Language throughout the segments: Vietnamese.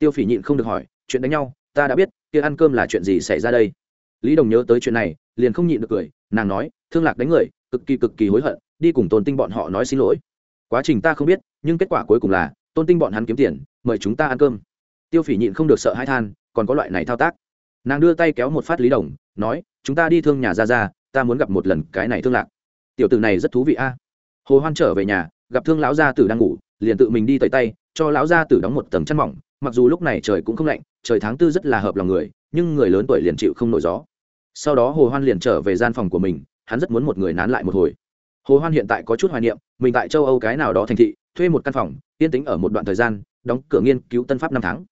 tiêu phỉ nhịn không được hỏi, chuyện đánh nhau, ta đã biết, kia ăn cơm là chuyện gì xảy ra đây? Lý đồng nhớ tới chuyện này, liền không nhịn được cười, nàng nói, thương lạc đánh người, cực kỳ cực kỳ hối hận, đi cùng tôn tinh bọn họ nói xin lỗi. Quá trình ta không biết, nhưng kết quả cuối cùng là, tôn tinh bọn hắn kiếm tiền, mời chúng ta ăn cơm. Tiêu phỉ nhịn không được sợ hãi than, còn có loại này thao tác. Nàng đưa tay kéo một phát lý đồng, nói, chúng ta đi thương nhà ra ra ta muốn gặp một lần cái này thương lạc. Tiểu tử này rất thú vị a. Hồ hoan trở về nhà, gặp thương lão gia tử đang ngủ, liền tự mình đi tẩy tay, cho lão gia tử đóng một tầng chăn mỏng mặc dù lúc này trời cũng không lạnh, trời tháng tư rất là hợp lòng người, nhưng người lớn tuổi liền chịu không nổi gió. Sau đó hồ hoan liền trở về gian phòng của mình, hắn rất muốn một người nán lại một hồi. Hồ hoan hiện tại có chút hoài niệm, mình tại châu âu cái nào đó thành thị, thuê một căn phòng, yên tĩnh ở một đoạn thời gian, đóng cửa nghiên cứu tân pháp năm tháng.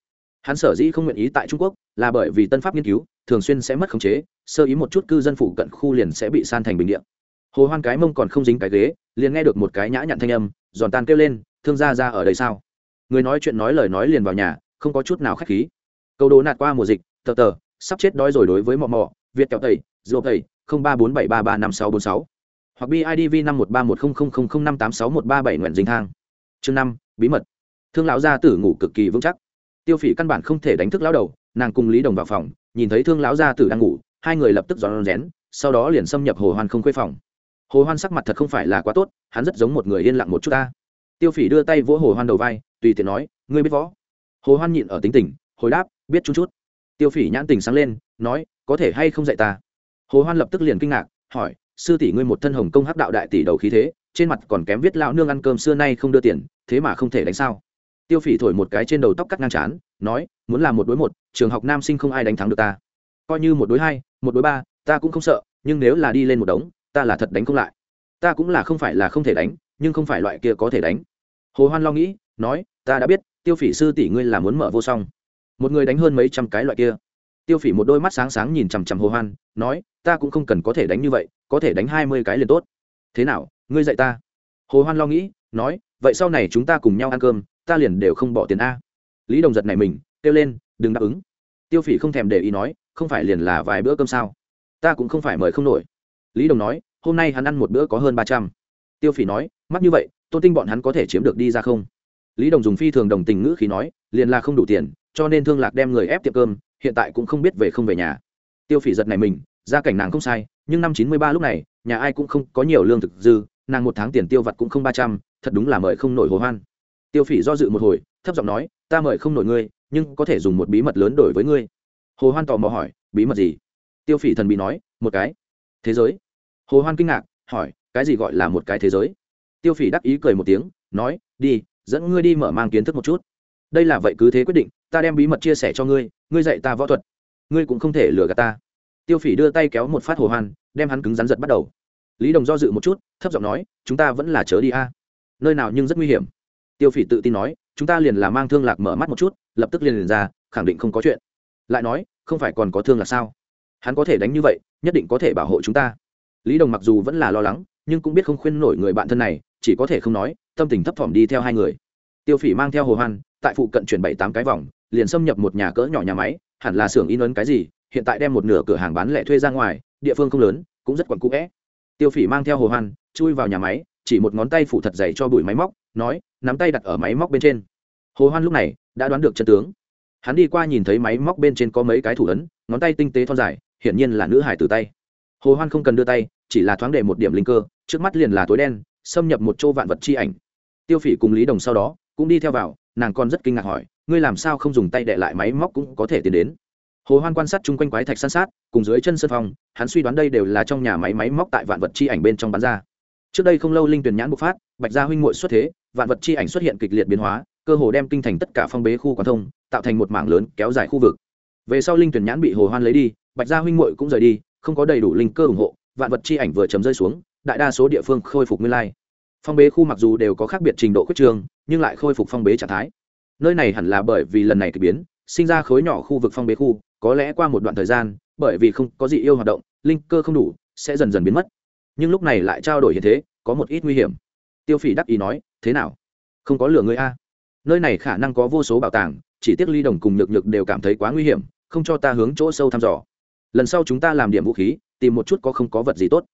Hắn sở dĩ không nguyện ý tại trung quốc, là bởi vì tân pháp nghiên cứu thường xuyên sẽ mất khống chế, sơ ý một chút cư dân phủ cận khu liền sẽ bị san thành bình điện hồ hoan cái mông còn không dính cái ghế, liền nghe được một cái nhã nhặn thanh âm, giòn tan kêu lên, thương gia ra ở đây sao? Người nói chuyện nói lời nói liền vào nhà, không có chút nào khách khí. Câu đồ nạt qua mùa dịch, tờ tờ, sắp chết đói rồi đối với mò mò việt kẹo tẩy dầu tẩy, không ba bốn bảy ba ba năm sáu bốn sáu. Hoặc bidv năm một ba một không không không không năm tám sáu một ba bảy nguyện dinh thang. Chương năm, bí mật. Thương lão gia tử ngủ cực kỳ vững chắc. Tiêu phỉ căn bản không thể đánh thức lão đầu, nàng cùng lý đồng vào phòng, nhìn thấy thương lão gia tử đang ngủ, hai người lập tức dọn rén, sau đó liền xâm nhập hồ hoan không khuê phòng. Hồ hoan sắc mặt thật không phải là quá tốt, hắn rất giống một người yên lặng một chút ta tiêu phỉ đưa tay vỗ hồ hoan đầu vai, tùy tiện nói, ngươi biết võ? Hồ hoan nhịn ở tính tình, hồi đáp, biết chút chút. Tiêu phỉ nhãn tình sáng lên, nói, có thể hay không dạy ta? Hồ hoan lập tức liền kinh ngạc, hỏi, sư tỷ ngươi một thân hồng công hắc đạo đại tỷ đầu khí thế, trên mặt còn kém viết lão nương ăn cơm xưa nay không đưa tiền, thế mà không thể đánh sao? Tiêu phỉ thổi một cái trên đầu tóc cắt ngang chán, nói, muốn làm một đối một, trường học nam sinh không ai đánh thắng được ta. Coi như một đối hai, một đối ba, ta cũng không sợ, nhưng nếu là đi lên một đống, ta là thật đánh không lại. Ta cũng là không phải là không thể đánh nhưng không phải loại kia có thể đánh. Hồ hoan lo nghĩ, nói, ta đã biết, tiêu phỉ sư tỷ ngươi là muốn mở vô song. Một người đánh hơn mấy trăm cái loại kia. Tiêu phỉ một đôi mắt sáng sáng nhìn chằm chằm hồ hoan, nói, ta cũng không cần có thể đánh như vậy, có thể đánh hai mươi cái liền tốt. Thế nào, ngươi dạy ta? Hồ hoan lo nghĩ, nói, vậy sau này chúng ta cùng nhau ăn cơm, ta liền đều không bỏ tiền a. Lý đồng giật này mình, kêu lên, đừng đáp ứng. Tiêu phỉ không thèm để ý nói, không phải liền là vài bữa cơm sao? Ta cũng không phải mời không nổi. Lý đồng nói, hôm nay hắn ăn một bữa có hơn ba trăm. Tiêu phỉ nói mắc như vậy, tôn tinh bọn hắn có thể chiếm được đi ra không? Lý đồng dùng phi thường đồng tình ngữ khi nói, liền là không đủ tiền, cho nên thương lạc đem người ép tiệm cơm, hiện tại cũng không biết về không về nhà. Tiêu phỉ giật này mình, gia cảnh nàng không sai, nhưng năm chín mươi ba lúc này, nhà ai cũng không có nhiều lương thực dư, nàng một tháng tiền tiêu vặt cũng không ba trăm, thật đúng là mời không nổi hồ hoan. Tiêu phỉ do dự một hồi, thấp giọng nói, ta mời không nổi ngươi, nhưng có thể dùng một bí mật lớn đổi với ngươi. Hồ hoan tò mò hỏi, bí mật gì? Tiêu phỉ thần bị nói, một cái thế giới. Hồ hoan kinh ngạc, hỏi, cái gì gọi là một cái thế giới? Tiêu phỉ đắc ý cười một tiếng, nói, đi, dẫn ngươi đi mở mang kiến thức một chút. Đây là vậy cứ thế quyết định, ta đem bí mật chia sẻ cho ngươi ngươi dạy ta võ thuật. Ngươi cũng không thể lừa gạt ta. Tiêu phỉ đưa tay kéo một phát hồ hoan, đem hắn cứng rắn giật bắt đầu. Lý đồng do dự một chút, thấp giọng nói, chúng ta vẫn là chớ đi a. Nơi nào nhưng rất nguy hiểm. Tiêu phỉ tự tin nói, chúng ta liền là mang thương lạc mở mắt một chút, lập tức liền liền ra, khẳng định không có chuyện. Lại nói, không phải còn có thương là sao? Hắn có thể đánh như vậy, nhất định có thể bảo hộ chúng ta lý đồng mặc dù vẫn là lo lắng, nhưng cũng biết không khuyên nổi người bạn thân này, chỉ có thể không nói, tâm tình thấp thỏm đi theo hai người. Tiêu phỉ mang theo hồ hoan, tại phụ cận chuyển bảy tám cái vòng, liền xâm nhập một nhà cỡ nhỏ nhà máy, hẳn là xưởng in ấn cái gì, hiện tại đem một nửa cửa hàng bán lẻ thuê ra ngoài, địa phương không lớn, cũng rất quẩn cũ vẽ. Tiêu phỉ mang theo hồ hoan, chui vào nhà máy, chỉ một ngón tay phủ thật dày cho bụi máy móc, nói, nắm tay đặt ở máy móc bên trên. Hồ hoan lúc này, đã đoán được chân tướng. Hắn đi qua nhìn thấy máy móc bên trên có mấy cái thủ ấn, ngón tay tinh tế thon dài, hiển nhiên là nữ hải từ tay hồ hoan không cần đưa tay, chỉ là thoáng để một điểm linh cơ, trước mắt liền là tối đen, xâm nhập một chỗ vạn vật chi ảnh. Tiêu phỉ cùng lý đồng sau đó cũng đi theo vào, nàng còn rất kinh ngạc hỏi, ngươi làm sao không dùng tay đệ lại máy móc cũng có thể tiến đến? Hồ hoan quan sát chung quanh quái thạch san sát, cùng dưới chân sân phòng, hắn suy đoán đây đều là trong nhà máy máy móc tại vạn vật chi ảnh bên trong bán ra. Trước đây không lâu linh tuyển nhãn bộc phát, bạch gia huynh muội xuất thế, vạn vật chi ảnh xuất hiện kịch liệt biến hóa, cơ hồ đem kinh thành tất cả phong bế khu quán thông, tạo thành một mảng lớn kéo dài khu vực. Về sau linh tuyển nhãn bị hồ hoan lấy đi, bạch gia huynh muội cũng rời đi không có đầy đủ linh cơ ủng hộ, vạn vật chi ảnh vừa chấm rơi xuống, đại đa số địa phương khôi phục nguyên lai. Phong bế khu mặc dù đều có khác biệt trình độ khuyết trường, nhưng lại khôi phục phong bế trạng thái. Nơi này hẳn là bởi vì lần này kỳ biến, sinh ra khối nhỏ khu vực phong bế khu, có lẽ qua một đoạn thời gian, bởi vì không có gì yêu hoạt động, linh cơ không đủ, sẽ dần dần biến mất. Nhưng lúc này lại trao đổi hiện thế, có một ít nguy hiểm. Tiêu phỉ đắc ý nói, thế nào? Không có lửa người a? Nơi này khả năng có vô số bảo tàng, chỉ tiếc ly đồng cùng nhược nhược đều cảm thấy quá nguy hiểm, không cho ta hướng chỗ sâu thăm dò lần sau chúng ta làm điểm vũ khí, tìm một chút có không có vật gì tốt.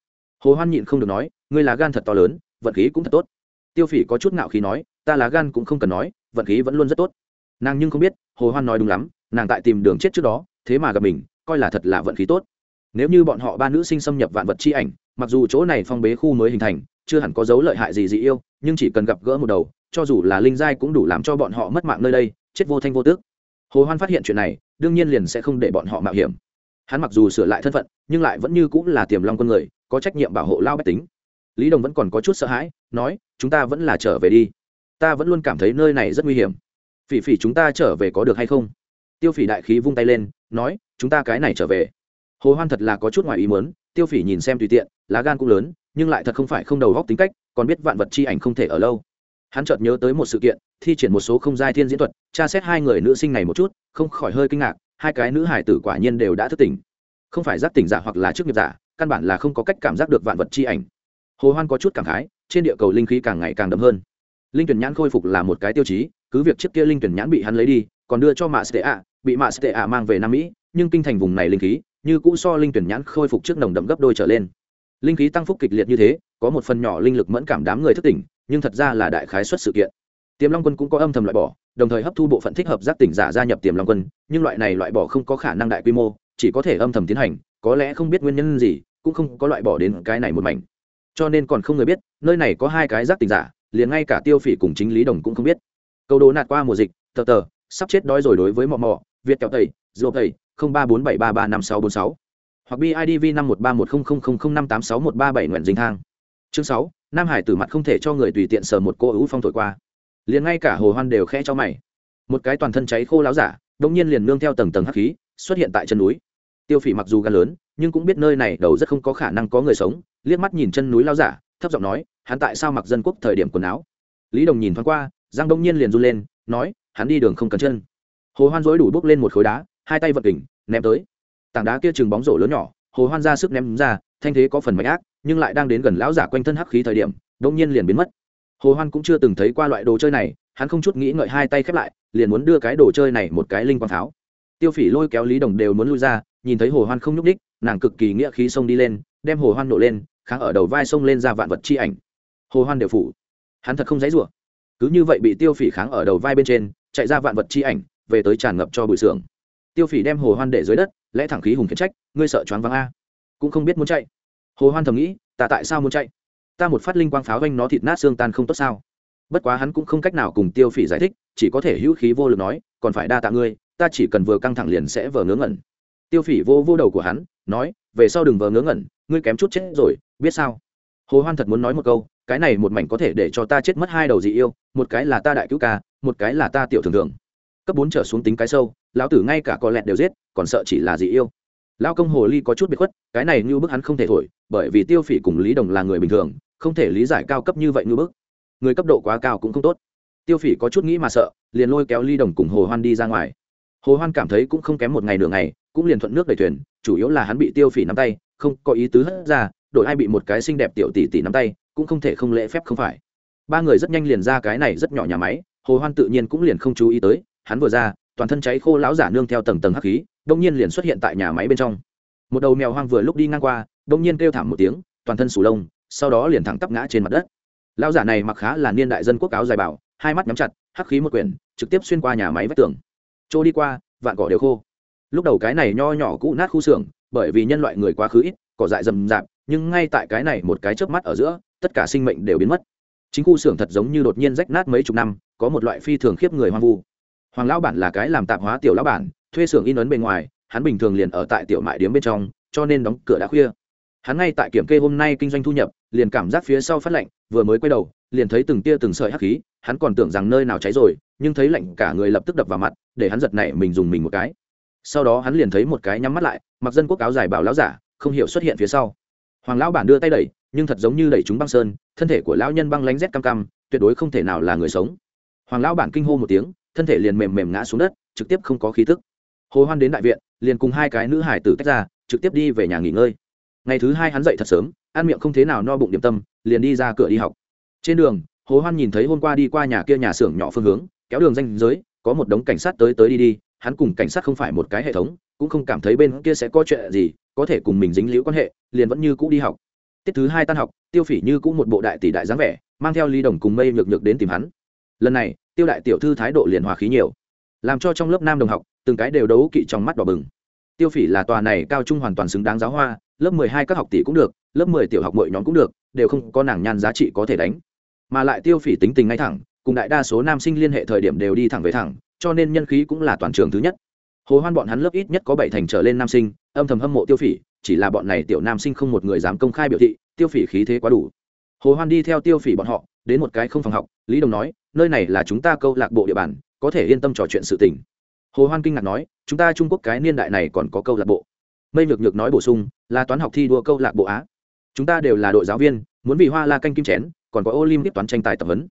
Hồ hoan nhịn không được nói, ngươi là gan thật to lớn, vận khí cũng thật tốt. Tiêu phỉ có chút ngạo khí nói, ta lá gan cũng không cần nói, vận khí vẫn luôn rất tốt. Nàng nhưng không biết, hồ hoan nói đúng lắm, nàng tại tìm đường chết trước đó, thế mà gặp mình, coi là thật là vận khí tốt. Nếu như bọn họ ba nữ sinh xâm nhập vạn vật chi ảnh, mặc dù chỗ này phong bế khu mới hình thành, chưa hẳn có dấu lợi hại gì dị yêu, nhưng chỉ cần gặp gỡ một đầu, cho dù là linh giai cũng đủ làm cho bọn họ mất mạng nơi đây, chết vô thanh vô tước hồ hoan phát hiện chuyện này, đương nhiên liền sẽ không để bọn họ mạo hiểm hắn mặc dù sửa lại thân phận, nhưng lại vẫn như cũng là tiềm long quân người, có trách nhiệm bảo hộ lao bách tính. Lý đồng vẫn còn có chút sợ hãi, nói, chúng ta vẫn là trở về đi. Ta vẫn luôn cảm thấy nơi này rất nguy hiểm. Phỉ phỉ chúng ta trở về có được hay không? Tiêu phỉ đại khí vung tay lên, nói, chúng ta cái này trở về. Hồ hoan thật là có chút ngoài ý muốn, tiêu phỉ nhìn xem tùy tiện, lá gan cũng lớn, nhưng lại thật không phải không đầu góc tính cách, còn biết vạn vật chi ảnh không thể ở lâu. Hắn chợt nhớ tới một sự kiện, thi triển một số không giai thiên diễn thuật, tra xét hai người nữ sinh này một chút, không khỏi hơi kinh ngạc hai cái nữ hải tử quả nhiên đều đã thức tỉnh. Không phải giác tỉnh giả hoặc là chức nghiệp giả, căn bản là không có cách cảm giác được vạn vật chi ảnh. Hồ hoan có chút cảm khái, trên địa cầu linh khí càng ngày càng đậm hơn. Linh tuyển nhãn khôi phục là một cái tiêu chí, cứ việc trước kia linh tuyển nhãn bị hắn lấy đi, còn đưa cho mạ stea bị mạ stea mang về nam mỹ, nhưng kinh thành vùng này linh khí, như cũ so linh tuyển nhãn khôi phục trước nồng đậm gấp đôi trở lên. Linh khí tăng phúc kịch liệt như thế, có một phần nhỏ linh lực mẫn cảm đám người thức tỉnh, nhưng thật ra là đại khái xuất sự kiện. Tiềm long quân cũng có âm thầm loại bỏ đồng thời hấp thu bộ phận thích hợp giác tỉnh giả gia nhập tiềm long quân, nhưng loại này loại bỏ không có khả năng đại quy mô, chỉ có thể âm thầm tiến hành, có lẽ không biết nguyên nhân gì, cũng không có loại bỏ đến cái này một mảnh. Cho nên còn không người biết, nơi này có hai cái giác tỉnh giả, liền ngay cả tiêu phỉ cùng chính lý đồng cũng không biết. Câu đố nạt qua mùa dịch, tờ tờ, sắp chết đói rồi đối với mò mò việt kẹo tẩy dô tẩy không ba bốn bảy ba ba năm sáu bốn sáu. Hoặc bidv năm một ba một không không không không năm tám sáu một ba bảy nguyện dinh thang. Chương sáu, nam hải tử mặt không thể cho người tùy tiện sờ một cô ưu phong thổi qua liền ngay cả hồ hoan đều khẽ cho mày. Một cái toàn thân cháy khô láo giả đông nhiên liền nương theo tầng tầng hắc khí, xuất hiện tại chân núi. Tiêu phỉ mặc dù gan lớn, nhưng cũng biết nơi này đầu rất không có khả năng có người sống, liếc mắt nhìn chân núi lao giả, thấp giọng nói, hắn tại sao mặc dân quốc thời điểm quần áo? Lý đồng nhìn thoáng qua giang đông nhiên liền run lên, nói, hắn đi đường không cần chân. Hồ hoan dối đủ bước lên một khối đá, hai tay vật kình, ném tới. Tảng đá kia chừng bóng rổ lớn nhỏ, hồ hoan ra sức ném ra, thanh thế có phần mạnh ác, nhưng lại đang đến gần lão giả quanh thân hắc khí thời điểm đông nhiên liền biến mất hồ hoan cũng chưa từng thấy qua loại đồ chơi này, hắn không chút nghĩ ngợi hai tay khép lại, liền muốn đưa cái đồ chơi này một cái linh quang pháo. Tiêu phỉ lôi kéo lý đồng đều muốn lui ra, nhìn thấy hồ hoan không nhúc đích nàng cực kỳ nghĩa khí xông đi lên, đem hồ hoan nổ lên, kháng ở đầu vai xông lên ra vạn vật chi ảnh. Hồ hoan đều phủ. Hắn thật không dãy rủa. Cứ như vậy bị tiêu phỉ kháng ở đầu vai bên trên, chạy ra vạn vật chi ảnh, về tới tràn ngập cho bụi sưởng tiêu phỉ đem hồ hoan để dưới đất, lẽ thẳng khí hùng khiển trách, ngươi sợ choáng váng a. Cũng không biết muốn chạy. Hồ hoan thầm nghĩ, ta tại sao muốn chạy? Ta một phát linh quang pháo vanh nó thịt nát xương tan không tốt sao? Bất quá hắn cũng không cách nào cùng tiêu phỉ giải thích, chỉ có thể hữu khí vô lực nói, còn phải đa tạ ngươi, ta chỉ cần vừa căng thẳng liền sẽ vờ ngớ ngẩn. Tiêu phỉ vô vô đầu của hắn, nói, về sau đừng vờ ngớ ngẩn, ngươi kém chút chết rồi, biết sao? Hồ hoan thật muốn nói một câu, cái này một mảnh có thể để cho ta chết mất hai đầu dị yêu, một cái là ta đại cứu ca, một cái là ta tiểu thường thường. Cấp bốn trở xuống tính cái sâu, lão tử ngay cả có lẹt đều giết, còn sợ chỉ là dị yêu. Lão công hồ ly có chút biệt khuất, cái này như bức hắn không thể thổi, bởi vì tiêu phỉ cùng lý đồng là người bình thường không thể lý giải cao cấp như vậy ngư bức. Người cấp độ quá cao cũng không tốt. Tiêu phỉ có chút nghĩ mà sợ, liền lôi kéo ly đồng cùng hồ hoan đi ra ngoài. Hồ hoan cảm thấy cũng không kém một ngày nửa ngày, cũng liền thuận nước đầy thuyền, chủ yếu là hắn bị tiêu phỉ nắm tay, không có ý tứ hất ra đội ai bị một cái xinh đẹp tiểu tỷ tỷ nắm tay, cũng không thể không lễ phép không phải. Ba người rất nhanh liền ra cái này rất nhỏ nhà máy, hồ hoan tự nhiên cũng liền không chú ý tới, hắn vừa ra, toàn thân cháy khô lão giả nương theo tầng tầng hắc khí đông nhiên liền xuất hiện tại nhà máy bên trong. Một đầu mèo hoang vừa lúc đi ngang qua đông nhiên kêu thảm một tiếng, toàn thân sù lông sau đó liền thẳng tắp ngã trên mặt đất. Lão giả này mặc khá là niên đại dân quốc áo dài bảo, hai mắt nhắm chặt, hắc khí một quyển, trực tiếp xuyên qua nhà máy vách tường. Chỗ đi qua, vạn cỏ đều khô. Lúc đầu cái này nho nhỏ cũ nát khu xưởng, bởi vì nhân loại người quá khứ ít, cỏ dại rầm rạp, nhưng ngay tại cái này một cái chớp mắt ở giữa, tất cả sinh mệnh đều biến mất. Chính khu xưởng thật giống như đột nhiên rách nát mấy chục năm, có một loại phi thường khiếp người hoang vu. Hoàng lão bản là cái làm tạp hóa tiểu lão bản, thuê xưởng in ấn bên ngoài, hắn bình thường liền ở tại tiểu mại điếm bên trong, cho nên đóng cửa đã khuya hắn ngay tại kiểm kê hôm nay kinh doanh thu nhập, liền cảm giác phía sau phát lạnh, vừa mới quay đầu, liền thấy từng tia từng sợi hắc khí, hắn còn tưởng rằng nơi nào cháy rồi, nhưng thấy lạnh cả người lập tức đập vào mặt, để hắn giật nảy mình dùng mình một cái. Sau đó hắn liền thấy một cái nhắm mắt lại, mặc dân quốc áo dài bảo lão giả, không hiểu xuất hiện phía sau. Hoàng lão bản đưa tay đẩy, nhưng thật giống như đẩy chúng băng sơn, thân thể của lão nhân băng lánh rét cam cam tuyệt đối không thể nào là người sống. Hoàng lão bản kinh hô một tiếng, thân thể liền mềm mềm ngã xuống đất, trực tiếp không có khí thức hồ hoan đến đại viện, liền cùng hai cái nữ hải tử tách ra, trực tiếp đi về nhà nghỉ ngơi ngày thứ hai hắn dậy thật sớm, ăn miệng không thế nào no bụng điểm tâm, liền đi ra cửa đi học. Trên đường, hồ hoan nhìn thấy hôm qua đi qua nhà kia nhà xưởng nhỏ phương hướng, kéo đường danh giới, có một đống cảnh sát tới tới đi đi, hắn cùng cảnh sát không phải một cái hệ thống, cũng không cảm thấy bên kia sẽ có chuyện gì, có thể cùng mình dính liễu quan hệ, liền vẫn như cũ đi học. Tiết thứ hai tan học, tiêu phỉ như cũ một bộ đại tỷ đại dáng vẻ, mang theo ly đồng cùng mây nhược nhược đến tìm hắn. Lần này, tiêu đại tiểu thư thái độ liền hòa khí nhiều. Làm cho trong lớp nam đồng học, từng cái đều đấu kỵ trong mắt đỏ bừng. Tiêu phỉ là tòa này cao trung hoàn toàn xứng đáng giáo hoa lớp mười hai các học tỷ cũng được, lớp mười tiểu học mỗi nhóm cũng được, đều không có nàng nhan giá trị có thể đánh. Mà lại tiêu phỉ tính tình ngay thẳng, cùng đại đa số nam sinh liên hệ thời điểm đều đi thẳng về thẳng, cho nên nhân khí cũng là toàn trường thứ nhất. Hồ hoan bọn hắn lớp ít nhất có bảy thành trở lên nam sinh, âm thầm hâm mộ tiêu phỉ, chỉ là bọn này tiểu nam sinh không một người dám công khai biểu thị, tiêu phỉ khí thế quá đủ. Hồ hoan đi theo tiêu phỉ bọn họ, đến một cái không phòng học, lý đồng nói, nơi này là chúng ta câu lạc bộ địa bàn, có thể yên tâm trò chuyện sự tình. Hồ hoan kinh ngạc nói, chúng ta trung quốc cái niên đại này còn có câu lạc bộ mây nhược nhược nói bổ sung, là toán học thi đua câu lạc bộ á. Chúng ta đều là đội giáo viên, muốn vì hoa la canh kim chén, còn có olympic toán tranh tài tập huấn.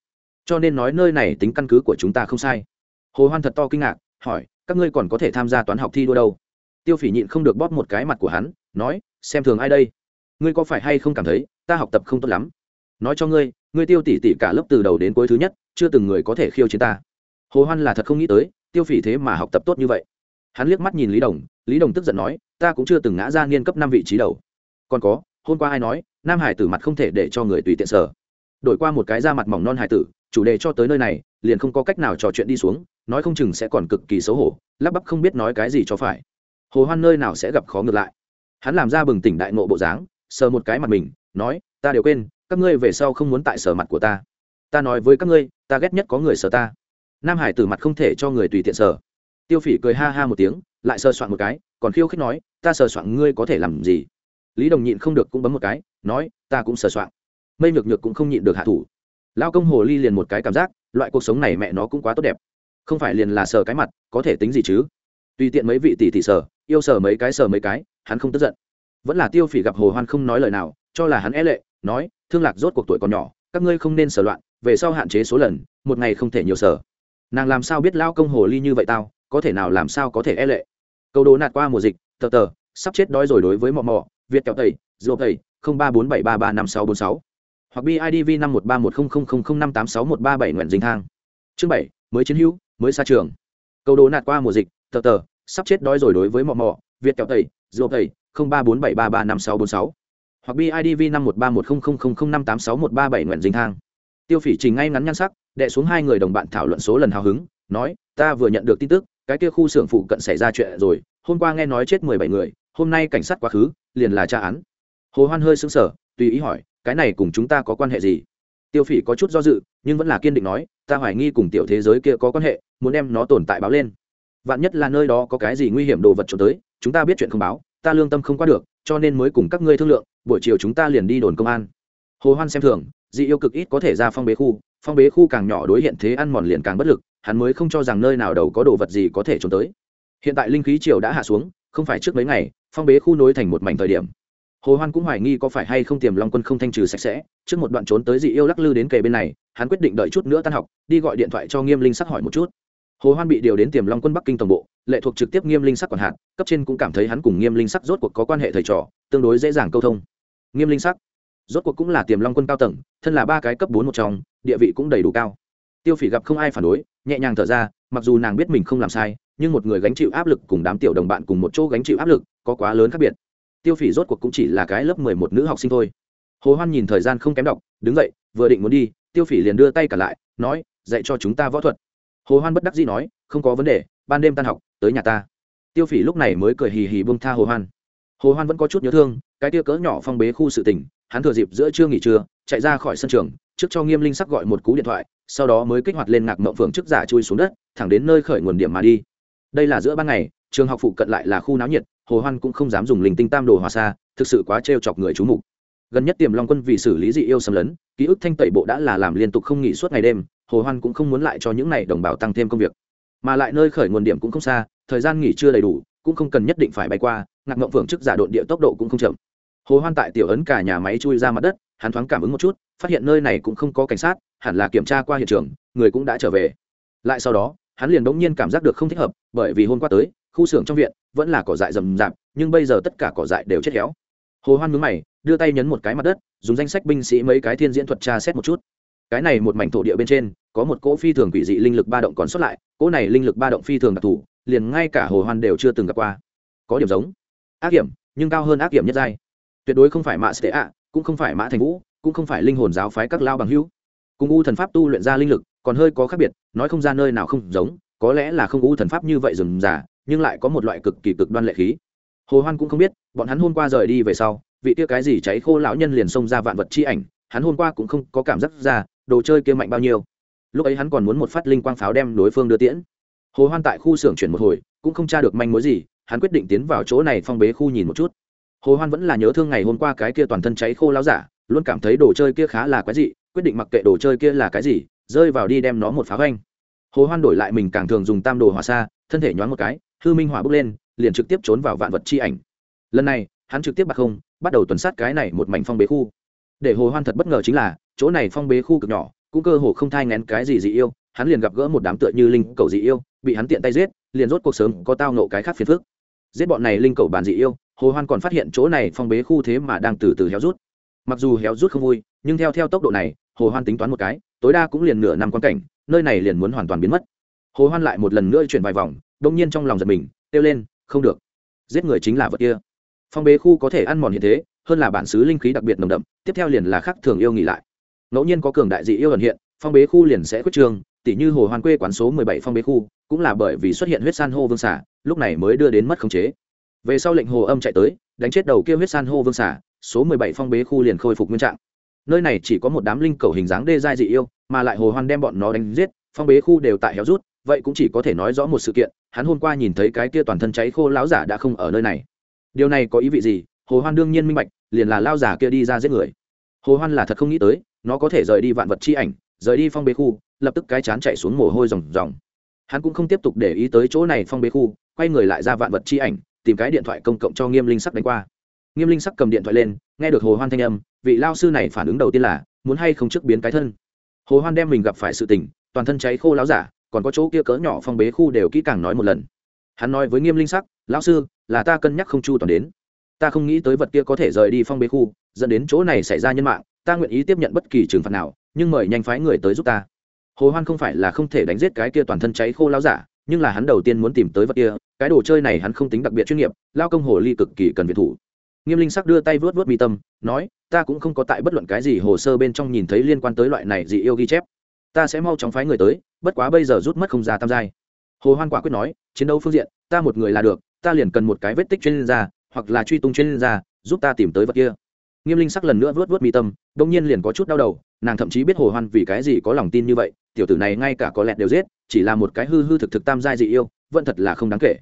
Cho nên nói nơi này tính căn cứ của chúng ta không sai. Hồ hoan thật to kinh ngạc, hỏi, các ngươi còn có thể tham gia toán học thi đua đâu? Tiêu phỉ nhịn không được bóp một cái mặt của hắn, nói, xem thường ai đây? Ngươi có phải hay không cảm thấy, ta học tập không tốt lắm? Nói cho ngươi ngươi tiêu tỉ tỉ cả lớp từ đầu đến cuối thứ nhất, chưa từng người có thể khiêu chiến ta. Hồ hoan là thật không nghĩ tới, tiêu phỉ thế mà học tập tốt như vậy. Hắn liếc mắt nhìn lý đồng lý đồng tức giận nói ta cũng chưa từng ngã ra niên cấp năm vị trí đầu. Còn có, hôm qua ai nói, nam hải tử mặt không thể để cho người tùy tiện sở đổi qua một cái da mặt mỏng non hải tử, chủ đề cho tới nơi này, liền không có cách nào trò chuyện đi xuống, nói không chừng sẽ còn cực kỳ xấu hổ, lắp bắp không biết nói cái gì cho phải. Hồ hoan nơi nào sẽ gặp khó ngược lại. Hắn làm ra bừng tỉnh đại ngộ bộ dáng, sờ một cái mặt mình, nói, ta đều quên, các ngươi về sau không muốn tại sở mặt của ta. Ta nói với các ngươi, ta ghét nhất có người sờ ta. Nam hải tử mặt không thể cho người tùy tiện sờ. Tiêu phỉ cười ha ha một tiếng, lại sờ soạn một cái còn khiêu khích nói, ta sờ soạn ngươi có thể làm gì? Lý đồng nhịn không được cũng bấm một cái, nói, ta cũng sờ soạn mây nhược nhược cũng không nhịn được hạ thủ. Lao công hồ ly liền một cái cảm giác, loại cuộc sống này mẹ nó cũng quá tốt đẹp. Không phải liền là sờ cái mặt, có thể tính gì chứ? Tùy tiện mấy vị tỷ tỷ sờ, yêu sờ mấy cái sờ mấy cái, hắn không tức giận. Vẫn là tiêu phỉ gặp hồ hoan không nói lời nào, cho là hắn é e lệ, nói, thương lạc rốt cuộc tuổi còn nhỏ, các ngươi không nên sờ loạn, về sau hạn chế số lần, một ngày không thể nhiều sờ. Nàng làm sao biết lao công hồ ly như vậy tao, có thể nào làm sao có thể e lệ? Câu đố nạt qua mùa dịch, tờ tờ, sắp chết đói rồi đối với mò mò việt kẹo tẩy dô tẩy, không ba bốn bảy ba ba năm sáu bốn sáu. Hoặc bidv năm một ba một không không không không năm tám sáu một ba bảy nguyện dinh thang. Chương bảy, mới chiến hữu, mới xa trường. Câu đố nạt qua mùa dịch, tờ tờ, sắp chết đói rồi đối với mò mò việt kẹo tẩy dô tẩy, không ba bốn bảy ba ba năm sáu bốn sáu. Hoặc bidv năm một ba một không không không không năm tám sáu một ba bảy nguyện dinh thang. Tiêu phỉ trình ngay ngắn nhan sắc đệ xuống hai người đồng bạn thảo luận số lần hào hứng, nói, ta vừa nhận được tin tức cái kia khu xưởng phụ cận xảy ra chuyện rồi, hôm qua nghe nói chết mười bảy người, hôm nay cảnh sát quá khứ, liền là tra án. Hồ hoan hơi sững sờ, tùy ý hỏi, cái này cùng chúng ta có quan hệ gì? Tiêu phỉ có chút do dự, nhưng vẫn là kiên định nói, ta hoài nghi cùng tiểu thế giới kia có quan hệ, muốn đem nó tồn tại báo lên. Vạn nhất là nơi đó có cái gì nguy hiểm đồ vật trộm tới, chúng ta biết chuyện không báo, ta lương tâm không qua được, cho nên mới cùng các ngươi thương lượng, buổi chiều chúng ta liền đi đồn công an. Hồ hoan xem thường, dị yêu cực ít có thể ra phong bế khu phong bế khu càng nhỏ đối hiện thế ăn mòn liền càng bất lực, hắn mới không cho rằng nơi nào đầu có đồ vật gì có thể trốn tới. Hiện tại linh khí triều đã hạ xuống, không phải trước mấy ngày, phong bế khu nối thành một mảnh thời điểm. Hồ hoan cũng hoài nghi có phải hay không tiềm long quân không thanh trừ sạch sẽ, trước một đoạn trốn tới dị yêu lắc lư đến kề bên này, hắn quyết định đợi chút nữa tan học, đi gọi điện thoại cho nghiêm linh sắc hỏi một chút. Hồ hoan bị điều đến tiềm long quân bắc kinh tổng bộ, lệ thuộc trực tiếp nghiêm linh sắc quản hạt, cấp trên cũng cảm thấy hắn cùng nghiêm linh sắc rốt cuộc có quan hệ thầy trò, tương đối dễ dàng câu thông. Nghiêm linh sắc rốt cuộc cũng là tiềm long quân cao tầng, thân là ba cái cấp bốn một trong, địa vị cũng đầy đủ cao. Tiêu phỉ gặp không ai phản đối, nhẹ nhàng thở ra, mặc dù nàng biết mình không làm sai, nhưng một người gánh chịu áp lực cùng đám tiểu đồng bạn cùng một chỗ gánh chịu áp lực, có quá lớn khác biệt. Tiêu phỉ rốt cuộc cũng chỉ là cái lớp mười một nữ học sinh thôi. Hồ hoan nhìn thời gian không kém đọc, đứng dậy, vừa định muốn đi, tiêu phỉ liền đưa tay cả lại, nói, dạy cho chúng ta võ thuật. Hồ hoan bất đắc dĩ nói, không có vấn đề, ban đêm tan học, tới nhà ta. Tiêu phỉ lúc này mới cười hì hì buông tha hồ hoan. Hồ hoan vẫn có chút nhớ thương cái tia cỡ nhỏ phong bế khu sự tình, hắn thừa dịp giữa trưa nghỉ trưa, chạy ra khỏi sân trường, trước cho nghiêm linh sắc gọi một cú điện thoại, sau đó mới kích hoạt lên ngạc mộng phượng trước giả chui xuống đất, thẳng đến nơi khởi nguồn điểm mà đi. Đây là giữa ban ngày, trường học phụ cận lại là khu náo nhiệt, hồ hoan cũng không dám dùng linh tinh tam đồ hòa xa, thực sự quá trêu chọc người chú mục. Gần nhất tiềm long quân vì xử lý dị yêu xâm lấn, ký ức thanh tẩy bộ đã là làm liên tục không nghỉ suốt ngày đêm, hồ hoan cũng không muốn lại cho những này đồng bào tăng thêm công việc. Mà lại nơi khởi nguồn điểm cũng không xa, thời gian nghỉ chưa đầy đủ, cũng không cần nhất định phải bay qua, ngạc ngộng phượng trước giả độn địa tốc độ cũng không chậm hồ hoan tại tiểu ấn cả nhà máy chui ra mặt đất, hắn thoáng cảm ứng một chút, phát hiện nơi này cũng không có cảnh sát, hẳn là kiểm tra qua hiện trường, người cũng đã trở về. Lại sau đó, hắn liền bỗng nhiên cảm giác được không thích hợp, bởi vì hôm qua tới, khu xưởng trong viện vẫn là cỏ dại rầm rạp, nhưng bây giờ tất cả cỏ dại đều chết héo. Hồ hoan mướn mày, đưa tay nhấn một cái mặt đất, dùng danh sách binh sĩ mấy cái thiên diễn thuật tra xét một chút. Cái này một mảnh thổ địa bên trên, có một cỗ phi thường quỷ dị linh lực ba động còn xuất lại, cỗ này linh lực ba động phi thường đặc thù, liền ngay cả hồ hoan đều chưa từng gặp qua. Có điểm giống. Ác hiểm, nhưng cao hơn ác hiểm nhất giai tuyệt đối không phải mạ sệ ạ, cũng không phải mã thành vũ, cũng không phải linh hồn giáo phái các lao bằng hữu. Cùng u thần pháp tu luyện ra linh lực, còn hơi có khác biệt, nói không ra nơi nào không giống, có lẽ là không u thần pháp như vậy dừng giả nhưng lại có một loại cực kỳ cực đoan lệ khí. Hồ hoan cũng không biết, bọn hắn hôm qua rời đi về sau, vị kia cái gì cháy khô lão nhân liền xông ra vạn vật chi ảnh, hắn hôm qua cũng không có cảm giác ra, đồ chơi kia mạnh bao nhiêu. Lúc ấy hắn còn muốn một phát linh quang pháo đem đối phương đưa tiễn. Hồ hoan tại khu xưởng chuyển một hồi, cũng không tra được manh mối gì, hắn quyết định tiến vào chỗ này phong bế khu nhìn một chút hồ hoan vẫn là nhớ thương ngày hôm qua cái kia toàn thân cháy khô lão giả, luôn cảm thấy đồ chơi kia khá là quái dị, quyết định mặc kệ đồ chơi kia là cái gì, rơi vào đi đem nó một phá anh hồ hoan đổi lại mình càng thường dùng tam đồ hỏa xa thân thể nhoáng một cái, hư minh hỏa bốc lên, liền trực tiếp trốn vào vạn vật chi ảnh. Lần này, hắn trực tiếp bạc không, bắt đầu tuần sát cái này một mảnh phong bế khu. Để hồ hoan thật bất ngờ chính là, chỗ này phong bế khu cực nhỏ, cũng cơ hồ không thai ngén cái gì dị yêu, hắn liền gặp gỡ một đám tựa như linh cầu dị yêu, bị hắn tiện tay giết, liền rốt cuộc sớm có tao nộ cái khác phiền phức. Giết bọn này linh cầu bàn dị yêu hồ hoan còn phát hiện chỗ này phong bế khu thế mà đang từ từ héo rút. Mặc dù héo rút không vui, nhưng theo theo tốc độ này, hồ hoan tính toán một cái, tối đa cũng liền nửa năm quan cảnh, nơi này liền muốn hoàn toàn biến mất. Hồ hoan lại một lần nữa chuyển vài vòng, đông nhiên trong lòng giật mình, kêu lên, không được, giết người chính là vật kia. Phong bế khu có thể ăn mòn hiện thế, hơn là bản xứ linh khí đặc biệt nồng đậm, tiếp theo liền là khắc thường yêu nghỉ lại. Ngẫu nhiên có cường đại dị yêu ẩn hiện, phong bế khu liền sẽ khuyết trường tỷ như hồ hoan quê quán số 17 phong bế khu, cũng là bởi vì xuất hiện huyết san hô vương xả, lúc này mới đưa đến mất khống chế về sau lệnh hồ âm chạy tới, đánh chết đầu kia huyết san hô vương xả số 17 phong bế khu liền khôi phục nguyên trạng. Nơi này chỉ có một đám linh cầu hình dáng đê giai dị yêu, mà lại hồ hoan đem bọn nó đánh giết, phong bế khu đều tại héo rút, vậy cũng chỉ có thể nói rõ một sự kiện, hắn hôm qua nhìn thấy cái kia toàn thân cháy khô lão giả đã không ở nơi này. Điều này có ý vị gì? Hồ hoan đương nhiên minh bạch, liền là lao giả kia đi ra giết người. Hồ hoan là thật không nghĩ tới, nó có thể rời đi vạn vật chi ảnh, rời đi phong bế khu, lập tức cái chán chạy xuống mồ hôi ròng ròng. Hắn cũng không tiếp tục để ý tới chỗ này phong bế khu, quay người lại ra vạn vật chi ảnh tìm cái điện thoại công cộng cho nghiêm linh sắc đánh qua. Nghiêm linh sắc cầm điện thoại lên, nghe được hồ hoan thanh âm, vị lao sư này phản ứng đầu tiên là, muốn hay không trước biến cái thân. Hồ hoan đem mình gặp phải sự tình, toàn thân cháy khô láo giả, còn có chỗ kia cỡ nhỏ phong bế khu đều kỹ càng nói một lần. Hắn nói với nghiêm linh sắc, lão sư, là ta cân nhắc không chu toàn đến. Ta không nghĩ tới vật kia có thể rời đi phong bế khu, dẫn đến chỗ này xảy ra nhân mạng, ta nguyện ý tiếp nhận bất kỳ trừng phạt nào, nhưng mời nhanh phái người tới giúp ta. Hồ hoan không phải là không thể đánh giết cái kia toàn thân cháy khô láo giả nhưng là hắn đầu tiên muốn tìm tới vật kia, cái đồ chơi này hắn không tính đặc biệt chuyên nghiệp, lao công hồ ly cực kỳ cần viện thủ. Nghiêm linh sắc đưa tay vớt vớt mi tâm, nói, ta cũng không có tại bất luận cái gì hồ sơ bên trong nhìn thấy liên quan tới loại này dị yêu ghi chép. Ta sẽ mau chóng phái người tới, bất quá bây giờ rút mất không ra tam giai. Hồ hoan quả quyết nói, chiến đấu phương diện, ta một người là được, ta liền cần một cái vết tích chuyên gia, hoặc là truy tung chuyên gia, giúp ta tìm tới vật kia nghiêm linh sắc lần nữa vớt vớt mi tâm đông nhiên liền có chút đau đầu, nàng thậm chí biết hồ hoan vì cái gì có lòng tin như vậy, tiểu tử này ngay cả có lẹt đều giết, chỉ là một cái hư hư thực thực tam giai dị yêu, vẫn thật là không đáng kể.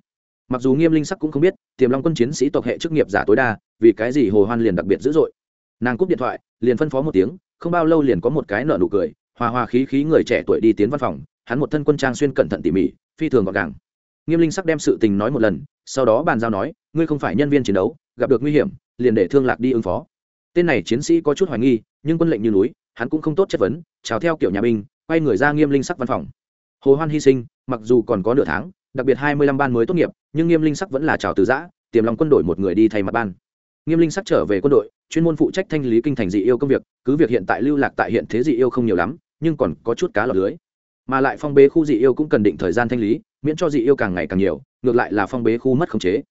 Mặc dù nghiêm linh sắc cũng không biết, tiềm long quân chiến sĩ tộc hệ chức nghiệp giả tối đa, vì cái gì hồ hoan liền đặc biệt dữ dội. Nàng cúp điện thoại, liền phân phó một tiếng, không bao lâu liền có một cái nợ nụ cười, hòa hòa khí khí người trẻ tuổi đi tiến văn phòng, hắn một thân quân trang xuyên cẩn thận tỉ mỉ, phi thường gọn gàng. Nghiêm linh sắc đem sự tình nói một lần, sau đó bàn giao nói, ngươi không phải nhân viên chiến đấu, gặp được nguy hiểm, liền để thương lạc đi ứng phó tên này chiến sĩ có chút hoài nghi, nhưng quân lệnh như núi, hắn cũng không tốt chất vấn, chào theo kiểu nhà binh, quay người ra nghiêm linh sắc văn phòng. Hồ hoan hy sinh, mặc dù còn có nửa tháng, đặc biệt hai mươi lăm ban mới tốt nghiệp, nhưng nghiêm linh sắc vẫn là chào từ giã, tiềm lòng quân đội một người đi thay mặt ban. Nghiêm linh sắc trở về quân đội, chuyên môn phụ trách thanh lý kinh thành dị yêu công việc, cứ việc hiện tại lưu lạc tại hiện thế dị yêu không nhiều lắm, nhưng còn có chút cá lọt lưới. Mà lại phong bế khu dị yêu cũng cần định thời gian thanh lý, miễn cho dị yêu càng ngày càng nhiều, ngược lại là phong bế khu mất khống chế.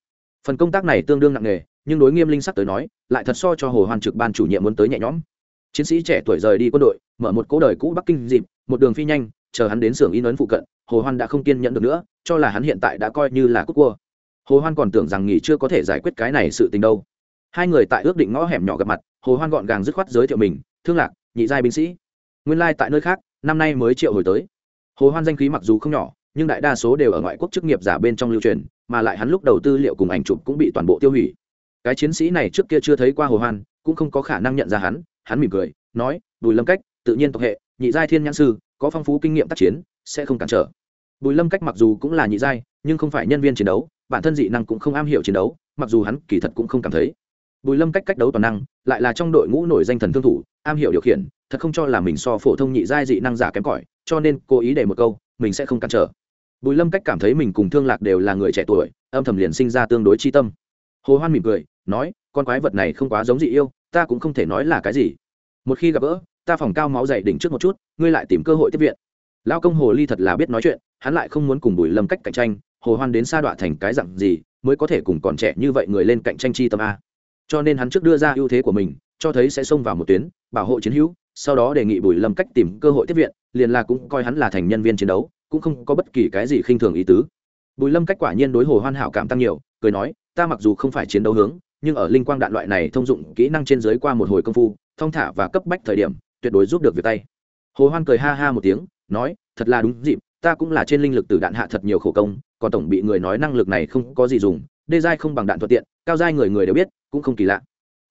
Phần công tác này tương đương nặng nề nhưng đối nghiêm linh sắc tới nói, lại thật so cho hồ hoàn trực ban chủ nhiệm muốn tới nhẹ nhõm. Chiến sĩ trẻ tuổi rời đi quân đội, mở một cố đời cũ bắc kinh dịp, một đường phi nhanh, chờ hắn đến xưởng in ấn phụ cận, hồ hoan đã không kiên nhẫn được nữa, cho là hắn hiện tại đã coi như là cúc cua. Hồ hoan còn tưởng rằng nghỉ chưa có thể giải quyết cái này sự tình đâu. Hai người tại ước định ngõ hẻm nhỏ gặp mặt, hồ hoan gọn gàng dứt khoát giới thiệu mình, thương lạc, nhị giai binh sĩ. Nguyên lai tại nơi khác, năm nay mới triệu hồi tới. Hồ hoan danh khí mặc dù không nhỏ, nhưng đại đa số đều ở ngoại quốc chức nghiệp giả bên trong lưu truyền, mà lại hắn lúc đầu tư liệu cùng ảnh chụp cũng bị toàn bộ tiêu hủy cái chiến sĩ này trước kia chưa thấy qua hồ hoan, cũng không có khả năng nhận ra hắn hắn mỉm cười, nói, bùi lâm cách, tự nhiên tộc hệ, nhị giai thiên nhãn sư, có phong phú kinh nghiệm tác chiến, sẽ không cản trở. Bùi lâm cách mặc dù cũng là nhị giai, nhưng không phải nhân viên chiến đấu, bản thân dị năng cũng không am hiểu chiến đấu, mặc dù hắn kỳ thật cũng không cảm thấy. Bùi lâm cách cách đấu toàn năng, lại là trong đội ngũ nổi danh thần thương thủ, am hiểu điều khiển, thật không cho là mình so phổ thông nhị giai dị năng giả kém cỏi, cho nên cố ý để một câu, mình sẽ không cản trở. Bùi lâm cách cảm thấy mình cùng thương lạc đều là người trẻ tuổi, âm thầm liền sinh ra tương đối chi tâm hồ hoan mỉm cười, nói, con quái vật này không quá giống dị yêu, ta cũng không thể nói là cái gì. Một khi gặp gỡ, ta phòng cao máu dày đỉnh trước một chút, ngươi lại tìm cơ hội tiếp viện. Lao công hồ ly thật là biết nói chuyện, hắn lại không muốn cùng bùi lâm cách cạnh tranh, hồ hoan đến sa đọa thành cái dặn gì, mới có thể cùng còn trẻ như vậy người lên cạnh tranh chi tâm a. Cho nên hắn trước đưa ra ưu thế của mình, cho thấy sẽ xông vào một tuyến, bảo hộ chiến hữu, sau đó đề nghị bùi lâm cách tìm cơ hội tiếp viện, liền là cũng coi hắn là thành nhân viên chiến đấu, cũng không có bất kỳ cái gì khinh thường ý tứ. Bùi lâm cách quả nhiên đối hồ hoan hảo cảm tăng nhiều, cười nói ta mặc dù không phải chiến đấu hướng, nhưng ở linh quang đạn loại này thông dụng kỹ năng trên dưới qua một hồi công phu thông thả và cấp bách thời điểm, tuyệt đối giúp được việc tay. Hồ hoan cười ha ha một tiếng, nói, thật là đúng dịp, ta cũng là trên linh lực từ đạn hạ thật nhiều khổ công, còn tổng bị người nói năng lực này không có gì dùng, đê giai không bằng đạn thuận tiện, cao giai người người đều biết, cũng không kỳ lạ.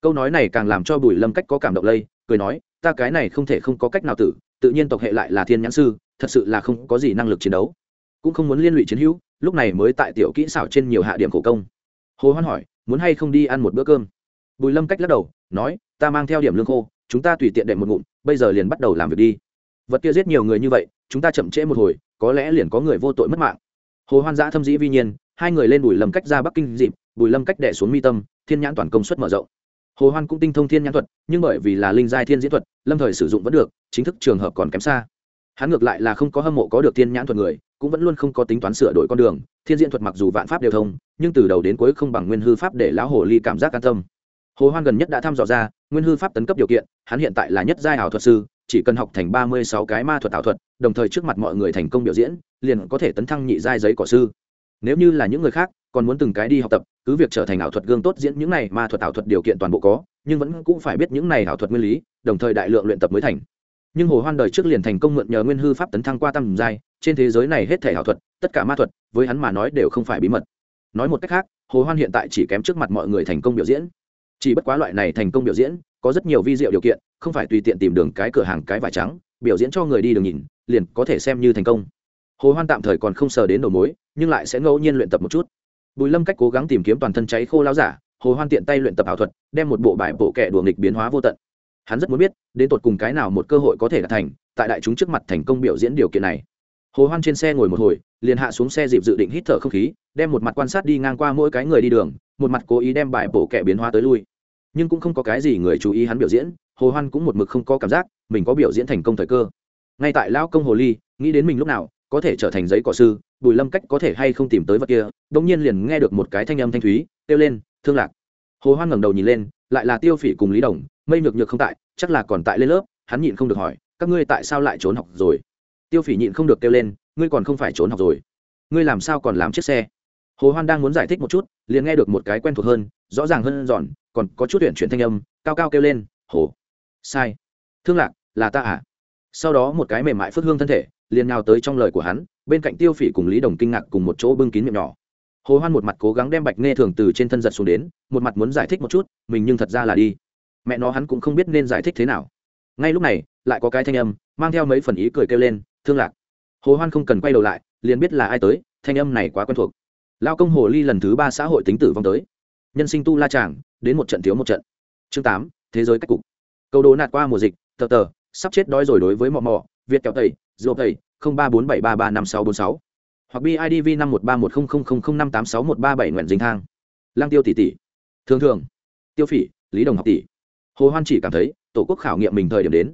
Câu nói này càng làm cho bùi lâm cách có cảm động lây, cười nói, ta cái này không thể không có cách nào tử, tự nhiên tộc hệ lại là thiên nhãn sư, thật sự là không có gì năng lực chiến đấu. Cũng không muốn liên lụy chiến hữu, lúc này mới tại tiểu kỹ xảo trên nhiều hạ điểm khổ công hồ hoan hỏi, muốn hay không đi ăn một bữa cơm? Bùi lâm cách lắc đầu, nói, ta mang theo điểm lương khô, chúng ta tùy tiện đệm một ngụm, bây giờ liền bắt đầu làm việc đi. Vật kia giết nhiều người như vậy, chúng ta chậm trễ một hồi, có lẽ liền có người vô tội mất mạng. Hồ hoan giã thâm dĩ vi nhiên, hai người lên bùi lâm cách ra bắc kinh dịp, bùi lâm cách đẻ xuống mi tâm, thiên nhãn toàn công suất mở rộng. Hồ hoan cũng tinh thông thiên nhãn thuật, nhưng bởi vì là linh giai thiên diễn thuật, lâm thời sử dụng vẫn được, chính thức trường hợp còn kém xa hắn ngược lại là không có hâm mộ có được thiên nhãn thuật người, cũng vẫn luôn không có tính toán sửa đổi con đường, thiên diễn thuật mặc dù vạn pháp đều thông, nhưng từ đầu đến cuối không bằng nguyên hư pháp để lão hồ ly cảm giác an tâm. Hồ hoan gần nhất đã thăm dò ra, nguyên hư pháp tấn cấp điều kiện, hắn hiện tại là nhất giai ảo thuật sư, chỉ cần học thành ba mươi sáu cái ma thuật ảo thuật, đồng thời trước mặt mọi người thành công biểu diễn, liền có thể tấn thăng nhị giai giấy cỏ sư. Nếu như là những người khác, còn muốn từng cái đi học tập, cứ việc trở thành ảo thuật gương tốt diễn những này ma thuật ảo thuật điều kiện toàn bộ có, nhưng vẫn cũng phải biết những này ảo thuật nguyên lý, đồng thời đại lượng luyện tập mới thành nhưng hồ hoan đời trước liền thành công mượn nhờ nguyên hư pháp tấn thăng qua tam giai, trên thế giới này hết thể hảo thuật, tất cả ma thuật, với hắn mà nói đều không phải bí mật. Nói một cách khác, hồ hoan hiện tại chỉ kém trước mặt mọi người thành công biểu diễn. Chỉ bất quá loại này thành công biểu diễn, có rất nhiều vi diệu điều kiện, không phải tùy tiện tìm đường cái cửa hàng cái vải trắng, biểu diễn cho người đi đường nhìn, liền có thể xem như thành công. Hồ hoan tạm thời còn không sờ đến đầu mối, nhưng lại sẽ ngẫu nhiên luyện tập một chút. Bùi lâm cách cố gắng tìm kiếm toàn thân cháy khô lao giả, hồ hoan tiện tay luyện tập ảo thuật, đem một bộ bài bộ kẻ đùa nghịch biến hóa vô tận hắn rất muốn biết, đến tột cùng cái nào một cơ hội có thể đạt thành, tại đại chúng trước mặt thành công biểu diễn điều kiện này. Hồ hoan trên xe ngồi một hồi, liền hạ xuống xe dịp dự định hít thở không khí, đem một mặt quan sát đi ngang qua mỗi cái người đi đường, một mặt cố ý đem bài bổ kẻ biến hóa tới lui. Nhưng cũng không có cái gì người chú ý hắn biểu diễn, hồ hoan cũng một mực không có cảm giác mình có biểu diễn thành công thời cơ. Ngay tại lão công hồ ly, nghĩ đến mình lúc nào, có thể trở thành giấy cỏ sư, bùi lâm cách có thể hay không tìm tới vật kia đông nhiên liền nghe được một cái thanh âm thanh thúy, kêu lên, thương lạc. Hồ hoan ngẩng đầu nhìn lên lại là tiêu phỉ cùng lý đồng, mây nhược nhược không tại, chắc là còn tại lên lớp, hắn nhịn không được hỏi, các ngươi tại sao lại trốn học rồi? Tiêu phỉ nhịn không được kêu lên, ngươi còn không phải trốn học rồi. Ngươi làm sao còn làm chiếc xe? Hồ hoan đang muốn giải thích một chút, liền nghe được một cái quen thuộc hơn, rõ ràng hơn giòn, còn có chút tuyển chuyển thanh âm, cao cao kêu lên, hồ, sai. Thương lạc, là ta à? Sau đó một cái mềm mại phất hương thân thể, liền nào tới trong lời của hắn, bên cạnh tiêu phỉ cùng lý đồng kinh ngạc cùng một chỗ bưng kín miệng nhỏ hồ hoan một mặt cố gắng đem bạch nghe thường từ trên thân giật xuống đến, một mặt muốn giải thích một chút, mình nhưng thật ra là đi. Mẹ nó hắn cũng không biết nên giải thích thế nào. Ngay lúc này, lại có cái thanh âm, mang theo mấy phần ý cười kêu lên, thương lạc. Hồ hoan không cần quay đầu lại, liền biết là ai tới, thanh âm này quá quen thuộc. Lao công hồ ly lần thứ ba xã hội tính tử vong tới. Nhân sinh tu la tràng đến một trận thiếu một trận. Chương tám, thế giới cách cục. Câu đố nạt qua mùa dịch, tờ tờ, sắp chết đói rồi đối với mò mò việt kéo tẩy dô tẩy, không ba bốn bảy ba ba năm sáu bốn sáu hoặc bidv năm một ba một không không không không năm tám sáu một ba bảy nguyện dính thang. Lang tiêu tỷ tỷ. Thường thường. Tiêu phỉ, lý đồng học tỷ. Hồ hoan chỉ cảm thấy tổ quốc khảo nghiệm mình thời điểm đến.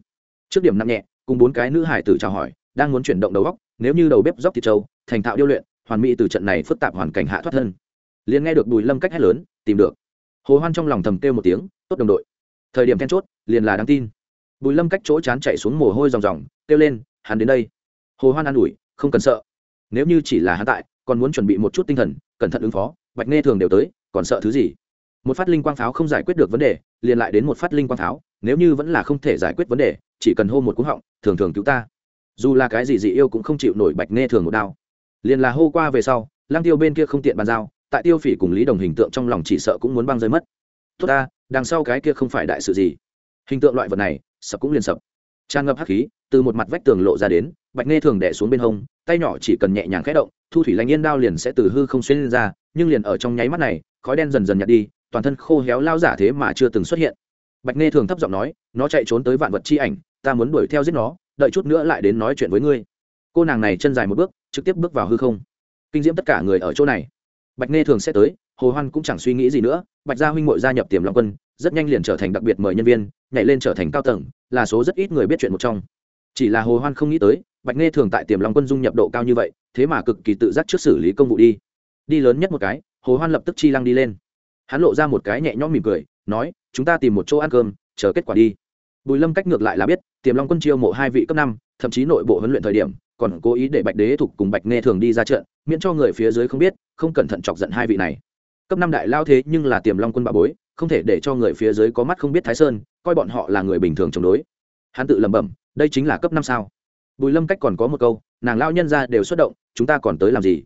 Trước điểm nặng nhẹ, cùng bốn cái nữ hải tử chào hỏi, đang muốn chuyển động đầu góc nếu như đầu bếp dốc thịt trâu, thành thạo điêu luyện, hoàn mỹ từ trận này phức tạp hoàn cảnh hạ thoát thân. Liền nghe được bùi lâm cách hét lớn, tìm được. Hồ hoan trong lòng thầm kêu một tiếng, tốt đồng đội. Thời điểm then chốt, liền là đáng tin. Bùi lâm cách chỗ chán chạy xuống mồ hôi ròng ròng, kêu lên, hắn đến đây. Hồ hoan an ủi, không cần sợ nếu như chỉ là hắn tại, còn muốn chuẩn bị một chút tinh thần, cẩn thận ứng phó, bạch nghe thường đều tới, còn sợ thứ gì? Một phát linh quang pháo không giải quyết được vấn đề, liền lại đến một phát linh quang pháo, nếu như vẫn là không thể giải quyết vấn đề, chỉ cần hô một cú họng, thường thường cứu ta. Dù là cái gì dị yêu cũng không chịu nổi bạch nghe thường một đao. Liền là hô qua về sau lang tiêu bên kia không tiện bàn giao, tại tiêu phỉ cùng lý đồng hình tượng trong lòng chỉ sợ cũng muốn băng rơi mất. Tốt ta, đằng sau cái kia không phải đại sự gì. Hình tượng loại vật này, sập cũng liền sập. Tràn ngập hắc khí, từ một mặt vách tường lộ ra đến bạch nghe thường đẻ xuống bên hông, tay nhỏ chỉ cần nhẹ nhàng khẽ động, thu thủy Lanh yên đao liền sẽ từ hư không xuyên lên ra, nhưng liền ở trong nháy mắt này, khói đen dần dần nhạt đi, toàn thân khô héo lao giả thế mà chưa từng xuất hiện. Bạch nghe thường thấp giọng nói, nó chạy trốn tới vạn vật chi ảnh, ta muốn đuổi theo giết nó, đợi chút nữa lại đến nói chuyện với ngươi. Cô nàng này chân dài một bước, trực tiếp bước vào hư không. Kinh diễm tất cả người ở chỗ này. Bạch nghe thường sẽ tới, hồ hoan cũng chẳng suy nghĩ gì nữa, bạch gia huynh muội gia nhập tiềm long quân, rất nhanh liền trở thành đặc biệt mời nhân viên, nhảy lên trở thành cao tầng, là số rất ít người biết chuyện một trong. Chỉ là hồ hoan không nghĩ tới bạch nghe thường tại tiềm long quân dung nhập độ cao như vậy, thế mà cực kỳ tự giác trước xử lý công vụ đi. Đi lớn nhất một cái, hồ hoan lập tức chi lăng đi lên. Hắn lộ ra một cái nhẹ nhõm mỉm cười, nói, chúng ta tìm một chỗ ăn cơm, chờ kết quả đi. Bùi lâm cách ngược lại là biết, tiềm long quân chiêu mộ hai vị cấp năm, thậm chí nội bộ huấn luyện thời điểm, còn cố ý để bạch đế thục cùng bạch nghe thường đi ra trận, miễn cho người phía dưới không biết, không cẩn thận chọc giận hai vị này. Cấp năm đại lao thế nhưng là tiềm long quân bà bối, không thể để cho người phía dưới có mắt không biết thái sơn, coi bọn họ là người bình thường chống đối. Hắn tự lẩm bẩm, đây chính là cấp năm sao? Bùi lâm cách còn có một câu, nàng lao nhân ra đều xuất động, chúng ta còn tới làm gì?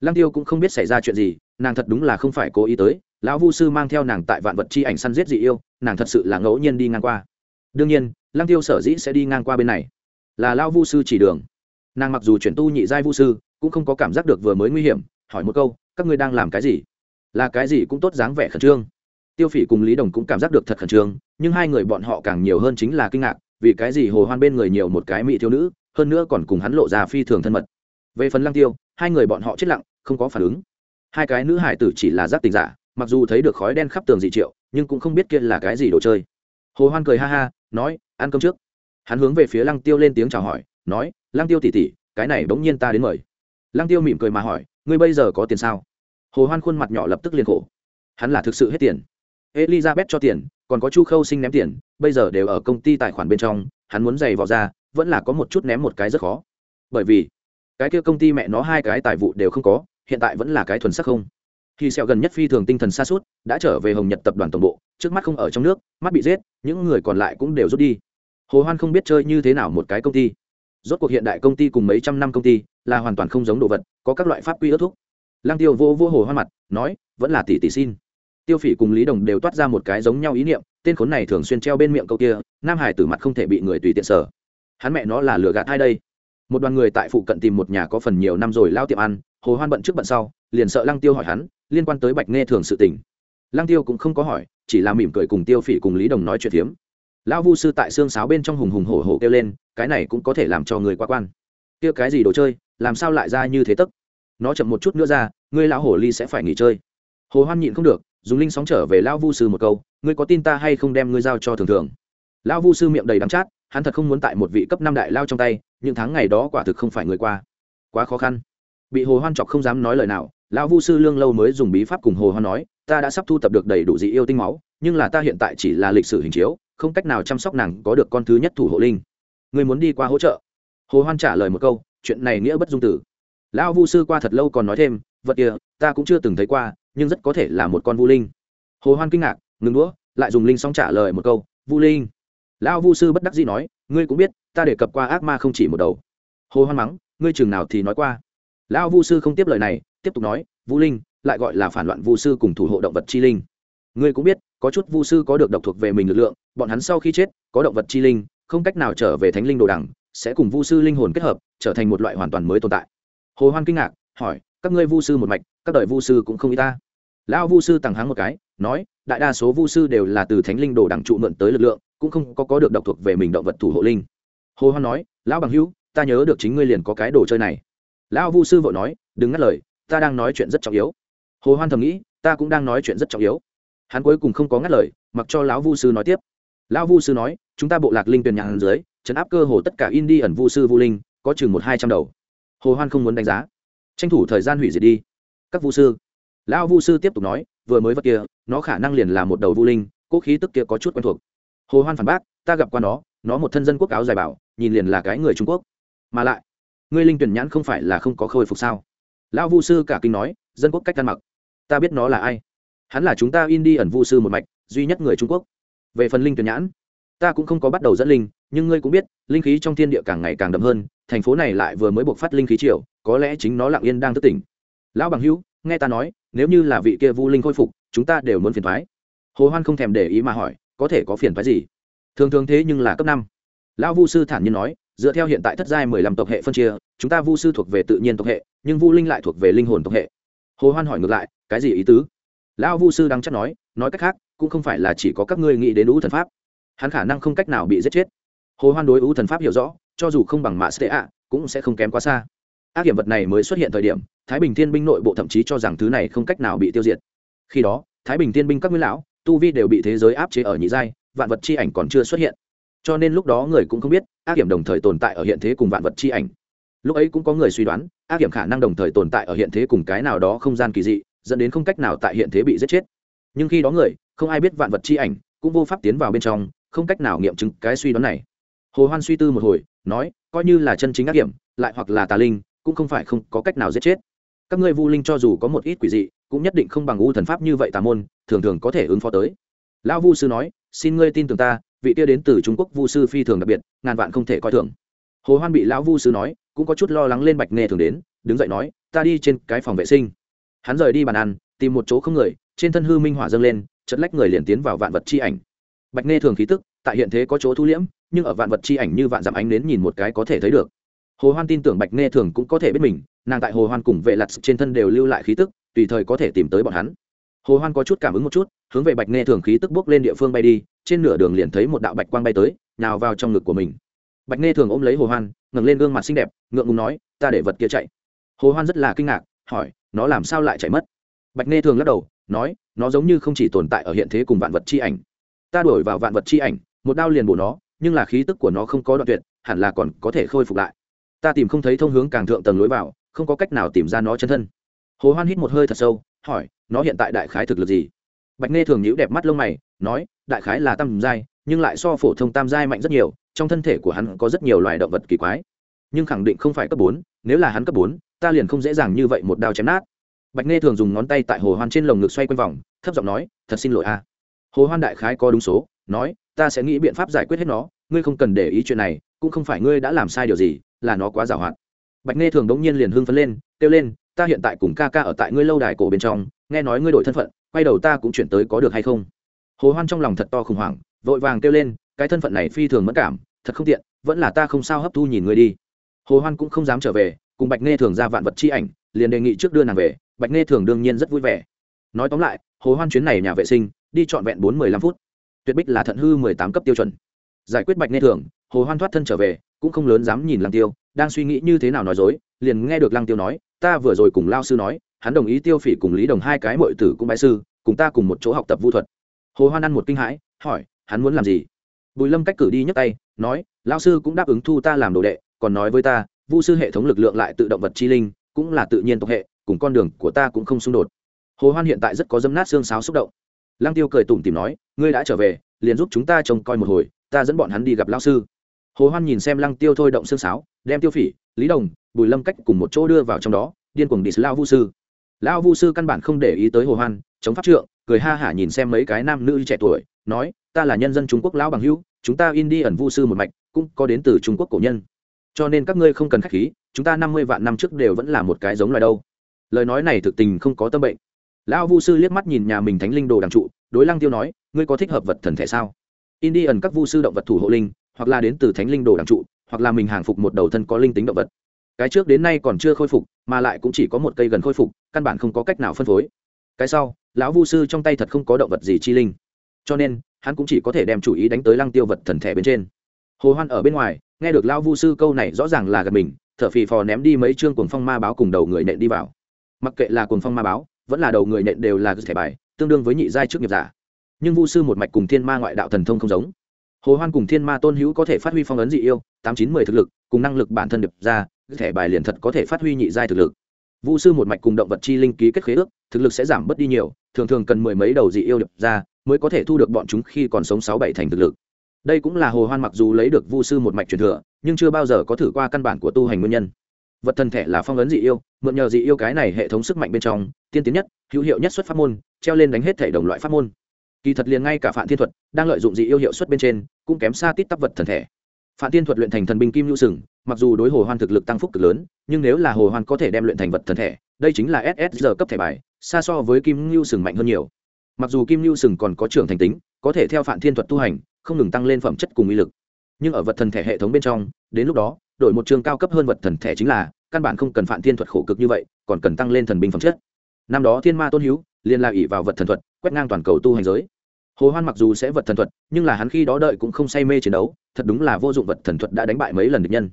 Lăng tiêu cũng không biết xảy ra chuyện gì, nàng thật đúng là không phải cố ý tới. Lão vu sư mang theo nàng tại vạn vật chi ảnh săn giết dị yêu, nàng thật sự là ngẫu nhiên đi ngang qua. Đương nhiên, lăng tiêu sở dĩ sẽ đi ngang qua bên này, là lao vu sư chỉ đường. Nàng mặc dù chuyển tu nhị giai vu sư, cũng không có cảm giác được vừa mới nguy hiểm, hỏi một câu, các ngươi đang làm cái gì? Là cái gì cũng tốt, dáng vẻ khẩn trương. Tiêu phỉ cùng lý đồng cũng cảm giác được thật khẩn trương, nhưng hai người bọn họ càng nhiều hơn chính là kinh ngạc, vì cái gì hồ hoan bên người nhiều một cái mỹ thiếu nữ hơn nữa còn cùng hắn lộ ra phi thường thân mật. Về phần lăng tiêu, hai người bọn họ chết lặng, không có phản ứng. Hai cái nữ hải tử chỉ là giác tình giả, mặc dù thấy được khói đen khắp tường dị triệu, nhưng cũng không biết kia là cái gì đồ chơi. Hồ hoan cười ha ha, nói, ăn cơm trước. Hắn hướng về phía lăng tiêu lên tiếng chào hỏi, nói, lăng tiêu tỉ tỉ cái này bỗng nhiên ta đến mời. Lăng tiêu mỉm cười mà hỏi, ngươi bây giờ có tiền sao? Hồ hoan khuôn mặt nhỏ lập tức liền khổ. Hắn là thực sự hết tiền. Elizabeth cho tiền, còn có chu khâu sinh ném tiền, bây giờ đều ở công ty tài khoản bên trong, hắn muốn giày vào ra vẫn là có một chút ném một cái rất khó. Bởi vì, cái kia công ty mẹ nó hai cái tài vụ đều không có, hiện tại vẫn là cái thuần sắc không. Khi sẹo gần nhất phi thường tinh thần xa suốt đã trở về hồng nhật tập đoàn tổng bộ, trước mắt không ở trong nước, mắt bị giết, những người còn lại cũng đều rút đi. Hồ hoan không biết chơi như thế nào một cái công ty. Rốt cuộc hiện đại công ty cùng mấy trăm năm công ty, là hoàn toàn không giống đồ vật, có các loại pháp quy ước thúc. Lăng tiêu vô vô hồ hoan mặt, nói, vẫn là tỷ tỷ xin. Tiêu phỉ cùng lý đồng đều toát ra một cái giống nhau ý niệm, tên khốn này thường xuyên treo bên miệng câu kia, nam hải tử mặt không thể bị người tùy tiện sở hắn mẹ nó là lừa gạt hai đây? Một đoàn người tại phụ cận tìm một nhà có phần nhiều năm rồi lao tiệm ăn, hồ hoan bận trước bận sau, liền sợ lăng tiêu hỏi hắn, liên quan tới bạch nghe thường sự tình. Lăng tiêu cũng không có hỏi, chỉ là mỉm cười cùng tiêu phỉ cùng lý đồng nói chuyện phiếm. Lão vu sư tại xương sáo bên trong hùng hùng hổ hổ kêu lên, cái này cũng có thể làm cho người qua quan. Kia cái gì đồ chơi, làm sao lại ra như thế tức? Nó chậm một chút nữa ra, ngươi lão hổ ly sẽ phải nghỉ chơi. Hồ hoan nhịn không được, dùng linh sóng trở về lão vu sư một câu, ngươi có tin ta hay không đem ngươi giao cho thường thường? Lão vu sư miệng đầy đắng chát hắn thật không muốn tại một vị cấp năm đại lao trong tay, những tháng ngày đó quả thực không phải người qua. Quá khó khăn. Bị hồ hoan chọc không dám nói lời nào, lão vu sư lương lâu mới dùng bí pháp cùng hồ hoan nói, ta đã sắp thu tập được đầy đủ dị yêu tinh máu, nhưng là ta hiện tại chỉ là lịch sử hình chiếu, không cách nào chăm sóc nàng có được con thứ nhất thủ hộ linh. Người muốn đi qua hỗ trợ? Hồ hoan trả lời một câu, chuyện này nghĩa bất dung tử. Lão vu sư qua thật lâu còn nói thêm, vật kia, ta cũng chưa từng thấy qua, nhưng rất có thể là một con vu linh. Hồ hoan kinh ngạc, ngừng đũa, lại dùng linh xong trả lời một câu, vu linh lão vu sư bất đắc dĩ nói, ngươi cũng biết, ta đề cập qua ác ma không chỉ một đầu. Hồ hoan mắng, ngươi chừng nào thì nói qua. Lão vu sư không tiếp lời này, tiếp tục nói, vu linh, lại gọi là phản loạn vu sư cùng thủ hộ động vật chi linh. Ngươi cũng biết, có chút vu sư có được độc thuộc về mình lực lượng, bọn hắn sau khi chết, có động vật chi linh, không cách nào trở về thánh linh đồ đẳng, sẽ cùng vu sư linh hồn kết hợp, trở thành một loại hoàn toàn mới tồn tại. Hồ hoan kinh ngạc, hỏi, các ngươi vu sư một mạch, các đời vu sư cũng không y ta? Lão vu sư tằng hắng một cái, nói, đại đa số vu sư đều là từ thánh linh đồ đẳng trụ mượn tới lực lượng cũng không có có được độc thuộc về mình động vật thủ hộ linh. Hồ hoan nói, lão bằng hữu, ta nhớ được chính ngươi liền có cái đồ chơi này. Lão vu sư vội nói, đừng ngắt lời, ta đang nói chuyện rất trọng yếu. Hồ hoan thầm nghĩ, ta cũng đang nói chuyện rất trọng yếu. Hắn cuối cùng không có ngắt lời, mặc cho lão vu sư nói tiếp. Lão vu sư nói, chúng ta bộ lạc linh tuyển nhàn dưới chấn áp cơ hồ tất cả in đi ẩn vu sư vu linh, có chừng một hai trăm đầu. Hồ hoan không muốn đánh giá. Tranh thủ thời gian hủy diệt đi. Các vu sư. Lão vu sư tiếp tục nói, vừa mới vật kia, nó khả năng liền là một đầu vu linh, cố khí tức kia có chút quen thuộc hồ hoan phản bác, ta gặp qua nó nó một thân dân quốc áo dài bảo, nhìn liền là cái người trung quốc. Mà lại, ngươi linh tuyển nhãn không phải là không có khôi phục sao? Lão vu sư cả kinh nói, dân quốc cách ăn mặc. Ta biết nó là ai. Hắn là chúng ta in đi ẩn vu sư một mạch, duy nhất người trung quốc. Về phần linh tuyển nhãn, ta cũng không có bắt đầu dẫn linh, nhưng ngươi cũng biết, linh khí trong thiên địa càng ngày càng đậm hơn, thành phố này lại vừa mới buộc phát linh khí triều, có lẽ chính nó lặng yên đang thức tỉnh. Lão bằng hữu, nghe ta nói, nếu như là vị kia vu linh khôi phục, chúng ta đều muốn phiền thoái. Hồ hoan không thèm để ý mà hỏi có thể có phiền thoái gì? Thường thường thế nhưng là cấp năm. Lão vu sư thản nhiên nói, dựa theo hiện tại thất giai mười lăm tộc hệ phân chia, chúng ta vu sư thuộc về tự nhiên tộc hệ, nhưng vu linh lại thuộc về linh hồn tộc hệ. Hồ hoan hỏi ngược lại, cái gì ý tứ? Lão vu sư đang chắc nói nói cách khác, cũng không phải là chỉ có các ngươi nghĩ đến ú thần pháp. Hắn khả năng không cách nào bị giết chết. Hồ hoan đối ú thần pháp hiểu rõ, cho dù không bằng mạ sệ ạ, cũng sẽ không kém quá xa. Ác hiểm vật này mới xuất hiện thời điểm, thái bình thiên binh nội bộ thậm chí cho rằng thứ này không cách nào bị tiêu diệt. Khi đó, thái bình thiên binh các nguyên lão tu vi đều bị thế giới áp chế ở nhị giai, vạn vật chi ảnh còn chưa xuất hiện. Cho nên lúc đó người cũng không biết, ác hiểm đồng thời tồn tại ở hiện thế cùng vạn vật chi ảnh. Lúc ấy cũng có người suy đoán, ác hiểm khả năng đồng thời tồn tại ở hiện thế cùng cái nào đó không gian kỳ dị, dẫn đến không cách nào tại hiện thế bị giết chết. Nhưng khi đó người, không ai biết vạn vật chi ảnh cũng vô pháp tiến vào bên trong, không cách nào nghiệm chứng cái suy đoán này. Hồ hoan suy tư một hồi, nói, coi như là chân chính ác hiểm, lại hoặc là tà linh, cũng không phải không có cách nào giết chết. Các ngươi vu linh cho dù có một ít quỷ dị cũng nhất định không bằng u thần pháp như vậy tà môn, thường thường có thể ứng phó tới. Lão vu sư nói, xin ngươi tin tưởng ta, vị kia đến từ trung quốc vu sư phi thường đặc biệt, ngàn vạn không thể coi thường. Hồ hoan bị lão vu sư nói, cũng có chút lo lắng lên bạch nghe thường đến, đứng dậy nói, ta đi trên cái phòng vệ sinh. Hắn rời đi bàn ăn, tìm một chỗ không người, trên thân hư minh hỏa dâng lên chất lách người liền tiến vào vạn vật chi ảnh. Bạch nghe thường khí tức, tại hiện thế có chỗ thu liễm, nhưng ở vạn vật chi ảnh như vạn giảm ánh đến nhìn một cái có thể thấy được. Hồ hoan tin tưởng bạch nghe thường cũng có thể biết mình, nàng tại hồ hoan cùng vệ lặt trên thân đều lưu lại khí tức tùy thời có thể tìm tới bọn hắn. Hồ hoan có chút cảm ứng một chút, hướng về bạch nghe thường khí tức bước lên địa phương bay đi, trên nửa đường liền thấy một đạo bạch quang bay tới nào vào trong ngực của mình. Bạch nghe thường ôm lấy hồ hoan, ngẩng lên gương mặt xinh đẹp, ngượng ngùng nói, ta để vật kia chạy. Hồ hoan rất là kinh ngạc, hỏi, nó làm sao lại chạy mất? Bạch nghe thường lắc đầu, nói, nó giống như không chỉ tồn tại ở hiện thế cùng vạn vật chi ảnh. Ta đổi vào vạn vật chi ảnh, một đao liền bổ nó, nhưng là khí tức của nó không có đoạn tuyệt, hẳn là còn có thể khôi phục lại. Ta tìm không thấy thông hướng càng thượng tầng lối vào, không có cách nào tìm ra nó chân thân hồ hoan hít một hơi thật sâu, hỏi, nó hiện tại đại khái thực lực gì? Bạch nghe thường nhíu đẹp mắt lông mày, nói, đại khái là tam giai, nhưng lại so phổ thông tam giai mạnh rất nhiều, trong thân thể của hắn có rất nhiều loài động vật kỳ quái. Nhưng khẳng định không phải cấp bốn, nếu là hắn cấp bốn, ta liền không dễ dàng như vậy một đao chém nát. Bạch nghe thường dùng ngón tay tại hồ hoan trên lồng ngực xoay quanh vòng, thấp giọng nói, thật xin lỗi a. Hồ hoan đại khái có đúng số, nói, ta sẽ nghĩ biện pháp giải quyết hết nó, ngươi không cần để ý chuyện này, cũng không phải ngươi đã làm sai điều gì, là nó quá giàu hạn. Bạch nghe thường đống nhiên liền hưng phấn lên, kêu lên ta hiện tại cùng ca ca ở tại ngươi lâu đài cổ bên trong, nghe nói ngươi đổi thân phận, quay đầu ta cũng chuyển tới có được hay không? Hồ hoan trong lòng thật to khủng hoảng, vội vàng kêu lên, cái thân phận này phi thường mất cảm, thật không tiện, vẫn là ta không sao hấp thu nhìn ngươi đi. Hồ hoan cũng không dám trở về, cùng bạch nghe thường ra vạn vật chi ảnh, liền đề nghị trước đưa nàng về, bạch nghe thường đương nhiên rất vui vẻ. Nói tóm lại, hồ hoan chuyến này nhà vệ sinh, đi trọn vẹn bốn mười lăm phút. Tuyệt bích là thận hư mười tám cấp tiêu chuẩn. Giải quyết bạch nghe thường, hồ hoan thoát thân trở về, cũng không lớn dám nhìn lăng tiêu, đang suy nghĩ như thế nào nói dối, liền nghe được lăng tiêu nói ta vừa rồi cùng lao sư nói, hắn đồng ý tiêu phỉ cùng lý đồng hai cái mọi tử cũng bái sư, cùng ta cùng một chỗ học tập vũ thuật. Hồ hoan ăn một kinh hãi, hỏi, hắn muốn làm gì? Bùi lâm cách cử đi nhấc tay, nói, lao sư cũng đáp ứng thu ta làm đồ đệ, còn nói với ta, vu sư hệ thống lực lượng lại tự động vật chi linh, cũng là tự nhiên tộc hệ, cùng con đường của ta cũng không xung đột. Hồ hoan hiện tại rất có dâm nát xương sáo xúc động. Lăng tiêu cười tủm tìm nói, ngươi đã trở về, liền giúp chúng ta trông coi một hồi, ta dẫn bọn hắn đi gặp lao sư. Hồ hoan nhìn xem lăng tiêu thôi động xương sáo, đem tiêu phỉ, lý đồng bùi lâm cách cùng một chỗ đưa vào trong đó, điên cuồng đi lao vu sư. Lao vu sư căn bản không để ý tới hồ hoan, chống pháp trượng, cười ha hả nhìn xem mấy cái nam nữ trẻ tuổi, nói, ta là nhân dân trung quốc lão bằng hữu, chúng ta in đi ẩn vu sư một mạch, cũng có đến từ trung quốc cổ nhân. Cho nên các ngươi không cần khách khí, chúng ta năm mươi vạn năm trước đều vẫn là một cái giống loài đâu. Lời nói này thực tình không có tâm bệnh. Lão vu sư liếc mắt nhìn nhà mình thánh linh đồ đằng trụ, đối lăng tiêu nói, ngươi có thích hợp vật thần thể sao? In đi ẩn các vu sư động vật thủ hộ linh, hoặc là đến từ thánh linh đồ đằng trụ, hoặc là mình hàng phục một đầu thân có linh tính động vật cái trước đến nay còn chưa khôi phục, mà lại cũng chỉ có một cây gần khôi phục, căn bản không có cách nào phân phối. Cái sau, lão vu sư trong tay thật không có động vật gì chi linh. Cho nên, hắn cũng chỉ có thể đem chủ ý đánh tới lăng tiêu vật thần thể bên trên. Hồ hoan ở bên ngoài, nghe được lão vu sư câu này rõ ràng là gần mình, thở phì phò ném đi mấy chương cuồng phong ma báo cùng đầu người nện đi vào. Mặc kệ là cuồng phong ma báo, vẫn là đầu người nện đều là thẻ bài, tương đương với nhị giai trước nghiệp giả. Nhưng vu sư một mạch cùng thiên ma ngoại đạo thần thông không giống. Hồ hoan cùng thiên ma tôn hữu có thể phát huy phong ấn dị yêu, tám chín mười thực lực, cùng năng lực bản thân điệp ra thẻ bài liền thật có thể phát huy nhị giai thực lực. Vu sư một mạch cùng động vật chi linh ký kết khế ước, thực lực sẽ giảm bớt đi nhiều, thường thường cần mười mấy đầu dị yêu đập ra, mới có thể thu được bọn chúng khi còn sống sáu bảy thành thực lực. Đây cũng là hồ hoan mặc dù lấy được vu sư một mạch truyền thừa, nhưng chưa bao giờ có thử qua căn bản của tu hành nguyên nhân. Vật thân thể là phong ấn dị yêu, mượn nhờ dị yêu cái này hệ thống sức mạnh bên trong, tiên tiến nhất, hữu hiệu nhất xuất pháp môn, treo lên đánh hết thể đồng loại pháp môn. Kỳ thật liền ngay cả phạm thiên thuật, đang lợi dụng dị yêu hiệu suất bên trên, cũng kém xa tít tắp vật thần thể phạm thiên thuật luyện thành thần binh kim lưu sừng, mặc dù đối hồ hoan thực lực tăng phúc cực lớn, nhưng nếu là hồ hoan có thể đem luyện thành vật thần thể, đây chính là ssr cấp thẻ bài, xa so với kim lưu sừng mạnh hơn nhiều. Mặc dù kim lưu sừng còn có trưởng thành tính, có thể theo phạm thiên thuật tu hành, không ngừng tăng lên phẩm chất cùng uy lực. Nhưng ở vật thần thể hệ thống bên trong, đến lúc đó đổi một trường cao cấp hơn vật thần thể chính là, căn bản không cần phạm thiên thuật khổ cực như vậy, còn cần tăng lên thần binh phẩm chất. Năm đó thiên ma tôn hữu liên la ỉ vào vật thần thuật, quét ngang toàn cầu tu hành giới. Hồ hoan mặc dù sẽ vật thần thuật, nhưng là hắn khi đó đợi cũng không say mê chiến đấu thật đúng là vô dụng vật thần thuật đã đánh bại mấy lần địch nhân.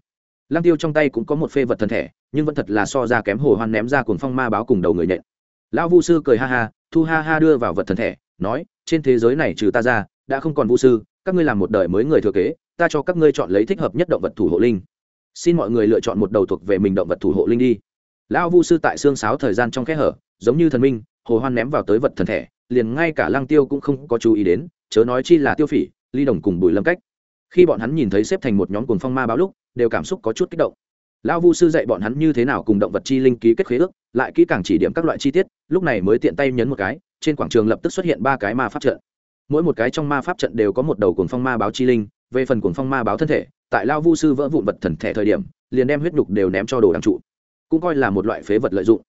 Lăng tiêu trong tay cũng có một phê vật thần thể, nhưng vẫn thật là so ra kém hồ hoan ném ra cuồng phong ma báo cùng đầu người nhện. Lão vu sư cười ha ha, thu ha ha đưa vào vật thần thể, nói, trên thế giới này trừ ta ra, đã không còn vu sư, các ngươi làm một đời mới người thừa kế, ta cho các ngươi chọn lấy thích hợp nhất động vật thủ hộ linh. Xin mọi người lựa chọn một đầu thuộc về mình động vật thủ hộ linh đi. Lão vu sư tại xương sáo thời gian trong kẽ hở, giống như thần minh, hồ hoan ném vào tới vật thần thể, liền ngay cả lăng tiêu cũng không có chú ý đến, chớ nói chi là tiêu phỉ, ly đồng cùng bùi lâm cách khi bọn hắn nhìn thấy xếp thành một nhóm cuồng phong ma báo lúc, đều cảm xúc có chút kích động. Lão vu sư dạy bọn hắn như thế nào cùng động vật chi linh ký kết khế ước, lại kỹ càng chỉ điểm các loại chi tiết, lúc này mới tiện tay nhấn một cái, trên quảng trường lập tức xuất hiện ba cái ma pháp trận. Mỗi một cái trong ma pháp trận đều có một đầu cuồng phong ma báo chi linh, về phần cuồng phong ma báo thân thể, tại lao vu sư vỡ vụn vật thần thể thời điểm, liền đem huyết nhục đều ném cho đồ đằng trụ. Cũng coi là một loại phế vật lợi dụng.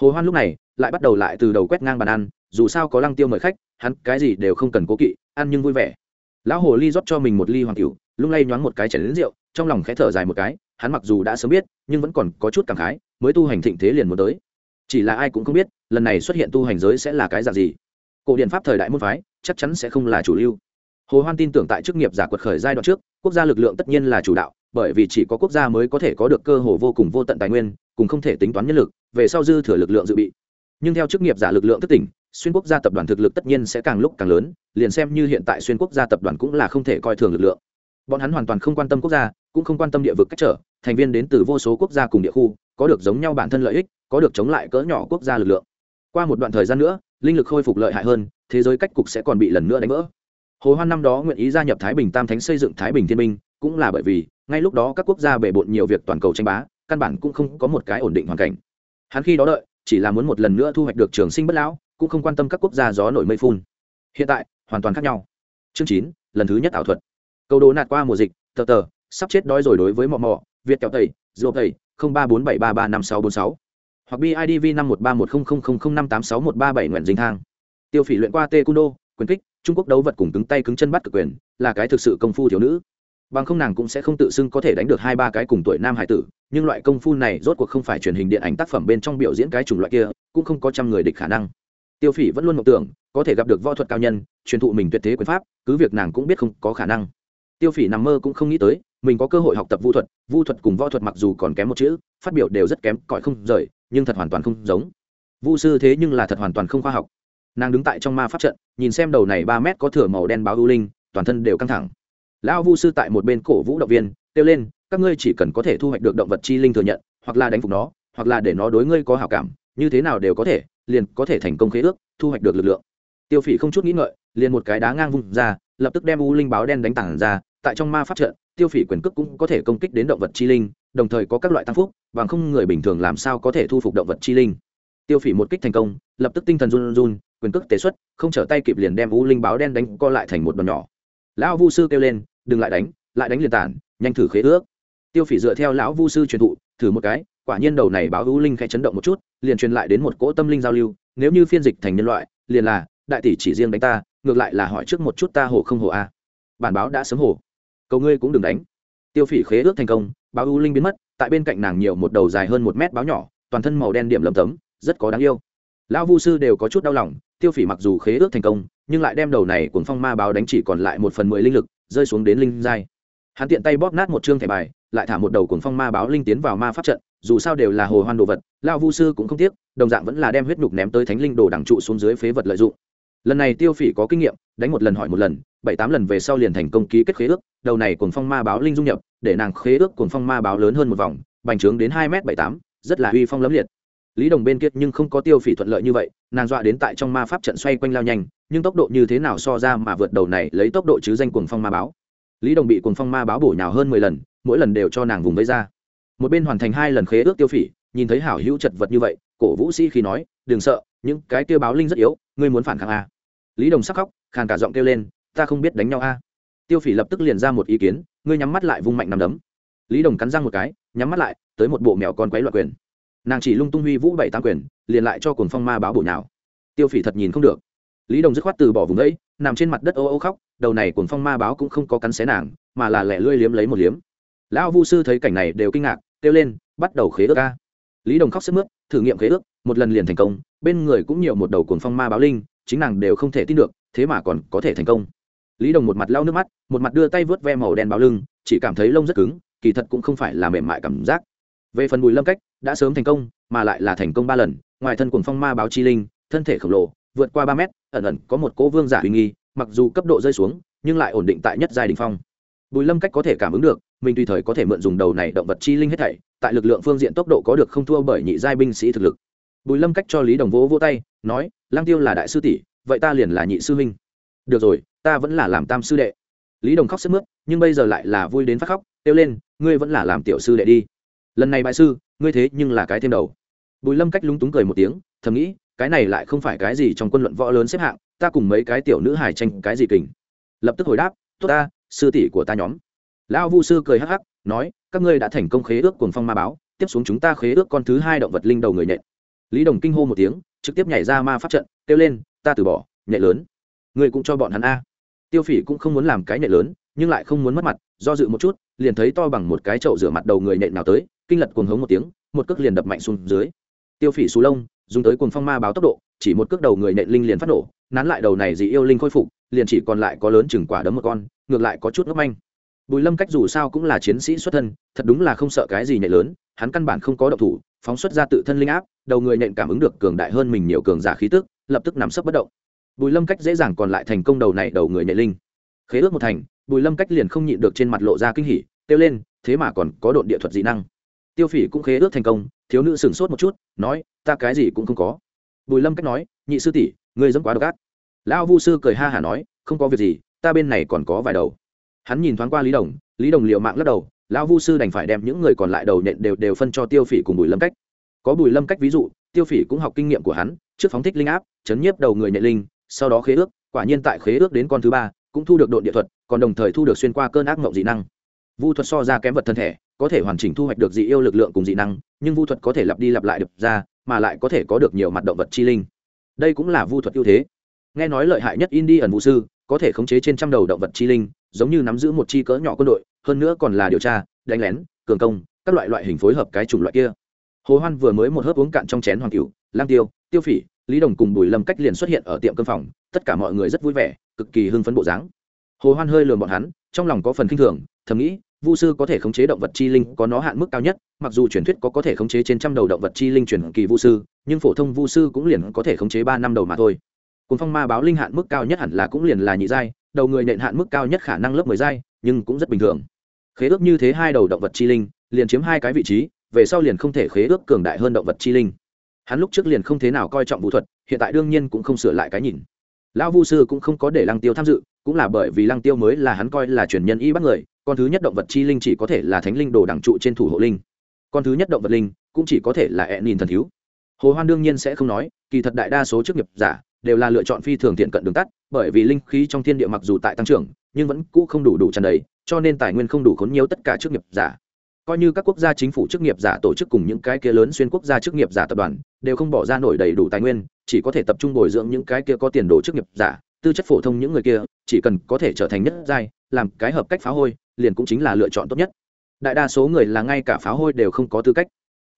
Hồ hoan lúc này lại bắt đầu lại từ đầu quét ngang bàn ăn, dù sao có lăng tiêu mời khách, hắn cái gì đều không cần cố kỵ, ăn nhưng vui vẻ lão hồ ly rót cho mình một ly hoàng cửu lung lay nhoáng một cái chảy đến rượu, trong lòng khẽ thở dài một cái, hắn mặc dù đã sớm biết, nhưng vẫn còn có chút cảm khái, mới tu hành thịnh thế liền muốn tới. Chỉ là ai cũng không biết, lần này xuất hiện tu hành giới sẽ là cái dạng gì. Cổ điện pháp thời đại môn phái, chắc chắn sẽ không là chủ lưu. Hồ hoan tin tưởng tại chức nghiệp giả quật khởi giai đoạn trước, quốc gia lực lượng tất nhiên là chủ đạo, bởi vì chỉ có quốc gia mới có thể có được cơ hồ vô cùng vô tận tài nguyên, cùng không thể tính toán nhân lực, về sau dư thừa lực lượng dự bị. Nhưng theo chức nghiệp giả lực lượng thất tỉnh xuyên quốc gia tập đoàn thực lực tất nhiên sẽ càng lúc càng lớn, liền xem như hiện tại xuyên quốc gia tập đoàn cũng là không thể coi thường lực lượng. Bọn hắn hoàn toàn không quan tâm quốc gia, cũng không quan tâm địa vực cách trở, thành viên đến từ vô số quốc gia cùng địa khu, có được giống nhau bản thân lợi ích, có được chống lại cỡ nhỏ quốc gia lực lượng. Qua một đoạn thời gian nữa, linh lực khôi phục lợi hại hơn, thế giới cách cục sẽ còn bị lần nữa đánh vỡ. Hồ hoan năm đó nguyện ý gia nhập thái bình tam thánh xây dựng thái bình thiên minh, cũng là bởi vì, ngay lúc đó các quốc gia bề bộn nhiều việc toàn cầu tranh bá, căn bản cũng không có một cái ổn định hoàn cảnh. Hắn khi đó đợi, chỉ là muốn một lần nữa thu hoạch được trường sinh bất lão cũng không quan tâm các quốc gia gió nổi mây phun. Hiện tại, hoàn toàn khác nhau. Chương chín, lần thứ nhất ảo thuật. Câu đố nạt qua mùa dịch, tờ tờ, sắp chết đói rồi đối với mò mò việt kẹo tẩy dô tẩy, không ba bốn bảy ba ba năm sáu bốn sáu. Hoặc bidv năm một ba một không không không không năm tám sáu một ba bảy nguyện dinh thang. Tiêu phỉ luyện qua tê cung đô quyền kích, trung quốc đấu vật cùng cứng tay cứng chân bắt cực quyền, là cái thực sự công phu thiếu nữ. Bằng không nàng cũng sẽ không tự xưng có thể đánh được hai ba cái cùng tuổi nam hải tử, nhưng loại công phu này rốt cuộc không phải truyền hình điện ảnh tác phẩm bên trong biểu diễn cái chủng loại kia, cũng không có trăm người địch khả năng tiêu phỉ vẫn luôn mộng tưởng, có thể gặp được võ thuật cao nhân, truyền thụ mình tuyệt thế quyền pháp, cứ việc nàng cũng biết không có khả năng. Tiêu phỉ nằm mơ cũng không nghĩ tới, mình có cơ hội học tập vũ thuật vũ thuật cùng võ thuật mặc dù còn kém một chữ, phát biểu đều rất kém, cõi không rời, nhưng thật hoàn toàn không giống. Vũ sư thế nhưng là thật hoàn toàn không khoa học. Nàng đứng tại trong ma pháp trận, nhìn xem đầu này ba mét có thửa màu đen báo ưu linh, toàn thân đều căng thẳng. Lão vu sư tại một bên cổ vũ động viên, kêu lên, các ngươi chỉ cần có thể thu hoạch được động vật chi linh thừa nhận, hoặc là đánh phục nó, hoặc là để nó đối ngươi có hảo cảm như thế nào đều có thể, liền có thể thành công khế ước, thu hoạch được lực lượng. Tiêu phỉ không chút nghĩ ngợi, liền một cái đá ngang vung ra, lập tức đem u linh báo đen đánh tảng ra, tại trong ma pháp trận, tiêu phỉ quyền cước cũng có thể công kích đến động vật chi linh, đồng thời có các loại tăng phúc, bằng không người bình thường làm sao có thể thu phục động vật chi linh. Tiêu phỉ một kích thành công, lập tức tinh thần run run, quyền cước tế xuất, không trở tay kịp liền đem u linh báo đen đánh co lại thành một đòn nhỏ. Lão vu sư kêu lên, đừng lại đánh lại đánh liền tản, nhanh thử khế ước. Tiêu phỉ dựa theo lão vu sư truyền thụ, thử một cái quả nhiên đầu này báo hữu linh khẽ chấn động một chút liền truyền lại đến một cỗ tâm linh giao lưu nếu như phiên dịch thành nhân loại liền là đại tỷ chỉ riêng đánh ta ngược lại là hỏi trước một chút ta hổ không hổ a. Bản báo đã sớm hổ, cầu ngươi cũng đừng đánh. Tiêu phỉ khế ước thành công báo u linh biến mất tại bên cạnh nàng nhiều một đầu dài hơn một mét báo nhỏ toàn thân màu đen điểm lầm tấm rất có đáng yêu. Lão vu sư đều có chút đau lòng tiêu phỉ mặc dù khế ước thành công nhưng lại đem đầu này cuồng phong ma báo đánh chỉ còn lại một phần mười linh lực rơi xuống đến linh giai hắn tiện tay bóp nát một chương thẻ bài, lại thả một đầu cuồng phong ma báo linh tiến vào ma pháp trận, dù sao đều là hồ hoan đồ vật, lão vu sư cũng không tiếc, đồng dạng vẫn là đem huyết nhục ném tới thánh linh đồ đẳng trụ xuống dưới phế vật lợi dụng. Lần này tiêu phỉ có kinh nghiệm, đánh một lần hỏi một lần, bảy tám lần về sau liền thành công ký kết khế ước, đầu này cuồng phong ma báo linh dung nhập, để nàng khế ước cuồng phong ma báo lớn hơn một vòng, bành trướng đến hai m bảy tám, rất là uy phong lấm liệt. Lý đồng bên kia nhưng không có tiêu phỉ thuận lợi như vậy, nàng dọa đến tại trong ma pháp trận xoay quanh lao nhanh, nhưng tốc độ như thế nào so ra mà vượt đầu này lấy tốc độ chứ danh cuồng phong ma báo lý đồng bị cuồng phong ma báo bổ nhào hơn mười lần, mỗi lần đều cho nàng vùng vây ra. Một bên hoàn thành hai lần khế ước tiêu phỉ, nhìn thấy hảo hữu chật vật như vậy, cổ vũ sĩ khi nói, đừng sợ, những cái tiêu báo linh rất yếu, ngươi muốn phản kháng a lý đồng sắc khóc, khàn cả giọng kêu lên, ta không biết đánh nhau a tiêu phỉ lập tức liền ra một ý kiến, ngươi nhắm mắt lại vung mạnh nằm đấm. Lý đồng cắn răng một cái, nhắm mắt lại, tới một bộ mèo con quấy loại quyền. Nàng chỉ lung tung huy vũ bảy tam quyền, liền lại cho cuồng phong ma báo bổ nhào. Tiêu phỉ thật nhìn không được. Lý đồng dứt khoát từ bỏ vùng ấy nằm trên mặt đất ô ô khóc đầu này cuồng phong ma báo cũng không có cắn xé nàng, mà là lẻ lươi liếm lấy một liếm. Lão vu sư thấy cảnh này đều kinh ngạc, kêu lên, bắt đầu khế ước ca lý đồng khóc sức mướt, thử nghiệm khế ước, một lần liền thành công, bên người cũng nhiều một đầu cuồng phong ma báo linh, chính nàng đều không thể tin được, thế mà còn có thể thành công. Lý đồng một mặt lau nước mắt, một mặt đưa tay vớt ve màu đen báo lưng, chỉ cảm thấy lông rất cứng, kỳ thật cũng không phải là mềm mại cảm giác. Về phần bùi lâm cách, đã sớm thành công, mà lại là thành công ba lần, ngoài thân cuồng phong ma báo chi linh, thân thể khổng lồ, vượt qua ba mét, ẩn ẩn có một cỗ vương giả uy nghi mặc dù cấp độ rơi xuống, nhưng lại ổn định tại nhất giai đình phong. Bùi lâm cách có thể cảm ứng được, mình tùy thời có thể mượn dùng đầu này động vật chi linh hết thảy, tại lực lượng phương diện tốc độ có được không thua bởi nhị giai binh sĩ thực lực. Bùi lâm cách cho lý đồng vỗ vỗ tay, nói lang tiêu là đại sư tỷ, vậy ta liền là nhị sư huynh. Được rồi, ta vẫn là làm tam sư đệ. Lý đồng khóc sức mướt, nhưng bây giờ lại là vui đến phát khóc, kêu lên, ngươi vẫn là làm tiểu sư đệ đi. Lần này bại sư, ngươi thế nhưng là cái thêm đầu. Bùi lâm cách lúng túng cười một tiếng, thầm nghĩ cái này lại không phải cái gì trong quân luận võ lớn xếp hạng, ta cùng mấy cái tiểu nữ hài tranh cái gì kình. Lập tức hồi đáp, tốt ta, sư tỷ của ta nhóm. Lão vu sư cười hắc hắc, nói, các ngươi đã thành công khế ước cuồng phong ma báo, tiếp xuống chúng ta khế ước con thứ hai động vật linh đầu người nhện. Lý đồng kinh hô một tiếng, trực tiếp nhảy ra ma pháp trận, kêu lên, ta từ bỏ, nhện lớn. Người cũng cho bọn hắn a. Tiêu phỉ cũng không muốn làm cái nhện lớn, nhưng lại không muốn mất mặt, do dự một chút, liền thấy to bằng một cái chậu rửa mặt đầu người nhện nào tới, kinh lật cuồng hống một tiếng, một cước liền đập mạnh xuống dưới tiêu phỉ xù lông, dùng tới cuồng phong ma báo tốc độ, chỉ một cước đầu người nện linh liền phát nổ nán lại đầu này dị yêu linh khôi phục, liền chỉ còn lại có lớn chừng quả đấm một con, ngược lại có chút ngốc manh. Bùi lâm cách dù sao cũng là chiến sĩ xuất thân, thật đúng là không sợ cái gì nhẹ lớn, hắn căn bản không có động thủ, phóng xuất ra tự thân linh áp, đầu người nện cảm ứng được cường đại hơn mình nhiều cường giả khí tức, lập tức nằm sấp bất động. Bùi lâm cách dễ dàng còn lại thành công đầu này đầu người nện linh. Khế ước một thành, bùi lâm cách liền không nhịn được trên mặt lộ ra kinh hỉ, kêu lên, thế mà còn có độn địa thuật dị năng tiêu phỉ cũng khế ước thành công, thiếu nữ sửng sốt một chút, nói, ta cái gì cũng không có. Bùi lâm cách nói, nhị sư tỷ, ngươi dẫm quá độc ác. Lão vu sư cười ha hả nói, không có việc gì, ta bên này còn có vài đầu. Hắn nhìn thoáng qua lý đồng lý đồng liệu mạng lắc đầu, lão vu sư đành phải đem những người còn lại đầu nhện đều đều phân cho tiêu phỉ cùng bùi lâm cách. Có bùi lâm cách ví dụ, tiêu phỉ cũng học kinh nghiệm của hắn, trước phóng thích linh áp, chấn nhiếp đầu người nhện linh, sau đó khế ước, quả nhiên tại khế ước đến con thứ ba, cũng thu được đội địa thuật, còn đồng thời thu được xuyên qua cơn ác mộng dị năng vu thuật so ra kém vật thân thể, có thể hoàn chỉnh thu hoạch được dị yêu lực lượng cùng dị năng, nhưng vu thuật có thể lặp đi lặp lại được ra, mà lại có thể có được nhiều mặt động vật chi linh. Đây cũng là vu thuật ưu thế. Nghe nói lợi hại nhất indi ẩn vũ sư, có thể khống chế trên trăm đầu động vật chi linh, giống như nắm giữ một chi cỡ nhỏ quân đội, hơn nữa còn là điều tra, đánh lén, cường công, các loại loại hình phối hợp cái chủng loại kia. Hồ hoan vừa mới một hớp uống cạn trong chén hoàng cửu, lang tiêu tiêu phỉ, lý đồng cùng bùi lâm cách liền xuất hiện ở tiệm cơm phòng, tất cả mọi người rất vui vẻ, cực kỳ hưng phấn bộ dáng. Hồ hoan hơi lườm bọn hắn, trong lòng có phần kinh thường thầm nghĩ, vu sư có thể khống chế động vật chi linh có nó hạn mức cao nhất, mặc dù truyền thuyết có có thể khống chế trên trăm đầu động vật chi linh truyền kỳ vu sư, nhưng phổ thông vu sư cũng liền có thể khống chế ba năm đầu mà thôi. Cùng phong ma báo linh hạn mức cao nhất hẳn là cũng liền là nhị giai, đầu người nện hạn mức cao nhất khả năng lớp mười giai, nhưng cũng rất bình thường. Khế ước như thế hai đầu động vật chi linh, liền chiếm hai cái vị trí, về sau liền không thể khế ước cường đại hơn động vật chi linh. Hắn lúc trước liền không thế nào coi trọng vũ thuật, hiện tại đương nhiên cũng không sửa lại cái nhìn. Lão vu sư cũng không có để lăng tiêu tham dự, cũng là bởi vì lăng tiêu mới là hắn coi là truyền nhân y bắt người con thứ nhất động vật chi linh chỉ có thể là thánh linh đồ đẳng trụ trên thủ hộ linh. Con thứ nhất động vật linh cũng chỉ có thể là ẹ nhìn thần thiếu. Hồ hoan đương nhiên sẽ không nói, kỳ thật đại đa số chức nghiệp giả đều là lựa chọn phi thường thiện cận đường tắt, bởi vì linh khí trong thiên địa mặc dù tại tăng trưởng, nhưng vẫn cũ không đủ đủ tràn đầy, cho nên tài nguyên không đủ khốn nhiều tất cả chức nghiệp giả. Coi như các quốc gia chính phủ chức nghiệp giả tổ chức cùng những cái kia lớn xuyên quốc gia chức nghiệp giả tập đoàn đều không bỏ ra nổi đầy đủ tài nguyên, chỉ có thể tập trung bồi dưỡng những cái kia có tiền đồ chức nghiệp giả, tư chất phổ thông những người kia, chỉ cần có thể trở thành nhất giai, làm cái hợp cách phá hôi liền cũng chính là lựa chọn tốt nhất. Đại đa số người là ngay cả pháo hôi đều không có tư cách.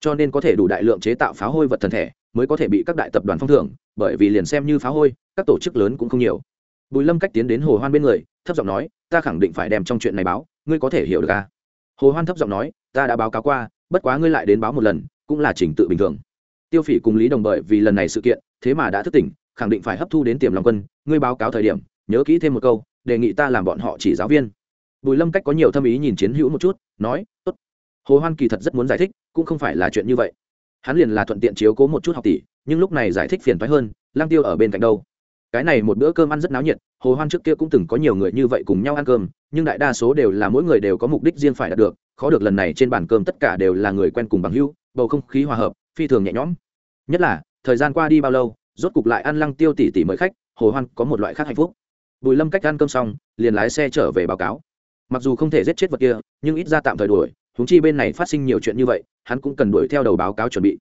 Cho nên có thể đủ đại lượng chế tạo pháo hôi vật thần thể, mới có thể bị các đại tập đoàn phong thưởng, bởi vì liền xem như pháo hôi, các tổ chức lớn cũng không nhiều. Bùi lâm cách tiến đến hồ hoan bên người, thấp giọng nói, ta khẳng định phải đem trong chuyện này báo, ngươi có thể hiểu được à? hồ hoan thấp giọng nói, ta đã báo cáo qua, bất quá ngươi lại đến báo một lần, cũng là trình tự bình thường. Tiêu phỉ cùng lý đồng bởi vì lần này sự kiện, thế mà đã thức tỉnh, khẳng định phải hấp thu đến tiềm lòng quân, ngươi báo cáo thời điểm, nhớ kỹ thêm một câu, đề nghị ta làm bọn họ chỉ giáo viên bùi lâm cách có nhiều thâm ý nhìn chiến hữu một chút, nói, tốt. Hồ hoan kỳ thật rất muốn giải thích, cũng không phải là chuyện như vậy. Hắn liền là thuận tiện chiếu cố một chút học tỷ, nhưng lúc này giải thích phiền toái hơn lang tiêu ở bên cạnh đâu? Cái này một bữa cơm ăn rất náo nhiệt, hồ hoan trước kia cũng từng có nhiều người như vậy cùng nhau ăn cơm, nhưng đại đa số đều là mỗi người đều có mục đích riêng phải đạt được, khó được lần này trên bàn cơm tất cả đều là người quen cùng bằng hữu, bầu không khí hòa hợp, phi thường nhẹ nhõm. Nhất là, thời gian qua đi bao lâu, rốt cục lại ăn lăng tiêu tỷ tỷ mời khách, hồ hoan có một loại khác hạnh phúc. Bùi lâm cách ăn cơm xong, liền lái xe trở về báo cáo mặc dù không thể giết chết vật kia, nhưng ít ra tạm thời đuổi húng chi bên này phát sinh nhiều chuyện như vậy, hắn cũng cần đuổi theo đầu báo cáo chuẩn bị.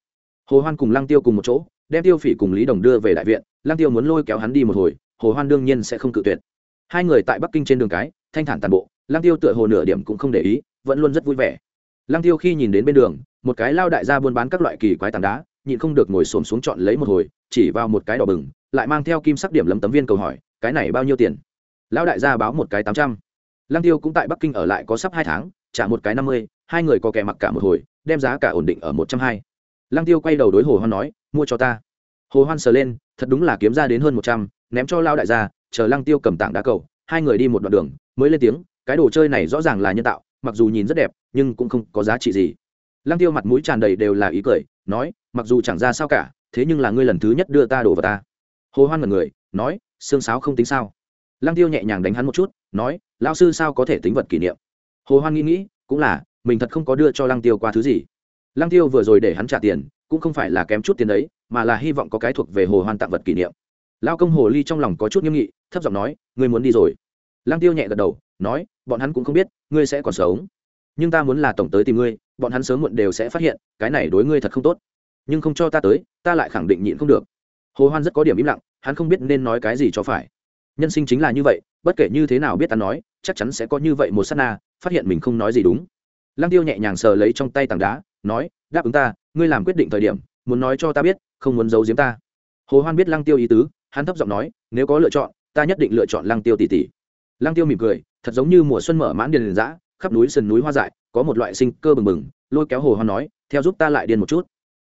Hồ hoan cùng lăng tiêu cùng một chỗ, đem tiêu phỉ cùng lý đồng đưa về đại viện, lăng tiêu muốn lôi kéo hắn đi một hồi, hồ hoan đương nhiên sẽ không cự tuyệt. Hai người tại bắc kinh trên đường cái, thanh thản tàn bộ, lăng tiêu tựa hồ nửa điểm cũng không để ý, vẫn luôn rất vui vẻ. Lăng tiêu khi nhìn đến bên đường, một cái lao đại gia buôn bán các loại kỳ quái tảng đá, nhịn không được ngồi xổm xuống chọn lấy một hồi, chỉ vào một cái đỏ bừng, lại mang theo kim sắc điểm lấm tấm viên cầu hỏi, cái này bao nhiêu tiền? Lão đại gia báo một cái tám trăm lăng tiêu cũng tại bắc kinh ở lại có sắp hai tháng, trả một cái năm mươi, hai người có kẻ mặc cả một hồi, đem giá cả ổn định ở một trăm hai. Lăng tiêu quay đầu đối hồ hoan nói, mua cho ta. Hồ hoan sờ lên, thật đúng là kiếm ra đến hơn một trăm, ném cho lao đại gia, chờ lăng tiêu cầm tảng đá cầu, hai người đi một đoạn đường, mới lên tiếng, cái đồ chơi này rõ ràng là nhân tạo, mặc dù nhìn rất đẹp, nhưng cũng không có giá trị gì. Lăng tiêu mặt mũi tràn đầy đều là ý cười, nói, mặc dù chẳng ra sao cả, thế nhưng là ngươi lần thứ nhất đưa ta đồ vào ta. Hồ hoan ngẩn người, nói, xương sáo không tính sao lăng tiêu nhẹ nhàng đánh hắn một chút, nói, lão sư sao có thể tính vật kỷ niệm? Hồ hoan nghĩ nghĩ, cũng là, mình thật không có đưa cho lăng tiêu qua thứ gì. Lăng tiêu vừa rồi để hắn trả tiền, cũng không phải là kém chút tiền đấy, mà là hy vọng có cái thuộc về hồ hoan tặng vật kỷ niệm. Lao công hồ ly trong lòng có chút nghiêm nghị, thấp giọng nói, ngươi muốn đi rồi. Lăng tiêu nhẹ gật đầu, nói, bọn hắn cũng không biết, ngươi sẽ còn sống. Nhưng ta muốn là tổng tới tìm ngươi, bọn hắn sớm muộn đều sẽ phát hiện, cái này đối ngươi thật không tốt. Nhưng không cho ta tới, ta lại khẳng định nhịn không được. Hồ hoan rất có điểm im lặng, hắn không biết nên nói cái gì cho phải nhân sinh chính là như vậy, bất kể như thế nào biết ta nói, chắc chắn sẽ có như vậy một sát na, phát hiện mình không nói gì đúng. Lăng tiêu nhẹ nhàng sờ lấy trong tay tảng đá, nói, đáp ứng ta, ngươi làm quyết định thời điểm, muốn nói cho ta biết, không muốn giấu giếm ta. Hồ hoan biết lăng tiêu ý tứ, hắn thấp giọng nói, nếu có lựa chọn, ta nhất định lựa chọn lăng tiêu tỷ tỷ lăng tiêu mỉm cười, thật giống như mùa xuân mở mãn điền giã khắp núi sườn núi hoa dại, có một loại sinh cơ bừng bừng, lôi kéo hồ hoan nói, theo giúp ta lại điên một chút.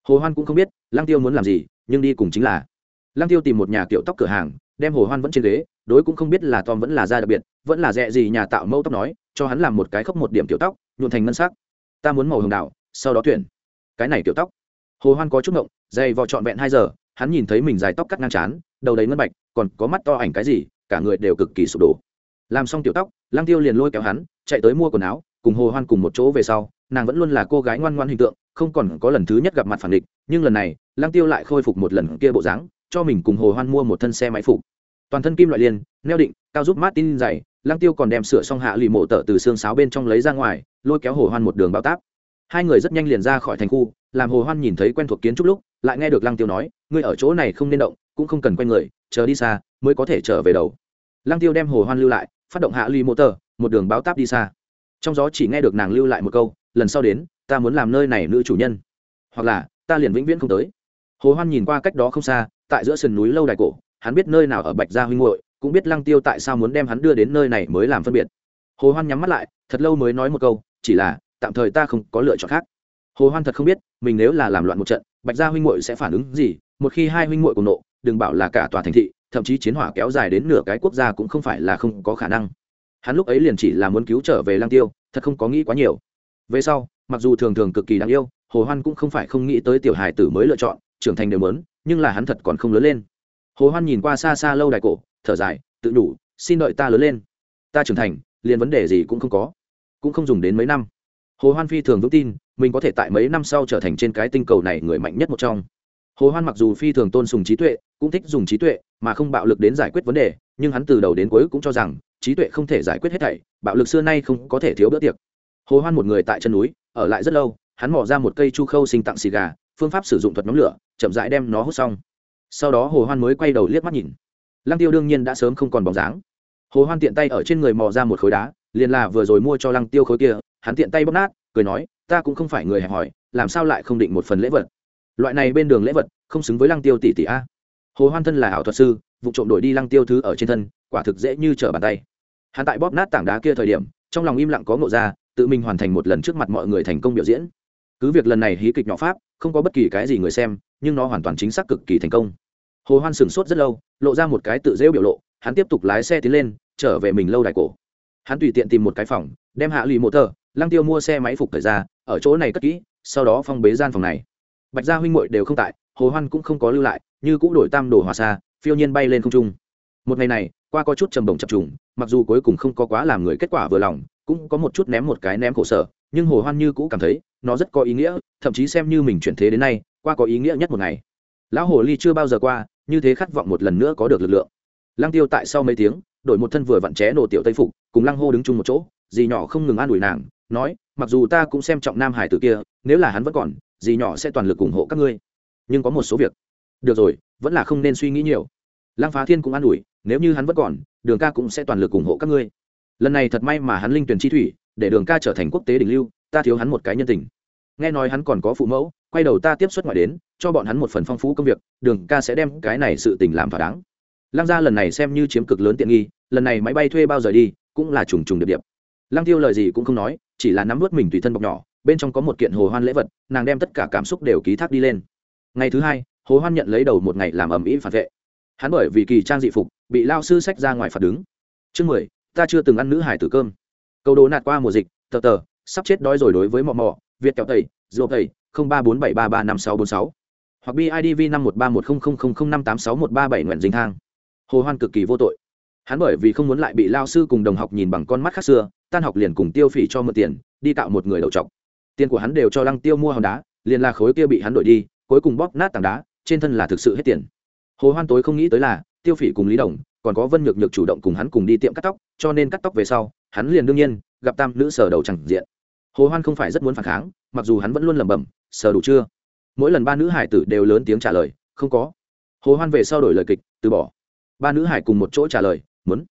Hồ hoan cũng không biết lăng tiêu muốn làm gì, nhưng đi cùng chính là. Lăng tiêu tìm một nhà kiểu tóc cửa hàng đem hồ hoan vẫn trên ghế, đối cũng không biết là tom vẫn là da đặc biệt, vẫn là dẹ gì nhà tạo mẫu tóc nói, cho hắn làm một cái khóc một điểm kiểu tóc, nhuộn thành ngân sắc. Ta muốn màu hồng đào sau đó tuyển. Cái này kiểu tóc. Hồ hoan có chút ngộng, dày vò trọn vẹn hai giờ, hắn nhìn thấy mình dài tóc cắt ngang chán đầu đầy ngân bạch, còn có mắt to ảnh cái gì, cả người đều cực kỳ sụp đổ. Làm xong tiểu tóc lang tiêu liền lôi kéo hắn, chạy tới mua quần áo, cùng hồ hoan cùng một chỗ về sau, nàng vẫn luôn là cô gái ngoan ngoan hình tượng, không còn có lần thứ nhất gặp mặt phản địch, nhưng lần này lang tiêu lại khôi phục một lần kia bộ dáng cho mình cùng hồ hoan mua một thân xe máy phục. Toàn thân kim loại liên neo định, cao giúp martin dày lang tiêu còn đem sửa xong hạ lì mộ tở từ xương sáo bên trong lấy ra ngoài, lôi kéo hồ hoan một đường bao táp. Hai người rất nhanh liền ra khỏi thành khu, làm hồ hoan nhìn thấy quen thuộc kiến trúc lúc, lại nghe được lăng tiêu nói, ngươi ở chỗ này không nên động, cũng không cần quay người, chờ đi xa, mới có thể trở về đầu. Lăng tiêu đem hồ hoan lưu lại, phát động hạ lì mộ tở một đường báo táp đi xa. Trong gió chỉ nghe được nàng lưu lại một câu, lần sau đến, ta muốn làm nơi này nữ chủ nhân. Hoặc là, ta liền vĩnh viễn không tới hồ hoan nhìn qua cách đó không xa, tại giữa sườn núi lâu đài cổ, hắn biết nơi nào ở bạch gia huynh muội, cũng biết lăng tiêu tại sao muốn đem hắn đưa đến nơi này mới làm phân biệt. Hồ hoan nhắm mắt lại, thật lâu mới nói một câu, chỉ là, tạm thời ta không có lựa chọn khác. Hồ hoan thật không biết, mình nếu là làm loạn một trận, bạch gia huynh muội sẽ phản ứng gì, một khi hai huynh muội cùng nộ, đừng bảo là cả tòa thành thị, thậm chí chiến hỏa kéo dài đến nửa cái quốc gia cũng không phải là không có khả năng. Hắn lúc ấy liền chỉ là muốn cứu trở về lang tiêu, thật không có nghĩ quá nhiều. Về sau, mặc dù thường thường cực kỳ đáng yêu, hồ hoan cũng không phải không nghĩ tới tiểu hài tử mới lựa chọn trưởng thành đều muốn, nhưng là hắn thật còn không lớn lên. Hồ hoan nhìn qua xa xa lâu đài cổ, thở dài, tự đủ xin đợi ta lớn lên. Ta trưởng thành, liền vấn đề gì cũng không có, cũng không dùng đến mấy năm. Hồ hoan phi thường vững tin, mình có thể tại mấy năm sau trở thành trên cái tinh cầu này người mạnh nhất một trong. Hồ hoan mặc dù phi thường tôn sùng trí tuệ, cũng thích dùng trí tuệ, mà không bạo lực đến giải quyết vấn đề, nhưng hắn từ đầu đến cuối cũng cho rằng, trí tuệ không thể giải quyết hết thảy, bạo lực xưa nay không có thể thiếu bữa tiệc. Hồ hoan một người tại chân núi, ở lại rất lâu, hắn mò ra một cây chu khâu sinh tặng xì gà, phương pháp sử dụng thuật nhóm lửa chậm rãi đem nó hút xong. Sau đó hồ hoan mới quay đầu liếc mắt nhìn. Lăng tiêu đương nhiên đã sớm không còn bóng dáng. Hồ hoan tiện tay ở trên người mò ra một khối đá liền là vừa rồi mua cho lăng tiêu khối kia hắn tiện tay bóp nát cười nói ta cũng không phải người hẹp hỏi, làm sao lại không định một phần lễ vật? Loại này bên đường lễ vật không xứng với lăng tiêu tỷ tỷ a. Hồ hoan thân là ảo thuật sư vụ trộm đổi đi lăng tiêu thứ ở trên thân quả thực dễ như trở bàn tay. Hắn tại bóp nát tảng đá kia thời điểm trong lòng im lặng có ngộ ra tự mình hoàn thành một lần trước mặt mọi người thành công biểu diễn. Cứ việc lần này hí kịch nhỏ pháp không có bất kỳ cái gì người xem, nhưng nó hoàn toàn chính xác cực kỳ thành công. Hồ hoan sửng sốt rất lâu, lộ ra một cái tự dễu biểu lộ, hắn tiếp tục lái xe tiến lên, trở về mình lâu đài cổ. Hắn tùy tiện tìm một cái phòng, đem hạ lì mộ tờ, lăng tiêu mua xe máy phục thời ra, ở chỗ này cất kỹ, sau đó phong bế gian phòng này. Bạch gia huynh muội đều không tại, hồ hoan cũng không có lưu lại, như cũ đổi tam đồ hòa xa, phiêu nhiên bay lên không trung. Một ngày này, qua có chút trầm bổng chập trùng, mặc dù cuối cùng không có quá làm người kết quả vừa lòng, cũng có một chút ném một cái ném khổ sở nhưng hồ hoan như cũ cảm thấy, nó rất có ý nghĩa, thậm chí xem như mình chuyển thế đến nay, qua có ý nghĩa nhất một ngày. Lão hồ ly chưa bao giờ qua, như thế khát vọng một lần nữa có được lực lượng. Lăng tiêu tại sau mấy tiếng, đổi một thân vừa vặn ché nổ tiểu tây phục, cùng lăng hô đứng chung một chỗ, dì nhỏ không ngừng an ủi nàng, nói, mặc dù ta cũng xem trọng nam hải tử kia, nếu là hắn vẫn còn, dì nhỏ sẽ toàn lực ủng hộ các ngươi. Nhưng có một số việc. Được rồi, vẫn là không nên suy nghĩ nhiều. Lăng phá thiên cũng an ủi, nếu như hắn vẫn còn, đường ca cũng sẽ toàn lực ủng hộ các ngươi. Lần này thật may mà hắn linh tuyển chi thủy để đường ca trở thành quốc tế đỉnh lưu, ta thiếu hắn một cái nhân tình. Nghe nói hắn còn có phụ mẫu, quay đầu ta tiếp xuất ngoại đến, cho bọn hắn một phần phong phú công việc, đường ca sẽ đem cái này sự tình làm thỏa đáng. Lăng gia lần này xem như chiếm cực lớn tiện nghi, lần này máy bay thuê bao giờ đi, cũng là trùng trùng điệp điệp. Lăng tiêu lời gì cũng không nói, chỉ là nắm vớt mình tùy thân bọc nhỏ, bên trong có một kiện hồ hoan lễ vật, nàng đem tất cả cảm xúc đều ký thác đi lên. Ngày thứ hai, hồ hoan nhận lấy đầu một ngày làm ầm ĩ phản vệ. Hắn bởi vì kỳ trang dị phục, bị lao sư sách ra ngoài phạt đứng. Chương mười, ta chưa từng ăn nữ hải tử cơm câu đồ nạt qua mùa dịch, tờ tờ, sắp chết đói rồi đối với mò mò việt kẹo tẩy dô tẩy, không ba bốn bảy ba ba năm sáu bốn sáu. Hoặc bidv năm một ba một không không không không năm tám sáu một ba bảy nguyện dinh thang. Hồ hoan cực kỳ vô tội. Hắn bởi vì không muốn lại bị lao sư cùng đồng học nhìn bằng con mắt khác xưa, tan học liền cùng tiêu phỉ cho mượn tiền, đi tạo một người đầu trọc. Tiền của hắn đều cho lăng tiêu mua hòn đá, liền là khối kia bị hắn đổi đi, cuối cùng bóp nát tảng đá, trên thân là thực sự hết tiền. Hồ hoan tối không nghĩ tới là, tiêu phỉ cùng lý đồng, còn có vân nhược nhược chủ động cùng hắn cùng đi tiệm cắt tóc, cho nên cắt tóc về sau hắn liền đương nhiên gặp tam nữ sở đầu chẳng diện. Hồ hoan không phải rất muốn phản kháng, mặc dù hắn vẫn luôn lẩm bẩm sờ đủ chưa? Mỗi lần ba nữ hải tử đều lớn tiếng trả lời, không có. Hồ hoan về sau đổi lời kịch, từ bỏ. Ba nữ hải cùng một chỗ trả lời, muốn.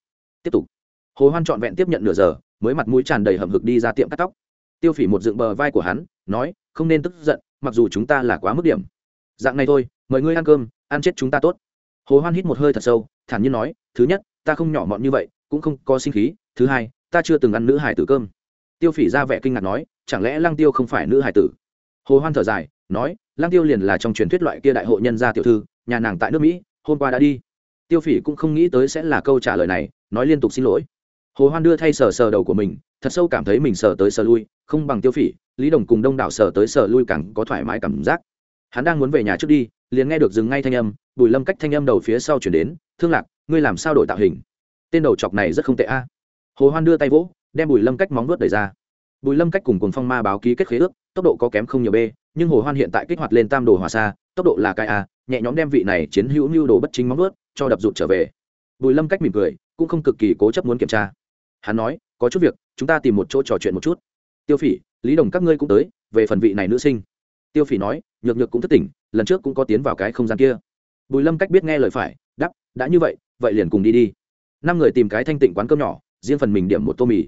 Tiếp tục. Hồ hoan trọn vẹn tiếp nhận nửa giờ, mới mặt mũi tràn đầy hầm hực đi ra tiệm cắt tóc. Tiêu phỉ một dựng bờ vai của hắn, nói, không nên tức giận, mặc dù chúng ta là quá mức điểm. Dạng này thôi, mời ngươi ăn cơm, ăn chết chúng ta tốt. Hồ hoan hít một hơi thật sâu, thản nhiên nói, thứ nhất, ta không nhỏ mọn như vậy, cũng không có sinh khí. Thứ hai ta chưa từng ăn nữ hải tử cơm. Tiêu phỉ ra vẻ kinh ngạc nói, chẳng lẽ lăng tiêu không phải nữ hải tử? Hồ hoan thở dài, nói, lăng tiêu liền là trong truyền thuyết loại kia đại hội nhân gia tiểu thư, nhà nàng tại nước mỹ, hôm qua đã đi. Tiêu phỉ cũng không nghĩ tới sẽ là câu trả lời này, nói liên tục xin lỗi. Hồ hoan đưa thay sờ sờ đầu của mình, thật sâu cảm thấy mình sờ tới sờ lui, không bằng tiêu phỉ, lý đồng cùng đông đảo sờ tới sờ lui càng có thoải mái cảm giác. Hắn đang muốn về nhà trước đi, liền nghe được dừng ngay thanh âm, bùi lâm cách thanh âm đầu phía sau chuyển đến, thương lạc, ngươi làm sao đổi tạo hình? Tên đầu chọc này rất không tệ a hồ hoan đưa tay vỗ, đem bùi lâm cách móng vuốt đẩy ra. Bùi lâm cách cùng cùng phong ma báo ký kết khế ước, tốc độ có kém không nhiều b nhưng hồ hoan hiện tại kích hoạt lên tam đồ hòa xa, tốc độ là cái a, nhẹ nhõm đem vị này chiến hữu mưu đồ bất chính móng vuốt cho đập rụt trở về. Bùi lâm cách mỉm cười, cũng không cực kỳ cố chấp muốn kiểm tra. Hắn nói, có chút việc, chúng ta tìm một chỗ trò chuyện một chút. Tiêu phỉ, lý đồng các ngươi cũng tới, về phần vị này nữ sinh. Tiêu phỉ nói, nhược nhược cũng thất tỉnh, lần trước cũng có tiến vào cái không gian kia. Bùi lâm cách biết nghe lời phải đắp đã như vậy vậy liền cùng đi đi. Năm người tìm cái thanh tịnh quán cơm nhỏ riêng phần mình điểm một tô mì.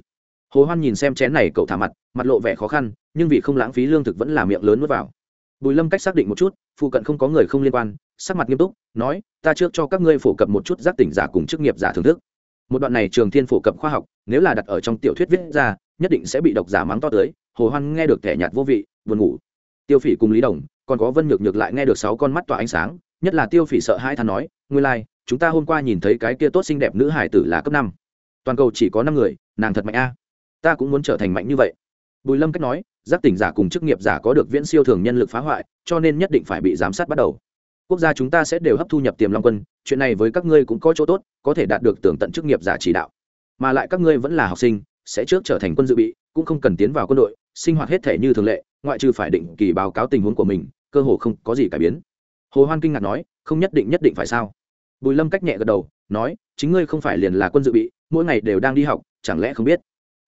Hồ hoan nhìn xem chén này cậu thả mặt mặt lộ vẻ khó khăn nhưng vì không lãng phí lương thực vẫn là miệng lớn nuốt vào. Bùi lâm cách xác định một chút phụ cận không có người không liên quan sắc mặt nghiêm túc nói ta trước cho các ngươi phổ cập một chút giác tỉnh giả cùng chức nghiệp giả thưởng thức. Một đoạn này trường thiên phổ cập khoa học nếu là đặt ở trong tiểu thuyết viết ra nhất định sẽ bị độc giả mắng to tới. Hồ hoan nghe được thẻ nhạt vô vị buồn ngủ. Tiêu phỉ cùng lý đồng còn có vân nhược nhược lại nghe được sáu con mắt tỏa ánh sáng nhất là tiêu phỉ sợ hai than nói nguyên lai、like, chúng ta hôm qua nhìn thấy cái kia tốt xinh đẹp nữ hải tử là cấp năm toàn cầu chỉ có năm người, nàng thật mạnh a. Ta cũng muốn trở thành mạnh như vậy. Bùi lâm cách nói, giác tỉnh giả cùng chức nghiệp giả có được viễn siêu thường nhân lực phá hoại, cho nên nhất định phải bị giám sát bắt đầu. Quốc gia chúng ta sẽ đều hấp thu nhập tiềm long quân, chuyện này với các ngươi cũng có chỗ tốt, có thể đạt được tưởng tận chức nghiệp giả chỉ đạo. Mà lại các ngươi vẫn là học sinh, sẽ trước trở thành quân dự bị, cũng không cần tiến vào quân đội, sinh hoạt hết thể như thường lệ, ngoại trừ phải định kỳ báo cáo tình huống của mình, cơ hồ không có gì cải biến. Hồ hoan kinh ngạc nói, không nhất định nhất định phải sao? Bùi lâm cách nhẹ gật đầu, nói chính ngươi không phải liền là quân dự bị, mỗi ngày đều đang đi học, chẳng lẽ không biết?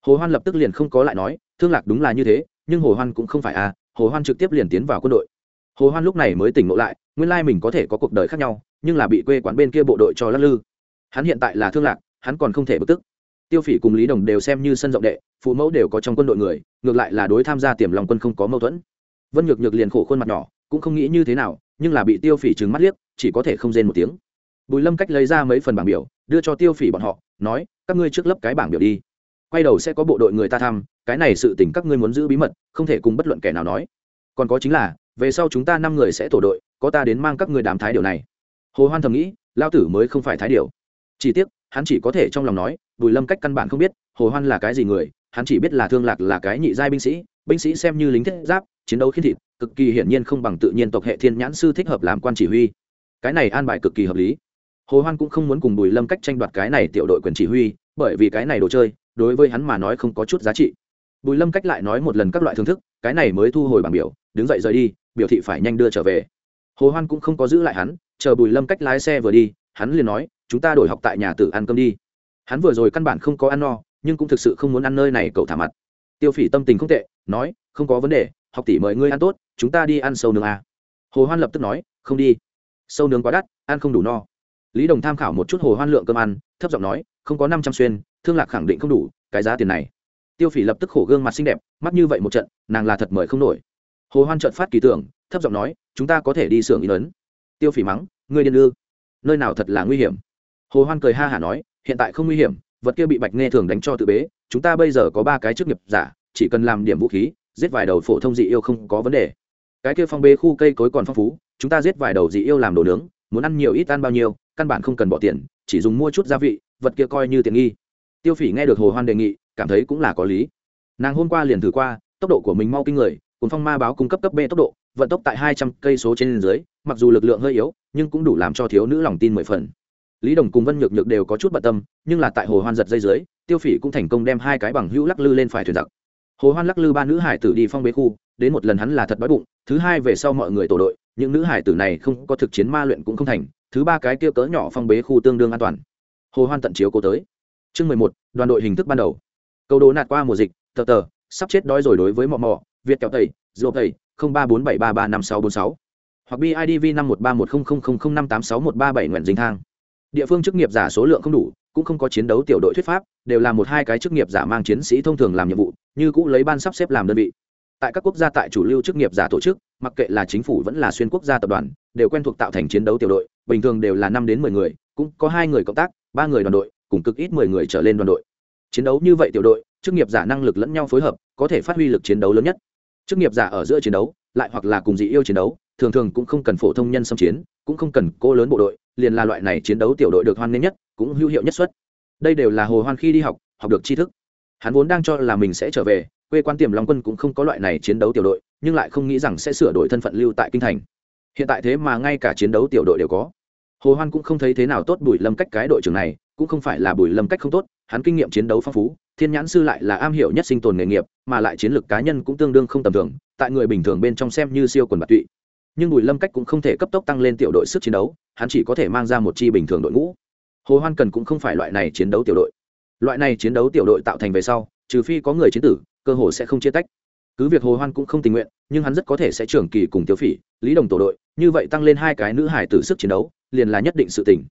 Hồ hoan lập tức liền không có lại nói, thương lạc đúng là như thế, nhưng hồ hoan cũng không phải à hồ hoan trực tiếp liền tiến vào quân đội. Hồ hoan lúc này mới tỉnh ngộ lại, nguyên lai mình có thể có cuộc đời khác nhau, nhưng là bị quê quán bên kia bộ đội cho lắc lư. Hắn hiện tại là thương lạc, hắn còn không thể bực tức. Tiêu phỉ cùng lý đồng đều xem như sân rộng đệ, phụ mẫu đều có trong quân đội người, ngược lại là đối tham gia tiềm lòng quân không có mâu thuẫn. Vân nhược nhược liền khổ khuôn mặt nhỏ, cũng không nghĩ như thế nào, nhưng là bị tiêu phỉ trừng mắt liếc, chỉ có thể không rên một tiếng. Bùi lâm cách lấy ra mấy phần bảng biểu đưa cho tiêu phỉ bọn họ, nói, các ngươi trước lấp cái bảng biểu đi. Quay đầu sẽ có bộ đội người ta thăm, cái này sự tình các ngươi muốn giữ bí mật, không thể cùng bất luận kẻ nào nói. Còn có chính là, về sau chúng ta năm người sẽ tổ đội, có ta đến mang các ngươi đám thái điều này. Hồ hoan thầm nghĩ, lao tử mới không phải thái điều. Chỉ tiếc, hắn chỉ có thể trong lòng nói, bùi lâm cách căn bản không biết, hồ hoan là cái gì người, hắn chỉ biết là thương lạc là cái nhị giai binh sĩ binh sĩ xem như lính thiết giáp, chiến đấu khiến thịt, cực kỳ hiển nhiên không bằng tự nhiên tộc hệ thiên nhãn sư thích hợp làm quan chỉ huy. Cái này an bài cực kỳ hợp lý hồ hoan cũng không muốn cùng bùi lâm cách tranh đoạt cái này tiểu đội quyền chỉ huy, bởi vì cái này đồ chơi, đối với hắn mà nói không có chút giá trị. Bùi lâm cách lại nói một lần các loại thưởng thức, cái này mới thu hồi bảng biểu, đứng dậy rời đi, biểu thị phải nhanh đưa trở về. Hồ hoan cũng không có giữ lại hắn, chờ bùi lâm cách lái xe vừa đi, hắn liền nói, chúng ta đổi học tại nhà tử ăn cơm đi. Hắn vừa rồi căn bản không có ăn no, nhưng cũng thực sự không muốn ăn nơi này, cậu thả mặt. Tiêu phỉ tâm tình không tệ, nói, không có vấn đề, học tỷ mời ngươi ăn tốt, chúng ta đi ăn sâu nướng à. hồ hoan lập tức nói, không đi. Sâu nướng quá đắt, ăn không đủ no lý đồng tham khảo một chút hồ hoan lượng cơm ăn, thấp giọng nói, không có năm trăm xuyên, thương lạc khẳng định không đủ, cái giá tiền này. Tiêu phỉ lập tức khổ gương mặt xinh đẹp, mắt như vậy một trận, nàng là thật mời không nổi. Hồ hoan trợn phát kỳ tưởng, thấp giọng nói, chúng ta có thể đi xưởng in ấn. Tiêu phỉ mắng, ngươi điên ư? Nơi nào thật là nguy hiểm? Hồ hoan cười ha hả nói, hiện tại không nguy hiểm, vật kia bị bạch nghe thường đánh cho tự bế, chúng ta bây giờ có ba cái chức nghiệp giả, chỉ cần làm điểm vũ khí, giết vài đầu phổ thông dị yêu không có vấn đề. Cái kia phong bế khu cây cối còn phong phú, chúng ta giết vài đầu dị yêu làm đồ nướng, muốn ăn nhiều ít ăn bao nhiêu căn bản không cần bỏ tiền, chỉ dùng mua chút gia vị, vật kia coi như tiện nghi. Tiêu phỉ nghe được hồ hoan đề nghị, cảm thấy cũng là có lý. Nàng hôm qua liền thử qua, tốc độ của mình mau kinh người cùng phong ma báo cung cấp cấp b tốc độ, vận tốc tại hai trăm cây số trên dưới, mặc dù lực lượng hơi yếu, nhưng cũng đủ làm cho thiếu nữ lòng tin mười phần. Lý đồng cùng vân nhược nhược đều có chút bận tâm, nhưng là tại hồ hoan giật dây dưới, tiêu phỉ cũng thành công đem hai cái bằng hữu lắc lư lên phải thuyền giặc. Hồ hoan lắc lư ba nữ hải tử đi phong bế khu, đến một lần hắn là thật đói bụng, thứ hai về sau mọi người tổ đội, những nữ hải tử này không có thực chiến ma luyện cũng không thành thứ ba cái kia cỡ nhỏ phong bế khu tương đương an toàn. Hồ hoan tận chiếu cố tới. Chương mười một, đoàn đội hình thức ban đầu. Câu đố nạt qua mùa dịch, tờ tờ, sắp chết đói rồi đối với mọ mọ, việt kẹo tẩy dô tẩy, không ba bốn bảy ba ba năm sáu bốn sáu. Hoặc bidv năm một ba một không không không không năm tám sáu một ba bảy nguyện dính thang. Địa phương chức nghiệp giả số lượng không đủ, cũng không có chiến đấu tiểu đội thuyết pháp, đều là một hai cái chức nghiệp giả mang chiến sĩ thông thường làm nhiệm vụ, như cũ lấy ban sắp xếp làm đơn vị. Tại các quốc gia tại chủ lưu chức nghiệp giả tổ chức mặc kệ là chính phủ vẫn là xuyên quốc gia tập đoàn, đều quen thuộc tạo thành chiến đấu tiểu đội, bình thường đều là năm đến mười người, cũng có hai người cộng tác, ba người đoàn đội, cùng cực ít mười người trở lên đoàn đội. Chiến đấu như vậy tiểu đội, chức nghiệp giả năng lực lẫn nhau phối hợp, có thể phát huy lực chiến đấu lớn nhất. Chức nghiệp giả ở giữa chiến đấu, lại hoặc là cùng dị yêu chiến đấu, thường thường cũng không cần phổ thông nhân xâm chiến, cũng không cần cô lớn bộ đội, liền là loại này chiến đấu tiểu đội được hoan nghênh nhất, cũng hữu hiệu nhất xuất đây đều là hồ hoan khi đi học học được tri thức. Hắn vốn đang cho là mình sẽ trở về, quê quan tiềm long quân cũng không có loại này chiến đấu tiểu đội nhưng lại không nghĩ rằng sẽ sửa đổi thân phận lưu tại kinh thành. Hiện tại thế mà ngay cả chiến đấu tiểu đội đều có. Hồ hoan cũng không thấy thế nào tốt bùi lâm cách cái đội trưởng này, cũng không phải là bùi lâm cách không tốt, hắn kinh nghiệm chiến đấu phong phú, thiên nhãn sư lại là am hiểu nhất sinh tồn nghề nghiệp, mà lại chiến lược cá nhân cũng tương đương không tầm thường, tại người bình thường bên trong xem như siêu quần bạc tụy. Nhưng bùi lâm cách cũng không thể cấp tốc tăng lên tiểu đội sức chiến đấu, hắn chỉ có thể mang ra một chi bình thường đội ngũ. Hồ hoan cần cũng không phải loại này chiến đấu tiểu đội. Loại này chiến đấu tiểu đội tạo thành về sau, trừ phi có người chiến tử, cơ hồ sẽ không chia tách cứ việc hồ hoan cũng không tình nguyện, nhưng hắn rất có thể sẽ trưởng kỳ cùng tiêu phỉ, lý đồng tổ đội, như vậy tăng lên hai cái nữ hải tử sức chiến đấu, liền là nhất định sự tỉnh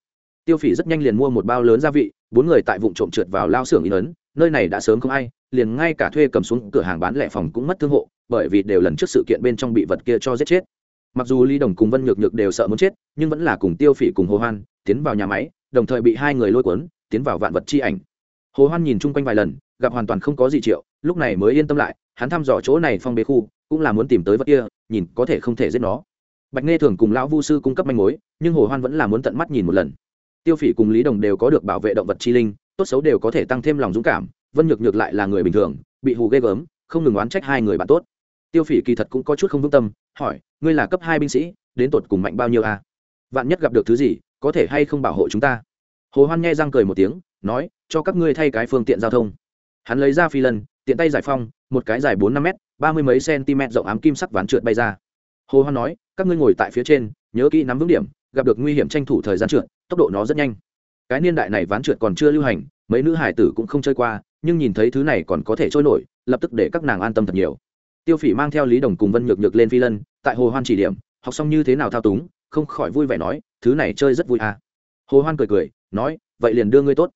tiêu phỉ rất nhanh liền mua một bao lớn gia vị, bốn người tại vụ trộm trượt vào lao xưởng in ấn, nơi này đã sớm không ai, liền ngay cả thuê cầm xuống cửa hàng bán lẻ phòng cũng mất thương hộ, bởi vì đều lần trước sự kiện bên trong bị vật kia cho giết chết. Mặc dù lý đồng cùng vân nhược nhược đều sợ muốn chết, nhưng vẫn là cùng tiêu phỉ cùng hồ hoan tiến vào nhà máy, đồng thời bị hai người lôi cuốn, tiến vào vạn vật chi ảnh. Hồ hoan nhìn chung quanh vài lần, gặp hoàn toàn không có gì triệu, lúc này mới yên tâm lại hắn thăm dò chỗ này phong bế khu, cũng là muốn tìm tới vật kia, nhìn có thể không thể giết nó. Bạch nghe thường cùng lão vu sư cung cấp manh mối, nhưng hồ hoan vẫn là muốn tận mắt nhìn một lần. Tiêu phỉ cùng lý đồng đều có được bảo vệ động vật chi linh, tốt xấu đều có thể tăng thêm lòng dũng cảm, vân nhược nhược lại là người bình thường, bị hù ghê gớm, không ngừng oán trách hai người bạn tốt. Tiêu phỉ kỳ thật cũng có chút không vững tâm, hỏi, ngươi là cấp hai binh sĩ, đến tột cùng mạnh bao nhiêu a? À? vạn nhất gặp được thứ gì, có thể hay không bảo hộ chúng ta? Hồ hoan nghe răng cười một tiếng, nói, cho các ngươi thay cái phương tiện giao thông hắn lấy ra phi lân, tiện tay giải phong, một cái dài bốn năm m ba mươi mấy cm rộng ám kim sắc ván trượt bay ra. Hồ hoan nói, các ngươi ngồi tại phía trên, nhớ kỹ nắm vững điểm, gặp được nguy hiểm tranh thủ thời gian trượt, tốc độ nó rất nhanh. Cái niên đại này ván trượt còn chưa lưu hành, mấy nữ hải tử cũng không chơi qua, nhưng nhìn thấy thứ này còn có thể trôi nổi, lập tức để các nàng an tâm thật nhiều. Tiêu phỉ mang theo lý đồng cùng vân nhược nhược lên phi lân, tại hồ hoan chỉ điểm, học xong như thế nào thao túng, không khỏi vui vẻ nói, thứ này chơi rất vui à. Hồ hoan cười cười, nói, vậy liền đưa ngươi tốt.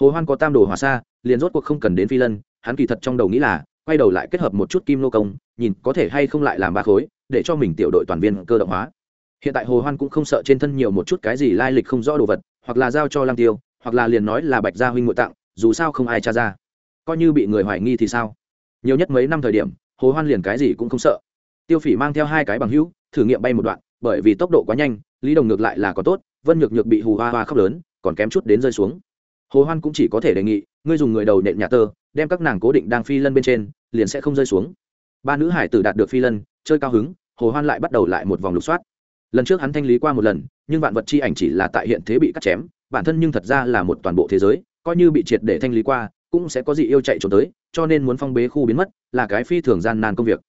Hồ hoan có tam đồ hòa xa liền rốt cuộc không cần đến phi lân, hắn kỳ thật trong đầu nghĩ là, quay đầu lại kết hợp một chút kim nô công, nhìn có thể hay không lại làm ba khối, để cho mình tiểu đội toàn viên cơ động hóa. Hiện tại hồ hoan cũng không sợ trên thân nhiều một chút cái gì lai lịch không rõ đồ vật, hoặc là giao cho lang tiêu, hoặc là liền nói là bạch gia huynh ngụy tặng, dù sao không ai tra ra. Coi như bị người hoài nghi thì sao? Nhiều nhất mấy năm thời điểm, hồ hoan liền cái gì cũng không sợ. Tiêu phỉ mang theo hai cái bằng hữu, thử nghiệm bay một đoạn, bởi vì tốc độ quá nhanh, lý đồng ngược lại là có tốt, vân nhược nhược bị hù hoa hoa khóc lớn, còn kém chút đến rơi xuống. Hồ hoan cũng chỉ có thể đề nghị ngươi dùng người đầu nện nhà tơ, đem các nàng cố định đang phi lân bên trên, liền sẽ không rơi xuống. Ba nữ hải tử đạt được phi lân, chơi cao hứng, hồ hoan lại bắt đầu lại một vòng lục soát. Lần trước hắn thanh lý qua một lần, nhưng vạn vật chi ảnh chỉ là tại hiện thế bị cắt chém, bản thân nhưng thật ra là một toàn bộ thế giới, coi như bị triệt để thanh lý qua, cũng sẽ có gì yêu chạy trốn tới, cho nên muốn phong bế khu biến mất, là cái phi thường gian nan công việc.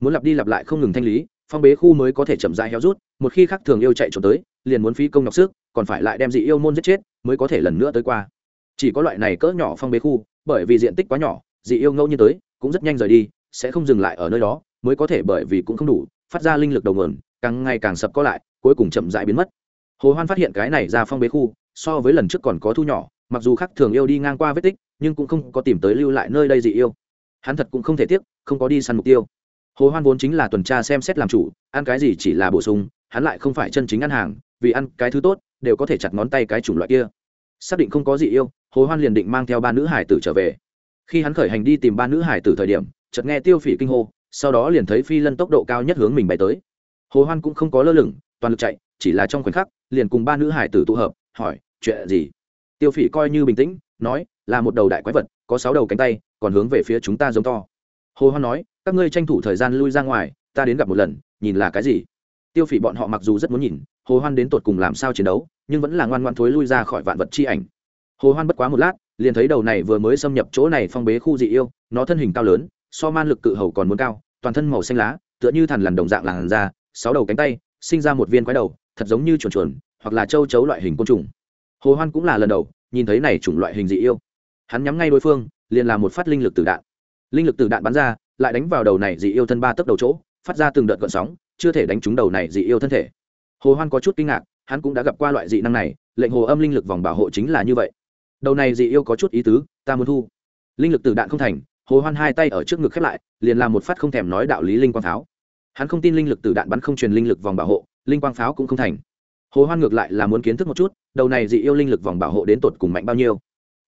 Muốn lặp đi lặp lại không ngừng thanh lý, phong bế khu mới có thể chậm rãi héo rút, một khi khác thường yêu chạy trốn tới, liền muốn phí công nhọc sức, còn phải lại đem dị yêu môn giết chết, mới có thể lần nữa tới qua chỉ có loại này cỡ nhỏ phong bế khu, bởi vì diện tích quá nhỏ, dị yêu ngẫu nhiên tới, cũng rất nhanh rời đi, sẽ không dừng lại ở nơi đó, mới có thể bởi vì cũng không đủ, phát ra linh lực đầu nguồn, càng ngày càng sập có lại, cuối cùng chậm rãi biến mất. Hồ hoan phát hiện cái này ra phong bế khu, so với lần trước còn có thu nhỏ, mặc dù khác thường yêu đi ngang qua vết tích, nhưng cũng không có tìm tới lưu lại nơi đây dị yêu. Hắn thật cũng không thể tiếc, không có đi săn mục tiêu. Hồ hoan vốn chính là tuần tra xem xét làm chủ, ăn cái gì chỉ là bổ sung, hắn lại không phải chân chính ăn hàng, vì ăn cái thứ tốt, đều có thể chặt ngón tay cái chủng loại kia xác định không có gì yêu, hồ hoan liền định mang theo ba nữ hải tử trở về. Khi hắn khởi hành đi tìm ba nữ hải tử thời điểm, chợt nghe tiêu phỉ kinh hô, sau đó liền thấy phi lân tốc độ cao nhất hướng mình bay tới. Hồ hoan cũng không có lơ lửng, toàn lực chạy, chỉ là trong khoảnh khắc, liền cùng ba nữ hải tử tụ hợp, hỏi, chuyện gì? Tiêu phỉ coi như bình tĩnh, nói, là một đầu đại quái vật, có sáu đầu cánh tay, còn hướng về phía chúng ta giống to. Hồ hoan nói, các ngươi tranh thủ thời gian lui ra ngoài, ta đến gặp một lần, nhìn là cái gì? Tiêu phỉ bọn họ mặc dù rất muốn nhìn, hồ hoan đến tột cùng làm sao chiến đấu nhưng vẫn là ngoan ngoan thối lui ra khỏi vạn vật chi ảnh. Hồ hoan bất quá một lát, liền thấy đầu này vừa mới xâm nhập chỗ này phong bế khu dị yêu, nó thân hình cao lớn, so man lực cự hầu còn muốn cao, toàn thân màu xanh lá, tựa như thằn lằn đồng dạng làn da, sáu đầu cánh tay, sinh ra một viên quái đầu, thật giống như chuồn chuồn, hoặc là châu chấu loại hình côn trùng. Hồ hoan cũng là lần đầu, nhìn thấy này chủng loại hình dị yêu. Hắn nhắm ngay đối phương, liền làm một phát linh lực tử đạn. Linh lực tử đạn bắn ra, lại đánh vào đầu này dị yêu thân ba tấc đầu chỗ, phát ra từng đợt gợn sóng, chưa thể đánh trúng đầu này dị yêu thân thể. Hồ hoan có chút kinh ngạc hắn cũng đã gặp qua loại dị năng này, lệnh hồ âm linh lực vòng bảo hộ chính là như vậy. Đầu này dị yêu có chút ý tứ, ta muốn thu. Linh lực từ đạn không thành, hồ hoan hai tay ở trước ngực khép lại, liền làm một phát không thèm nói đạo lý linh quang pháo. Hắn không tin linh lực từ đạn bắn không truyền linh lực vòng bảo hộ, linh quang pháo cũng không thành. Hồ hoan ngược lại là muốn kiến thức một chút, đầu này dị yêu linh lực vòng bảo hộ đến tột cùng mạnh bao nhiêu.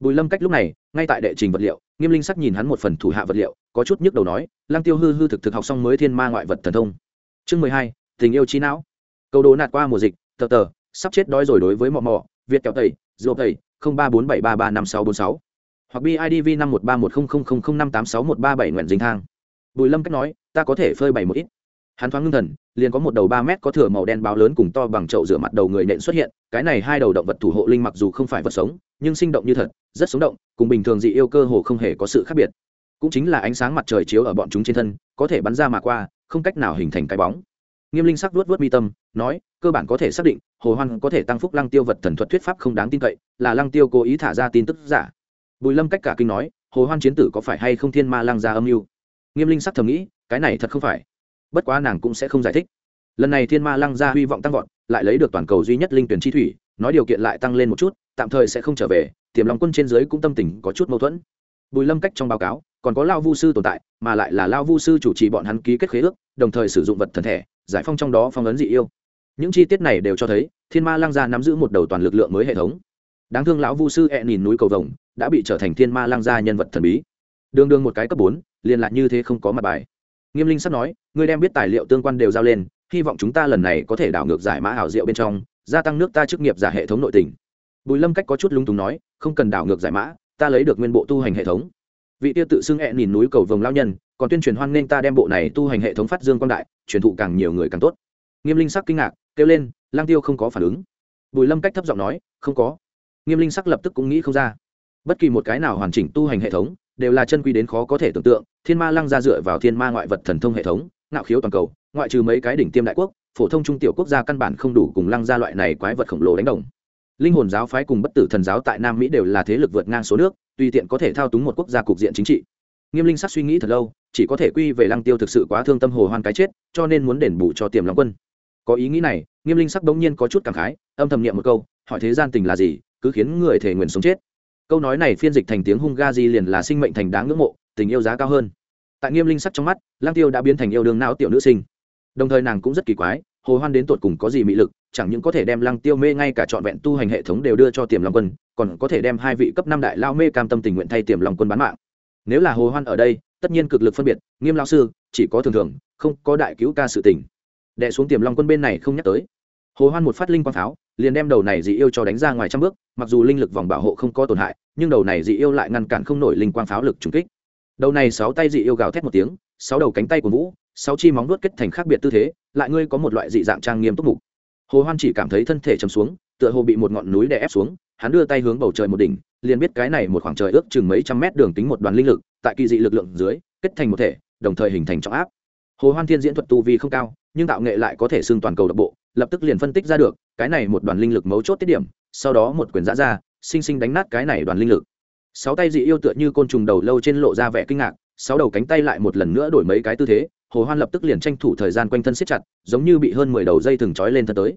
Bùi lâm cách lúc này, ngay tại đệ trình vật liệu, nghiêm linh sắc nhìn hắn một phần thủ hạ vật liệu, có chút nhức đầu nói lang tiêu hư hư thực thực học xong mới thiên ma ngoại vật thần thông. Chương mười hai, tình yêu trí não. Câu đố nạt qua mùa dịch tờ tờ, sắp chết đói rồi đối với mò mò việt kéo tẩy dô tẩy, không ba bốn bảy ba ba năm sáu bốn sáu. Hoặc bidv năm một ba một không không không không năm tám sáu một ba bảy nguyện dinh thang. Bùi lâm cách nói, ta có thể phơi bày một ít. Hắn thoáng ngưng thần, liền có một đầu ba mét có thửa màu đen báo lớn cùng to bằng chậu rửa mặt đầu người nện xuất hiện, cái này hai đầu động vật thủ hộ linh mặc dù không phải vật sống, nhưng sinh động như thật, rất sống động, cùng bình thường dị yêu cơ hồ không hề có sự khác biệt. Cũng chính là ánh sáng mặt trời chiếu ở bọn chúng trên thân, có thể bắn ra mà qua, không cách nào hình thành cái bóng nghiêm linh sắc vuốt vuốt mi tâm, nói, cơ bản có thể xác định, hồ hoan có thể tăng phúc lăng tiêu vật thần thuật thuyết pháp không đáng tin cậy, là lăng tiêu cố ý thả ra tin tức giả. Bùi lâm cách cả kinh nói, hồ hoan chiến tử có phải hay không thiên ma lăng ra âm mưu? Nghiêm linh sắc thầm nghĩ, cái này thật không phải. Bất quá nàng cũng sẽ không giải thích. Lần này thiên ma lăng ra hy vọng tăng vọt, lại lấy được toàn cầu duy nhất linh tuyển chi thủy, nói điều kiện lại tăng lên một chút, tạm thời sẽ không trở về, tiềm lòng quân trên dưới cũng tâm tình có chút mâu thuẫn. Bùi lâm cách trong báo cáo, còn có lao vu sư tồn tại, mà lại là lao vu sư chủ trì bọn hắn ký kết khế ước, đồng thời sử dụng vật thần thể giải phong trong đó phong ấn dị yêu. Những chi tiết này đều cho thấy, thiên ma lăng gia nắm giữ một đầu toàn lực lượng mới hệ thống. Đáng thương lão vu sư e nhìn núi cầu vồng, đã bị trở thành thiên ma lăng gia nhân vật thần bí. Đương đương một cái cấp bốn liên lạc như thế không có mặt bài. Nghiêm linh sắp nói, ngươi đem biết tài liệu tương quan đều giao lên, hy vọng chúng ta lần này có thể đảo ngược giải mã hảo diệu bên trong, gia tăng nước ta chức nghiệp giả hệ thống nội tình. Bùi lâm cách có chút lung túng nói, không cần đảo ngược giải mã, ta lấy được nguyên bộ tu hành hệ thống. Vị tiêu tự xưng e nhìn núi cầu vồng lao nhân còn tuyên truyền hoan nghênh ta đem bộ này tu hành hệ thống phát dương quang đại, truyền thụ càng nhiều người càng tốt. Nghiêm linh sắc kinh ngạc, kêu lên, lang tiêu không có phản ứng. Bùi lâm cách thấp giọng nói, không có. Nghiêm linh sắc lập tức cũng nghĩ không ra. Bất kỳ một cái nào hoàn chỉnh tu hành hệ thống, đều là chân quy đến khó có thể tưởng tượng, thiên ma lăng ra dựa vào thiên ma ngoại vật thần thông hệ thống, ngạo khiếu toàn cầu, ngoại trừ mấy cái đỉnh tiêm đại quốc, phổ thông trung tiểu quốc gia căn bản không đủ cùng lăng ra loại này quái vật khổng lồ đánh đồng. Linh hồn giáo phái cùng bất tử thần giáo tại nam mỹ đều là thế lực vượt ngang số nước, tùy tiện có thể thao túng một quốc gia cục diện chính trị nghiêm linh sắc suy nghĩ thật lâu, chỉ có thể quy về lăng tiêu thực sự quá thương tâm hồ hoan cái chết, cho nên muốn đền bù cho tiềm long quân. Có ý nghĩ này, nghiêm linh sắc đống nhiên có chút cảm khái, âm thầm niệm một câu, hỏi thế gian tình là gì, cứ khiến người thể nguyện sống chết. Câu nói này phiên dịch thành tiếng hung ga di liền là sinh mệnh thành đáng ngưỡng mộ, tình yêu giá cao hơn. Tại nghiêm linh sắc trong mắt lang tiêu đã biến thành yêu đương não tiểu nữ sinh. Đồng thời nàng cũng rất kỳ quái, hồ hoan đến tột cùng có gì mị lực, chẳng những có thể đem lăng tiêu mê ngay cả trọn vẹn tu hành hệ thống đều đưa cho tiềm long quân, còn có thể đem hai vị cấp năm đại lao mê cam tâm tình nguyện thay tiềm long quân bán mạng nếu là hồ hoan ở đây, tất nhiên cực lực phân biệt, nghiêm lao sư, chỉ có thường thường, không có đại cứu ca sự tình. Đệ xuống tiềm long quân bên này không nhắc tới. Hồ hoan một phát linh quang pháo, liền đem đầu này dị yêu cho đánh ra ngoài trăm bước, mặc dù linh lực vòng bảo hộ không có tổn hại, nhưng đầu này dị yêu lại ngăn cản không nổi linh quang pháo lực trùng kích. Đầu này sáu tay dị yêu gào thét một tiếng, sáu đầu cánh tay của vũ, sáu chi móng vuốt kết thành khác biệt tư thế, lại ngươi có một loại dị dạng trang nghiêm túc mục. Hồ hoan chỉ cảm thấy thân thể chầm xuống, tựa hồ bị một ngọn núi đè ép xuống hắn đưa tay hướng bầu trời một đỉnh, liền biết cái này một khoảng trời ước chừng mấy trăm mét đường tính một đoàn linh lực, tại kỳ dị lực lượng dưới, kết thành một thể, đồng thời hình thành trọng áp. Hồ hoan thiên diễn thuật tu vi không cao, nhưng tạo nghệ lại có thể xưng toàn cầu độc bộ, lập tức liền phân tích ra được, cái này một đoàn linh lực mấu chốt tiết điểm, sau đó một quyền giã ra, sinh sinh đánh nát cái này đoàn linh lực. Sáu tay dị yêu tựa như côn trùng đầu lâu trên lộ ra vẻ kinh ngạc, sáu đầu cánh tay lại một lần nữa đổi mấy cái tư thế, hồ hoan lập tức liền tranh thủ thời gian quanh thân siết chặt, giống như bị hơn mười đầu dây thừng trói lên thân tới.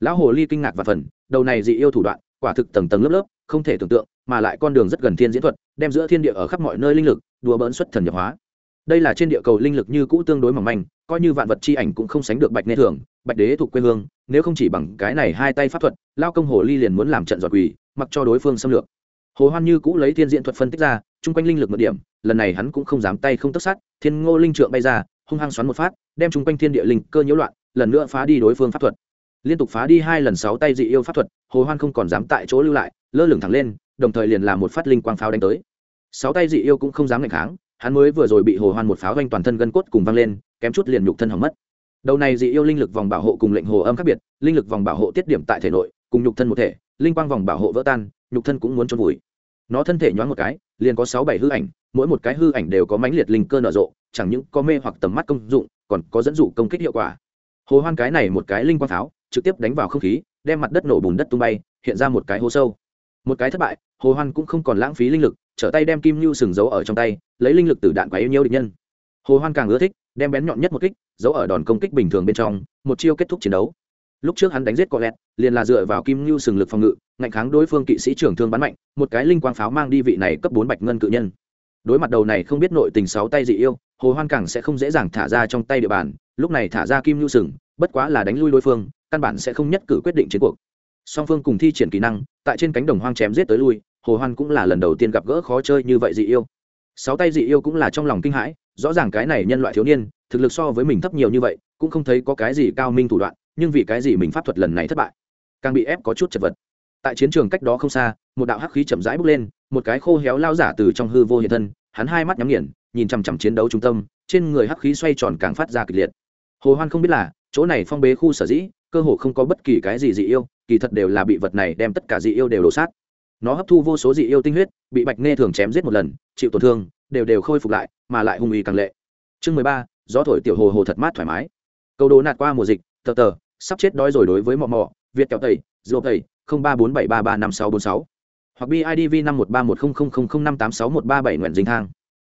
Lão hồ ly kinh ngạc và phần, đầu này dị yêu thủ đoạn quả thực tầng tầng lớp lớp, không thể tưởng tượng, mà lại con đường rất gần thiên diễn thuật, đem giữa thiên địa ở khắp mọi nơi linh lực, đùa bỡn xuất thần nhập hóa. Đây là trên địa cầu linh lực như cũ tương đối mỏng manh, coi như vạn vật chi ảnh cũng không sánh được bạch nê thường, bạch đế thuộc quê hương, nếu không chỉ bằng cái này hai tay pháp thuật, lao công hồ ly liền muốn làm trận giọt quỳ, mặc cho đối phương xâm lược. Hồ hoan như cũ lấy thiên diễn thuật phân tích ra, chung quanh linh lực một điểm, lần này hắn cũng không dám tay không tất sát, thiên ngô linh trượng bay ra, hung hăng xoắn một phát, đem chung quanh thiên địa linh cơ nhiễu loạn, lần nữa phá đi đối phương pháp thuật liên tục phá đi hai lần sáu tay dị yêu pháp thuật, hồ hoan không còn dám tại chỗ lưu lại, lơ lửng thẳng lên, đồng thời liền làm một phát linh quang pháo đánh tới. Sáu tay dị yêu cũng không dám ngạnh kháng, hắn mới vừa rồi bị hồ hoan một pháo doanh toàn thân gân cốt cùng văng lên, kém chút liền nhục thân hỏng mất. Đầu này dị yêu linh lực vòng bảo hộ cùng lệnh hồ âm khác biệt, linh lực vòng bảo hộ tiết điểm tại thể nội, cùng nhục thân một thể, linh quang vòng bảo hộ vỡ tan, nhục thân cũng muốn trôn vùi. Nó thân thể nhoáng một cái, liền có sáu bảy hư ảnh, mỗi một cái hư ảnh đều có mãnh liệt linh cơ nở rộ, chẳng những có mê hoặc tầm mắt công dụng, còn có dẫn dụ công kích hiệu quả. Hồ hoan cái này một cái linh quang pháo trực tiếp đánh vào không khí, đem mặt đất nổ bùn đất tung bay, hiện ra một cái hố sâu. Một cái thất bại, hồ hoan cũng không còn lãng phí linh lực, trở tay đem kim nhu sừng giấu ở trong tay, lấy linh lực từ đạn quái yêu nhiều địch nhân. Hồ hoan càng ưa thích, đem bén nhọn nhất một kích, giấu ở đòn công kích bình thường bên trong, một chiêu kết thúc chiến đấu. Lúc trước hắn đánh giết có lẹt liền là dựa vào kim nhu sừng lực phòng ngự, ngạnh kháng đối phương kỵ sĩ trưởng thương bắn mạnh, một cái linh quang pháo mang đi vị này cấp bốn bạch ngân cự nhân. Đối mặt đầu này không biết nội tình sáu tay dị yêu, hồ hoan càng sẽ không dễ dàng thả ra trong tay địa bàn, lúc này thả ra kim nhu sừng, bất quá là đánh lui đối phương căn bản sẽ không nhất cử quyết định chiến cuộc. Song phương cùng thi triển kỹ năng, tại trên cánh đồng hoang chém giết tới lui, hồ hoan cũng là lần đầu tiên gặp gỡ khó chơi như vậy dị yêu. Sáu tay dị yêu cũng là trong lòng kinh hãi, rõ ràng cái này nhân loại thiếu niên, thực lực so với mình thấp nhiều như vậy, cũng không thấy có cái gì cao minh thủ đoạn, nhưng vì cái gì mình pháp thuật lần này thất bại? Càng bị ép có chút chật vật. Tại chiến trường cách đó không xa, một đạo hắc khí chậm rãi bốc lên, một cái khô héo lao giả từ trong hư vô hiện thân, hắn hai mắt nhắm nghiền, nhìn chằm chằm chiến đấu trung tâm, trên người hắc khí xoay tròn càng phát ra kịch liệt. Hồ hoan không biết là, chỗ này phong bế khu sở dĩ cơ hồ không có bất kỳ cái gì dị yêu, kỳ thật đều là bị vật này đem tất cả dị yêu đều đổ sát. Nó hấp thu vô số dị yêu tinh huyết, bị bạch nghe thường chém giết một lần, chịu tổn thương, đều đều khôi phục lại, mà lại hung uy càng lệ. Chương mười ba, gió thổi tiểu hồ hồ thật mát thoải mái. Câu đố nạt qua mùa dịch, tờ tờ, sắp chết đói rồi đối với mò mò việt kẹo tẩy dô tẩy, không ba bốn bảy ba ba năm sáu bốn sáu. Hoặc bidv năm một ba một không không không không năm tám sáu một ba bảy nguyện dinh thang.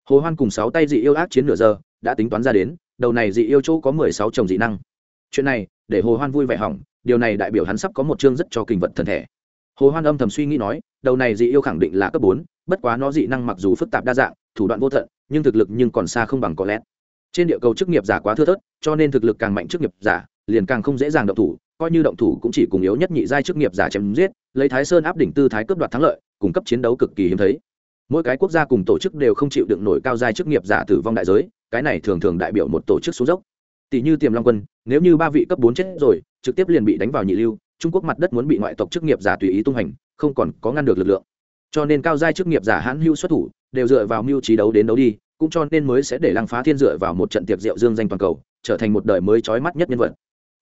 Hồ hoan cùng sáu tay dị yêu ác chiến nửa giờ, đã tính toán ra đến, đầu này dị yêu chỗ có mười sáu chồng dị năng chuyện này, để hồ hoan vui vẻ hỏng, điều này đại biểu hắn sắp có một chương rất cho kình vật thần thể. Hồ hoan âm thầm suy nghĩ nói, đầu này dị yêu khẳng định là cấp bốn, bất quá nó dị năng mặc dù phức tạp đa dạng, thủ đoạn vô tận, nhưng thực lực nhưng còn xa không bằng có lẽ. Trên địa cầu chức nghiệp giả quá thưa thớt, cho nên thực lực càng mạnh chức nghiệp giả, liền càng không dễ dàng động thủ, coi như động thủ cũng chỉ cùng yếu nhất nhị giai chức nghiệp giả chém giết, lấy thái sơn áp đỉnh tư thái cướp đoạt thắng lợi cung cấp chiến đấu cực kỳ hiếm thấy. Mỗi cái quốc gia cùng tổ chức đều không chịu đựng nổi cao giai chức nghiệp giả tử vong đại giới, cái này thường thường đại biểu một tổ chức xuống dốc tỷ như tiềm long quân, nếu như ba vị cấp bốn chết rồi, trực tiếp liền bị đánh vào nhị lưu, trung quốc mặt đất muốn bị ngoại tộc chức nghiệp giả tùy ý tung hành, không còn có ngăn được lực lượng. Cho nên cao giai chức nghiệp giả hãn hưu xuất thủ, đều dựa vào mưu trí đấu đến đấu đi, cũng cho nên mới sẽ để lăng phá thiên dựa vào một trận tiệc rượu dương danh toàn cầu, trở thành một đời mới trói mắt nhất nhân vật.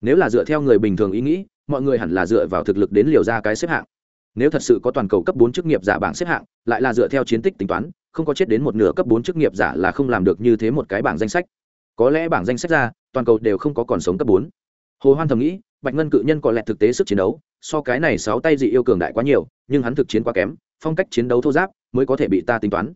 Nếu là dựa theo người bình thường ý nghĩ, mọi người hẳn là dựa vào thực lực đến liều ra cái xếp hạng. Nếu thật sự có toàn cầu cấp bốn chức nghiệp giả bảng xếp hạng, lại là dựa theo chiến tích tính toán, không có chết đến một nửa cấp bốn chức nghiệp giả là không làm được như thế một cái bảng danh sách. Có lẽ bảng danh sách ra toàn cầu đều không có còn sống cấp bốn. Hồ hoan thầm nghĩ, bạch ngân cự nhân có lẽ thực tế sức chiến đấu, so cái này sáu tay dị yêu cường đại quá nhiều, nhưng hắn thực chiến quá kém, phong cách chiến đấu thô giáp mới có thể bị ta tính toán.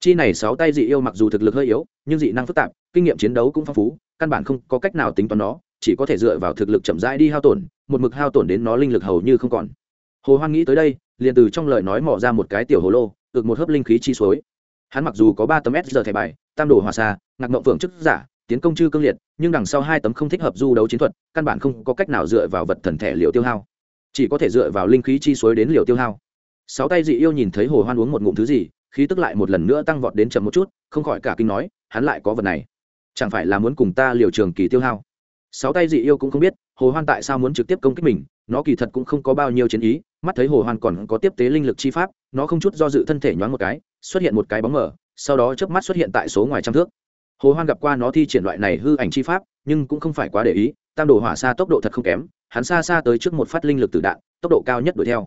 Chi này sáu tay dị yêu mặc dù thực lực hơi yếu, nhưng dị năng phức tạp, kinh nghiệm chiến đấu cũng phong phú, căn bản không có cách nào tính toán nó, chỉ có thể dựa vào thực lực chậm rãi đi hao tổn, một mực hao tổn đến nó linh lực hầu như không còn. Hồ hoan nghĩ tới đây, liền từ trong lời nói mò ra một cái tiểu hồ lô, ực một hớp linh khí chi suối. Hắn mặc dù có ba tấm s giờ thẻ bài, tam đồ hòa xa ngạc ngộng phượng chức giả tiến công chư cương liệt, nhưng đằng sau hai tấm không thích hợp du đấu chiến thuật, căn bản không có cách nào dựa vào vật thần thể liều tiêu hao. Chỉ có thể dựa vào linh khí chi suối đến liều tiêu hao. Sáu tay dị yêu nhìn thấy hồ hoan uống một ngụm thứ gì, khí tức lại một lần nữa tăng vọt đến chậm một chút, không khỏi cả kinh nói, hắn lại có vật này. Chẳng phải là muốn cùng ta liều trường kỳ tiêu hao? Sáu tay dị yêu cũng không biết, hồ hoan tại sao muốn trực tiếp công kích mình, nó kỳ thật cũng không có bao nhiêu chiến ý, mắt thấy hồ hoan còn có tiếp tế linh lực chi pháp, nó không chút do dự thân thể nhoáng một cái, xuất hiện một cái bóng mở sau đó chớp mắt xuất hiện tại số ngoài trăm thước hồ hoan gặp qua nó thi triển loại này hư ảnh chi pháp, nhưng cũng không phải quá để ý, tam đồ hỏa xa tốc độ thật không kém, hắn xa xa tới trước một phát linh lực tử đạn, tốc độ cao nhất đuổi theo.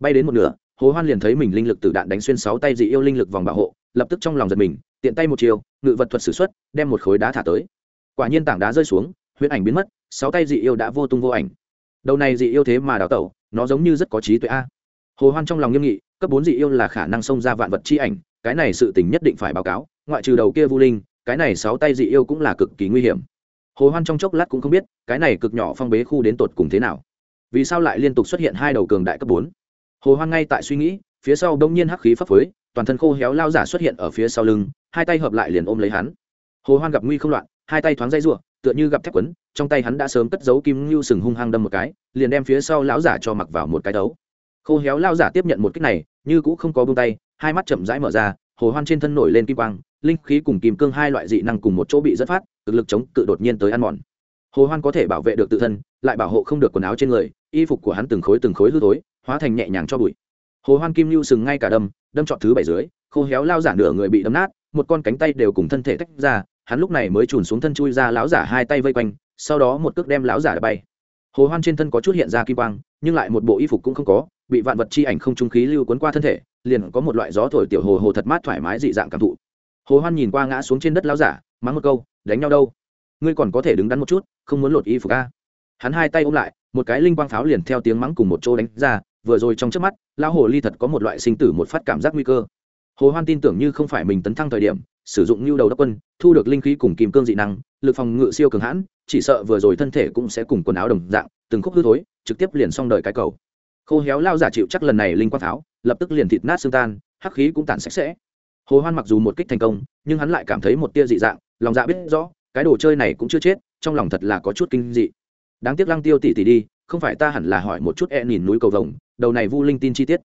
Bay đến một nửa, hồ hoan liền thấy mình linh lực tử đạn đánh xuyên sáu tay dị yêu linh lực vòng bảo hộ, lập tức trong lòng giật mình, tiện tay một chiều, ngự vật thuật sử xuất, đem một khối đá thả tới. Quả nhiên tảng đá rơi xuống, huyễn ảnh biến mất, sáu tay dị yêu đã vô tung vô ảnh. Đầu này dị yêu thế mà đào tẩu, nó giống như rất có trí tuệ a. Hồ hoan trong lòng nghiêm nghị, cấp bốn dị yêu là khả năng xông ra vạn vật chi ảnh, cái này sự tình nhất định phải báo cáo, ngoại trừ đầu kia vu linh cái này sáu tay dị yêu cũng là cực kỳ nguy hiểm. Hồ hoan trong chốc lát cũng không biết, cái này cực nhỏ phong bế khu đến tột cùng thế nào. Vì sao lại liên tục xuất hiện hai đầu cường đại cấp bốn? Hồ hoan ngay tại suy nghĩ, phía sau đông nhiên hắc khí phấp phới, toàn thân khô héo lao giả xuất hiện ở phía sau lưng, hai tay hợp lại liền ôm lấy hắn. Hồ hoan gặp nguy không loạn, hai tay thoáng dây rủa, tựa như gặp thép quấn, trong tay hắn đã sớm cất giấu kim lưu sừng hung hăng đâm một cái, liền đem phía sau lão giả cho mặc vào một cái đấu. Khô héo lao giả tiếp nhận một kích này, như cũng không có buông tay, hai mắt chậm rãi mở ra hồ hoan trên thân nổi lên kim quang, linh khí cùng kim cương hai loại dị năng cùng một chỗ bị dẫn phát, thực lực chống cự đột nhiên tới ăn mòn. Hồ hoan có thể bảo vệ được tự thân, lại bảo hộ không được quần áo trên người, y phục của hắn từng khối từng khối hư thối, hóa thành nhẹ nhàng cho bụi. Hồ hoan kim lưu sừng ngay cả đâm đâm trọn thứ bảy dưới, khô héo lao giả nửa người bị đâm nát, một con cánh tay đều cùng thân thể tách ra, hắn lúc này mới trùn xuống thân chui ra lão giả hai tay vây quanh, sau đó một cước đem lão giả bay. Hồ hoan trên thân có chút hiện ra kim quang, nhưng lại một bộ y phục cũng không có bị vạn vật chi ảnh không trung khí lưu cuốn qua thân thể, liền có một loại gió thổi tiểu hồ hồ thật mát thoải mái dị dạng cảm thụ. Hồ hoan nhìn qua ngã xuống trên đất lão giả, mắng một câu, đánh nhau đâu? Ngươi còn có thể đứng đắn một chút, không muốn lột y phục a? Hắn hai tay ôm lại, một cái linh quang pháo liền theo tiếng mắng cùng một chỗ đánh ra, vừa rồi trong trước mắt, lão hồ ly thật có một loại sinh tử một phát cảm giác nguy cơ. Hồ hoan tin tưởng như không phải mình tấn thăng thời điểm, sử dụng nhu đầu đốc quân, thu được linh khí cùng kim cương dị năng, lực phòng ngự siêu cường hãn, chỉ sợ vừa rồi thân thể cũng sẽ cùng quần áo đồng dạng, từng khúc hư thối, trực tiếp liền xong đời cái cầu khô héo lao giả chịu chắc lần này linh quang Tháo lập tức liền thịt nát xương tan, hắc khí cũng tàn sạch sẽ. Hồ hoan mặc dù một kích thành công, nhưng hắn lại cảm thấy một tia dị dạng, lòng dạ biết rõ, cái đồ chơi này cũng chưa chết, trong lòng thật là có chút kinh dị. Đáng tiếc lăng tiêu tỷ tỷ đi, không phải ta hẳn là hỏi một chút e nhìn núi cầu vồng, đầu này vu linh tin chi tiết.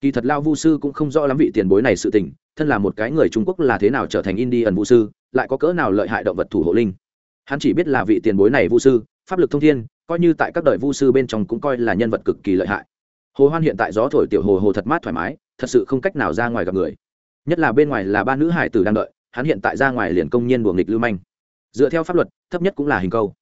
Kỳ thật lao vu sư cũng không rõ lắm vị tiền bối này sự tình, thân là một cái người trung quốc là thế nào trở thành indian vu sư, lại có cỡ nào lợi hại động vật thủ hộ linh. Hắn chỉ biết là vị tiền bối này vu sư, pháp lực thông thiên, coi như tại các đời vu sư bên trong cũng coi là nhân vật cực kỳ lợi hại hồ hoan hiện tại gió thổi tiểu hồ hồ thật mát thoải mái, thật sự không cách nào ra ngoài gặp người. Nhất là bên ngoài là ba nữ hải tử đang đợi, hắn hiện tại ra ngoài liền công nhiên buồng nghịch lưu manh. Dựa theo pháp luật, thấp nhất cũng là hình câu.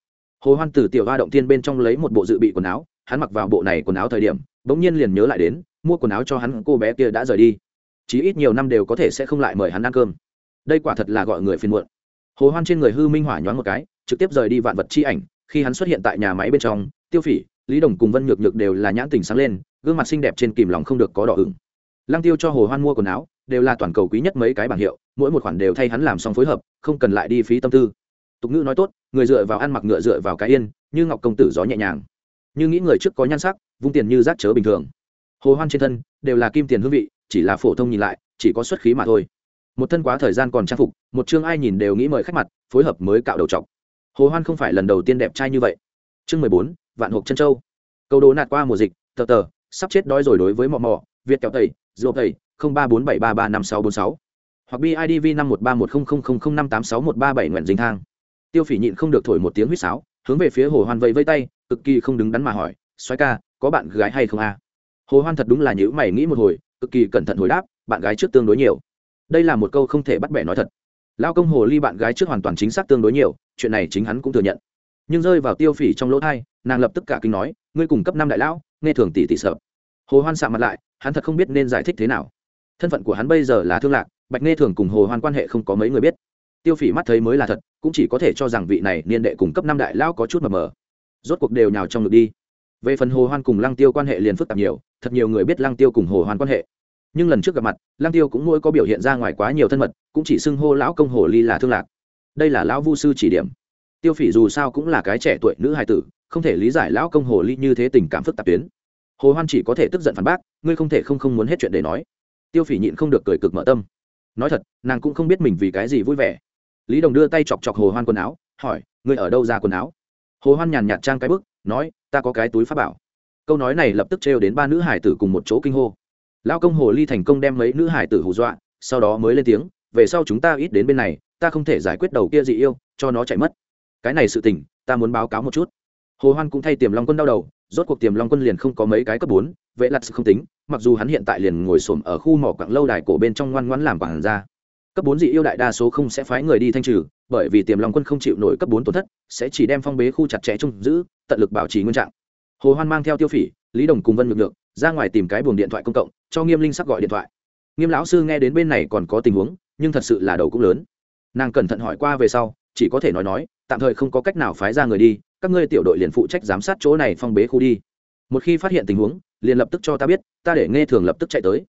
Hồ hoan từ tiểu hoa động tiên bên trong lấy một bộ dự bị quần áo, hắn mặc vào bộ này quần áo thời điểm, bỗng nhiên liền nhớ lại đến, mua quần áo cho hắn cô bé kia đã rời đi. Chí ít nhiều năm đều có thể sẽ không lại mời hắn ăn cơm. Đây quả thật là gọi người phiền muộn. Hồ hoan trên người hư minh hỏa nhoáng một cái, trực tiếp rời đi vạn vật chi ảnh, khi hắn xuất hiện tại nhà máy bên trong, tiêu phỉ, lý đồng cùng vân nhược nhược đều là nhãn tình sáng lên gương mặt xinh đẹp trên kìm lòng không được có đỏ ửng. Lăng tiêu cho hồ hoan mua quần áo, đều là toàn cầu quý nhất mấy cái bảng hiệu, mỗi một khoản đều thay hắn làm xong phối hợp, không cần lại đi phí tâm tư. Tục ngữ nói tốt, người dựa vào ăn mặc ngựa dựa vào cái yên, như ngọc công tử gió nhẹ nhàng. Như nghĩ người trước có nhan sắc, vung tiền như rác chớ bình thường. Hồ hoan trên thân, đều là kim tiền hương vị, chỉ là phổ thông nhìn lại, chỉ có xuất khí mà thôi. Một thân quá thời gian còn trang phục, một chương ai nhìn đều nghĩ mời khách mặt, phối hợp mới cạo đầu trọc. Hồ hoan không phải lần đầu tiên đẹp trai như vậy. Chương mười bốn, vạn hộp chân châu. Câu đố nạt qua mùa dịch, tờ tờ sắp chết đói rồi đối với mò mò, việt kẹo tẩy dô tẩy, không ba bốn bảy ba ba năm sáu bốn sáu. Hoặc bidv năm một ba một không không không không năm tám sáu một ba bảy nguyện dính thang. Tiêu phỉ nhịn không được thổi một tiếng huýt sáo, hướng về phía hồ hoan vẫy vây tay, cực kỳ không đứng đắn mà hỏi xoáy ca, có bạn gái hay không a? Hồ hoan thật đúng là nhữ mày nghĩ một hồi, cực kỳ cẩn thận hồi đáp, bạn gái trước tương đối nhiều. Đây là một câu không thể bắt bẻ nói thật. Lao công hồ ly bạn gái trước hoàn toàn chính xác tương đối nhiều, chuyện này chính hắn cũng thừa nhận. Nhưng rơi vào tiêu phỉ trong lỗ thai, nàng lập tức cả kinh nói, ngươi cùng cấp năm đại lão nghe thường tỷ tỷ sợ. Hồ hoan sạ mặt lại, hắn thật không biết nên giải thích thế nào. Thân phận của hắn bây giờ là thương lạc, bạch nghe thường cùng hồ hoan quan hệ không có mấy người biết. Tiêu phỉ mắt thấy mới là thật, cũng chỉ có thể cho rằng vị này niên đệ cùng cấp năm đại lão có chút mờ mờ. Rốt cuộc đều nhào trong ngực đi. Về phần hồ hoan cùng lăng tiêu quan hệ liền phức tạp nhiều, thật nhiều người biết lăng tiêu cùng hồ hoan quan hệ. Nhưng lần trước gặp mặt, lăng tiêu cũng mỗi có biểu hiện ra ngoài quá nhiều thân mật, cũng chỉ xưng hô lão công hồ ly là thương lạc. Đây là lão vu sư chỉ điểm. Tiêu phỉ dù sao cũng là cái trẻ tuổi nữ hài tử không thể lý giải lão công hồ ly như thế tình cảm phức tạp tuyến. Hồ hoan chỉ có thể tức giận phản bác, ngươi không thể không không muốn hết chuyện để nói. Tiêu phỉ nhịn không được cười cực mở tâm. Nói thật, nàng cũng không biết mình vì cái gì vui vẻ. Lý đồng đưa tay chọc chọc hồ hoan quần áo, hỏi, ngươi ở đâu ra quần áo? Hồ hoan nhàn nhạt trang cái bức, nói, ta có cái túi pháp bảo. Câu nói này lập tức trêu đến ba nữ hải tử cùng một chỗ kinh hô. Lão công hồ ly thành công đem mấy nữ hải tử hù dọa, sau đó mới lên tiếng, về sau chúng ta ít đến bên này, ta không thể giải quyết đầu kia dị yêu, cho nó chạy mất. Cái này sự tình, ta muốn báo cáo một chút hồ hoan cũng thay tiềm long quân đau đầu, rốt cuộc tiềm long quân liền không có mấy cái cấp bốn, vệ lặt không tính, mặc dù hắn hiện tại liền ngồi xổm ở khu mỏ quặng lâu đài cổ bên trong ngoan ngoãn làm quản ra cấp bốn dị yêu đại đa số không sẽ phái người đi thanh trừ, bởi vì tiềm long quân không chịu nổi cấp bốn tổn thất, sẽ chỉ đem phong bế khu chặt chẽ chung giữ, tận lực bảo trì nguyên trạng. Hồ hoan mang theo tiêu phỉ, lý đồng cùng vân nhược lượng ra ngoài tìm cái buồng điện thoại công cộng, cho nghiêm linh sắc gọi điện thoại. Nghiêm lão sư nghe đến bên này còn có tình huống, nhưng thật sự là đầu cũng lớn. Nàng cẩn thận hỏi qua về sau, chỉ có thể nói nói, tạm thời không có cách nào phái ra người đi các ngươi tiểu đội liền phụ trách giám sát chỗ này phong bế khu đi. Một khi phát hiện tình huống, liền lập tức cho ta biết, ta để nghe thường lập tức chạy tới.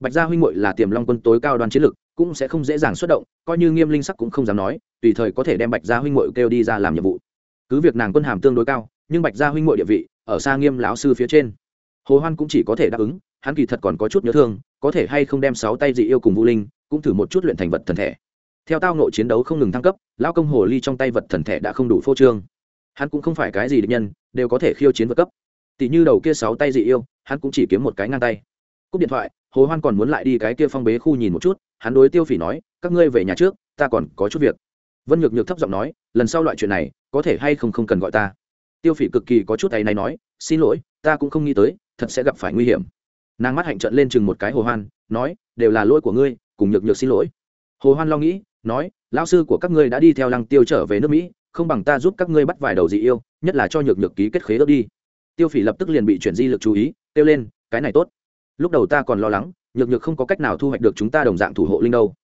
Bạch gia huynh muội là tiềm long quân tối cao đoàn chiến lực, cũng sẽ không dễ dàng xuất động, coi như nghiêm linh sắc cũng không dám nói, tùy thời có thể đem bạch gia huynh muội kêu đi ra làm nhiệm vụ. Cứ việc nàng quân hàm tương đối cao, nhưng bạch gia huynh muội địa vị, ở xa nghiêm lão sư phía trên, hồ hoan cũng chỉ có thể đáp ứng, hắn kỳ thật còn có chút nhớ thương, có thể hay không đem sáu tay dị yêu cùng vũ linh, cũng thử một chút luyện thành vật thần thể. Theo tao nội chiến đấu không ngừng thăng cấp, lão công hồ ly trong tay vật thần thể đã không đủ phô trương hắn cũng không phải cái gì địch nhân, đều có thể khiêu chiến vượt cấp. Tỷ như đầu kia sáu tay dị yêu, hắn cũng chỉ kiếm một cái ngang tay. Cúp điện thoại, hồ hoan còn muốn lại đi cái kia phong bế khu nhìn một chút, hắn đối tiêu phỉ nói, các ngươi về nhà trước, ta còn có chút việc. Vân nhược nhược thấp giọng nói, lần sau loại chuyện này, có thể hay không không cần gọi ta. Tiêu phỉ cực kỳ có chút tay này nói, xin lỗi, ta cũng không nghĩ tới, thật sẽ gặp phải nguy hiểm. Nàng mắt hạnh trận lên chừng một cái hồ hoan, nói, đều là lỗi của ngươi, cùng nhược nhược xin lỗi. Hồ hoan lo nghĩ, nói, lão sư của các ngươi đã đi theo lăng tiêu trở về nước mỹ không bằng ta giúp các ngươi bắt vài đầu dị yêu, nhất là cho nhược nhược ký kết khế ước đi. Tiêu phỉ lập tức liền bị chuyển di lực chú ý, kêu lên, cái này tốt. Lúc đầu ta còn lo lắng, nhược nhược không có cách nào thu hoạch được chúng ta đồng dạng thủ hộ linh đâu.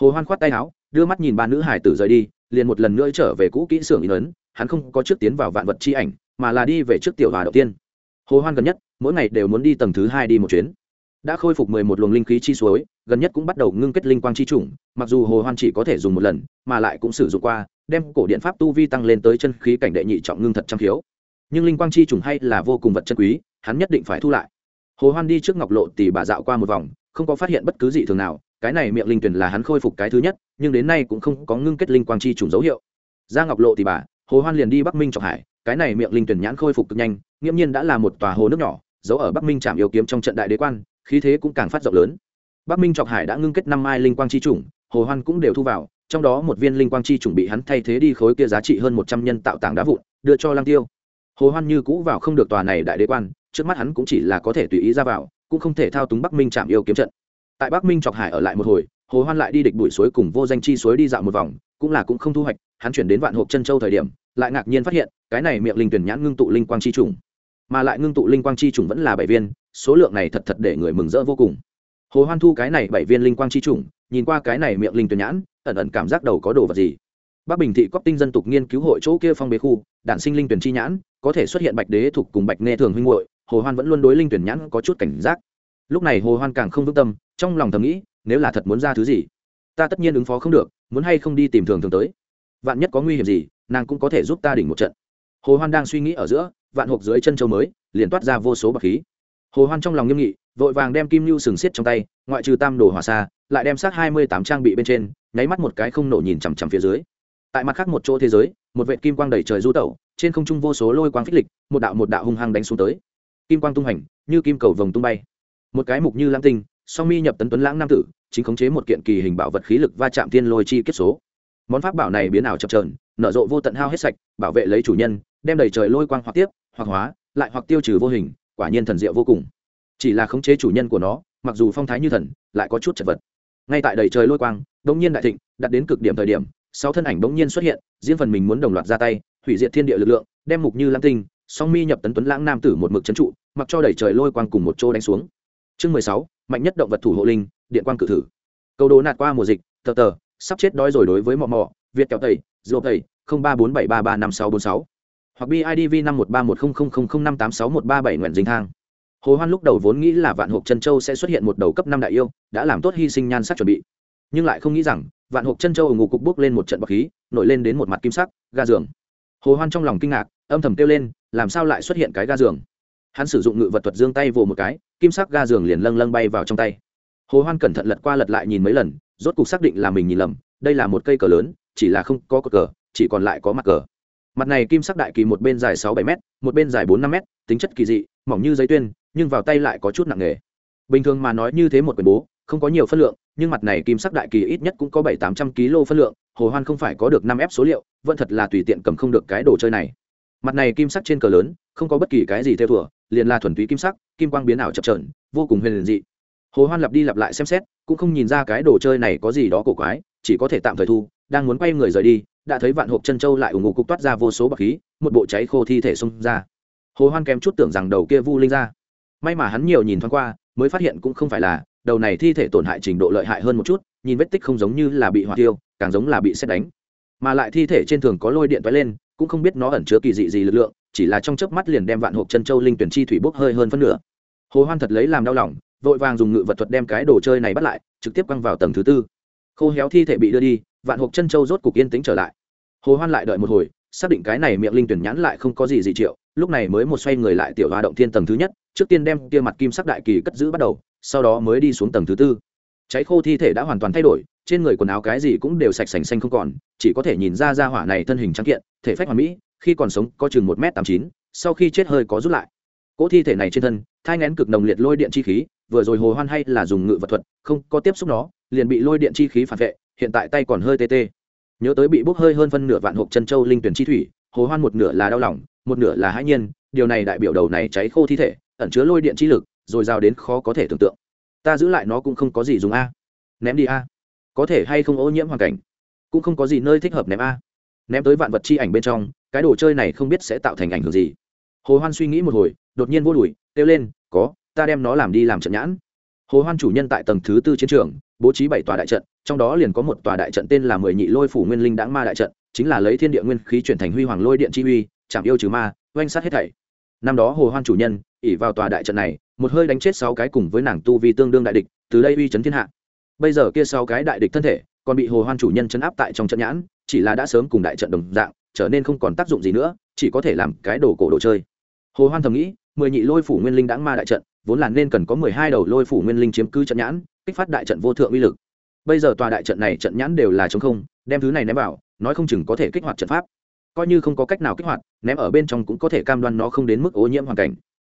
Hồ hoan khoát tay áo, đưa mắt nhìn ba nữ hải tử rời đi, liền một lần nữa trở về cũ kỹ xưởng in ấn, hắn không có trước tiến vào vạn vật chi ảnh, mà là đi về trước tiểu hòa đầu tiên. Hồ hoan gần nhất, mỗi ngày đều muốn đi tầng thứ hai đi một chuyến. Đã khôi phục mười một luồng linh khí chi suối, gần nhất cũng bắt đầu ngưng kết linh quang chi chủng, mặc dù hồ hoan chỉ có thể dùng một lần, mà lại cũng sử dụng qua đem cổ điện pháp tu vi tăng lên tới chân khí cảnh đệ nhị trọng ngưng thật trăm khiếu. Nhưng linh quang chi trùng hay là vô cùng vật chân quý, hắn nhất định phải thu lại. Hồ hoan đi trước ngọc lộ tỷ bà dạo qua một vòng, không có phát hiện bất cứ gì thường nào, cái này miệng linh tuyển là hắn khôi phục cái thứ nhất, nhưng đến nay cũng không có ngưng kết linh quang chi trùng dấu hiệu. Ra ngọc lộ tỷ bà, hồ hoan liền đi bắc minh trọng hải, cái này miệng linh tuyển nhãn khôi phục cực nhanh, nghiễm nhiên đã là một tòa hồ nước nhỏ, giấu ở bắc minh trạm yêu kiếm trong trận đại đế quan, khí thế cũng càng phát rộng lớn. Bắc minh trọng hải đã ngưng kết năm mai linh quang chi trùng, hồ hoan cũng đều thu vào trong đó một viên linh quang chi trùng bị hắn thay thế đi khối kia giá trị hơn một trăm nhân tạo tảng đá vụn, đưa cho lăng tiêu. Hồ hoan như cũ vào không được tòa này đại đế quan, trước mắt hắn cũng chỉ là có thể tùy ý ra vào, cũng không thể thao túng bắc minh chạm yêu kiếm trận. Tại bắc minh chọc hải ở lại một hồi, hồ hoan lại đi địch bụi suối cùng vô danh chi suối đi dạo một vòng, cũng là cũng không thu hoạch, hắn chuyển đến vạn hộp chân châu thời điểm, lại ngạc nhiên phát hiện, cái này miệng linh tuyển nhãn ngưng tụ linh quang chi trùng mà lại ngưng tụ linh quang chi trùng vẫn là bảy viên, số lượng này thật thật để người mừng rỡ vô cùng. Hồ hoan thu cái này bảy viên linh quang chi trùng nhìn qua cái này miệng linh tuyển nhãn, ẩn ẩn cảm giác đầu có đồ vật gì. Bắc bình thị cóc tinh dân tục nghiên cứu hội chỗ kia phong bế khu, đản sinh linh tuyển chi nhãn, có thể xuất hiện bạch đế thuộc cùng bạch nghe thường huynh hội hồ hoan vẫn luôn đối linh tuyển nhãn có chút cảnh giác. Lúc này hồ hoan càng không vững tâm, trong lòng thầm nghĩ, nếu là thật muốn ra thứ gì, ta tất nhiên ứng phó không được, muốn hay không đi tìm thường thường tới. Vạn nhất có nguy hiểm gì, nàng cũng có thể giúp ta đỉnh một trận. Hồ hoan đang suy nghĩ ở giữa, vạn hộp dưới chân châu mới, liền toát ra vô số bạc khí. Hồ hoan trong lòng nghiêm nghị, vội vàng đem kim lưu sừng xiết trong tay, ngoại trừ tam đồ hỏa xa lại đem sát hai mươi tám trang bị bên trên, nháy mắt một cái không nổ nhìn chằm chằm phía dưới. Tại mặt khác một chỗ thế giới, một vệ kim quang đầy trời du tẩu, trên không trung vô số lôi quang phích lịch, một đạo một đạo hung hăng đánh xuống tới. Kim quang tung hành, như kim cầu vồng tung bay. Một cái mục như lãng tinh, song mi nhập tấn tuấn lãng nam tử, chính khống chế một kiện kỳ hình bảo vật khí lực va chạm tiên lôi chi kết số. Món pháp bảo này biến ảo chập trờn nở rộ vô tận hao hết sạch, bảo vệ lấy chủ nhân, đem đầy trời lôi quang hoặc tiếp, hoặc hóa, lại hoặc tiêu trừ vô hình, quả nhiên thần diệu vô cùng. Chỉ là khống chế chủ nhân của nó, mặc dù phong thái như thần, lại có chút chật vật ngay tại đầy trời lôi quang đống nhiên đại thịnh, đặt đến cực điểm thời điểm, sáu thân ảnh đống nhiên xuất hiện, riêng phần mình muốn đồng loạt ra tay, hủy diệt thiên địa lực lượng, đem mục như lam tinh, song mi nhập tấn tuấn lãng nam tử một mực trấn trụ, mặc cho đẩy trời lôi quang cùng một chỗ đánh xuống. Chương mười sáu, mạnh nhất động vật thủ hộ linh, điện quang cự thử. Câu đồ nạt qua mùa dịch, tờ tờ, sắp chết đói rồi đối với mò mò việt kẹo tẩy dô tẩy, không ba bốn bảy ba ba năm sáu bốn sáu. Hoặc bidv năm một ba một không không không không năm tám sáu một ba bảy nguyện dinh thang hồ hoan lúc đầu vốn nghĩ là vạn hộp chân châu sẽ xuất hiện một đầu cấp năm đại yêu, đã làm tốt hy sinh nhan sắc chuẩn bị. Nhưng lại không nghĩ rằng, vạn hộp chân châu ở ngục cục bước lên một trận bọc khí, nổi lên đến một mặt kim sắc, ga giường. Hồ hoan trong lòng kinh ngạc, âm thầm kêu lên, làm sao lại xuất hiện cái ga giường? Hắn sử dụng ngự vật thuật giương tay vồ một cái, kim sắc ga giường liền lâng lâng bay vào trong tay. Hồ hoan cẩn thận lật qua lật lại nhìn mấy lần, rốt cục xác định là mình nhìn lầm, đây là một cây cờ lớn, chỉ là không có cờ cờ, chỉ còn lại có mặt cờ. Mặt này kim sắc đại kỳ một bên dài sáu bảy m một bên dài bốn năm m tính chất kỳ dị, mỏng như giấy tuyên nhưng vào tay lại có chút nặng nề. Bình thường mà nói như thế một quyển bố, không có nhiều phân lượng, nhưng mặt này kim sắc đại kỳ ít nhất cũng có bảy tám trăm kg phân lượng, hồ hoan không phải có được năm ép số liệu, vẫn thật là tùy tiện cầm không được cái đồ chơi này. Mặt này kim sắc trên cờ lớn, không có bất kỳ cái gì theo thùa liền là thuần túy kim sắc, kim quang biến ảo chập trờn vô cùng huyền dị. Hồ hoan lặp đi lặp lại xem xét, cũng không nhìn ra cái đồ chơi này có gì đó cổ quái, chỉ có thể tạm thời thu, đang muốn quay người rời đi, đã thấy vạn hộp chân châu lại ủng ngục cục toát ra vô số bạc khí, một bộ cháy khô thi thể xông ra. Hồ hoan kém chút tưởng rằng đầu kia vu linh ra may mà hắn nhiều nhìn thoáng qua, mới phát hiện cũng không phải là, đầu này thi thể tổn hại trình độ lợi hại hơn một chút, nhìn vết tích không giống như là bị hỏa tiêu, càng giống là bị xét đánh. Mà lại thi thể trên thường có lôi điện toái lên, cũng không biết nó ẩn chứa kỳ dị gì lực lượng, chỉ là trong chớp mắt liền đem vạn hộp chân châu linh tuyển chi thủy bốc hơi hơn phân nửa. Hồ hoan thật lấy làm đau lòng, vội vàng dùng ngự vật thuật đem cái đồ chơi này bắt lại, trực tiếp quăng vào tầng thứ tư. Khô héo thi thể bị đưa đi, vạn hộp chân châu rốt cục yên tĩnh trở lại. Hồ hoan lại đợi một hồi, xác định cái này miệng linh tuyển nhãn lại không có gì dị triệu, lúc này mới một xoay người lại tiểu hoa động thiên tầng thứ nhất trước tiên đem kia mặt kim sắc đại kỳ cất giữ bắt đầu, sau đó mới đi xuống tầng thứ tư. Cháy khô thi thể đã hoàn toàn thay đổi, trên người quần áo cái gì cũng đều sạch sành xanh không còn, chỉ có thể nhìn ra ra hỏa này thân hình trắng kiện, thể phách hoàn mỹ, khi còn sống có chừng một m tám chín, sau khi chết hơi có rút lại. Cỗ thi thể này trên thân, thai ngén cực nồng liệt lôi điện chi khí, vừa rồi hồ hoan hay là dùng ngự vật thuật, không có tiếp xúc nó, liền bị lôi điện chi khí phản vệ, hiện tại tay còn hơi tê tê. Nhớ tới bị bốc hơi hơn phân nửa vạn hộp chân châu linh tuyển chi thủy, hồ hoan một nửa là đau lòng, một nửa là hãi nhiên, điều này đại biểu đầu này cháy khô thi thể ẩn chứa lôi điện chi lực, rồi giao đến khó có thể tưởng tượng. Ta giữ lại nó cũng không có gì dùng a. Ném đi a. Có thể hay không ô nhiễm hoàn cảnh? Cũng không có gì nơi thích hợp ném a. Ném tới vạn vật chi ảnh bên trong, cái đồ chơi này không biết sẽ tạo thành ảnh hưởng gì. Hồ hoan suy nghĩ một hồi, đột nhiên vô đùi, kêu lên, có, ta đem nó làm đi làm trận nhãn. Hồ hoan chủ nhân tại tầng thứ tư chiến trường, bố trí bảy tòa đại trận, trong đó liền có một tòa đại trận tên là mười nhị lôi phủ nguyên linh đãng ma đại trận, chính là lấy thiên địa nguyên khí chuyển thành huy hoàng lôi điện chi uy, chạm yêu trừ ma, oanh sát hết thảy năm đó hồ hoan chủ nhân ỉ vào tòa đại trận này, một hơi đánh chết sáu cái cùng với nàng tu vi tương đương đại địch, từ đây uy chấn thiên hạ. Bây giờ kia sáu cái đại địch thân thể, còn bị hồ hoan chủ nhân chấn áp tại trong trận nhãn, chỉ là đã sớm cùng đại trận đồng dạng, trở nên không còn tác dụng gì nữa, chỉ có thể làm cái đồ cổ đồ chơi. Hồ hoan thầm nghĩ, mười nhị lôi phủ nguyên linh đãng ma đại trận, vốn là nên cần có mười hai đầu lôi phủ nguyên linh chiếm cứ trận nhãn, kích phát đại trận vô thượng uy lực. Bây giờ tòa đại trận này trận nhãn đều là chống không, đem thứ này ném vào, nói không chừng có thể kích hoạt trận pháp coi như không có cách nào kích hoạt, ném ở bên trong cũng có thể cam đoan nó không đến mức ô nhiễm hoàn cảnh.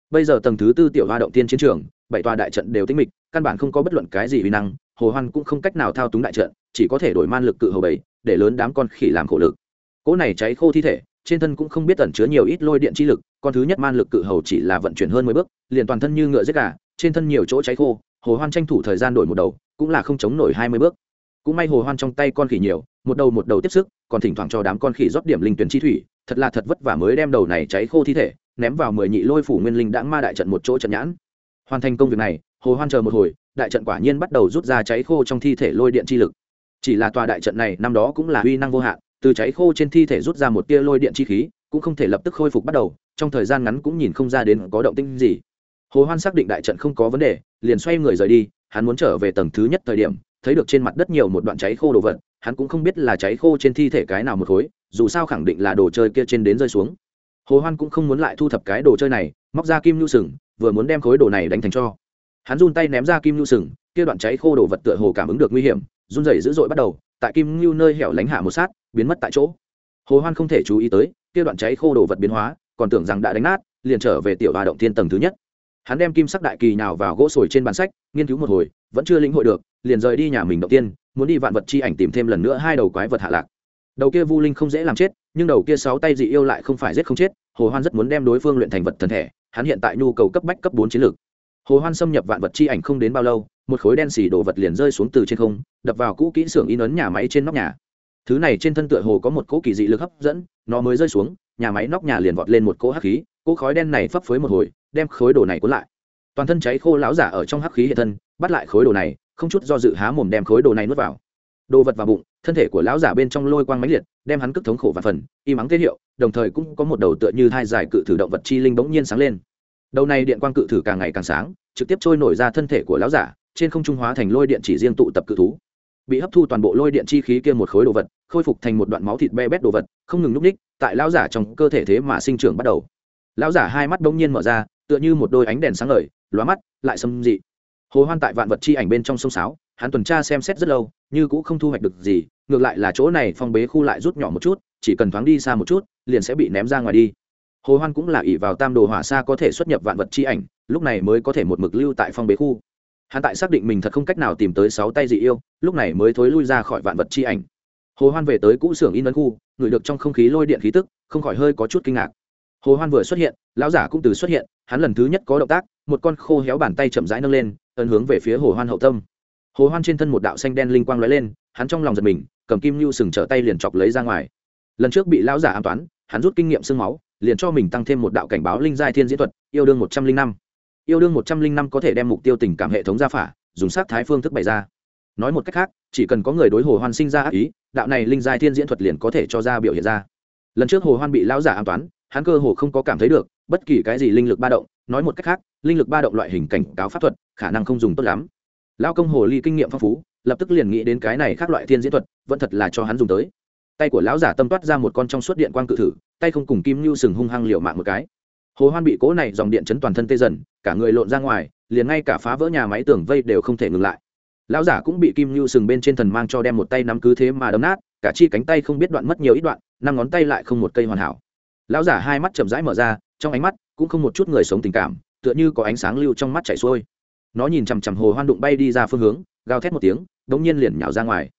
Bây giờ tầng thứ tư tiểu hoa động tiên chiến trường, bảy tòa đại trận đều tính mịch, căn bản không có bất luận cái gì uy năng, hồ hoan cũng không cách nào thao túng đại trận, chỉ có thể đổi man lực cự hầu bảy, để lớn đám con khỉ làm khổ lực. Cỗ này cháy khô thi thể, trên thân cũng không biết tẩn chứa nhiều ít lôi điện chi lực, con thứ nhất man lực cự hầu chỉ là vận chuyển hơn mười bước, liền toàn thân như ngựa giết gà, trên thân nhiều chỗ cháy khô, hồ hoan tranh thủ thời gian đổi một đầu, cũng là không chống nổi hai mươi bước. Cũng may hồ hoan trong tay con khỉ nhiều một đầu một đầu tiếp sức, còn thỉnh thoảng cho đám con khỉ rót điểm linh tuyển chi thủy, thật là thật vất vả mới đem đầu này cháy khô thi thể, ném vào mười nhị lôi phủ nguyên linh đã ma đại trận một chỗ trận nhãn. Hoàn thành công việc này, hồ hoan chờ một hồi, đại trận quả nhiên bắt đầu rút ra cháy khô trong thi thể lôi điện chi lực. Chỉ là tòa đại trận này năm đó cũng là uy năng vô hạn, từ cháy khô trên thi thể rút ra một tia lôi điện chi khí, cũng không thể lập tức khôi phục bắt đầu, trong thời gian ngắn cũng nhìn không ra đến có động tĩnh gì. Hồ hoan xác định đại trận không có vấn đề, liền xoay người rời đi, hắn muốn trở về tầng thứ nhất thời điểm, thấy được trên mặt đất nhiều một đoạn cháy khô đồ vật hắn cũng không biết là cháy khô trên thi thể cái nào một khối, dù sao khẳng định là đồ chơi kia trên đến rơi xuống. Hồ hoan cũng không muốn lại thu thập cái đồ chơi này, móc ra kim nhu sừng, vừa muốn đem khối đồ này đánh thành cho. Hắn run tay ném ra kim nhu sừng, kia đoạn cháy khô đồ vật tựa hồ cảm ứng được nguy hiểm, run rẩy dữ dội bắt đầu, tại kim nhu nơi hẻo lánh hạ một sát, biến mất tại chỗ. Hồ hoan không thể chú ý tới, kia đoạn cháy khô đồ vật biến hóa, còn tưởng rằng đã đánh nát, liền trở về tiểu hòa động thiên tầng thứ nhất. Hắn đem kim sắc đại kỳ nào vào gỗ sồi trên bàn sách, nghiên cứu một hồi, vẫn chưa lĩnh hội được, liền rời đi nhà mình động tiên muốn đi vạn vật chi ảnh tìm thêm lần nữa hai đầu quái vật hạ lạc. Đầu kia vu linh không dễ làm chết, nhưng đầu kia sáu tay dị yêu lại không phải giết không chết, hồ hoan rất muốn đem đối phương luyện thành vật thần thể, hắn hiện tại nhu cầu cấp bách cấp bốn chiến lược. Hồ hoan xâm nhập vạn vật chi ảnh không đến bao lâu, một khối đen xì đồ vật liền rơi xuống từ trên không, đập vào cũ kỹ xưởng in ấn nhà máy trên nóc nhà. Thứ này trên thân tựa hồ có một cỗ kỳ dị lực hấp dẫn, nó mới rơi xuống, nhà máy nóc nhà liền vọt lên một cỗ hắc khí, cỗ khói đen này phấp phới một hồi, đem khối đồ này cuốn lại. Toàn thân cháy khô láo giả ở trong hắc khí hiện thân, bắt lại khối đồ này không chút do dự há mồm đem khối đồ này nuốt vào. Đồ vật vào bụng, thân thể của lão giả bên trong lôi quang mãnh liệt, đem hắn cất thống khổ và phần, y mắng tiết hiệu, đồng thời cũng có một đầu tựa như thai giải cự thử động vật chi linh bỗng nhiên sáng lên. Đầu này điện quang cự thử càng ngày càng sáng, trực tiếp trôi nổi ra thân thể của lão giả, trên không trung hóa thành lôi điện chỉ riêng tụ tập cự thú. Bị hấp thu toàn bộ lôi điện chi khí kia một khối đồ vật, khôi phục thành một đoạn máu thịt be bét đồ vật, không ngừng núp ních, tại lão giả trong cơ thể thế mà sinh trưởng bắt đầu. Lão giả hai mắt bỗng nhiên mở ra, tựa như một đôi ánh đèn sáng ngời, lóa mắt, lại xâm dị hồ hoan tại vạn vật chi ảnh bên trong sông sáo, hắn tuần tra xem xét rất lâu, như cũng không thu hoạch được gì, ngược lại là chỗ này phong bế khu lại rút nhỏ một chút, chỉ cần thoáng đi xa một chút, liền sẽ bị ném ra ngoài đi. Hồ hoan cũng là ỷ vào tam đồ hỏa xa có thể xuất nhập vạn vật chi ảnh, lúc này mới có thể một mực lưu tại phong bế khu. Hắn tại xác định mình thật không cách nào tìm tới sáu tay dị yêu, lúc này mới thối lui ra khỏi vạn vật chi ảnh. Hồ hoan về tới cũ xưởng in ấn khu, ngửi được trong không khí lôi điện khí tức, không khỏi hơi có chút kinh ngạc. Hồ hoan vừa xuất hiện, lão giả cũng từ xuất hiện, hắn lần thứ nhất có động tác một con khô héo bàn tay chậm rãi nâng lên, ấn hướng về phía hồ hoan hậu tâm. Hồ hoan trên thân một đạo xanh đen linh quang lóe lên, hắn trong lòng giật mình, cầm kim lưu sừng trở tay liền chọc lấy ra ngoài. Lần trước bị lão giả an toán, hắn rút kinh nghiệm xương máu, liền cho mình tăng thêm một đạo cảnh báo linh giai thiên diễn thuật, yêu đương một trăm linh năm. Yêu đương một trăm linh năm có thể đem mục tiêu tình cảm hệ thống ra phả, dùng sát thái phương thức bày ra. Nói một cách khác, chỉ cần có người đối hồ hoan sinh ra ác ý, đạo này linh giai thiên diễn thuật liền có thể cho ra biểu hiện ra. Lần trước hồ hoan bị lão giả an toán, hắn cơ hồ không có cảm thấy được bất kỳ cái gì linh lực ba động, nói một cách khác linh lực ba động loại hình cảnh cáo pháp thuật, khả năng không dùng tốt lắm. Lao công hồ ly kinh nghiệm phong phú, lập tức liền nghĩ đến cái này khác loại thiên diễn thuật, vẫn thật là cho hắn dùng tới. Tay của lão giả tâm toát ra một con trong suốt điện quang cự thử, tay không cùng kim nhu sừng hung hăng liều mạng một cái. Hồ hoan bị cố này dòng điện chấn toàn thân tê dần, cả người lộn ra ngoài, liền ngay cả phá vỡ nhà máy tường vây đều không thể ngừng lại. Lão giả cũng bị kim nhu sừng bên trên thần mang cho đem một tay nắm cứ thế mà đấm nát, cả chi cánh tay không biết đoạn mất nhiều ít đoạn, năm ngón tay lại không một cây hoàn hảo. Lão giả hai mắt chậm rãi mở ra, trong ánh mắt cũng không một chút người sống tình cảm tựa như có ánh sáng lưu trong mắt chảy xuôi. Nó nhìn chằm chằm hồ hoan đụng bay đi ra phương hướng, gào thét một tiếng, đống nhiên liền nhào ra ngoài.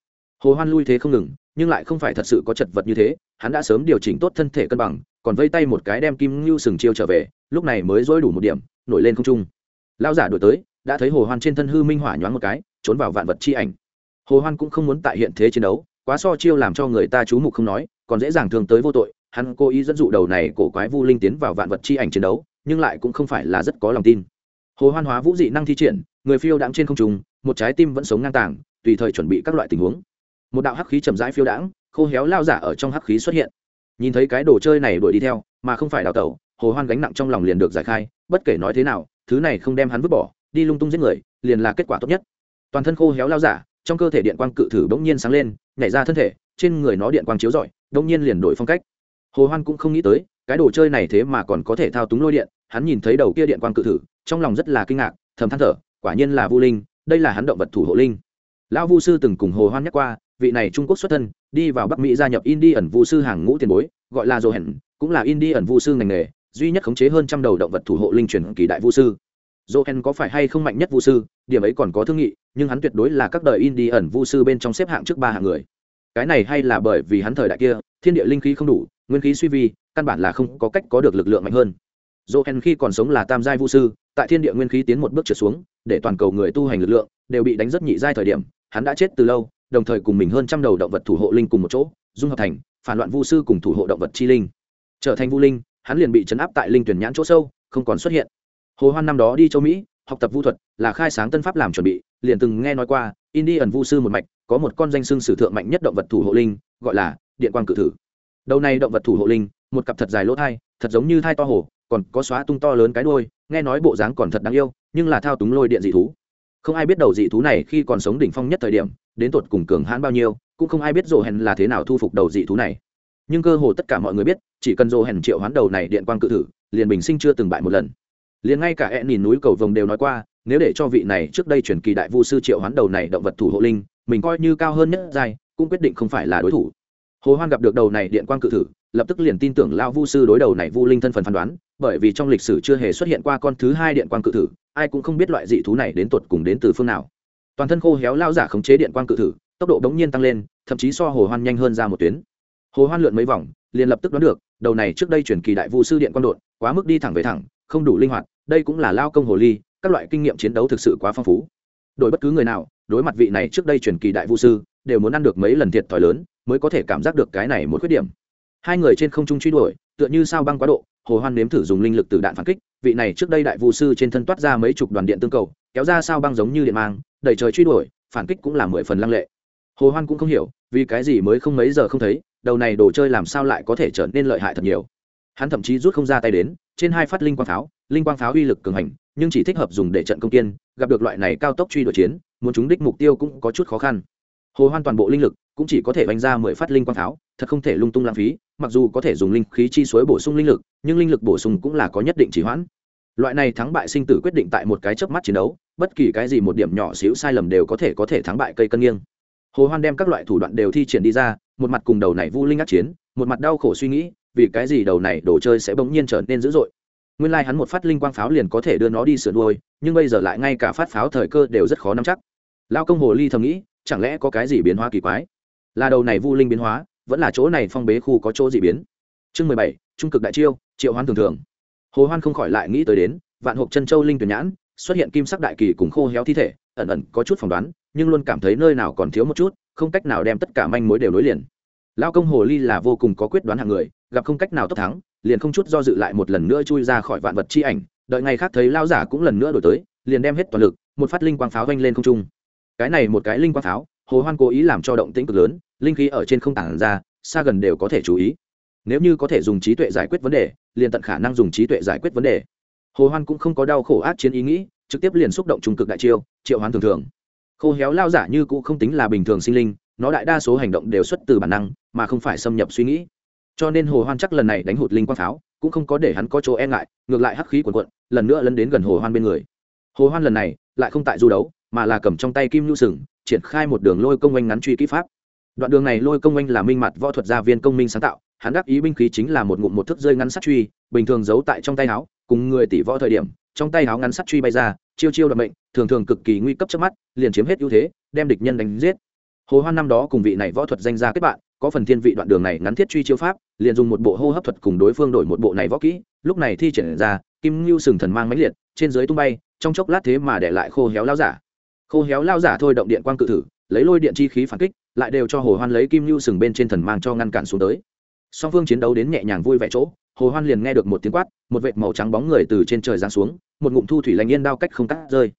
Hồ hoan lui thế không ngừng, nhưng lại không phải thật sự có chật vật như thế, hắn đã sớm điều chỉnh tốt thân thể cân bằng, còn vây tay một cái đem kim ngưu sừng chiêu trở về, lúc này mới dối đủ một điểm, nổi lên không trung. Lao giả đổi tới, đã thấy hồ hoan trên thân hư minh hỏa nhoáng một cái, trốn vào vạn vật chi ảnh. Hồ hoan cũng không muốn tại hiện thế chiến đấu, quá so chiêu làm cho người ta chú mục không nói, còn dễ dàng thường tới vô tội, hắn cố ý dẫn dụ đầu này cổ quái vu linh tiến vào vạn vật chi ảnh chiến đấu nhưng lại cũng không phải là rất có lòng tin. Hồ hoan hóa vũ dị năng thi triển, người phiêu đạm trên không trung, một trái tim vẫn sống ngang tàng, tùy thời chuẩn bị các loại tình huống. Một đạo hắc khí chậm rãi phiêu đãng, khô héo lao giả ở trong hắc khí xuất hiện. Nhìn thấy cái đồ chơi này đuổi đi theo, mà không phải đào tẩu, hồ hoan gánh nặng trong lòng liền được giải khai, bất kể nói thế nào, thứ này không đem hắn vứt bỏ, đi lung tung giết người, liền là kết quả tốt nhất. Toàn thân khô héo lao giả, trong cơ thể điện quang cự thử bỗng nhiên sáng lên, nhảy ra thân thể, trên người nó điện quang chiếu rọi, bỗng nhiên liền đổi phong cách. Hồ hoan cũng không nghĩ tới, cái đồ chơi này thế mà còn có thể thao túng lôi điện hắn nhìn thấy đầu kia điện quang cự thử, trong lòng rất là kinh ngạc, thầm than thở, quả nhiên là vu linh, đây là hắn động vật thủ hộ linh. Lão vu sư từng cùng hồ hoan nhắc qua, vị này trung quốc xuất thân, đi vào bắc mỹ gia nhập indi ẩn vu sư hàng ngũ tiền bối, gọi là dồ hẹn cũng là indi ẩn vu sư ngành nghề, duy nhất khống chế hơn trăm đầu động vật thủ hộ linh truyền kỳ đại vu sư. Dồ hẹn có phải hay không mạnh nhất vu sư? Điểm ấy còn có thương nghị, nhưng hắn tuyệt đối là các đời indi ẩn vu sư bên trong xếp hạng trước ba hạng người. Cái này hay là bởi vì hắn thời đại kia, thiên địa linh khí không đủ, nguyên khí suy vi, căn bản là không có cách có được lực lượng mạnh hơn dồ hẹn khi còn sống là tam giai vu sư, tại thiên địa nguyên khí tiến một bước trượt xuống, để toàn cầu người tu hành lực lượng đều bị đánh rất nhị giai thời điểm, hắn đã chết từ lâu, đồng thời cùng mình hơn trăm đầu động vật thủ hộ linh cùng một chỗ, dung hợp thành phản loạn vu sư cùng thủ hộ động vật chi linh. Trở thành vu linh, hắn liền bị chấn áp tại linh tuyển nhãn chỗ sâu, không còn xuất hiện. Hồ hoan năm đó đi châu mỹ, học tập vu thuật, là khai sáng tân pháp làm chuẩn bị, liền từng nghe nói qua, Indian vu sư một mạch, có một con danh xưng sử thượng mạnh nhất động vật thủ hộ linh, gọi là điện quang cự thử. Đầu này động vật thủ hộ linh, một cặp thật dài lỗ thai, thật giống như thai to hổ còn có xóa tung to lớn cái đuôi, nghe nói bộ dáng còn thật đáng yêu, nhưng là thao túng lôi điện dị thú. Không ai biết đầu dị thú này khi còn sống đỉnh phong nhất thời điểm, đến tột cùng cường hãn bao nhiêu, cũng không ai biết rồ hèn là thế nào thu phục đầu dị thú này. Nhưng cơ hồ tất cả mọi người biết, chỉ cần rồ hèn triệu hoán đầu này điện quang cự thử, liền bình sinh chưa từng bại một lần. Liền ngay cả e nhìn núi cầu vồng đều nói qua, nếu để cho vị này trước đây chuyển kỳ đại vu sư triệu hoán đầu này động vật thủ hộ linh, mình coi như cao hơn nhất giai, cũng quyết định không phải là đối thủ hồ hoan gặp được đầu này điện quang cự thử, lập tức liền tin tưởng lao vu sư đối đầu này vu linh thân phần phán đoán, bởi vì trong lịch sử chưa hề xuất hiện qua con thứ hai điện quang cự thử, ai cũng không biết loại dị thú này đến tột cùng đến từ phương nào. Toàn thân khô héo lao giả khống chế điện quang cự thử, tốc độ đống nhiên tăng lên, thậm chí so hồ hoan nhanh hơn ra một tuyến. Hồ hoan lượn mấy vòng, liền lập tức đoán được, đầu này trước đây chuyển kỳ đại vu sư điện quang đột quá mức đi thẳng về thẳng, không đủ linh hoạt, đây cũng là lao công hồ ly, các loại kinh nghiệm chiến đấu thực sự quá phong phú. Đổi bất cứ người nào, đối mặt vị này trước đây chuyển kỳ đại vu sư đều muốn ăn được mấy lần thiệt thòi lớn mới có thể cảm giác được cái này một khuyết điểm. Hai người trên không trung truy đuổi, tựa như sao băng quá độ, hồ hoan nếm thử dùng linh lực từ đạn phản kích, vị này trước đây đại vu sư trên thân toát ra mấy chục đoàn điện tương cầu, kéo ra sao băng giống như điện mang, đẩy trời truy đuổi, phản kích cũng là mười phần lăng lệ. Hồ hoan cũng không hiểu, vì cái gì mới không mấy giờ không thấy, đầu này đồ chơi làm sao lại có thể trở nên lợi hại thật nhiều. Hắn thậm chí rút không ra tay đến, trên hai phát linh quang pháo, linh quang pháo uy lực cường hành, nhưng chỉ thích hợp dùng để trận công tiên gặp được loại này cao tốc truy đuổi chiến, muốn chúng đích mục tiêu cũng có chút khó khăn hồ hoan toàn bộ linh lực cũng chỉ có thể vanh ra mười phát linh quang pháo, thật không thể lung tung lãng phí, mặc dù có thể dùng linh khí chi suối bổ sung linh lực, nhưng linh lực bổ sung cũng là có nhất định chỉ hoãn. Loại này thắng bại sinh tử quyết định tại một cái chớp mắt chiến đấu, bất kỳ cái gì một điểm nhỏ xíu sai lầm đều có thể có thể thắng bại cây cân nghiêng. Hồ hoan đem các loại thủ đoạn đều thi triển đi ra, một mặt cùng đầu này vu linh ác chiến, một mặt đau khổ suy nghĩ, vì cái gì đầu này đồ chơi sẽ bỗng nhiên trở nên dữ dội. Nguyên lai like hắn một phát linh quang pháo liền có thể đưa nó đi sửa đuôi, nhưng bây giờ lại ngay cả phát pháo thời cơ đều rất khó nắm chắc. Lao công hồ ly thầm nghĩ chẳng lẽ có cái gì biến hóa kỳ quái? Là đầu này vu linh biến hóa, vẫn là chỗ này phong bế khu có chỗ gì biến? Chương mười bảy, trung cực đại chiêu, triệu hoan thường thường. Hồ hoan không khỏi lại nghĩ tới đến, vạn hộp chân châu linh tuyển nhãn, xuất hiện kim sắc đại kỳ cùng khô héo thi thể, ẩn ẩn có chút phỏng đoán, nhưng luôn cảm thấy nơi nào còn thiếu một chút, không cách nào đem tất cả manh mối đều nối liền. Lao công hồ ly là vô cùng có quyết đoán hàng người, gặp không cách nào tốc thắng, liền không chút do dự lại một lần nữa chui ra khỏi vạn vật chi ảnh, đợi ngày khác thấy lao giả cũng lần nữa đổi tới, liền đem hết toàn lực, một phát linh quang pháo vanh lên không trung cái này một cái linh quang pháo, hồ hoan cố ý làm cho động tĩnh cực lớn, linh khí ở trên không tảng ra, xa gần đều có thể chú ý. Nếu như có thể dùng trí tuệ giải quyết vấn đề, liền tận khả năng dùng trí tuệ giải quyết vấn đề. Hồ hoan cũng không có đau khổ ác chiến ý nghĩ, trực tiếp liền xúc động trung cực đại chiêu, triệu hoán thường thường. Khô héo lao giả như cũ không tính là bình thường sinh linh, nó đại đa số hành động đều xuất từ bản năng, mà không phải xâm nhập suy nghĩ. Cho nên hồ hoan chắc lần này đánh hụt linh quang pháo, cũng không có để hắn có chỗ e ngại, ngược lại hắc khí quần quận lần nữa lấn đến gần hồ hoan bên người. Hồ hoan lần này lại không tại du đấu mà là cầm trong tay kim nhu sừng, triển khai một đường lôi công oanh ngắn truy kỹ pháp. Đoạn đường này lôi công oanh là minh mặt võ thuật gia viên công minh sáng tạo, hắn đắc ý binh khí chính là một ngụm một thức rơi ngắn sắt truy, bình thường giấu tại trong tay áo, cùng người tỷ võ thời điểm, trong tay áo ngắn sắt truy bay ra, chiêu chiêu đ mệnh, thường thường cực kỳ nguy cấp trước mắt, liền chiếm hết ưu thế, đem địch nhân đánh giết. Hồ hoan năm đó cùng vị này võ thuật danh gia kết bạn, có phần thiên vị đoạn đường này ngắn thiết truy chiêu pháp, liền dùng một bộ hô hấp thuật cùng đối phương đổi một bộ này võ kỹ, lúc này thi triển ra, kim ngưu sừng thần mang mãnh liệt, trên dưới tung bay, trong chốc lát thế mà để lại khô héo lao giả khô héo lao giả thôi động điện quang cự thử, lấy lôi điện chi khí phản kích, lại đều cho hồ hoan lấy kim lưu sừng bên trên thần mang cho ngăn cản xuống tới. Song phương chiến đấu đến nhẹ nhàng vui vẻ chỗ, hồ hoan liền nghe được một tiếng quát, một vệt màu trắng bóng người từ trên trời giáng xuống, một ngụm thu thủy lành yên đao cách không cắt rơi.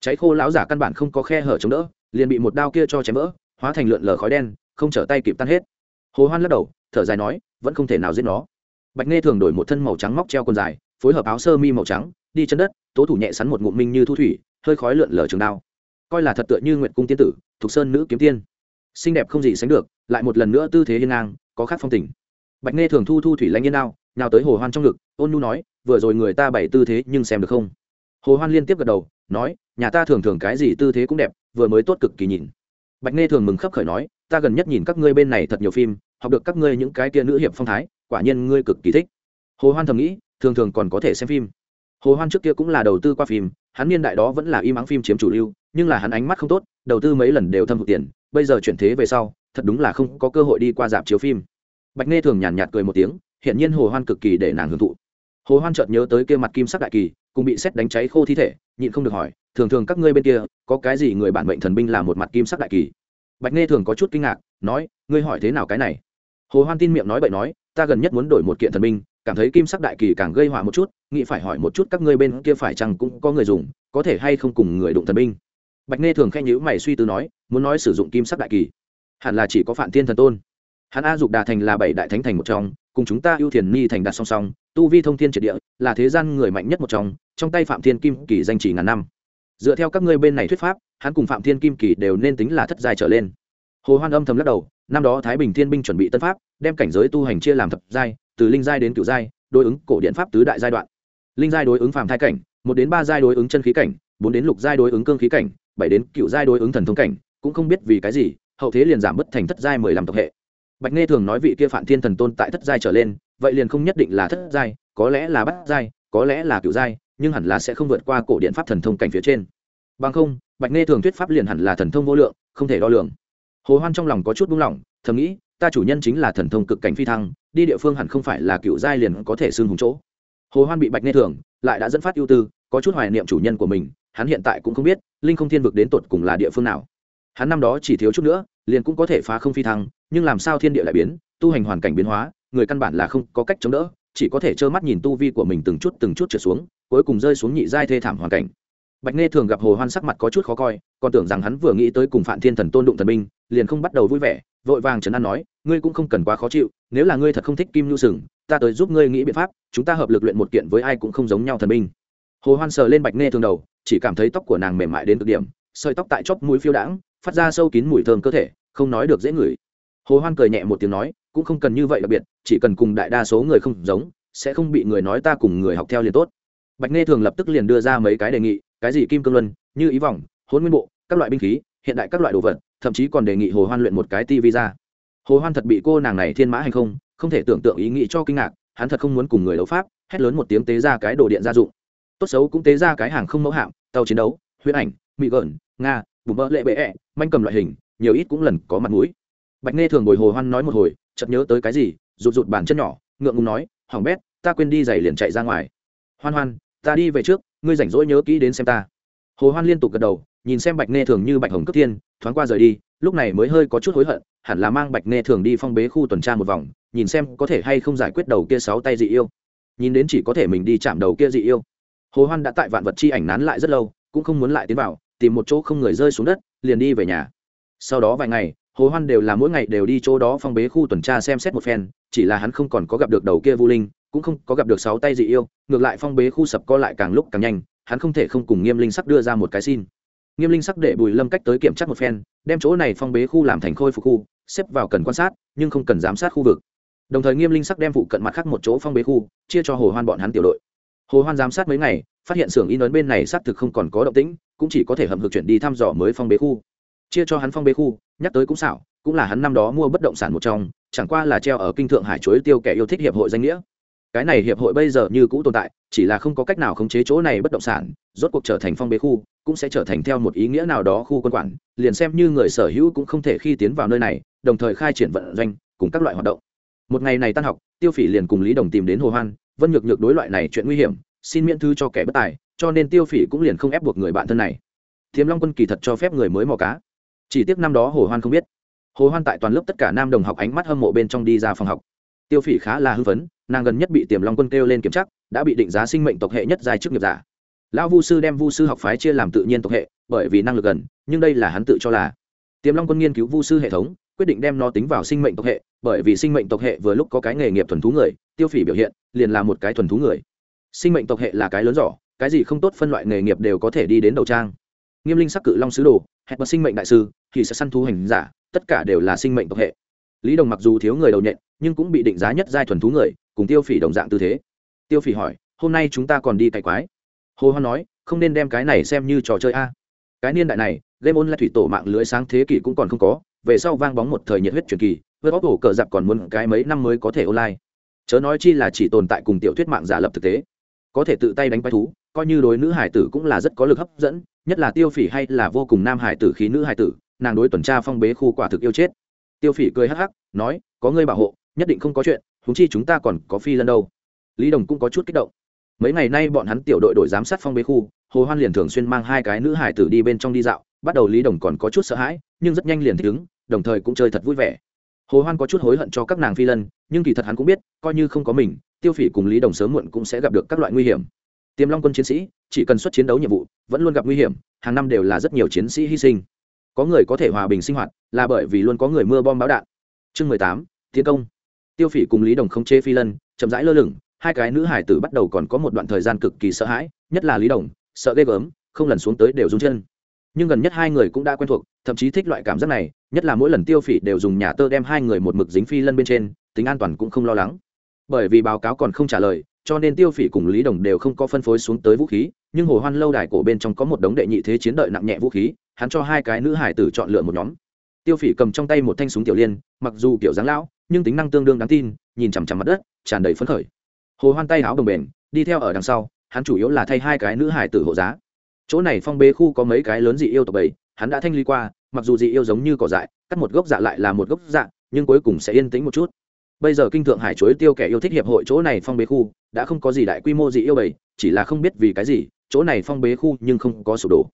Cháy khô lão giả căn bản không có khe hở chống đỡ, liền bị một đao kia cho chém vỡ, hóa thành lượn lờ khói đen, không trở tay kịp tan hết. Hồ hoan lắc đầu, thở dài nói, vẫn không thể nào giết nó. Bạch nghe thường đổi một thân màu trắng móc treo quần dài, phối hợp áo sơ mi màu trắng, đi chân đất, tố thủ nhẹ sắn một ngụm minh như thu thủy, hơi khói lượn lờ trường đao coi là thật tựa như nguyện cung tiên tử, thuộc sơn nữ kiếm tiên. Xinh đẹp không gì sánh được, lại một lần nữa tư thế hiên ngang, có khác phong tình. Bạch nghe thường thu thu thủy lãnh yên đao, nhào tới hồ hoan trong ngực, ôn nu nói, vừa rồi người ta bày tư thế nhưng xem được không? Hồ hoan liên tiếp gật đầu, nói, nhà ta thường thường cái gì tư thế cũng đẹp, vừa mới tốt cực kỳ nhìn. Bạch nghe thường mừng khấp khởi nói, ta gần nhất nhìn các ngươi bên này thật nhiều phim, học được các ngươi những cái kia nữ hiệp phong thái, quả nhiên ngươi cực kỳ thích. Hồ hoan thầm nghĩ, thường thường còn có thể xem phim. Hồ hoan trước kia cũng là đầu tư qua phim, hắn niên đại đó vẫn là im ắng phim chiếm chủ lưu nhưng là hắn ánh mắt không tốt, đầu tư mấy lần đều thâm hụt tiền, bây giờ chuyển thế về sau, thật đúng là không có cơ hội đi qua dạp chiếu phim. Bạch nghe thường nhàn nhạt cười một tiếng hiện nhiên hồ hoan cực kỳ để nàng hưởng thụ. Hồ hoan chợt nhớ tới kia mặt kim sắc đại kỳ, cùng bị xét đánh cháy khô thi thể, nhịn không được hỏi, thường thường các ngươi bên kia, có cái gì người bản mệnh thần binh là một mặt kim sắc đại kỳ? Bạch nghe thường có chút kinh ngạc, nói, ngươi hỏi thế nào cái này? Hồ hoan tin miệng nói bậy nói, ta gần nhất muốn đổi một kiện thần binh, cảm thấy kim sắc đại kỳ càng gây họa một chút, nghĩ phải hỏi một chút các ngươi bên kia phải chăng cũng có người dùng, có thể hay không cùng người đụng thần binh? Bạch nghe thường khen nhữ mày suy tư nói, muốn nói sử dụng kim sắc đại kỳ. Hẳn là chỉ có phạm thiên thần tôn. Hắn a dục đà thành là bảy đại thánh thành một trong, cùng chúng ta ưu thiền ni thành đạt song song, tu vi thông thiên triệt địa là thế gian người mạnh nhất một trong trong tay phạm thiên kim kỳ danh chỉ ngàn năm. Dựa theo các ngươi bên này thuyết pháp, hắn cùng phạm thiên kim kỳ đều nên tính là thất giai trở lên. Hồ hoan âm thầm lắc đầu, năm đó thái bình thiên binh chuẩn bị tân pháp, đem cảnh giới tu hành chia làm thập giai, từ linh giai đến cửu giai, đối ứng cổ điện pháp tứ đại giai đoạn. Linh giai đối ứng phạm thai cảnh, một đến ba giai đối ứng chân khí cảnh, bốn đến lục giai đối ứng cương khí cảnh bảy đến cựu giai đối ứng thần thông cảnh, cũng không biết vì cái gì, hậu thế liền giảm bất thành thất giai mười lăm tộc hệ. Bạch nghe thường nói vị kia phản thiên thần tôn tại thất giai trở lên, vậy liền không nhất định là thất giai, có lẽ là bát giai, có lẽ là cựu giai, nhưng hẳn là sẽ không vượt qua cổ điện pháp thần thông cảnh phía trên. Bằng không, bạch nghe thường thuyết pháp liền hẳn là thần thông vô lượng, không thể đo lường. Hồ hoan trong lòng có chút buông lỏng, thầm nghĩ, ta chủ nhân chính là thần thông cực cảnh phi thăng, đi địa phương hẳn không phải là cựu giai liền có thể xưng hùng chỗ. Hồ hoan bị bạch nghe thường lại đã dẫn phát ưu tư, có chút hoài niệm chủ nhân của mình hắn hiện tại cũng không biết, linh không thiên vực đến tột cùng là địa phương nào. Hắn năm đó chỉ thiếu chút nữa, liền cũng có thể phá không phi thăng, nhưng làm sao thiên địa lại biến, tu hành hoàn cảnh biến hóa, người căn bản là không có cách chống đỡ, chỉ có thể trơ mắt nhìn tu vi của mình từng chút từng chút trượt xuống, cuối cùng rơi xuống nhị giai thê thảm hoàn cảnh. Bạch nghe thường gặp hồ hoan sắc mặt có chút khó coi, còn tưởng rằng hắn vừa nghĩ tới cùng phạm thiên thần tôn đụng thần binh, liền không bắt đầu vui vẻ, vội vàng trấn an nói, ngươi cũng không cần quá khó chịu, nếu là ngươi thật không thích kim nhu sừng, ta tới giúp ngươi nghĩ biện pháp, chúng ta hợp lực luyện một kiện với ai cũng không giống nhau thần binh. Hồ hoan sờ lên bạch nghe thường đầu chỉ cảm thấy tóc của nàng mềm mại đến cực điểm, sợi tóc tại chóp mũi phiêu đãng, phát ra sâu kín mùi thơm cơ thể, không nói được dễ ngửi. Hồ hoan cười nhẹ một tiếng nói, cũng không cần như vậy đặc biệt, chỉ cần cùng đại đa số người không giống, sẽ không bị người nói ta cùng người học theo liền tốt. Bạch nghe thường lập tức liền đưa ra mấy cái đề nghị, cái gì kim cương luân, như ý vòng hôn nguyên bộ, các loại binh khí, hiện đại các loại đồ vật, thậm chí còn đề nghị hồ hoan luyện một cái tivi ra. Hồ hoan thật bị cô nàng này thiên mã hay không không thể tưởng tượng ý nghĩ cho kinh ngạc, hắn thật không muốn cùng người đấu pháp, hét lớn một tiếng tế ra cái đồ điện gia dụng. Tốt xấu cũng tế ra cái hàng không mẫu hạm tàu chiến đấu huyết ảnh mỹ gợn nga bùm mỡ lệ bệ ẹ、e, manh cầm loại hình nhiều ít cũng lần có mặt mũi. Bạch nghe thường ngồi hồ hoan nói một hồi chợt nhớ tới cái gì rụt rụt bàn chân nhỏ ngượng ngùng nói hỏng bét ta quên đi giày liền chạy ra ngoài. Hoan hoan ta đi về trước ngươi rảnh rỗi nhớ kỹ đến xem ta. Hồ hoan liên tục gật đầu nhìn xem bạch nghe thường như bạch hồng cấp thiên thoáng qua rời đi lúc này mới hơi có chút hối hận hẳn là mang bạch nghe thường đi phong bế khu tuần tra một vòng nhìn xem có thể hay không giải quyết đầu kia sáu tay dị yêu. Nhìn đến chỉ có thể mình đi chạm đầu kia dị yêu hồ hoan đã tại vạn vật chi ảnh nán lại rất lâu, cũng không muốn lại tiến vào, tìm một chỗ không người rơi xuống đất, liền đi về nhà. Sau đó vài ngày, hồ hoan đều là mỗi ngày đều đi chỗ đó phong bế khu tuần tra xem xét một phen, chỉ là hắn không còn có gặp được đầu kia vu linh, cũng không có gặp được sáu tay dị yêu, ngược lại phong bế khu sập co lại càng lúc càng nhanh, hắn không thể không cùng nghiêm linh sắc đưa ra một cái xin. Nghiêm linh sắc để bùi lâm cách tới kiểm tra một phen, đem chỗ này phong bế khu làm thành khôi phục khu, xếp vào cần quan sát, nhưng không cần giám sát khu vực. Đồng thời nghiêm linh sắc đem phụ cận mặt khác một chỗ phong bế khu, chia cho hồ hoan bọn hắn tiểu đội hồ hoan giám sát mấy ngày, phát hiện xưởng in ấn bên này xác thực không còn có động tĩnh, cũng chỉ có thể hầm hực chuyển đi thăm dò mới phong bế khu. Chia cho hắn phong bế khu, nhắc tới cũng xảo, cũng là hắn năm đó mua bất động sản một trong, chẳng qua là treo ở kinh thượng hải chuối tiêu kẻ yêu thích hiệp hội danh nghĩa. Cái này hiệp hội bây giờ như cũ tồn tại, chỉ là không có cách nào khống chế chỗ này bất động sản, rốt cuộc trở thành phong bế khu, cũng sẽ trở thành theo một ý nghĩa nào đó khu quân quản, liền xem như người sở hữu cũng không thể khi tiến vào nơi này, đồng thời khai triển vận doanh, cùng các loại hoạt động. Một ngày này tan học, tiêu phỉ liền cùng lý đồng tìm đến hồ hoan vân nhược nhược đối loại này chuyện nguy hiểm xin miễn thư cho kẻ bất tài cho nên tiêu phỉ cũng liền không ép buộc người bạn thân này. Thiếm long quân kỳ thật cho phép người mới mò cá. Chỉ tiếc năm đó hồ hoan không biết. Hồ hoan tại toàn lớp tất cả nam đồng học ánh mắt hâm mộ bên trong đi ra phòng học. Tiêu phỉ khá là hư vấn, nàng gần nhất bị tiềm long quân kêu lên kiểm tra đã bị định giá sinh mệnh tộc hệ nhất dài chức nghiệp giả. Lão vu sư đem vu sư học phái chia làm tự nhiên tộc hệ bởi vì năng lực gần nhưng đây là hắn tự cho là. Tiềm long quân nghiên cứu vu sư hệ thống quyết định đem nó tính vào sinh mệnh tộc hệ, bởi vì sinh mệnh tộc hệ vừa lúc có cái nghề nghiệp thuần thú người, tiêu phỉ biểu hiện, liền là một cái thuần thú người. Sinh mệnh tộc hệ là cái lớn giỏ, cái gì không tốt phân loại nghề nghiệp đều có thể đi đến đầu trang. Nghiêm linh sắc cự long sứ đồ, hẹn bật sinh mệnh đại sư, thì sẽ săn thú hành giả, tất cả đều là sinh mệnh tộc hệ. Lý đồng mặc dù thiếu người đầu nhện, nhưng cũng bị định giá nhất giai thuần thú người, cùng tiêu phỉ đồng dạng tư thế. Tiêu phỉ hỏi, hôm nay chúng ta còn đi cày quái? Hồ hoan nói, không nên đem cái này xem như trò chơi a. Cái niên đại này, game on là thủy tổ mạng lưới sáng thế kỷ cũng còn không có về sau vang bóng một thời nhiệt huyết truyền kỳ vớt bóc hổ cờ giặc còn muốn cái mấy năm mới có thể online. Chớ nói chi là chỉ tồn tại cùng tiểu thuyết mạng giả lập thực tế. Có thể tự tay đánh quái thú, coi như đối nữ hải tử cũng là rất có lực hấp dẫn, nhất là tiêu phỉ hay là vô cùng nam hải tử khí nữ hải tử, nàng đối tuần tra phong bế khu quả thực yêu chết. Tiêu phỉ cười hắc hắc, nói, có ngươi bảo hộ, nhất định không có chuyện húng chi chúng ta còn có phi lần đâu. Lý đồng cũng có chút kích động. Mấy ngày nay bọn hắn tiểu đội đội giám sát phong bế khu, hồ hoan liền thường xuyên mang hai cái nữ hải tử đi bên trong đi dạo, bắt đầu lý đồng còn có chút sợ hãi nhưng rất nhanh liền thích ứng, đồng thời cũng chơi thật vui vẻ. Hồ hoan có chút hối hận cho các nàng phi lân, nhưng kỳ thật hắn cũng biết, coi như không có mình, tiêu phỉ cùng lý đồng sớm muộn cũng sẽ gặp được các loại nguy hiểm. Tiềm long quân chiến sĩ, chỉ cần xuất chiến đấu nhiệm vụ, vẫn luôn gặp nguy hiểm, hàng năm đều là rất nhiều chiến sĩ hy sinh. Có người có thể hòa bình sinh hoạt, là bởi vì luôn có người mưa bom báo đạn. Chương mười tám, tiến công. Tiêu phỉ cùng lý đồng không chê phi lân, chậm rãi lơ lửng, hai cái nữ hải tử bắt đầu còn có một đoạn thời gian cực kỳ sợ hãi, nhất là lý đồng, sợ ghê gớm, không lần xuống tới đều run chân nhưng gần nhất hai người cũng đã quen thuộc, thậm chí thích loại cảm giác này, nhất là mỗi lần tiêu phỉ đều dùng nhà tơ đem hai người một mực dính phi lân bên trên, tính an toàn cũng không lo lắng. Bởi vì báo cáo còn không trả lời, cho nên tiêu phỉ cùng lý đồng đều không có phân phối xuống tới vũ khí, nhưng hồ hoan lâu đài cổ bên trong có một đống đệ nhị thế chiến đợi nặng nhẹ vũ khí, hắn cho hai cái nữ hải tử chọn lựa một nhóm. Tiêu phỉ cầm trong tay một thanh súng tiểu liên, mặc dù kiểu dáng lão, nhưng tính năng tương đương đáng tin, nhìn chằm chằm mặt đất, tràn đầy phấn khởi. Hồ hoan tay áo đồng bền, đi theo ở đằng sau, hắn chủ yếu là thay hai cái nữ hải tử hộ giá chỗ này phong bế khu có mấy cái lớn dị yêu tộc bầy, hắn đã thanh lý qua, mặc dù dị yêu giống như cỏ dại, cắt một gốc dạ lại là một gốc dạ nhưng cuối cùng sẽ yên tĩnh một chút. Bây giờ kinh thượng hải chuối tiêu kẻ yêu thích hiệp hội chỗ này phong bế khu, đã không có gì đại quy mô dị yêu bầy, chỉ là không biết vì cái gì, chỗ này phong bế khu nhưng không có sụp đổ.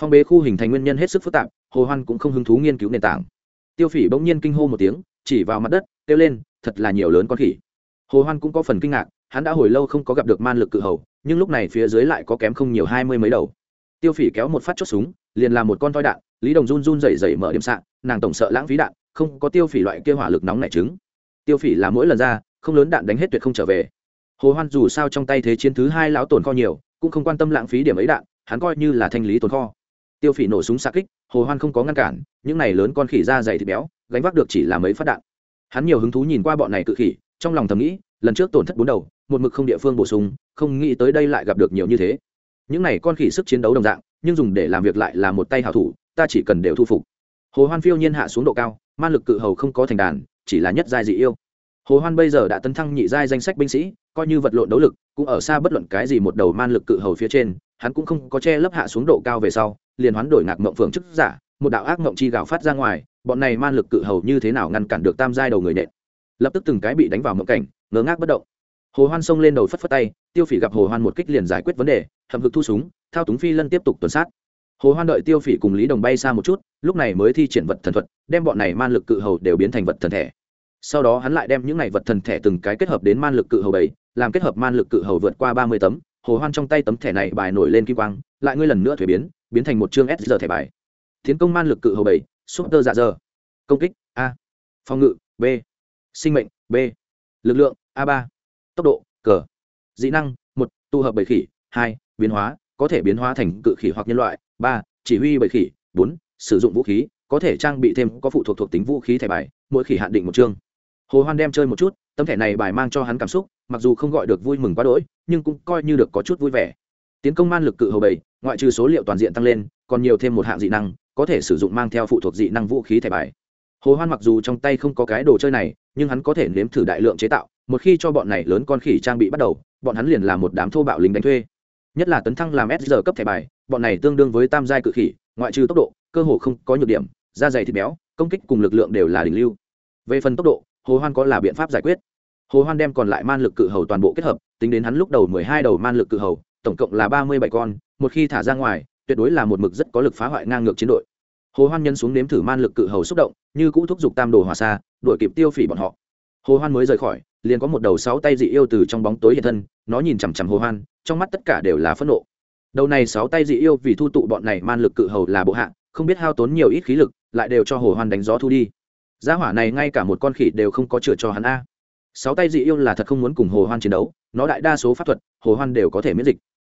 Phong bế khu hình thành nguyên nhân hết sức phức tạp, hồ hoan cũng không hứng thú nghiên cứu nền tảng. Tiêu phỉ bỗng nhiên kinh hô một tiếng, chỉ vào mặt đất, kêu lên, thật là nhiều lớn con khỉ. Hồ hoan cũng có phần kinh ngạc, hắn đã hồi lâu không có gặp được man lực cự hầu, nhưng lúc này phía dưới lại có kém không nhiều hai mươi mấy đầu tiêu phỉ kéo một phát chốt súng, liền làm một con toi đạn, lý đồng run run rẩy rẩy mở điểm sạn, nàng tổng sợ lãng phí đạn, không có tiêu phỉ loại kia hỏa lực nóng nảy trứng tiêu phỉ là mỗi lần ra, không lớn đạn đánh hết tuyệt không trở về. Hồ hoan dù sao trong tay thế chiến thứ hai lão tổn kho nhiều, cũng không quan tâm lãng phí điểm ấy đạn, hắn coi như là thanh lý tồn kho. Tiêu phỉ nổ súng xa kích, hồ hoan không có ngăn cản, những này lớn con khỉ da dày thịt béo, gánh vác được chỉ là mấy phát đạn. Hắn nhiều hứng thú nhìn qua bọn này cự khỉ, trong lòng thầm nghĩ, lần trước tổn thất bốn đầu, một mực không địa phương bổ sung, không nghĩ tới đây lại gặp được nhiều như thế những này con khỉ sức chiến đấu đồng dạng, nhưng dùng để làm việc lại là một tay hảo thủ, ta chỉ cần đều thu phục. Hồ hoan phiêu nhiên hạ xuống độ cao, man lực cự hầu không có thành đàn, chỉ là nhất giai dị yêu. Hồ hoan bây giờ đã tấn thăng nhị giai danh sách binh sĩ, coi như vật lộn đấu lực, cũng ở xa bất luận cái gì một đầu man lực cự hầu phía trên, hắn cũng không có che lấp hạ xuống độ cao về sau, liền hoán đổi ngạc mộng phượng chức giả, một đạo ác mộng chi gạo phát ra ngoài, bọn này man lực cự hầu như thế nào ngăn cản được tam giai đầu người nện. Lập tức từng cái bị đánh vào mộng cảnh ngớ ngác bất động hồ hoan xông lên đầu phất phất tay, tiêu phỉ gặp hồ hoan một kích liền giải quyết vấn đề hầm hực thu súng, thao túng phi lân tiếp tục tuần sát. Hồ hoan đợi tiêu phỉ cùng lý đồng bay xa một chút, lúc này mới thi triển vật thần thuật, đem bọn này man lực cự hầu đều biến thành vật thần thể. Sau đó hắn lại đem những này vật thần thể từng cái kết hợp đến man lực cự hầu bảy, làm kết hợp man lực cự hầu vượt qua ba mươi tấm. Hồ hoan trong tay tấm thẻ này bài nổi lên kim quang, lại ngươi lần nữa thuế biến biến thành một chương s giờ thẻ bài. Tiến công man lực cự hầu bảy super dạ giờ công kích, a. Phòng ngự, b. Sinh mệnh, b. Lực lượng, a ba tốc độ, cờ. Dị năng, một, tụ hợp bảy khỉ, hai, biến hóa, có thể biến hóa thành cự khỉ hoặc nhân loại, ba, chỉ huy bảy khỉ, bốn, sử dụng vũ khí, có thể trang bị thêm có phụ thuộc thuộc tính vũ khí thẻ bài, mỗi khỉ hạn định một chương. Hồ hoan đem chơi một chút, tấm thẻ này bài mang cho hắn cảm xúc, mặc dù không gọi được vui mừng quá đỗi, nhưng cũng coi như được có chút vui vẻ. Tiến công man lực cự hầu bảy, ngoại trừ số liệu toàn diện tăng lên, còn nhiều thêm một hạng dị năng, có thể sử dụng mang theo phụ thuộc dị năng vũ khí thẻ bài hồ hoan mặc dù trong tay không có cái đồ chơi này, nhưng hắn có thể nếm thử đại lượng chế tạo, một khi cho bọn này lớn con khỉ trang bị bắt đầu, bọn hắn liền là một đám thô bạo lính đánh thuê. Nhất là tấn thăng làm s giờ cấp thẻ bài, bọn này tương đương với tam giai cự khỉ, ngoại trừ tốc độ, cơ hồ không có nhược điểm, da dày thịt béo, công kích cùng lực lượng đều là đỉnh lưu. Về phần tốc độ, hồ hoan có là biện pháp giải quyết. Hồ hoan đem còn lại man lực cự hầu toàn bộ kết hợp, tính đến hắn lúc đầu mười hai đầu man lực cự hầu, tổng cộng là ba mươi bảy con, một khi thả ra ngoài, tuyệt đối là một mực rất có lực phá hoại ngang ngược chiến đội hồ hoan nhân xuống nếm thử man lực cự hầu xúc động, như cũ thúc giục tam đồ hòa xa, đuổi kịp tiêu phỉ bọn họ. Hồ hoan mới rời khỏi, liền có một đầu sáu tay dị yêu từ trong bóng tối hiện thân, nó nhìn chằm chằm hồ hoan, trong mắt tất cả đều là phẫn nộ. Đầu này sáu tay dị yêu vì thu tụ bọn này man lực cự hầu là bộ hạ, không biết hao tốn nhiều ít khí lực, lại đều cho hồ hoan đánh gió thu đi. Gia hỏa này ngay cả một con khỉ đều không có chừa cho hắn a. Sáu tay dị yêu là thật không muốn cùng hồ hoan chiến đấu, nó đại đa số pháp thuật, hồ hoan đều có thể miễn dịch.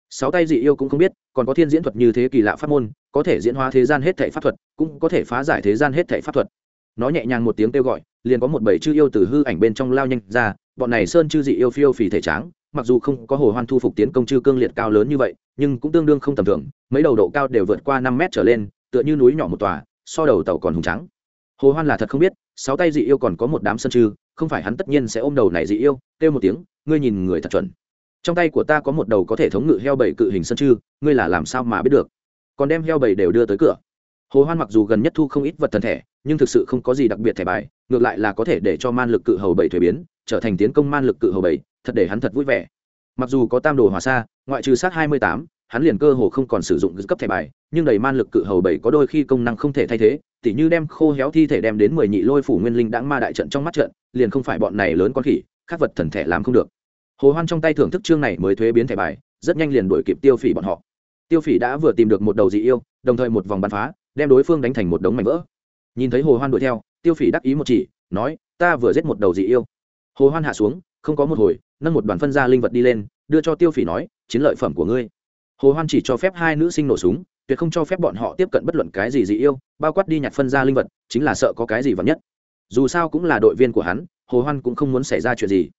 Sáu tay dị yêu cũng không biết, còn có thiên diễn thuật như thế kỳ lạ pháp môn có thể diễn hóa thế gian hết thảy pháp thuật, cũng có thể phá giải thế gian hết thảy pháp thuật. Nó nhẹ nhàng một tiếng kêu gọi, liền có một bầy chư yêu từ hư ảnh bên trong lao nhanh ra, bọn này sơn chư dị yêu phiêu phì thể tráng, mặc dù không có hồ hoan thu phục tiến công chư cương liệt cao lớn như vậy, nhưng cũng tương đương không tầm thường, mấy đầu độ cao đều vượt qua năm mét trở lên, tựa như núi nhỏ một tòa, so đầu tàu còn hùng trắng hồ hoan là thật không biết, sáu tay dị yêu còn có một đám sơn chư, không phải hắn tất nhiên sẽ ôm đầu này dị yêu, kêu một tiếng, ngươi nhìn người thật chuẩn. Trong tay của ta có một đầu có thể thống ngự heo bảy cự hình sơn chư, ngươi là làm sao mà biết được? Còn đem heo bảy đều đưa tới cửa. Hồ hoan mặc dù gần nhất thu không ít vật thần thể, nhưng thực sự không có gì đặc biệt thẻ bài, ngược lại là có thể để cho man lực cự hầu bảy thuế biến, trở thành tiến công man lực cự hầu bảy thật để hắn thật vui vẻ. Mặc dù có tam đồ hòa xa ngoại trừ sát hai mươi tám, hắn liền cơ hồ không còn sử dụng cấp thẻ bài, nhưng đầy man lực cự hầu bảy có đôi khi công năng không thể thay thế, tỉ như đem khô héo thi thể đem đến mười nhị lôi phủ nguyên linh đãng ma đại trận trong mắt trận, liền không phải bọn này lớn con khỉ các vật thần thể làm không được. Hồ hoan trong tay thưởng thức chương này mới thuế biến thẻ bài, rất nhanh liền đuổi kịp tiêu phỉ bọn họ tiêu phỉ đã vừa tìm được một đầu dị yêu, đồng thời một vòng bắn phá, đem đối phương đánh thành một đống mảnh vỡ. Nhìn thấy hồ hoan đuổi theo, tiêu phỉ đắc ý một chỉ, nói, ta vừa giết một đầu dị yêu. Hồ hoan hạ xuống, không có một hồi, nâng một đoàn phân ra linh vật đi lên, đưa cho tiêu phỉ nói, chiến lợi phẩm của ngươi. Hồ hoan chỉ cho phép hai nữ sinh nổ súng, tuyệt không cho phép bọn họ tiếp cận bất luận cái gì dị yêu, bao quát đi nhặt phân ra linh vật, chính là sợ có cái gì vật nhất. Dù sao cũng là đội viên của hắn, hồ hoan cũng không muốn xảy ra chuyện gì.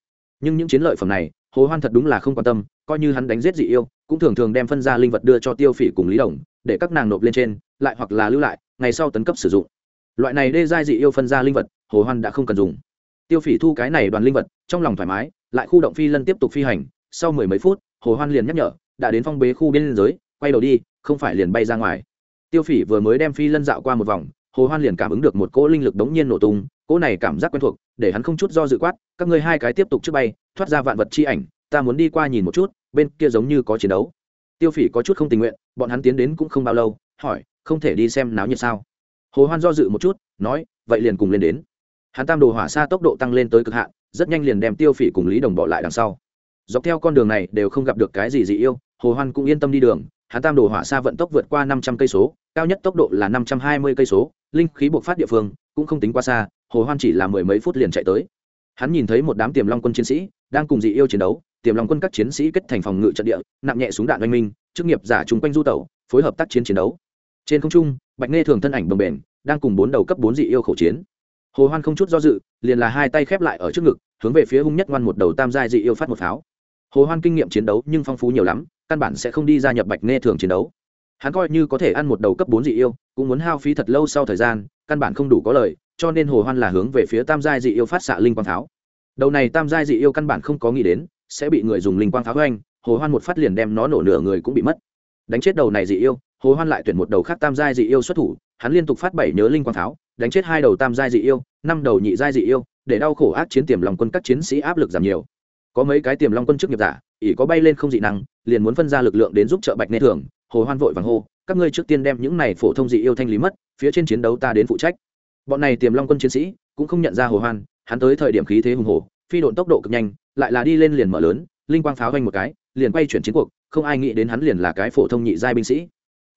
Nhưng những chiến lợi phẩm này hồ hoan thật đúng là không quan tâm, coi như hắn đánh giết dị yêu, cũng thường thường đem phân ra linh vật đưa cho tiêu phỉ cùng lý đồng, để các nàng nộp lên trên, lại hoặc là lưu lại, ngày sau tấn cấp sử dụng. Loại này đê giai dị yêu phân ra linh vật, hồ hoan đã không cần dùng. Tiêu phỉ thu cái này đoàn linh vật, trong lòng thoải mái, lại khu động phi lân tiếp tục phi hành. Sau mười mấy phút, hồ hoan liền nhắc nhở, đã đến phong bế khu biên giới, quay đầu đi, không phải liền bay ra ngoài. Tiêu phỉ vừa mới đem phi lân dạo qua một vòng, hồ hoan liền cảm ứng được một cỗ linh lực đống nhiên nổ tung, cỗ này cảm giác quen thuộc để hắn không chút do dự quát, các ngươi hai cái tiếp tục trước bay, thoát ra vạn vật chi ảnh, ta muốn đi qua nhìn một chút, bên kia giống như có chiến đấu. Tiêu phỉ có chút không tình nguyện, bọn hắn tiến đến cũng không bao lâu, hỏi, không thể đi xem náo nhiệt sao? Hồ hoan do dự một chút, nói, vậy liền cùng lên đến. Hắn tam đồ hỏa xa tốc độ tăng lên tới cực hạn, rất nhanh liền đem tiêu phỉ cùng lý đồng bỏ lại đằng sau. Dọc theo con đường này đều không gặp được cái gì dị yêu, hồ hoan cũng yên tâm đi đường, hắn tam đồ hỏa xa vận tốc vượt qua năm trăm cây số, cao nhất tốc độ là năm trăm hai mươi cây số, linh khí buộc phát địa phương, cũng không tính quá xa hồ hoan chỉ là mười mấy phút liền chạy tới. Hắn nhìn thấy một đám tiềm long quân chiến sĩ đang cùng dị yêu chiến đấu, tiềm long quân các chiến sĩ kết thành phòng ngự trận địa, nặng nhẹ súng đạn oanh minh, chức nghiệp giả chung quanh du tẩu, phối hợp tác chiến chiến đấu. Trên không trung, bạch nghe thường thân ảnh bồng bềnh, đang cùng bốn đầu cấp bốn dị yêu khẩu chiến. Hồ hoan không chút do dự, liền là hai tay khép lại ở trước ngực, hướng về phía hung nhất ngoan một đầu tam giai dị yêu phát một pháo. Hồ hoan kinh nghiệm chiến đấu nhưng phong phú nhiều lắm, căn bản sẽ không đi gia nhập bạch nghe thường chiến đấu. Hắn coi như có thể ăn một đầu cấp bốn dị yêu, cũng muốn hao phí thật lâu sau thời gian, căn bản không đủ có lời cho nên hồ hoan là hướng về phía tam giai dị yêu phát xạ linh quang tháo. Đầu này tam giai dị yêu căn bản không có nghĩ đến, sẽ bị người dùng linh quang pháo hoành, hồ hoan một phát liền đem nó nổ nửa người cũng bị mất. Đánh chết đầu này dị yêu, hồ hoan lại tuyển một đầu khác tam giai dị yêu xuất thủ, hắn liên tục phát bảy nhớ linh quang pháo đánh chết hai đầu tam giai dị yêu, năm đầu nhị giai dị yêu, để đau khổ ác chiến tiềm lòng quân các chiến sĩ áp lực giảm nhiều. Có mấy cái tiềm long quân chức nghiệp giả, ỷ có bay lên không dị năng, liền muốn phân ra lực lượng đến giúp trợ bạch nê thường, hồ hoan vội vàng hô, các ngươi trước tiên đem những này phổ thông dị yêu thanh lý mất, phía trên chiến đấu ta đến phụ trách bọn này tiềm long quân chiến sĩ cũng không nhận ra hồ hoan, hắn tới thời điểm khí thế hùng hổ, phi độn tốc độ cực nhanh, lại là đi lên liền mở lớn, linh quang pháo vanh một cái, liền quay chuyển chiến cuộc, không ai nghĩ đến hắn liền là cái phổ thông nhị giai binh sĩ.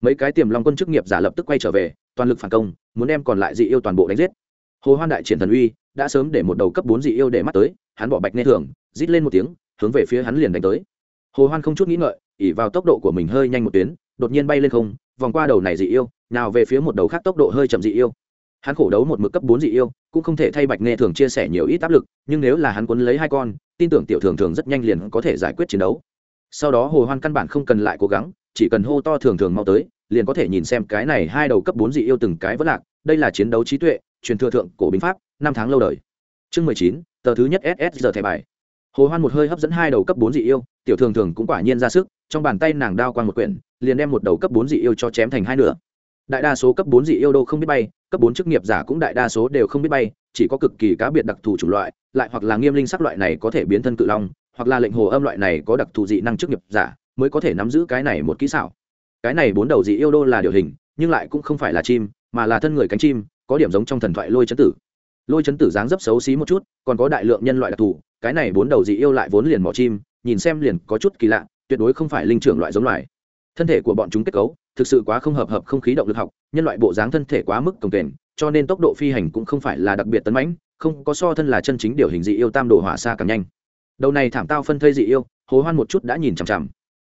Mấy cái tiềm long quân chức nghiệp giả lập tức quay trở về, toàn lực phản công, muốn đem còn lại dị yêu toàn bộ đánh giết. Hồ hoan đại triển thần uy, đã sớm để một đầu cấp bốn dị yêu để mắt tới, hắn bỏ bạch nê thường, rít lên một tiếng, hướng về phía hắn liền đánh tới. Hồ hoan không chút nghĩ ngợi ỉ vào tốc độ của mình hơi nhanh một tuyến, đột nhiên bay lên không, vòng qua đầu này dị yêu, nào về phía một đầu khác tốc độ hơi chậm dị yêu hắn khổ đấu một mực cấp bốn dị yêu, cũng không thể thay bạch nghe thường chia sẻ nhiều ít áp lực, nhưng nếu là hắn quấn lấy hai con, tin tưởng tiểu thường thường rất nhanh liền có thể giải quyết chiến đấu. Sau đó hồ hoan căn bản không cần lại cố gắng, chỉ cần hô to thường thường mau tới, liền có thể nhìn xem cái này hai đầu cấp bốn dị yêu từng cái vất lạc. Đây là chiến đấu trí tuệ, truyền thừa thượng cổ binh pháp, năm tháng lâu đời. Chương mười chín, tờ thứ nhất ss giờ thẻ bài. Hồ hoan một hơi hấp dẫn hai đầu cấp bốn dị yêu, tiểu thường thường cũng quả nhiên ra sức, trong bàn tay nàng đao quang một quyển, liền đem một đầu cấp bốn dị yêu cho chém thành hai nửa đại đa số cấp bốn dị yêu đô không biết bay, cấp bốn chức nghiệp giả cũng đại đa số đều không biết bay, chỉ có cực kỳ cá biệt đặc thù chủng loại, lại hoặc là nghiêm linh sắc loại này có thể biến thân cự long, hoặc là lệnh hồ âm loại này có đặc thù dị năng chức nghiệp giả mới có thể nắm giữ cái này một kỹ xảo. Cái này bốn đầu dị yêu đô là điều hình, nhưng lại cũng không phải là chim, mà là thân người cánh chim, có điểm giống trong thần thoại lôi chấn tử. Lôi chấn tử dáng dấp xấu xí một chút, còn có đại lượng nhân loại đặc thù, cái này bốn đầu dị yêu lại vốn liền mỏ chim, nhìn xem liền có chút kỳ lạ, tuyệt đối không phải linh trưởng loại giống loài. Thân thể của bọn chúng kết cấu thực sự quá không hợp hợp không khí động lực học, nhân loại bộ dáng thân thể quá mức cồng kềnh, cho nên tốc độ phi hành cũng không phải là đặc biệt tấn mãnh, không có so thân là chân chính điều hình dị yêu tam đồ hỏa xa càng nhanh. Đầu này thảm tao phân thây dị yêu, hồ hoan một chút đã nhìn chằm chằm.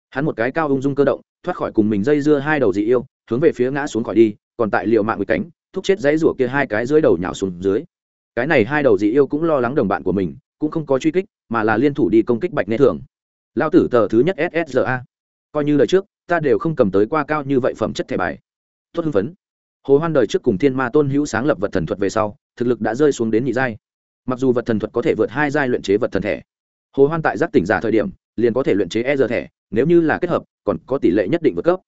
Hắn một cái cao ung dung cơ động, thoát khỏi cùng mình dây dưa hai đầu dị yêu, hướng về phía ngã xuống khỏi đi, còn tại liệu mạng với cánh, thúc chết dãy rủa kia hai cái dưới đầu nhào xuống dưới. Cái này hai đầu dị yêu cũng lo lắng đồng bạn của mình, cũng không có truy kích, mà là liên thủ đi công kích bạch nghe thường. Lao tử tờ thứ nhất ssa coi như lời trước ta đều không cầm tới qua cao như vậy phẩm chất thẻ bài. Tốt hưng phấn. Hồ hoan đời trước cùng thiên ma tôn hữu sáng lập vật thần thuật về sau, thực lực đã rơi xuống đến nhị giai. Mặc dù vật thần thuật có thể vượt hai giai luyện chế vật thần thẻ, hồ hoan tại giác tỉnh giả thời điểm, liền có thể luyện chế e giờ thẻ, nếu như là kết hợp, còn có tỷ lệ nhất định vượt cấp.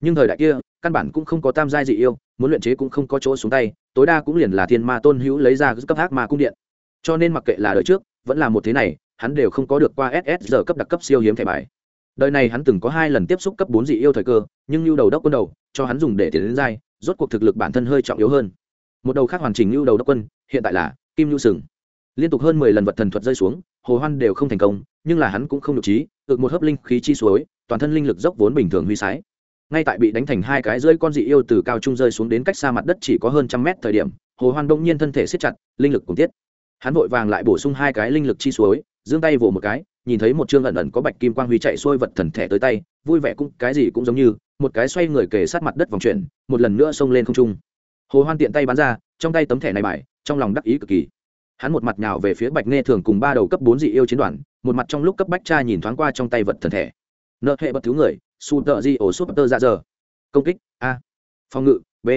Nhưng thời đại kia, căn bản cũng không có tam giai dị yêu, muốn luyện chế cũng không có chỗ xuống tay, tối đa cũng liền là thiên ma tôn hữu lấy ra cấp thác ma cung điện. Cho nên mặc kệ là đời trước, vẫn là một thế này, hắn đều không có được qua ss giờ cấp đặc cấp siêu hiếm thẻ bài đời này hắn từng có hai lần tiếp xúc cấp bốn dị yêu thời cơ nhưng lưu đầu đốc quân đầu cho hắn dùng để tiến đến dai, rốt cuộc thực lực bản thân hơi trọng yếu hơn. Một đầu khác hoàn chỉnh lưu đầu đốc quân hiện tại là kim lưu sừng. Liên tục hơn mười lần vật thần thuật rơi xuống hồ hoan đều không thành công nhưng là hắn cũng không được trí ực một hớp linh khí chi suối toàn thân linh lực dốc vốn bình thường huy sái. Ngay tại bị đánh thành hai cái rơi con dị yêu từ cao trung rơi xuống đến cách xa mặt đất chỉ có hơn trăm mét thời điểm hồ hoan đông nhiên thân thể siết chặt linh lực cùng tiết. Hắn vội vàng lại bổ sung hai cái linh lực chi suối giương tay vồ một cái, nhìn thấy một chương ẩn ẩn có bạch kim quang huy chạy xuôi vật thần thẻ tới tay, vui vẻ cũng, cái gì cũng giống như, một cái xoay người kề sát mặt đất vòng chuyển, một lần nữa xông lên không trung. Hồ hoan tiện tay bắn ra, trong tay tấm thẻ này bài, trong lòng đắc ý cực kỳ. Hắn một mặt nhào về phía bạch nghe thường cùng ba đầu cấp bốn dị yêu chiến đoàn, một mặt trong lúc cấp bách cha nhìn thoáng qua trong tay vật thần thể nợ hệ bất thứ người, su tợ di ổ súp tơ ra giờ. Công kích, a. Phòng ngự, b.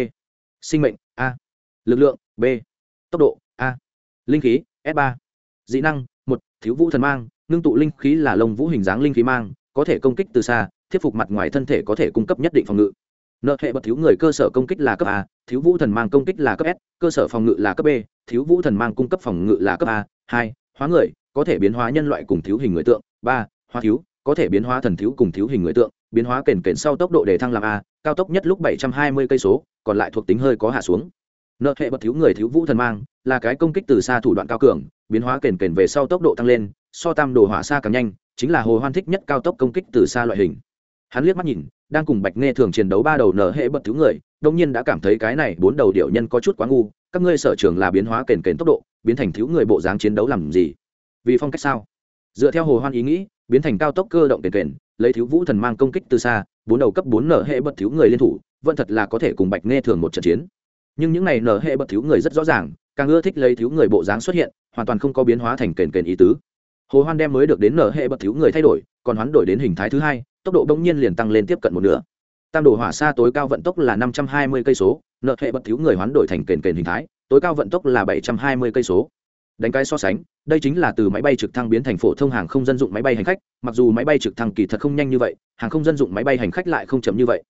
Sinh mệnh, a. Lực lượng, b. Tốc độ, a. Linh khí, s ba. Dị năng một, thiếu vũ thần mang, ngưng tụ linh khí là lông vũ hình dáng linh khí mang, có thể công kích từ xa, thiết phục mặt ngoài thân thể có thể cung cấp nhất định phòng ngự. Nợ hệ bậc thiếu người cơ sở công kích là cấp a, thiếu vũ thần mang công kích là cấp s, cơ sở phòng ngự là cấp b, thiếu vũ thần mang cung cấp phòng ngự là cấp a, hai, hóa người, có thể biến hóa nhân loại cùng thiếu hình người tượng, ba, hóa thiếu, có thể biến hóa thần thiếu cùng thiếu hình người tượng, biến hóa kền kền sau tốc độ để thăng làm a, cao tốc nhất lúc bảy trăm hai mươi cây số, còn lại thuộc tính hơi có hạ xuống. Nợ hệ bậc thiếu người thiếu vũ thần mang là cái công kích từ xa thủ đoạn cao cường, biến hóa kền kền về sau tốc độ tăng lên, so tam đồ hỏa xa càng nhanh, chính là hồ hoan thích nhất cao tốc công kích từ xa loại hình. Hắn liếc mắt nhìn, đang cùng bạch nghe thường chiến đấu ba đầu nở hệ bật thứ người đông nhiên đã cảm thấy cái này bốn đầu điệu nhân có chút quá ngu, các ngươi sở trường là biến hóa kền kền tốc độ, biến thành thiếu người bộ dáng chiến đấu làm gì? Vì phong cách sao? Dựa theo hồ hoan ý nghĩ, biến thành cao tốc cơ động kền kền, lấy thiếu vũ thần mang công kích từ xa, bốn đầu cấp bốn nở hệ bật thiếu người liên thủ, vẫn thật là có thể cùng bạch nghe thường một trận chiến nhưng những này nở hệ bật thiếu người rất rõ ràng, càng ưa thích lấy thiếu người bộ dáng xuất hiện, hoàn toàn không có biến hóa thành kền kền ý tứ. Hồ hoan đem mới được đến nở hệ bật thiếu người thay đổi, còn hoán đổi đến hình thái thứ hai, tốc độ bỗng nhiên liền tăng lên tiếp cận một nửa. Tam đồ hỏa xa tối cao vận tốc là năm trăm hai mươi cây số nợ hệ bật thiếu người hoán đổi thành kền kền hình thái, tối cao vận tốc là bảy trăm hai mươi cây số. Đánh cái so sánh, đây chính là từ máy bay trực thăng biến thành phổ thông hàng không dân dụng máy bay hành khách, mặc dù máy bay trực thăng kỳ thật không nhanh như vậy, hàng không dân dụng máy bay hành khách lại không chậm như vậy.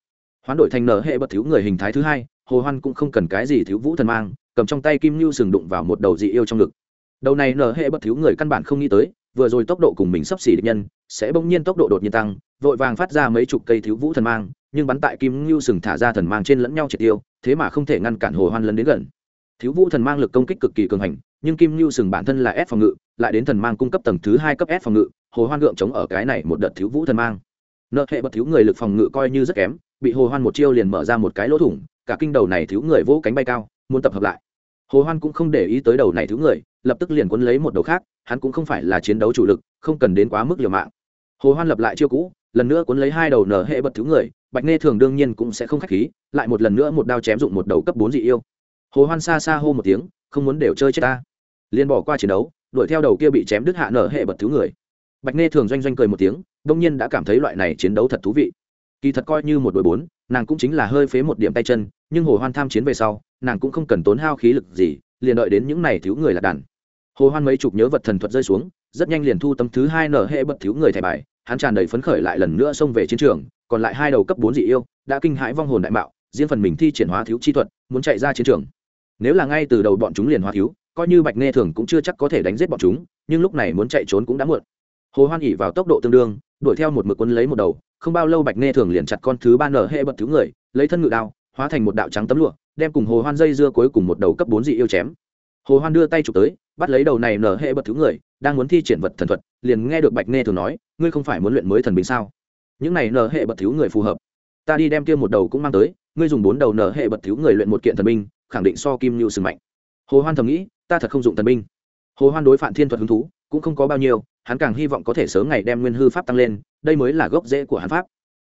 Hoán đổi thành nở hệ bật thiếu người hình thái thứ hai hồ hoan cũng không cần cái gì thiếu vũ thần mang, cầm trong tay kim lưu sừng đụng vào một đầu dị yêu trong ngực. Đầu này nở hệ bất thiếu người căn bản không nghĩ tới, vừa rồi tốc độ cùng mình sắp xỉ địch nhân, sẽ bỗng nhiên tốc độ đột nhiên tăng, vội vàng phát ra mấy chục cây thiếu vũ thần mang, nhưng bắn tại kim lưu sừng thả ra thần mang trên lẫn nhau triệt tiêu, thế mà không thể ngăn cản hồ hoan lấn đến gần. Thiếu vũ thần mang lực công kích cực kỳ cường hành, nhưng kim lưu sừng bản thân là ép phòng ngự, lại đến thần mang cung cấp tầng thứ hai cấp ép phòng ngự, hồ hoan gượng chống ở cái này một đợt thiếu vũ thần mang. Nợ hệ bất thiếu người lực phòng ngự coi như rất kém, bị hồ hoan một chiêu liền mở ra một cái lỗ thủng cả kinh đầu này thiếu người vỗ cánh bay cao, muốn tập hợp lại. Hồ hoan cũng không để ý tới đầu này thiếu người, lập tức liền quấn lấy một đầu khác, hắn cũng không phải là chiến đấu chủ lực, không cần đến quá mức liều mạng. Hồ hoan lập lại chiêu cũ, lần nữa cuốn lấy hai đầu nở hệ bật thứ người, bạch nghe thường đương nhiên cũng sẽ không khách khí, lại một lần nữa một đao chém dụng một đầu cấp bốn dị yêu. Hồ hoan xa xa hô một tiếng, không muốn đều chơi chết ta. Liền bỏ qua chiến đấu, đuổi theo đầu kia bị chém đứt hạ nở hệ bật thứ người. Bạch nghe thường doanh doanh cười một tiếng, đông nhiên đã cảm thấy loại này chiến đấu thật thú vị kỳ thật coi như một đội bốn, nàng cũng chính là hơi phế một điểm tay chân, nhưng hồ hoan tham chiến về sau, nàng cũng không cần tốn hao khí lực gì, liền đợi đến những này thiếu người là đàn. Hồ hoan mấy chục nhớ vật thần thuật rơi xuống, rất nhanh liền thu tâm thứ hai nở hệ bật thiếu người thẻ bài, hắn tràn đầy phấn khởi lại lần nữa xông về chiến trường, còn lại hai đầu cấp bốn dị yêu, đã kinh hãi vong hồn đại mạo, riêng phần mình thi triển hóa thiếu chi thuật, muốn chạy ra chiến trường. Nếu là ngay từ đầu bọn chúng liền hóa thiếu, coi như bạch nghe thường cũng chưa chắc có thể đánh giết bọn chúng, nhưng lúc này muốn chạy trốn cũng đã muộn. Hồ hoan ỉ vào tốc độ tương đương, đuổi theo một mực quân lấy một đầu không bao lâu bạch nghe thường liền chặt con thứ ba nở hệ bật thứ người, lấy thân ngự đao, hóa thành một đạo trắng tấm lụa, đem cùng hồ hoan dây dưa cuối cùng một đầu cấp bốn dị yêu chém. Hồ hoan đưa tay chụp tới, bắt lấy đầu này nở hệ bật thứ người, đang muốn thi triển vật thần thuật, liền nghe được bạch nghe thường nói, ngươi không phải muốn luyện mới thần binh sao? Những này nở hệ bật thứ người phù hợp. Ta đi đem kia một đầu cũng mang tới, ngươi dùng bốn đầu nở hệ bật thứ người luyện một kiện thần binh, khẳng định so kim nhu sừng mạnh. Hồ hoan thầm nghĩ, ta thật không dụng thần binh. Hồ hoan đối phản thiên thuật hứng thú, cũng không có bao nhiêu, hắn càng hy vọng có thể sớm ngày đem nguyên hư pháp tăng lên đây mới là gốc rễ của hắn pháp.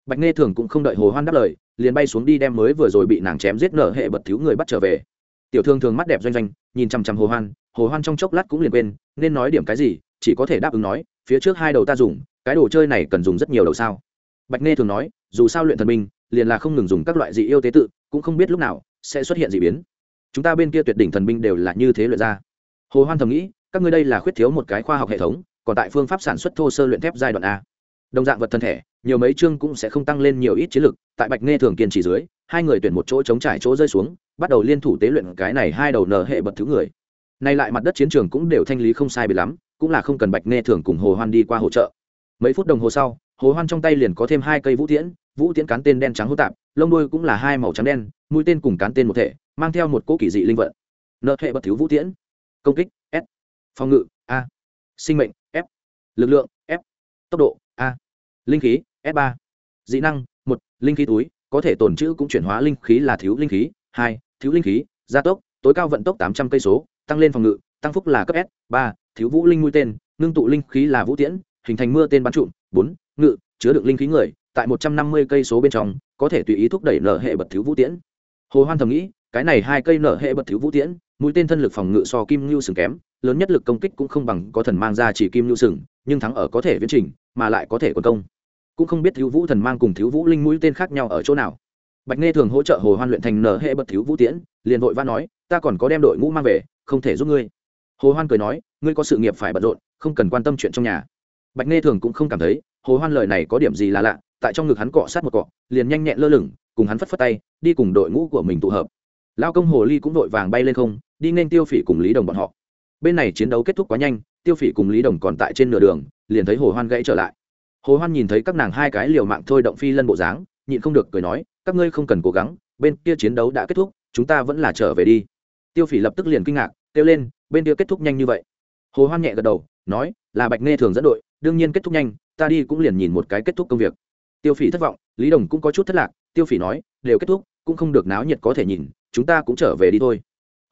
Bạch nghe thường cũng không đợi hồ hoan đáp lời, liền bay xuống đi đem mới vừa rồi bị nàng chém giết nở hệ bật thiếu người bắt trở về. Tiểu thương thường mắt đẹp doanh doanh, nhìn chằm chằm hồ hoan hồ hoan trong chốc lát cũng liền quên, nên nói điểm cái gì, chỉ có thể đáp ứng nói, phía trước hai đầu ta dùng, cái đồ chơi này cần dùng rất nhiều đầu sao. Bạch nghe thường nói, dù sao luyện thần minh liền là không ngừng dùng các loại dị yêu tế tự, cũng không biết lúc nào sẽ xuất hiện dị biến. Chúng ta bên kia tuyệt đỉnh thần binh đều là như thế luyện ra. Hồ hoan thầm nghĩ, các ngươi đây là khuyết thiếu một cái khoa học hệ thống, còn tại phương pháp sản xuất thô sơ luyện thép giai đoạn a đồng dạng vật thân thể, nhiều mấy chương cũng sẽ không tăng lên nhiều ít chiến lực, tại bạch nghe thường kiên trì dưới, hai người tuyển một chỗ chống trải chỗ rơi xuống, bắt đầu liên thủ tế luyện cái này hai đầu nở hệ bật thứ người. Nay lại mặt đất chiến trường cũng đều thanh lý không sai bị lắm, cũng là không cần bạch nghe thường cùng hồ hoan đi qua hỗ trợ. Mấy phút đồng hồ sau, hồ hoan trong tay liền có thêm hai cây vũ tiễn vũ tiễn cán tên đen trắng hỗn tạp, lông đuôi cũng là hai màu trắng đen, mũi tên cùng cán tên một thể, mang theo một cỗ kỳ dị linh vận. Nợ hệ bật thiếu vũ tiễn. Công kích s phòng ngự, a. Sinh mệnh, f. Lực lượng, f. Tốc độ, a linh khí, s ba. Dị năng, một, linh khí túi, có thể tồn trữ cũng chuyển hóa linh khí là thiếu linh khí. Hai, thiếu linh khí, gia tốc, tối cao vận tốc tám trăm cây số, tăng lên phòng ngự, tăng phúc là cấp s. Ba, thiếu vũ linh mũi tên, ngưng tụ linh khí là vũ tiễn, hình thành mưa tên bắn trụm. Bốn, ngự, chứa đựng linh khí người, tại một trăm năm mươi cây số bên trong, có thể tùy ý thúc đẩy nở hệ bật thiếu vũ tiễn. Hồ hoan thầm nghĩ, cái này hai cây nở hệ bật thiếu vũ tiễn mũi tên thân lực phòng ngự so kim ngưu sừng kém, lớn nhất lực công kích cũng không bằng có thần mang ra chỉ kim ngưu sừng, nhưng thắng ở có thể viễn trình, mà lại có thể quân công. Cũng không biết thiếu vũ thần mang cùng thiếu vũ linh mũi tên khác nhau ở chỗ nào. Bạch nghe thường hỗ trợ hồ hoan luyện thành nở hệ bật thiếu vũ tiễn, liền vội vã nói, ta còn có đem đội ngũ mang về, không thể giúp ngươi. Hồ hoan cười nói, ngươi có sự nghiệp phải bận rộn, không cần quan tâm chuyện trong nhà. Bạch nghe thường cũng không cảm thấy, hồ hoan lời này có điểm gì là lạ, tại trong ngực hắn cọ sát một cọ, liền nhanh nhẹn lơ lửng, cùng hắn phất phất tay, đi cùng đội ngũ của mình tụ hợp. Lao công hồ ly cũng vội vàng bay lên không đi nên tiêu phỉ cùng lý đồng bọn họ. Bên này chiến đấu kết thúc quá nhanh, tiêu phỉ cùng lý đồng còn tại trên nửa đường, liền thấy hồ hoan gãy trở lại. Hồ hoan nhìn thấy các nàng hai cái liều mạng thôi động phi lân bộ dáng, nhịn không được cười nói, các ngươi không cần cố gắng, bên kia chiến đấu đã kết thúc, chúng ta vẫn là trở về đi. Tiêu phỉ lập tức liền kinh ngạc, kêu lên, bên kia kết thúc nhanh như vậy. Hồ hoan nhẹ gật đầu, nói, là bạch nghe thường dẫn đội, đương nhiên kết thúc nhanh, ta đi cũng liền nhìn một cái kết thúc công việc. Tiêu phỉ thất vọng, lý đồng cũng có chút thất lạc, tiêu phỉ nói, đều kết thúc, cũng không được náo nhiệt có thể nhìn, chúng ta cũng trở về đi thôi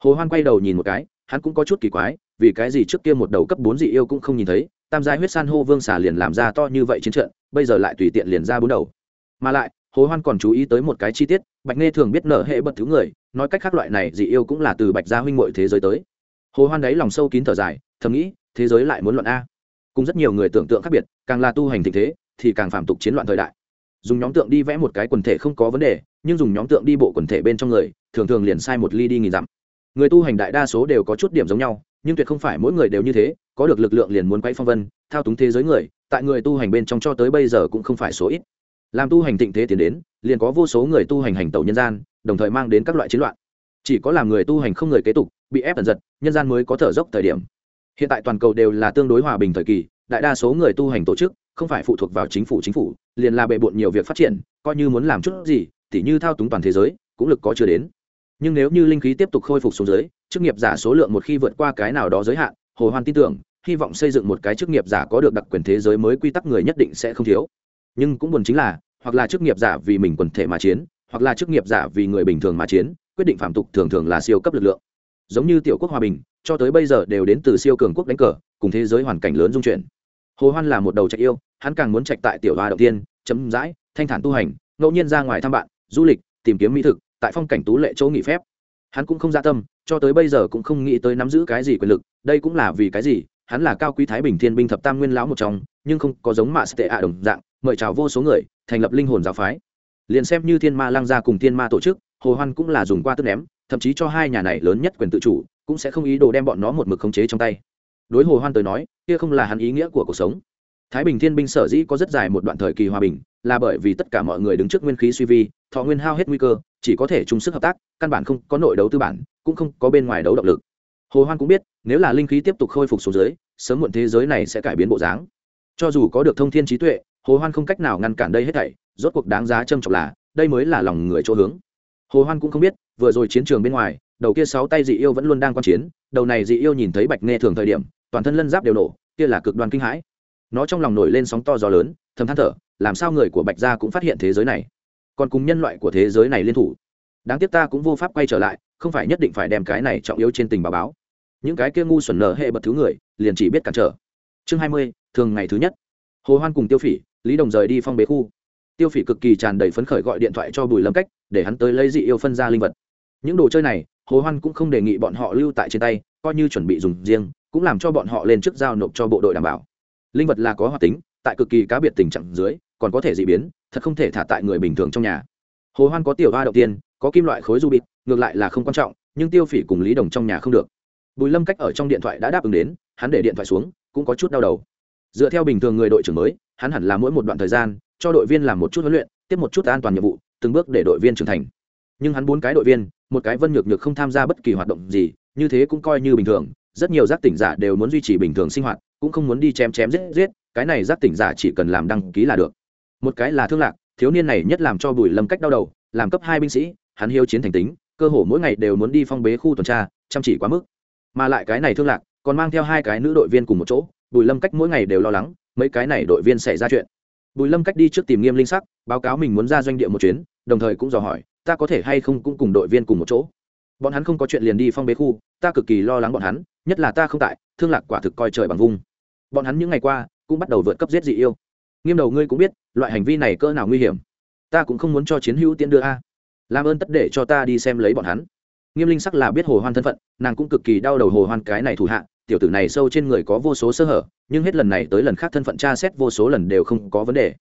hồ hoan quay đầu nhìn một cái, hắn cũng có chút kỳ quái, vì cái gì trước kia một đầu cấp bốn dị yêu cũng không nhìn thấy, tam giai huyết san hô vương xả liền làm ra to như vậy chiến trận, bây giờ lại tùy tiện liền ra bốn đầu. Mà lại, hồ hoan còn chú ý tới một cái chi tiết, bạch nghe thường biết nở hệ bất thứ người, nói cách khác loại này dị yêu cũng là từ bạch gia huynh muội thế giới tới. Hồ hoan đấy lòng sâu kín thở dài, thầm nghĩ, thế giới lại muốn loạn a. Cùng rất nhiều người tưởng tượng khác biệt, càng là tu hành tình thế, thì càng phạm tục chiến loạn thời đại. Dùng nhóm tượng đi vẽ một cái quần thể không có vấn đề, nhưng dùng nhóm tượng đi bộ quần thể bên trong người, thường thường liền sai một ly đi nghìn dặm người tu hành đại đa số đều có chút điểm giống nhau, nhưng tuyệt không phải mỗi người đều như thế, có được lực lượng liền muốn quay phong vân, thao túng thế giới người, tại người tu hành bên trong cho tới bây giờ cũng không phải số ít. Làm tu hành thịnh thế tiến đến, liền có vô số người tu hành hành tẩu nhân gian, đồng thời mang đến các loại chiến loạn. Chỉ có làm người tu hành không người kế tục, bị ép tần giật, nhân gian mới có thở dốc thời điểm. Hiện tại toàn cầu đều là tương đối hòa bình thời kỳ, đại đa số người tu hành tổ chức, không phải phụ thuộc vào chính phủ chính phủ, liền là bệ bộn nhiều việc phát triển, coi như muốn làm chút gì, tỉ như thao túng toàn thế giới, cũng lực có chưa đến nhưng nếu như linh khí tiếp tục khôi phục xuống dưới, chức nghiệp giả số lượng một khi vượt qua cái nào đó giới hạn, hồ hoan tin tưởng, hy vọng xây dựng một cái chức nghiệp giả có được đặc quyền thế giới mới quy tắc người nhất định sẽ không thiếu. Nhưng cũng buồn chính là, hoặc là chức nghiệp giả vì mình quần thể mà chiến, hoặc là chức nghiệp giả vì người bình thường mà chiến, quyết định phạm tục thường thường là siêu cấp lực lượng. Giống như tiểu quốc hòa bình, cho tới bây giờ đều đến từ siêu cường quốc đánh cờ, cùng thế giới hoàn cảnh lớn dung chuyển. Hồ hoan là một đầu trạch yêu, hắn càng muốn trạch tại tiểu hoa đầu tiên, chấm dãi, thanh thản tu hành, ngẫu nhiên ra ngoài thăm bạn, du lịch, tìm kiếm mỹ thực tại phong cảnh tú lệ chỗ nghỉ phép. Hắn cũng không gia tâm, cho tới bây giờ cũng không nghĩ tới nắm giữ cái gì quyền lực, đây cũng là vì cái gì, hắn là cao quý thái bình thiên binh thập tam nguyên lão một trong, nhưng không có giống mạ tệ ạ đồng dạng, mời chào vô số người, thành lập linh hồn giáo phái. Liền xem như thiên ma lăng gia cùng thiên ma tổ chức, hồ hoan cũng là dùng qua tức ném, thậm chí cho hai nhà này lớn nhất quyền tự chủ, cũng sẽ không ý đồ đem bọn nó một mực khống chế trong tay. Đối hồ hoan tới nói, kia không là hắn ý nghĩa của cuộc sống. Thái bình thiên binh sở dĩ có rất dài một đoạn thời kỳ hòa bình, là bởi vì tất cả mọi người đứng trước nguyên khí suy vi, thọ nguyên hao hết nguy cơ chỉ có thể chung sức hợp tác, căn bản không có nội đấu tư bản, cũng không có bên ngoài đấu động lực. Hồ hoan cũng biết, nếu là linh khí tiếp tục khôi phục xuống dưới, sớm muộn thế giới này sẽ cải biến bộ dáng. Cho dù có được thông thiên trí tuệ, hồ hoan không cách nào ngăn cản đây hết thảy, rốt cuộc đáng giá trâm trọng là, đây mới là lòng người chỗ hướng. Hồ hoan cũng không biết, vừa rồi chiến trường bên ngoài, đầu kia sáu tay dị yêu vẫn luôn đang quan chiến, đầu này dị yêu nhìn thấy bạch nghe thường thời điểm, toàn thân lân giáp đều nổ, kia là cực đoan kinh hãi. Nó trong lòng nổi lên sóng to gió lớn, thầm than thở, làm sao người của bạch gia cũng phát hiện thế giới này? Còn cùng nhân loại của thế giới này liên thủ. Đáng tiếc ta cũng vô pháp quay trở lại, không phải nhất định phải đem cái này trọng yếu trên tình báo báo. Những cái kia ngu xuẩn nở hệ bật thứ người, liền chỉ biết cản trở. Chương hai mươi, thường ngày thứ nhất. Hồ hoan cùng tiêu phỉ, lý đồng rời đi phong bế khu. Tiêu phỉ cực kỳ tràn đầy phấn khởi gọi điện thoại cho bùi lâm cách, để hắn tới lấy dị yêu phân ra linh vật. Những đồ chơi này, hồ hoan cũng không đề nghị bọn họ lưu tại trên tay, coi như chuẩn bị dùng riêng, cũng làm cho bọn họ lên trước giao nộp cho bộ đội đảm bảo. Linh vật là có hoạt tính, tại cực kỳ cá biệt tình trạng dưới, còn có thể dị biến thật không thể thả tại người bình thường trong nhà. Hồ hoan có tiểu hoa đầu tiên, có kim loại khối du bịt, ngược lại là không quan trọng, nhưng tiêu phỉ cùng lý đồng trong nhà không được. Bùi lâm cách ở trong điện thoại đã đáp ứng đến, hắn để điện thoại xuống, cũng có chút đau đầu. Dựa theo bình thường người đội trưởng mới, hắn hẳn là mỗi một đoạn thời gian, cho đội viên làm một chút huấn luyện, tiếp một chút an toàn nhiệm vụ, từng bước để đội viên trưởng thành. Nhưng hắn bốn cái đội viên, một cái vân nhược nhược không tham gia bất kỳ hoạt động gì, như thế cũng coi như bình thường, rất nhiều giác tỉnh giả đều muốn duy trì bình thường sinh hoạt, cũng không muốn đi chém chém giết giết, cái này giác tỉnh giả chỉ cần làm đăng ký là được một cái là thương lạc, thiếu niên này nhất làm cho bùi lâm cách đau đầu, làm cấp hai binh sĩ, hắn hiếu chiến thành tính, cơ hồ mỗi ngày đều muốn đi phong bế khu tuần tra, chăm chỉ quá mức. Mà lại cái này thương lạc, còn mang theo hai cái nữ đội viên cùng một chỗ, bùi lâm cách mỗi ngày đều lo lắng, mấy cái này đội viên xảy ra chuyện. Bùi lâm cách đi trước tìm nghiêm linh sắc, báo cáo mình muốn ra doanh địa một chuyến, đồng thời cũng dò hỏi, ta có thể hay không cũng cùng đội viên cùng một chỗ? Bọn hắn không có chuyện liền đi phong bế khu, ta cực kỳ lo lắng bọn hắn, nhất là ta không tại, thương lạc quả thực coi trời bằng vung. Bọn hắn những ngày qua, cũng bắt đầu vượt cấp giết dị yêu nghiêm đầu ngươi cũng biết, loại hành vi này cỡ nào nguy hiểm. Ta cũng không muốn cho chiến hữu tiễn đưa a. Làm ơn tất để cho ta đi xem lấy bọn hắn. Nghiêm linh sắc là biết hồ hoan thân phận, nàng cũng cực kỳ đau đầu hồ hoan cái này thủ hạ, tiểu tử này sâu trên người có vô số sơ hở, nhưng hết lần này tới lần khác thân phận tra xét vô số lần đều không có vấn đề.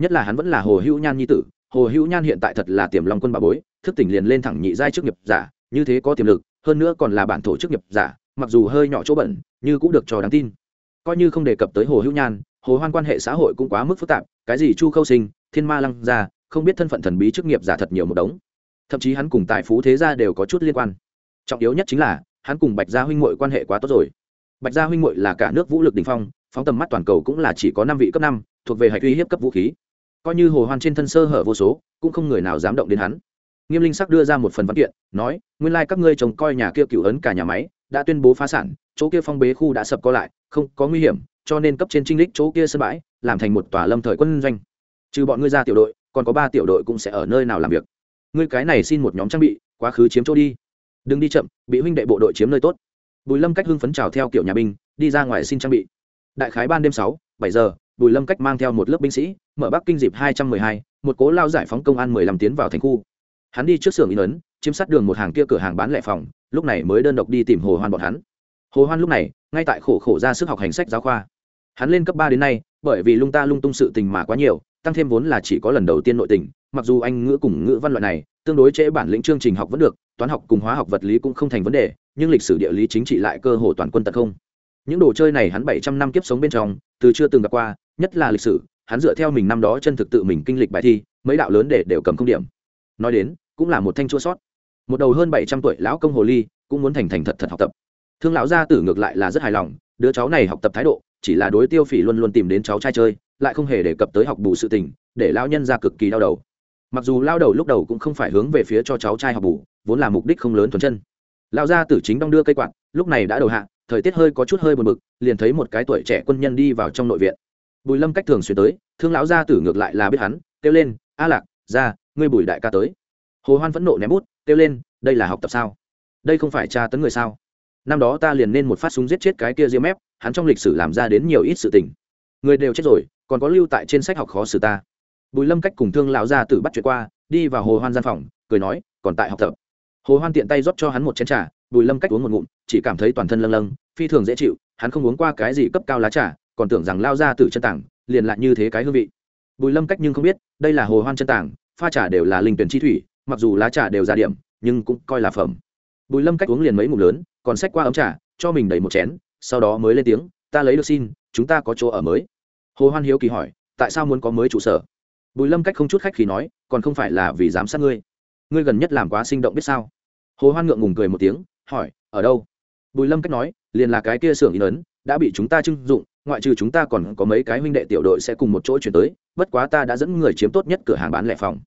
Nhất là hắn vẫn là hồ hữu nhan nhi tử, hồ hữu nhan hiện tại thật là tiềm long quân bà bối, thức tỉnh liền lên thẳng nhị giai chức nghiệp giả, như thế có tiềm lực, hơn nữa còn là bản thổ chức nghiệp giả, mặc dù hơi nhỏ chỗ bẩn, như cũng được cho đáng tin. Coi như không đề cập tới hồ hữu nhan hồ hoan quan hệ xã hội cũng quá mức phức tạp, cái gì chu khâu sinh, thiên ma lăng gia, không biết thân phận thần bí chức nghiệp giả thật nhiều một đống. Thậm chí hắn cùng tài phú thế gia đều có chút liên quan. Trọng yếu nhất chính là, hắn cùng bạch gia huynh muội quan hệ quá tốt rồi. Bạch gia huynh muội là cả nước vũ lực đỉnh phong, phóng tầm mắt toàn cầu cũng là chỉ có năm vị cấp năm, thuộc về hạch uy hiếp cấp vũ khí. Coi như hồ hoan trên thân sơ hở vô số, cũng không người nào dám động đến hắn. Nghiêm linh sắc đưa ra một phần văn kiện, nói, nguyên lai các ngươi trông coi nhà kia cựu ấn cả nhà máy, đã tuyên bố phá sản, chỗ kia phong bế khu đã sập co lại, không có nguy hiểm cho nên cấp trên trinh lịch chỗ kia sân bãi, làm thành một tòa lâm thời quân doanh. Trừ bọn ngươi ra tiểu đội, còn có ba tiểu đội cũng sẽ ở nơi nào làm việc. Ngươi cái này xin một nhóm trang bị, quá khứ chiếm chỗ đi. Đừng đi chậm, bị huynh đệ bộ đội chiếm nơi tốt. Bùi lâm cách hưng phấn trào theo kiểu nhà binh, đi ra ngoài xin trang bị. Đại khái ban đêm sáu, bảy giờ, bùi lâm cách mang theo một lớp binh sĩ, mở bắc kinh dịp hai trăm mười hai, một cố lao giải phóng công an mười lăm tiến vào thành khu. Hắn đi trước xưởng in ấn, chiếm sát đường một hàng kia cửa hàng bán lẻ phòng, lúc này mới đơn độc đi tìm hồ hoan bọn hắn. Hồ hoan lúc này, ngay tại khổ khổ ra sức học hành sách giáo khoa hắn lên cấp ba đến nay, bởi vì lung ta lung tung sự tình mà quá nhiều, tăng thêm vốn là chỉ có lần đầu tiên nội tình, mặc dù anh ngữ cùng ngữ văn loại này, tương đối trễ bản lĩnh chương trình học vẫn được, toán học cùng hóa học vật lý cũng không thành vấn đề, nhưng lịch sử địa lý chính trị lại cơ hồ toàn quân tật không. Những đồ chơi này hắn bảy trăm năm kiếp sống bên trong, từ chưa từng gặp qua, nhất là lịch sử, hắn dựa theo mình năm đó chân thực tự mình kinh lịch bài thi, mấy đạo lớn để đều cầm không điểm. Nói đến, cũng là một thanh chua sót. Một đầu hơn bảy trăm tuổi lão công hồ ly, cũng muốn thành thành thật thật học tập. Thương lão gia tử ngược lại là rất hài lòng, đứa cháu này học tập thái độ chỉ là đối tiêu phỉ luôn luôn tìm đến cháu trai chơi, lại không hề đề cập tới học bù sự tình, để lão nhân ra cực kỳ đau đầu. Mặc dù lao đầu lúc đầu cũng không phải hướng về phía cho cháu trai học bù, vốn là mục đích không lớn thuần chân. Lão gia tử chính đong đưa cây quạt, lúc này đã đầu hạ, thời tiết hơi có chút hơi buồn bực, liền thấy một cái tuổi trẻ quân nhân đi vào trong nội viện. Bùi lâm cách thường xuyên tới, thương lão gia tử ngược lại là biết hắn, kêu lên, a lạc, ra, ngươi bùi đại ca tới. Hồ hoan phẫn nộ ném bút, kêu lên, đây là học tập sao? Đây không phải tra tấn người sao? Năm đó ta liền nên một phát súng giết chết cái kia diêm mép hắn trong lịch sử làm ra đến nhiều ít sự tình. Người đều chết rồi, còn có lưu tại trên sách học khó xử ta. Bùi lâm cách cùng thương lão gia tử bắt chuyện qua, đi vào hồ hoan gian phòng, cười nói, còn tại học tập. Hồ hoan tiện tay rót cho hắn một chén trà, bùi lâm cách uống một ngụm, chỉ cảm thấy toàn thân lâng lâng, phi thường dễ chịu, hắn không uống qua cái gì cấp cao lá trà, còn tưởng rằng lao ra từ chân tảng, liền lại như thế cái hương vị. Bùi lâm cách nhưng không biết, đây là hồ hoan chân tảng, pha trà đều là linh tuyển chi thủy, mặc dù lá trà đều ra điểm, nhưng cũng coi là phẩm bùi lâm cách uống liền mấy ngụm lớn, còn xách qua ấm trà, cho mình đầy một chén, sau đó mới lên tiếng, ta lấy được xin, chúng ta có chỗ ở mới. Hồ hoan hiếu kỳ hỏi, tại sao muốn có mới trụ sở? Bùi lâm cách không chút khách khi nói, còn không phải là vì giám sát ngươi. Ngươi gần nhất làm quá sinh động biết sao? Hồ hoan ngượng ngùng cười một tiếng, hỏi, ở đâu? Bùi lâm cách nói, liền là cái kia xưởng in ấn, đã bị chúng ta trưng dụng, ngoại trừ chúng ta còn có mấy cái huynh đệ tiểu đội sẽ cùng một chỗ chuyển tới, bất quá ta đã dẫn người chiếm tốt nhất cửa hàng bán lẻ phòng.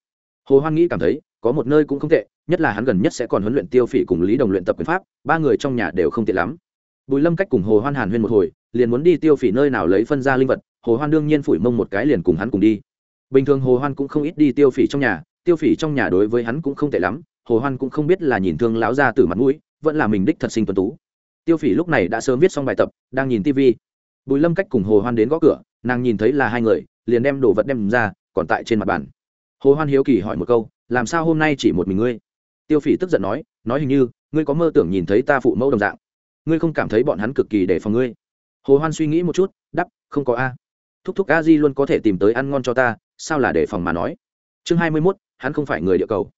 Hồ hoan nghĩ cảm thấy có một nơi cũng không tệ, nhất là hắn gần nhất sẽ còn huấn luyện tiêu phỉ cùng lý đồng luyện tập quyền pháp, ba người trong nhà đều không tệ lắm. Bùi lâm cách cùng hồ hoan hàn huyên một hồi, liền muốn đi tiêu phỉ nơi nào lấy phân ra linh vật, hồ hoan đương nhiên phủi mông một cái liền cùng hắn cùng đi. Bình thường hồ hoan cũng không ít đi tiêu phỉ trong nhà, tiêu phỉ trong nhà đối với hắn cũng không tệ lắm, hồ hoan cũng không biết là nhìn thương lão ra từ mặt mũi, vẫn là mình đích thật sinh tuần tú. Tiêu phỉ lúc này đã sớm viết xong bài tập, đang nhìn tv bùi lâm cách cùng hồ hoan đến gõ cửa, nàng nhìn thấy là hai người, liền đem đồ vật đem ra, còn tại trên mặt bàn hồ hoan hiếu kỳ hỏi một câu làm sao hôm nay chỉ một mình ngươi? Tiêu phỉ tức giận nói nói hình như ngươi có mơ tưởng nhìn thấy ta phụ mẫu đồng dạng. Ngươi không cảm thấy bọn hắn cực kỳ để phòng ngươi. Hồ hoan suy nghĩ một chút đắp không có a. Thúc thúc a di luôn có thể tìm tới ăn ngon cho ta sao là để phòng mà nói? Chương hai mươi 21, hắn không phải người địa cầu.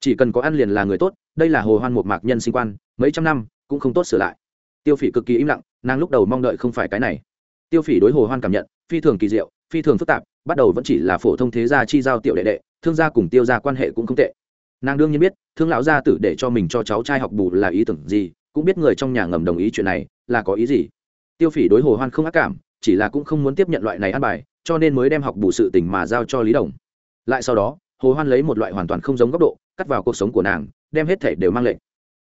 Chỉ cần có ăn liền là người tốt đây là hồ hoan một mạc nhân sinh quan mấy trăm năm cũng không tốt sửa lại. Tiêu phỉ cực kỳ im lặng nàng lúc đầu mong đợi không phải cái này. Tiêu phỉ đối hồ hoan cảm nhận phi thường kỳ diệu phi thường phức tạp bắt đầu vẫn chỉ là phổ thông thế gia chi giao tiểu đệ đệ thương gia cùng tiêu gia quan hệ cũng không tệ. Nàng đương nhiên biết, thương lão gia tử để cho mình cho cháu trai học bù là ý tưởng gì, cũng biết người trong nhà ngầm đồng ý chuyện này, là có ý gì. Tiêu phỉ đối hồ hoan không ác cảm, chỉ là cũng không muốn tiếp nhận loại này ăn bài, cho nên mới đem học bù sự tình mà giao cho lý đồng. Lại sau đó, hồ hoan lấy một loại hoàn toàn không giống góc độ, cắt vào cuộc sống của nàng, đem hết thể đều mang lệnh.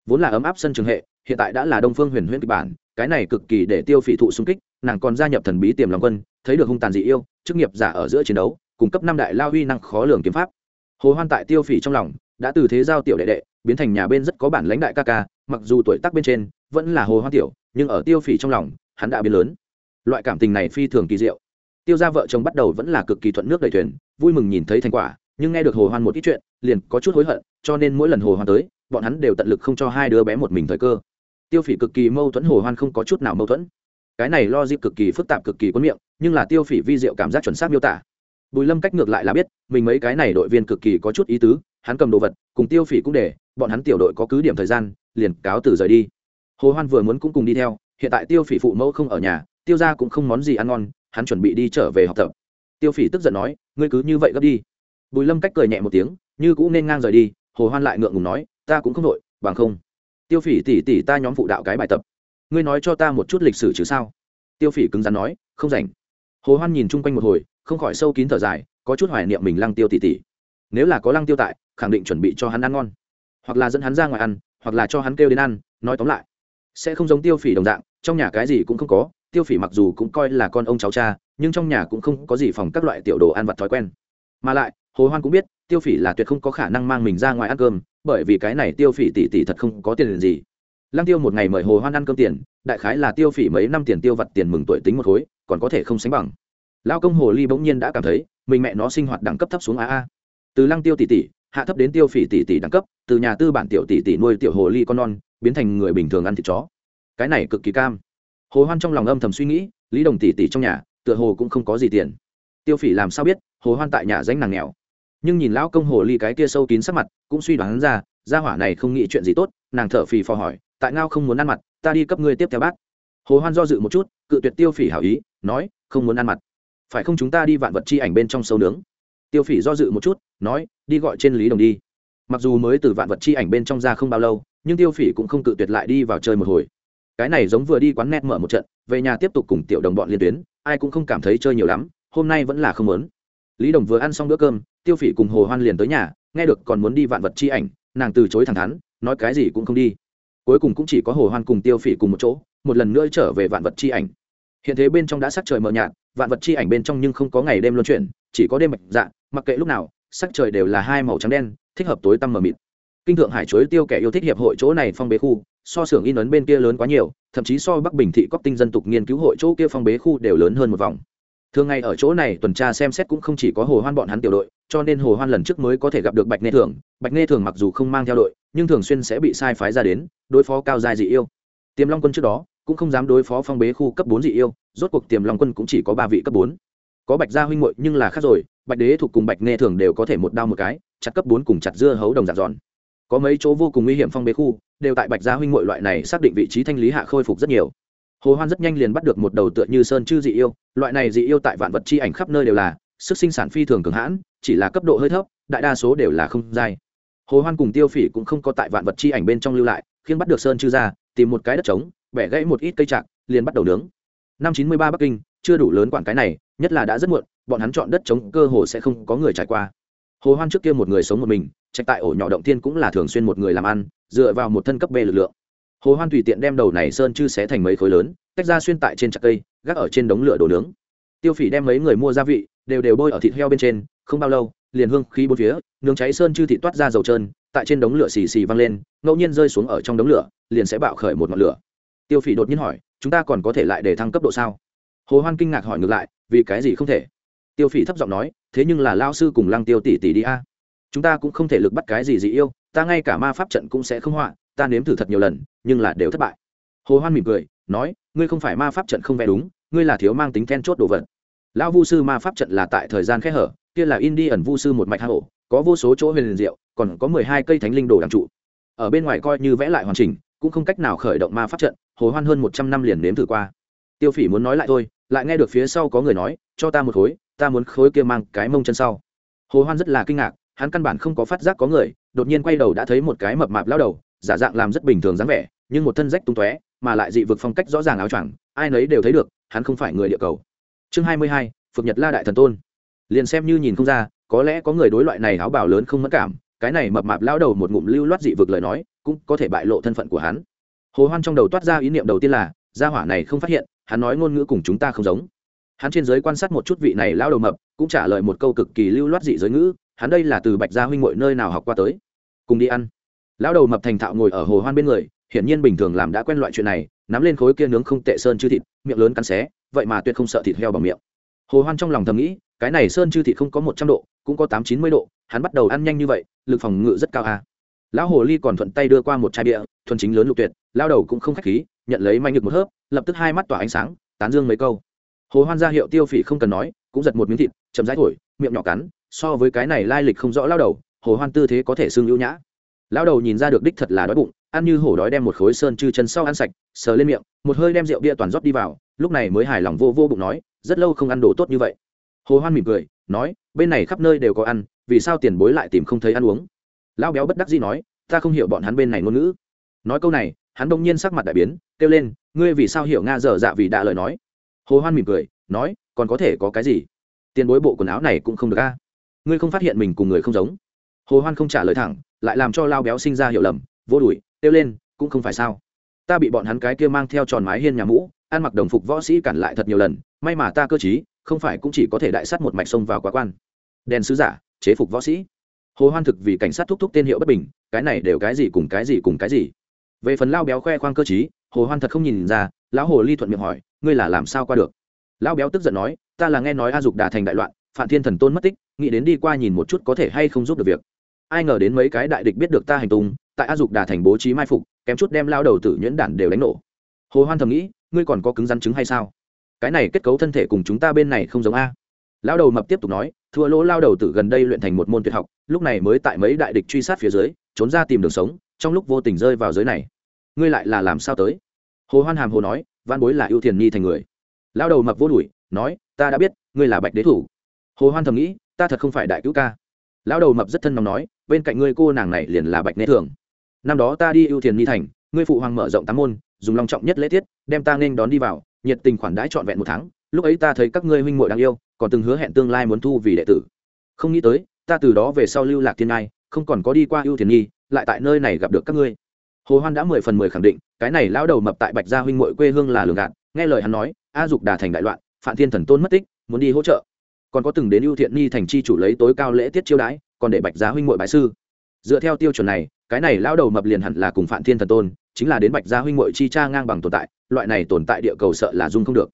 Vốn là ấm áp sân trường hệ, hiện tại đã là đông phương huyền huyễn kịch bản, cái này cực kỳ để tiêu phỉ thụ xung kích, nàng còn gia nhập thần bí tiềm lòng quân, thấy được hung tàn dị yêu, chức nghiệp giả ở giữa chiến đấu cung cấp năm đại lao huy năng khó lường kiếm pháp. Hồ hoan tại tiêu phỉ trong lòng, đã từ thế giao tiểu đệ đệ, biến thành nhà bên rất có bản lãnh đại ca ca, mặc dù tuổi tác bên trên, vẫn là hồ hoan tiểu, nhưng ở tiêu phỉ trong lòng, hắn đã biến lớn. Loại cảm tình này phi thường kỳ diệu. Tiêu gia vợ chồng bắt đầu vẫn là cực kỳ thuận nước đầy thuyền, vui mừng nhìn thấy thành quả, nhưng nghe được hồ hoan một ít chuyện, liền có chút hối hận, cho nên mỗi lần hồ hoan tới, bọn hắn đều tận lực không cho hai đứa bé một mình thời cơ. Tiêu phỉ cực kỳ mâu thuẫn, hồ hoan không có chút nào mâu thuẫn. Cái này lo dịp cực kỳ phức tạp, cực kỳ cuốn miệng, nhưng là tiêu phỉ vi diệu cảm giác chuẩn xác miêu tả bùi lâm cách ngược lại là biết, mình mấy cái này đội viên cực kỳ có chút ý tứ, hắn cầm đồ vật, cùng tiêu phỉ cũng để, bọn hắn tiểu đội có cứ điểm thời gian, liền cáo từ rời đi. Hồ hoan vừa muốn cũng cùng đi theo, hiện tại tiêu phỉ phụ mẫu không ở nhà, tiêu ra cũng không món gì ăn ngon, hắn chuẩn bị đi trở về học tập. Tiêu phỉ tức giận nói, ngươi cứ như vậy gấp đi. Bùi lâm cách cười nhẹ một tiếng, như cũng nên ngang rời đi, hồ hoan lại ngượng ngùng nói, ta cũng không đội, bằng không. Tiêu phỉ tỉ tỉ ta nhóm phụ đạo cái bài tập. Ngươi nói cho ta một chút lịch sử chứ sao? Tiêu phỉ cứng rắn nói, không rảnh. Hồ hoan nhìn chung quanh một hồi không khỏi sâu kín thở dài, có chút hoài niệm mình lăng tiêu tỉ tỉ nếu là có lăng tiêu tại, khẳng định chuẩn bị cho hắn ăn ngon. Hoặc là dẫn hắn ra ngoài ăn, hoặc là cho hắn kêu đến ăn, nói tóm lại, sẽ không giống tiêu phỉ đồng dạng, trong nhà cái gì cũng không có, tiêu phỉ mặc dù cũng coi là con ông cháu cha, nhưng trong nhà cũng không có gì phòng các loại tiểu đồ ăn vặt thói quen. Mà lại, hồ hoan cũng biết, tiêu phỉ là tuyệt không có khả năng mang mình ra ngoài ăn cơm, bởi vì cái này tiêu phỉ tỷ tỷ thật không có tiền gì. Lăng tiêu một ngày mời hồ hoan ăn cơm tiền, đại khái là tiêu phỉ mấy năm tiền tiêu vặt tiền mừng tuổi tính một khối, còn có thể không sánh bằng lao công hồ ly bỗng nhiên đã cảm thấy, mình mẹ nó sinh hoạt đẳng cấp thấp xuống a a. Từ lăng tiêu tỷ tỷ, hạ thấp đến tiêu phỉ tỷ tỷ đẳng cấp, từ nhà tư bản tiểu tỷ tỷ nuôi tiểu hồ ly con non, biến thành người bình thường ăn thịt chó. Cái này cực kỳ cam. Hồ hoan trong lòng âm thầm suy nghĩ, lý đồng tỷ tỷ trong nhà, tựa hồ cũng không có gì tiền. Tiêu phỉ làm sao biết, hồ hoan tại nhà danh nàng nghèo. Nhưng nhìn lão công hồ ly cái kia sâu kín sắc mặt, cũng suy đoán ra, gia hỏa này không nghĩ chuyện gì tốt, nàng thở phì phò hỏi, tại ngao không muốn ăn mặt, ta đi cấp ngươi tiếp theo bác. Hồ hoan do dự một chút, cự tuyệt tiêu phỉ hảo ý, nói, không muốn ăn mặt phải không chúng ta đi vạn vật chi ảnh bên trong sâu nướng? Tiêu phỉ do dự một chút, nói, đi gọi trên lý đồng đi. Mặc dù mới từ vạn vật chi ảnh bên trong ra không bao lâu, nhưng tiêu phỉ cũng không cự tuyệt lại đi vào chơi một hồi. Cái này giống vừa đi quán net mở một trận, về nhà tiếp tục cùng tiểu đồng bọn liên tuyến, ai cũng không cảm thấy chơi nhiều lắm, hôm nay vẫn là không muốn. Lý đồng vừa ăn xong bữa cơm, tiêu phỉ cùng hồ hoan liền tới nhà, nghe được còn muốn đi vạn vật chi ảnh, nàng từ chối thẳng thắn, nói cái gì cũng không đi. Cuối cùng cũng chỉ có hồ hoan cùng tiêu phỉ cùng một chỗ, một lần nữa trở về vạn vật chi ảnh hiện thế bên trong đã sắc trời mờ nhạt, vạn vật chi ảnh bên trong nhưng không có ngày đêm luân chuyển, chỉ có đêm mạch dạ mặc kệ lúc nào, sắc trời đều là hai màu trắng đen, thích hợp tối tăm mờ mịt. Kinh thượng hải chuối tiêu kẻ yêu thích hiệp hội chỗ này phong bế khu, so xưởng in ấn bên kia lớn quá nhiều, thậm chí so bắc bình thị cóc tinh dân tục nghiên cứu hội chỗ kia phong bế khu đều lớn hơn một vòng. Thường ngày ở chỗ này tuần tra xem xét cũng không chỉ có hồ hoan bọn hắn tiểu đội, cho nên hồ hoan lần trước mới có thể gặp được bạch nghe thường. Bạch nghe thường mặc dù không mang theo đội, nhưng thường xuyên sẽ bị sai phái ra đến, đối phó cao dài dị yêu. Tiềm long quân trước đó cũng không dám đối phó phong bế khu cấp bốn dị yêu, rốt cuộc tiềm long quân cũng chỉ có ba vị cấp bốn. Có bạch gia huynh muội nhưng là khác rồi, bạch đế thuộc cùng bạch nghe thường đều có thể một đao một cái, chặt cấp bốn cùng chặt dưa hấu đồng dạng giòn có mấy chỗ vô cùng nguy hiểm phong bế khu, đều tại bạch gia huynh muội loại này xác định vị trí thanh lý hạ khôi phục rất nhiều. Hồ hoan rất nhanh liền bắt được một đầu tựa như sơn chư dị yêu, loại này dị yêu tại vạn vật chi ảnh khắp nơi đều là, sức sinh sản phi thường cường hãn, chỉ là cấp độ hơi thấp, đại đa số đều là không dai. Hồ hoan cùng tiêu phỉ cũng không có tại vạn vật chi ảnh bên trong lưu lại khiến bắt được sơn chư ra tìm một cái đất trống, bẻ gãy một ít cây trạc, liền bắt đầu nướng. Năm chín mươi ba bắc kinh, chưa đủ lớn quản cái này, nhất là đã rất muộn, bọn hắn chọn đất trống cơ hồ sẽ không có người trải qua. Hồ hoan trước kia một người sống một mình, trạch tại ổ nhỏ động thiên cũng là thường xuyên một người làm ăn, dựa vào một thân cấp bê lực lượng. Hồ hoan tùy tiện đem đầu này sơn chư xé thành mấy khối lớn, tách ra xuyên tại trên chặt cây, gác ở trên đống lửa đồ nướng. Tiêu phỉ đem mấy người mua gia vị, đều đều bôi ở thịt heo bên trên, không bao lâu, liền hương khí bốn phía, nướng cháy sơn chư thịt toát ra dầu trơn tại trên đống lửa xì xì văng lên, ngẫu nhiên rơi xuống ở trong đống lửa, liền sẽ bạo khởi một ngọn lửa. Tiêu phỉ đột nhiên hỏi, chúng ta còn có thể lại để thăng cấp độ sao? Hồ hoan kinh ngạc hỏi ngược lại, vì cái gì không thể? Tiêu phỉ thấp giọng nói, thế nhưng là lao sư cùng lăng tiêu tỷ tỷ đi a. Chúng ta cũng không thể lực bắt cái gì dị yêu, ta ngay cả ma pháp trận cũng sẽ không họa, ta nếm thử thật nhiều lần, nhưng là đều thất bại. Hồ hoan mỉm cười, nói, ngươi không phải ma pháp trận không vẽ đúng, ngươi là thiếu mang tính then chốt đồ vật. Lão vu sư ma pháp trận là tại thời gian khẽ hở, kia là in đi ẩn vu sư một mạch hang hổ có vô số chỗ huyền liền diệu, còn có mười hai cây thánh linh đồ đằng trụ. Ở bên ngoài coi như vẽ lại hoàn chỉnh, cũng không cách nào khởi động ma pháp trận, hồ hoan hơn một trăm năm liền nếm thử qua. Tiêu phỉ muốn nói lại thôi, lại nghe được phía sau có người nói, cho ta một khối, ta muốn khối kia mang cái mông chân sau. Hồ hoan rất là kinh ngạc, hắn căn bản không có phát giác có người, đột nhiên quay đầu đã thấy một cái mập mạp lao đầu, giả dạng làm rất bình thường dáng vẻ, nhưng một thân rách tung tóe, mà lại dị vực phong cách rõ ràng áo choàng, ai nấy đều thấy được, hắn không phải người địa cầu. Chương hai mươi hai, phượng nhật la đại thần tôn. Liền xem như nhìn không ra có lẽ có người đối loại này áo bào lớn không mất cảm, cái này mập mạp lao đầu một ngụm lưu loát dị vực lời nói, cũng có thể bại lộ thân phận của hắn. Hồ hoan trong đầu toát ra ý niệm đầu tiên là, gia hỏa này không phát hiện, hắn nói ngôn ngữ cùng chúng ta không giống. Hắn trên giới quan sát một chút vị này lao đầu mập, cũng trả lời một câu cực kỳ lưu loát dị giới ngữ, hắn đây là từ bạch gia huynh mội nơi nào học qua tới. Cùng đi ăn. Lão đầu mập thành thạo ngồi ở hồ hoan bên người, hiển nhiên bình thường làm đã quen loại chuyện này, nắm lên khối kia nướng không tệ sơn chứ thịt, miệng lớn cắn xé, vậy mà tuyệt không sợ thịt heo bằng miệng. Hồ hoan trong lòng thầm nghĩ cái này sơn chư thị không có một trăm độ, cũng có tám chín mươi độ, hắn bắt đầu ăn nhanh như vậy, lực phòng ngự rất cao à. lão hồ ly còn thuận tay đưa qua một chai bia, thuần chính lớn lục tuyệt, lao đầu cũng không khách khí, nhận lấy manh ngực một hớp, lập tức hai mắt tỏa ánh sáng, tán dương mấy câu. Hồ hoan ra hiệu tiêu phỉ không cần nói, cũng giật một miếng thịt, chậm rãi thổi, miệng nhỏ cắn, so với cái này lai lịch không rõ lao đầu, hồ hoan tư thế có thể xương ưu nhã. Lao đầu nhìn ra được đích thật là đói bụng, ăn như hổ đói đem một khối sơn chư chân sau ăn sạch, sờ lên miệng, một hơi đem rượu bia toàn rót đi vào, lúc này mới hài lòng vô vô bụng nói, rất lâu không ăn đồ tốt như vậy hồ hoan mỉm cười, nói, bên này khắp nơi đều có ăn, vì sao tiền bối lại tìm không thấy ăn uống? Lão béo bất đắc dĩ nói, ta không hiểu bọn hắn bên này ngôn ngữ. Nói câu này, hắn đông nhiên sắc mặt đại biến, kêu lên, ngươi vì sao hiểu nga dở dạ vì đã lời nói? Hồ hoan mỉm cười, nói, còn có thể có cái gì? Tiền bối bộ quần áo này cũng không được a. Ngươi không phát hiện mình cùng người không giống? Hồ hoan không trả lời thẳng, lại làm cho lao béo sinh ra hiểu lầm, vô đuổi, kêu lên, cũng không phải sao. Ta bị bọn hắn cái kia mang theo tròn mái hiên nhà mũ, ăn mặc đồng phục võ sĩ cản lại thật nhiều lần, may mà ta cơ chí không phải cũng chỉ có thể đại sát một mạch sông vào quá quan. Đèn sứ giả, chế phục võ sĩ. Hồ hoan thực vì cảnh sát thúc thúc tên hiệu bất bình, cái này đều cái gì cùng cái gì cùng cái gì. Về phần lao béo khoe khoang cơ chí hồ hoan thật không nhìn ra, lão hồ ly thuận miệng hỏi, ngươi là làm sao qua được? Lão béo tức giận nói, ta là nghe nói a dục đà thành đại loạn phạm thiên thần tôn mất tích, nghĩ đến đi qua nhìn một chút có thể hay không giúp được việc. Ai ngờ đến mấy cái đại địch biết được ta hành tung, tại a dục đà thành bố trí mai phục, kém chút đem lao đầu tử nhuyễn đản đều đánh nổ. Hồ hoan thầm nghĩ, ngươi còn có cứng rắn chứng hay sao? Cái này kết cấu thân thể cùng chúng ta bên này không giống a. Lao đầu mập tiếp tục nói, thua lỗ lao đầu từ gần đây luyện thành một môn tuyệt học, lúc này mới tại mấy đại địch truy sát phía dưới, trốn ra tìm đường sống, trong lúc vô tình rơi vào giới này. Ngươi lại là làm sao tới? Hồ hoan hàm hồ nói, văn bối là ưu thiền nhi thành người. Lao đầu mập vô đuổi, nói, ta đã biết, ngươi là bạch đế thủ. Hồ hoan thầm nghĩ, ta thật không phải đại cứu ca. Lão đầu mập rất thân nóng nói, bên cạnh ngươi cô nàng này liền là bạch nế thường. Năm đó ta đi ưu thiền nhi thành, ngươi phụ hoàng mở rộng tám môn, dùng long trọng nhất lễ tiết, đem ta nên đón đi vào nhiệt tình khoản đãi trọn vẹn một tháng, lúc ấy ta thấy các ngươi huynh muội đang yêu, còn từng hứa hẹn tương lai muốn thu vì đệ tử. Không nghĩ tới, ta từ đó về sau lưu lạc thiên ngai, không còn có đi qua ưu thiền nhi lại tại nơi này gặp được các ngươi. Hồ hoan đã mười phần mười khẳng định, cái này lão đầu mập tại bạch gia huynh muội quê hương là lường gạt, nghe lời hắn nói, a dục đà thành đại loạn phạm thiên thần tôn mất tích, muốn đi hỗ trợ. Còn có từng đến ưu thiện ni thành chi chủ lấy tối cao lễ tiết chiêu đãi, còn để bạch gia huynh muội bái sư. Dựa theo tiêu chuẩn này, cái này lão đầu mập liền hẳn là cùng phạm thiên thần tôn chính là đến bạch gia huynh muội chi cha ngang bằng tồn tại, loại này tồn tại địa cầu sợ là dung không được.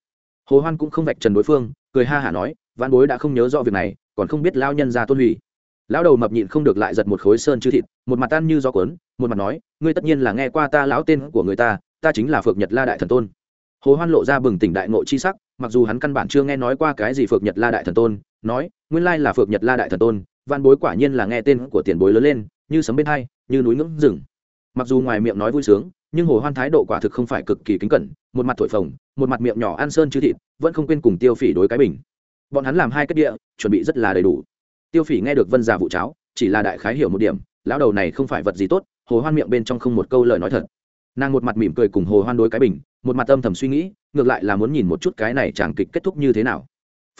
Hồ hoan cũng không vạch trần đối phương, cười ha hả nói văn bối đã không nhớ rõ việc này, còn không biết lao nhân ra tôn hủy. Lão đầu mập nhịn không được lại giật một khối sơn chư thịt, một mặt tan như gió cuốn, một mặt nói, ngươi tất nhiên là nghe qua ta lão tên của người ta ta chính là phượng nhật la đại thần tôn. Hồ hoan lộ ra bừng tỉnh đại ngộ chi sắc, mặc dù hắn căn bản chưa nghe nói qua cái gì phượng nhật la đại thần tôn, nói, nguyên lai là phượng nhật la đại thần tôn văn bối quả nhiên là nghe tên của tiền bối lớn lên, như sấm bên hai, như núi ngưỡng rừng mặc dù ngoài miệng nói vui sướng, nhưng hồ hoan thái độ quả thực không phải cực kỳ kính cẩn, một mặt thổi phồng, một mặt miệng nhỏ ăn sơn chư thịt, vẫn không quên cùng tiêu phỉ đối cái bình. Bọn hắn làm hai kết địa, chuẩn bị rất là đầy đủ. Tiêu phỉ nghe được vân già vụ cháo, chỉ là đại khái hiểu một điểm, lão đầu này không phải vật gì tốt, hồ hoan miệng bên trong không một câu lời nói thật. Nàng một mặt mỉm cười cùng hồ hoan đối cái bình, một mặt âm thầm suy nghĩ, ngược lại là muốn nhìn một chút cái này chẳng kịch kết thúc như thế nào.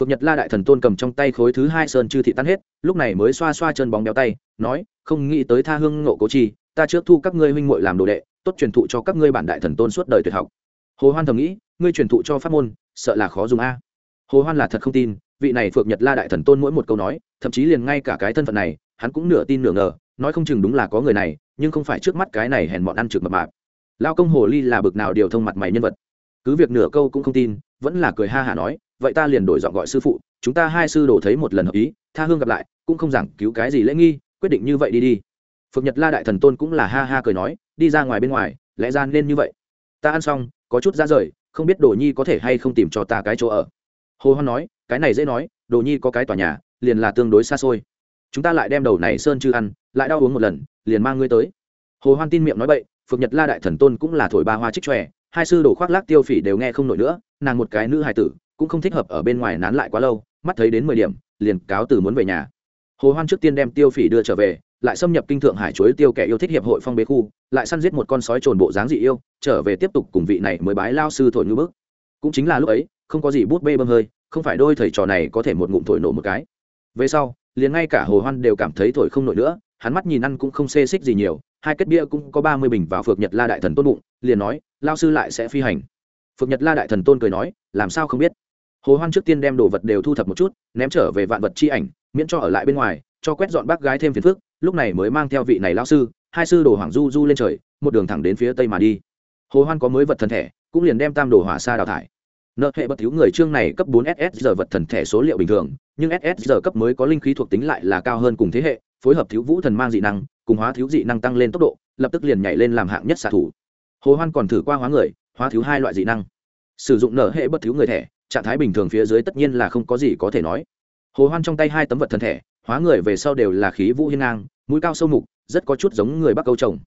Phượng nhật la đại thần tôn cầm trong tay khối thứ hai sơn chư thị tan hết, lúc này mới xoa xoa chân bóng béo tay, nói, không nghĩ tới tha hương ngộ cố chi ta trước thu các ngươi huynh muội làm đồ đệ, tốt truyền thụ cho các ngươi bản đại thần tôn suốt đời tuyệt học. Hồ hoan thầm nghĩ, ngươi truyền thụ cho pháp môn, sợ là khó dùng a. Hồ hoan là thật không tin, vị này phượng nhật la đại thần tôn mỗi một câu nói, thậm chí liền ngay cả cái thân phận này, hắn cũng nửa tin nửa ngờ, nói không chừng đúng là có người này, nhưng không phải trước mắt cái này hèn mọn ăn trực mập mạp. Lao công hồ ly là bực nào điều thông mặt mày nhân vật. Cứ việc nửa câu cũng không tin, vẫn là cười ha hả nói, vậy ta liền đổi giọng gọi sư phụ, chúng ta hai sư đổ thấy một lần hợp ý, tha hương gặp lại, cũng không giảng cứu cái gì lễ nghi, quyết định như vậy đi đi phượng nhật la đại thần tôn cũng là ha ha cười nói, đi ra ngoài bên ngoài, lẽ ra nên như vậy. Ta ăn xong, có chút ra rời, không biết đồ nhi có thể hay không tìm cho ta cái chỗ ở. Hồ hoan nói, cái này dễ nói, đồ nhi có cái tòa nhà, liền là tương đối xa xôi. Chúng ta lại đem đầu này sơn chư ăn, lại đau uống một lần, liền mang ngươi tới. Hồ hoan tin miệng nói bậy, phượng nhật la đại thần tôn cũng là thổi ba hoa trích tròe hai sư đồ khoác lác tiêu phỉ đều nghe không nổi nữa, nàng một cái nữ hài tử, cũng không thích hợp ở bên ngoài nán lại quá lâu, mắt thấy đến mười điểm, liền cáo từ muốn về nhà. Hồ hoan trước tiên đem tiêu phỉ đưa trở về lại xâm nhập kinh thượng hải chuối tiêu kẻ yêu thích hiệp hội phong bế khu, lại săn giết một con sói trồn bộ dáng dị yêu, trở về tiếp tục cùng vị này mới bái lao sư thổi ngư bức. Cũng chính là lúc ấy, không có gì bút bê bơm hơi, không phải đôi thầy trò này có thể một ngụm thổi nổ một cái. Về sau, liền ngay cả hồ hoan đều cảm thấy thổi không nổi nữa, hắn mắt nhìn ăn cũng không xê xích gì nhiều, hai kết bia cũng có ba mươi bình vào phược nhật la đại thần tôn bụng, liền nói, lao sư lại sẽ phi hành. Phược nhật la đại thần tôn cười nói, làm sao không biết? Hồ hoan trước tiên đem đồ vật đều thu thập một chút, ném trở về vạn vật chi ảnh, miễn cho ở lại bên ngoài, cho quét dọn bác gái thêm phiền phức lúc này mới mang theo vị này lao sư, hai sư đồ hoàng du du lên trời, một đường thẳng đến phía tây mà đi. Hồ hoan có mới vật thần thể, cũng liền đem tam đồ hỏa xa đào thải. Nợ hệ bất thiếu người chương này cấp 4 ss giờ vật thần thể số liệu bình thường, nhưng ss giờ cấp mới có linh khí thuộc tính lại là cao hơn cùng thế hệ, phối hợp thiếu vũ thần mang dị năng, cùng hóa thiếu dị năng tăng lên tốc độ, lập tức liền nhảy lên làm hạng nhất xạ thủ. Hồ hoan còn thử qua hóa người, hóa thiếu hai loại dị năng. Sử dụng nở hệ bất thiếu người thẻ trạng thái bình thường phía dưới tất nhiên là không có gì có thể nói. Hồ hoan trong tay hai tấm vật thần thể hóa người về sau đều là khí vũ hiên ngang, mũi cao sâu mục, rất có chút giống người bắc câu trồng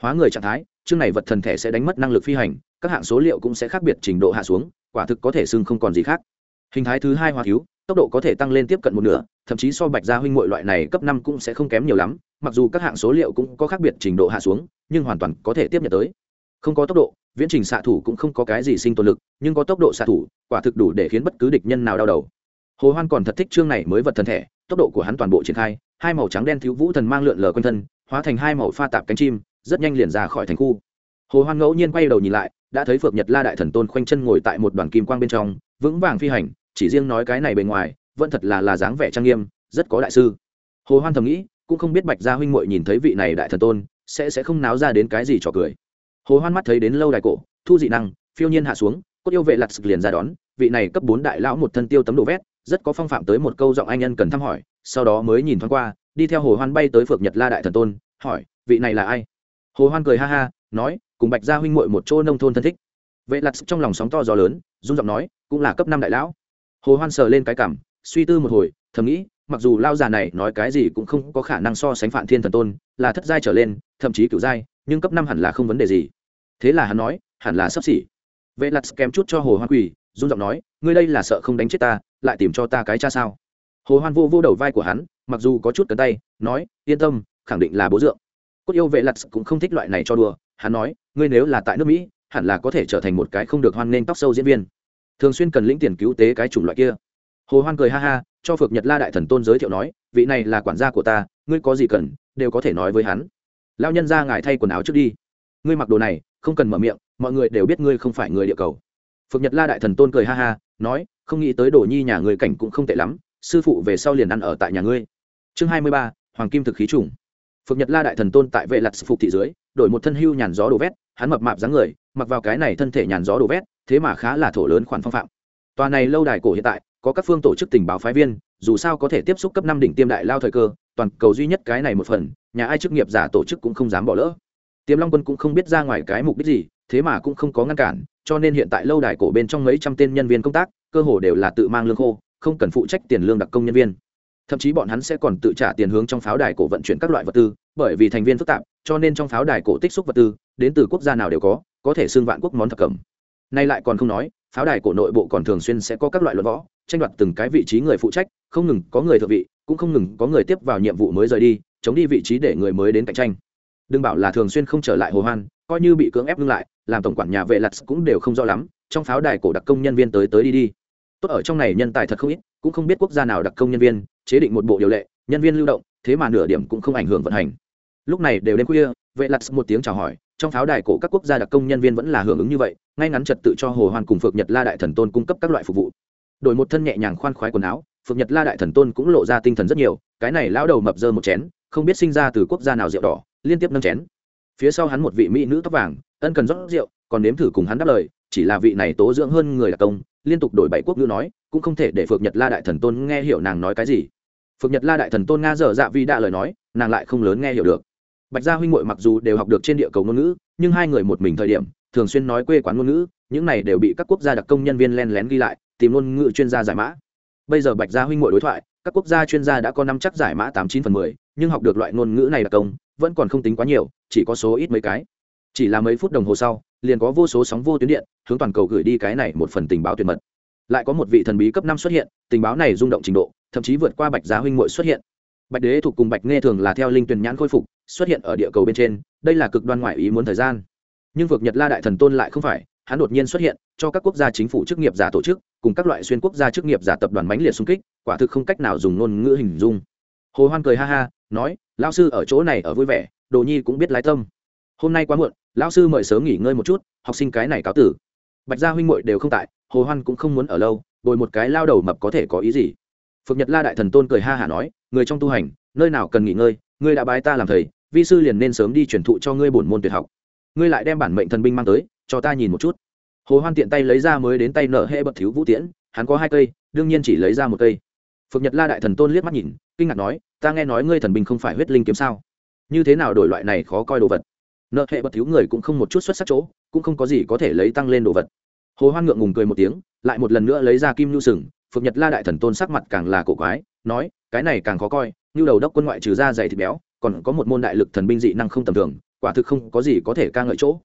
hóa người trạng thái, chương này vật thần thể sẽ đánh mất năng lực phi hành, các hạng số liệu cũng sẽ khác biệt trình độ hạ xuống, quả thực có thể xưng không còn gì khác. Hình thái thứ hai hóa thiếu, tốc độ có thể tăng lên tiếp cận một nửa, thậm chí so bạch gia huynh mội loại này cấp năm cũng sẽ không kém nhiều lắm, mặc dù các hạng số liệu cũng có khác biệt trình độ hạ xuống, nhưng hoàn toàn có thể tiếp nhận tới. Không có tốc độ, viễn trình xạ thủ cũng không có cái gì sinh tồn lực, nhưng có tốc độ xạ thủ, quả thực đủ để khiến bất cứ địch nhân nào đau đầu. Hồ hoan còn thật thích chương này mới vật thần thể tốc độ của hắn toàn bộ triển khai, hai màu trắng đen thiếu vũ thần mang lượn lờ quanh thân, hóa thành hai màu pha tạp cánh chim, rất nhanh liền ra khỏi thành khu. Hồ hoan ngẫu nhiên quay đầu nhìn lại, đã thấy phượng nhật la đại thần tôn khoanh chân ngồi tại một đoàn kim quang bên trong, vững vàng phi hành, chỉ riêng nói cái này bề ngoài, vẫn thật là là dáng vẻ trang nghiêm, rất có đại sư. Hồ hoan thầm nghĩ, cũng không biết bạch gia huynh muội nhìn thấy vị này đại thần tôn, sẽ sẽ không náo ra đến cái gì trò cười. Hồ hoan mắt thấy đến lâu đài cổ, thu dị năng, phiêu nhiên hạ xuống, cốt yêu vệ lặt sực liền ra đón, vị này cấp bốn đại lão một thân tiêu tấm đồ vét rất có phong phạm tới một câu giọng anh nhân cần thăm hỏi, sau đó mới nhìn thoáng qua, đi theo hồ hoan bay tới phượng nhật la đại thần tôn, hỏi, vị này là ai? Hồ hoan cười ha ha, nói, cùng bạch gia huynh muội một chỗ nông thôn thân thích. Vệ lặt trong lòng sóng to gió lớn, run giọng nói, cũng là cấp năm đại lão. Hồ hoan sờ lên cái cảm, suy tư một hồi, thầm nghĩ, mặc dù lao già này nói cái gì cũng không có khả năng so sánh phản thiên thần tôn, là thất giai trở lên, thậm chí cửu giai, nhưng cấp năm hẳn là không vấn đề gì. Thế là hắn nói, hẳn là sắp xỉ. Vệ lặt kèm chút cho hồ hoan quỳ, run giọng nói, ngươi đây là sợ không đánh chết ta lại tìm cho ta cái cha sao? Hồ hoan vô vô đầu vai của hắn, mặc dù có chút cấn tay, nói, yên tâm, khẳng định là bố dượng. Cốt yêu vệ lặt cũng không thích loại này cho đùa, hắn nói, ngươi nếu là tại nước mỹ, hẳn là có thể trở thành một cái không được hoan nghênh tóc sâu diễn viên. Thường xuyên cần lĩnh tiền cứu tế cái chủng loại kia. Hồ hoan cười ha ha, cho phược nhật la đại thần tôn giới thiệu nói, vị này là quản gia của ta, ngươi có gì cần, đều có thể nói với hắn. Lao nhân ra ngài thay quần áo trước đi. Ngươi mặc đồ này, không cần mở miệng, mọi người đều biết ngươi không phải người địa cầu. Phược nhật la đại thần tôn cười ha ha nói, không nghĩ tới đồ nhi nhà người cảnh cũng không tệ lắm, sư phụ về sau liền ăn ở tại nhà ngươi. Chương hai mươi ba, hoàng kim thực khí trùng. Phược nhật la đại thần tôn tại vệ lặt phục thị dưới, đổi một thân hưu nhàn gió đồ vét, hắn mập mạp dáng người, mặc vào cái này thân thể nhàn gió đồ vét, thế mà khá là thổ lớn khoản phong phạm. Tòa này lâu đài cổ hiện tại, có các phương tổ chức tình báo phái viên, dù sao có thể tiếp xúc cấp năm đỉnh tiêm đại lao thời cơ, toàn cầu duy nhất cái này một phần, nhà ai chức nghiệp giả tổ chức cũng không dám bỏ lỡ. Tiềm long quân cũng không biết ra ngoài cái mục đích gì thế mà cũng không có ngăn cản, cho nên hiện tại lâu đài cổ bên trong mấy trăm tên nhân viên công tác, cơ hồ đều là tự mang lương khô, không cần phụ trách tiền lương đặc công nhân viên. Thậm chí bọn hắn sẽ còn tự trả tiền hướng trong pháo đài cổ vận chuyển các loại vật tư, bởi vì thành viên phức tạp, cho nên trong pháo đài cổ tích xúc vật tư, đến từ quốc gia nào đều có có thể xương vạn quốc món thập cẩm. Nay lại còn không nói, pháo đài cổ nội bộ còn thường xuyên sẽ có các loại luận võ, tranh đoạt từng cái vị trí người phụ trách, không ngừng có người thượng vị, cũng không ngừng có người tiếp vào nhiệm vụ mới rời đi, chống đi vị trí để người mới đến cạnh tranh đừng bảo là thường xuyên không trở lại hồ hoan, coi như bị cưỡng ép ngưng lại, làm tổng quản nhà vệ lặt cũng đều không rõ lắm, trong pháo đài cổ đặc công nhân viên tới tới đi đi. Tốt ở trong này nhân tài thật không ít, cũng không biết quốc gia nào đặc công nhân viên, chế định một bộ điều lệ, nhân viên lưu động, thế mà nửa điểm cũng không ảnh hưởng vận hành. Lúc này đều đêm khuya, vệ lặt một tiếng chào hỏi, trong pháo đài cổ các quốc gia đặc công nhân viên vẫn là hưởng ứng như vậy, ngay ngắn trật tự cho hồ hoan cùng phượng nhật la đại thần tôn cung cấp các loại phục vụ. Đổi một thân nhẹ nhàng khoan khoái quần áo, phượng nhật la đại thần tôn cũng lộ ra tinh thần rất nhiều, cái này lão đầu mập dơ một chén, không biết sinh ra từ quốc gia nào rượu đỏ liên tiếp nâng chén. Phía sau hắn một vị mỹ nữ tóc vàng, ân cần rót rượu, còn nếm thử cùng hắn đáp lời, chỉ là vị này tố dưỡng hơn người là công, liên tục đổi bảy quốc ngữ nói, cũng không thể để phượng nhật la đại thần tôn nghe hiểu nàng nói cái gì. Phượng nhật la đại thần tôn nga dở dạ vì đã lời nói, nàng lại không lớn nghe hiểu được. Bạch gia huynh muội mặc dù đều học được trên địa cầu ngôn ngữ, nhưng hai người một mình thời điểm, thường xuyên nói quê quán ngôn ngữ, những này đều bị các quốc gia đặc công nhân viên len lén ghi lại, tìm ngôn ngữ chuyên gia giải mã. Bây giờ bạch gia huynh muội đối thoại, các quốc gia chuyên gia đã có năm chắc giải mã tám chín phần mười, nhưng học được loại ngôn ngữ này đặc công vẫn còn không tính quá nhiều, chỉ có số ít mấy cái. Chỉ là mấy phút đồng hồ sau, liền có vô số sóng vô tuyến điện, hướng toàn cầu gửi đi cái này một phần tình báo tuyệt mật. Lại có một vị thần bí cấp năm xuất hiện, tình báo này rung động trình độ, thậm chí vượt qua bạch giá huynh muội xuất hiện. Bạch đế thuộc cùng bạch nghe thường là theo linh tuyền nhãn khôi phục, xuất hiện ở địa cầu bên trên, đây là cực đoan ngoại ý muốn thời gian. Nhưng vượt nhật la đại thần tôn lại không phải, hắn đột nhiên xuất hiện, cho các quốc gia chính phủ chức nghiệp giả tổ chức, cùng các loại xuyên quốc gia chức nghiệp giả tập đoàn mãnh liệt xung kích, quả thực không cách nào dùng ngôn ngữ hình dung. Hồ hoan cười ha ha nói, lão sư ở chỗ này ở vui vẻ, đồ nhi cũng biết lái tâm. Hôm nay quá muộn, lão sư mời sớm nghỉ ngơi một chút, học sinh cái này cáo tử. Bạch gia huynh muội đều không tại, hồ hoan cũng không muốn ở lâu, bồi một cái lao đầu mập có thể có ý gì. Phượng nhật la đại thần tôn cười ha hả nói, người trong tu hành, nơi nào cần nghỉ ngơi, ngươi đã bái ta làm thầy, vi sư liền nên sớm đi truyền thụ cho ngươi bổn môn tuyệt học. Ngươi lại đem bản mệnh thần binh mang tới, cho ta nhìn một chút. Hồ hoan tiện tay lấy ra mới đến tay nở hệ bậc thiếu vũ tiễn, hắn có hai cây, đương nhiên chỉ lấy ra một cây. Phượng nhật la đại thần tôn liếc mắt nhìn, kinh ngạc nói ta nghe nói ngươi thần binh không phải huyết linh kiếm sao? Như thế nào đổi loại này khó coi đồ vật? Nợ hệ bật thiếu người cũng không một chút xuất sắc chỗ, cũng không có gì có thể lấy tăng lên đồ vật. Hồ hoan ngượng ngùng cười một tiếng, lại một lần nữa lấy ra kim nhu sừng, phượng nhật la đại thần tôn sắc mặt càng là cổ quái, nói, cái này càng khó coi như đầu đốc quân ngoại trừ ra dày thịt béo, còn có một môn đại lực thần binh dị năng không tầm thường, quả thực không có gì có thể ca ngợi chỗ.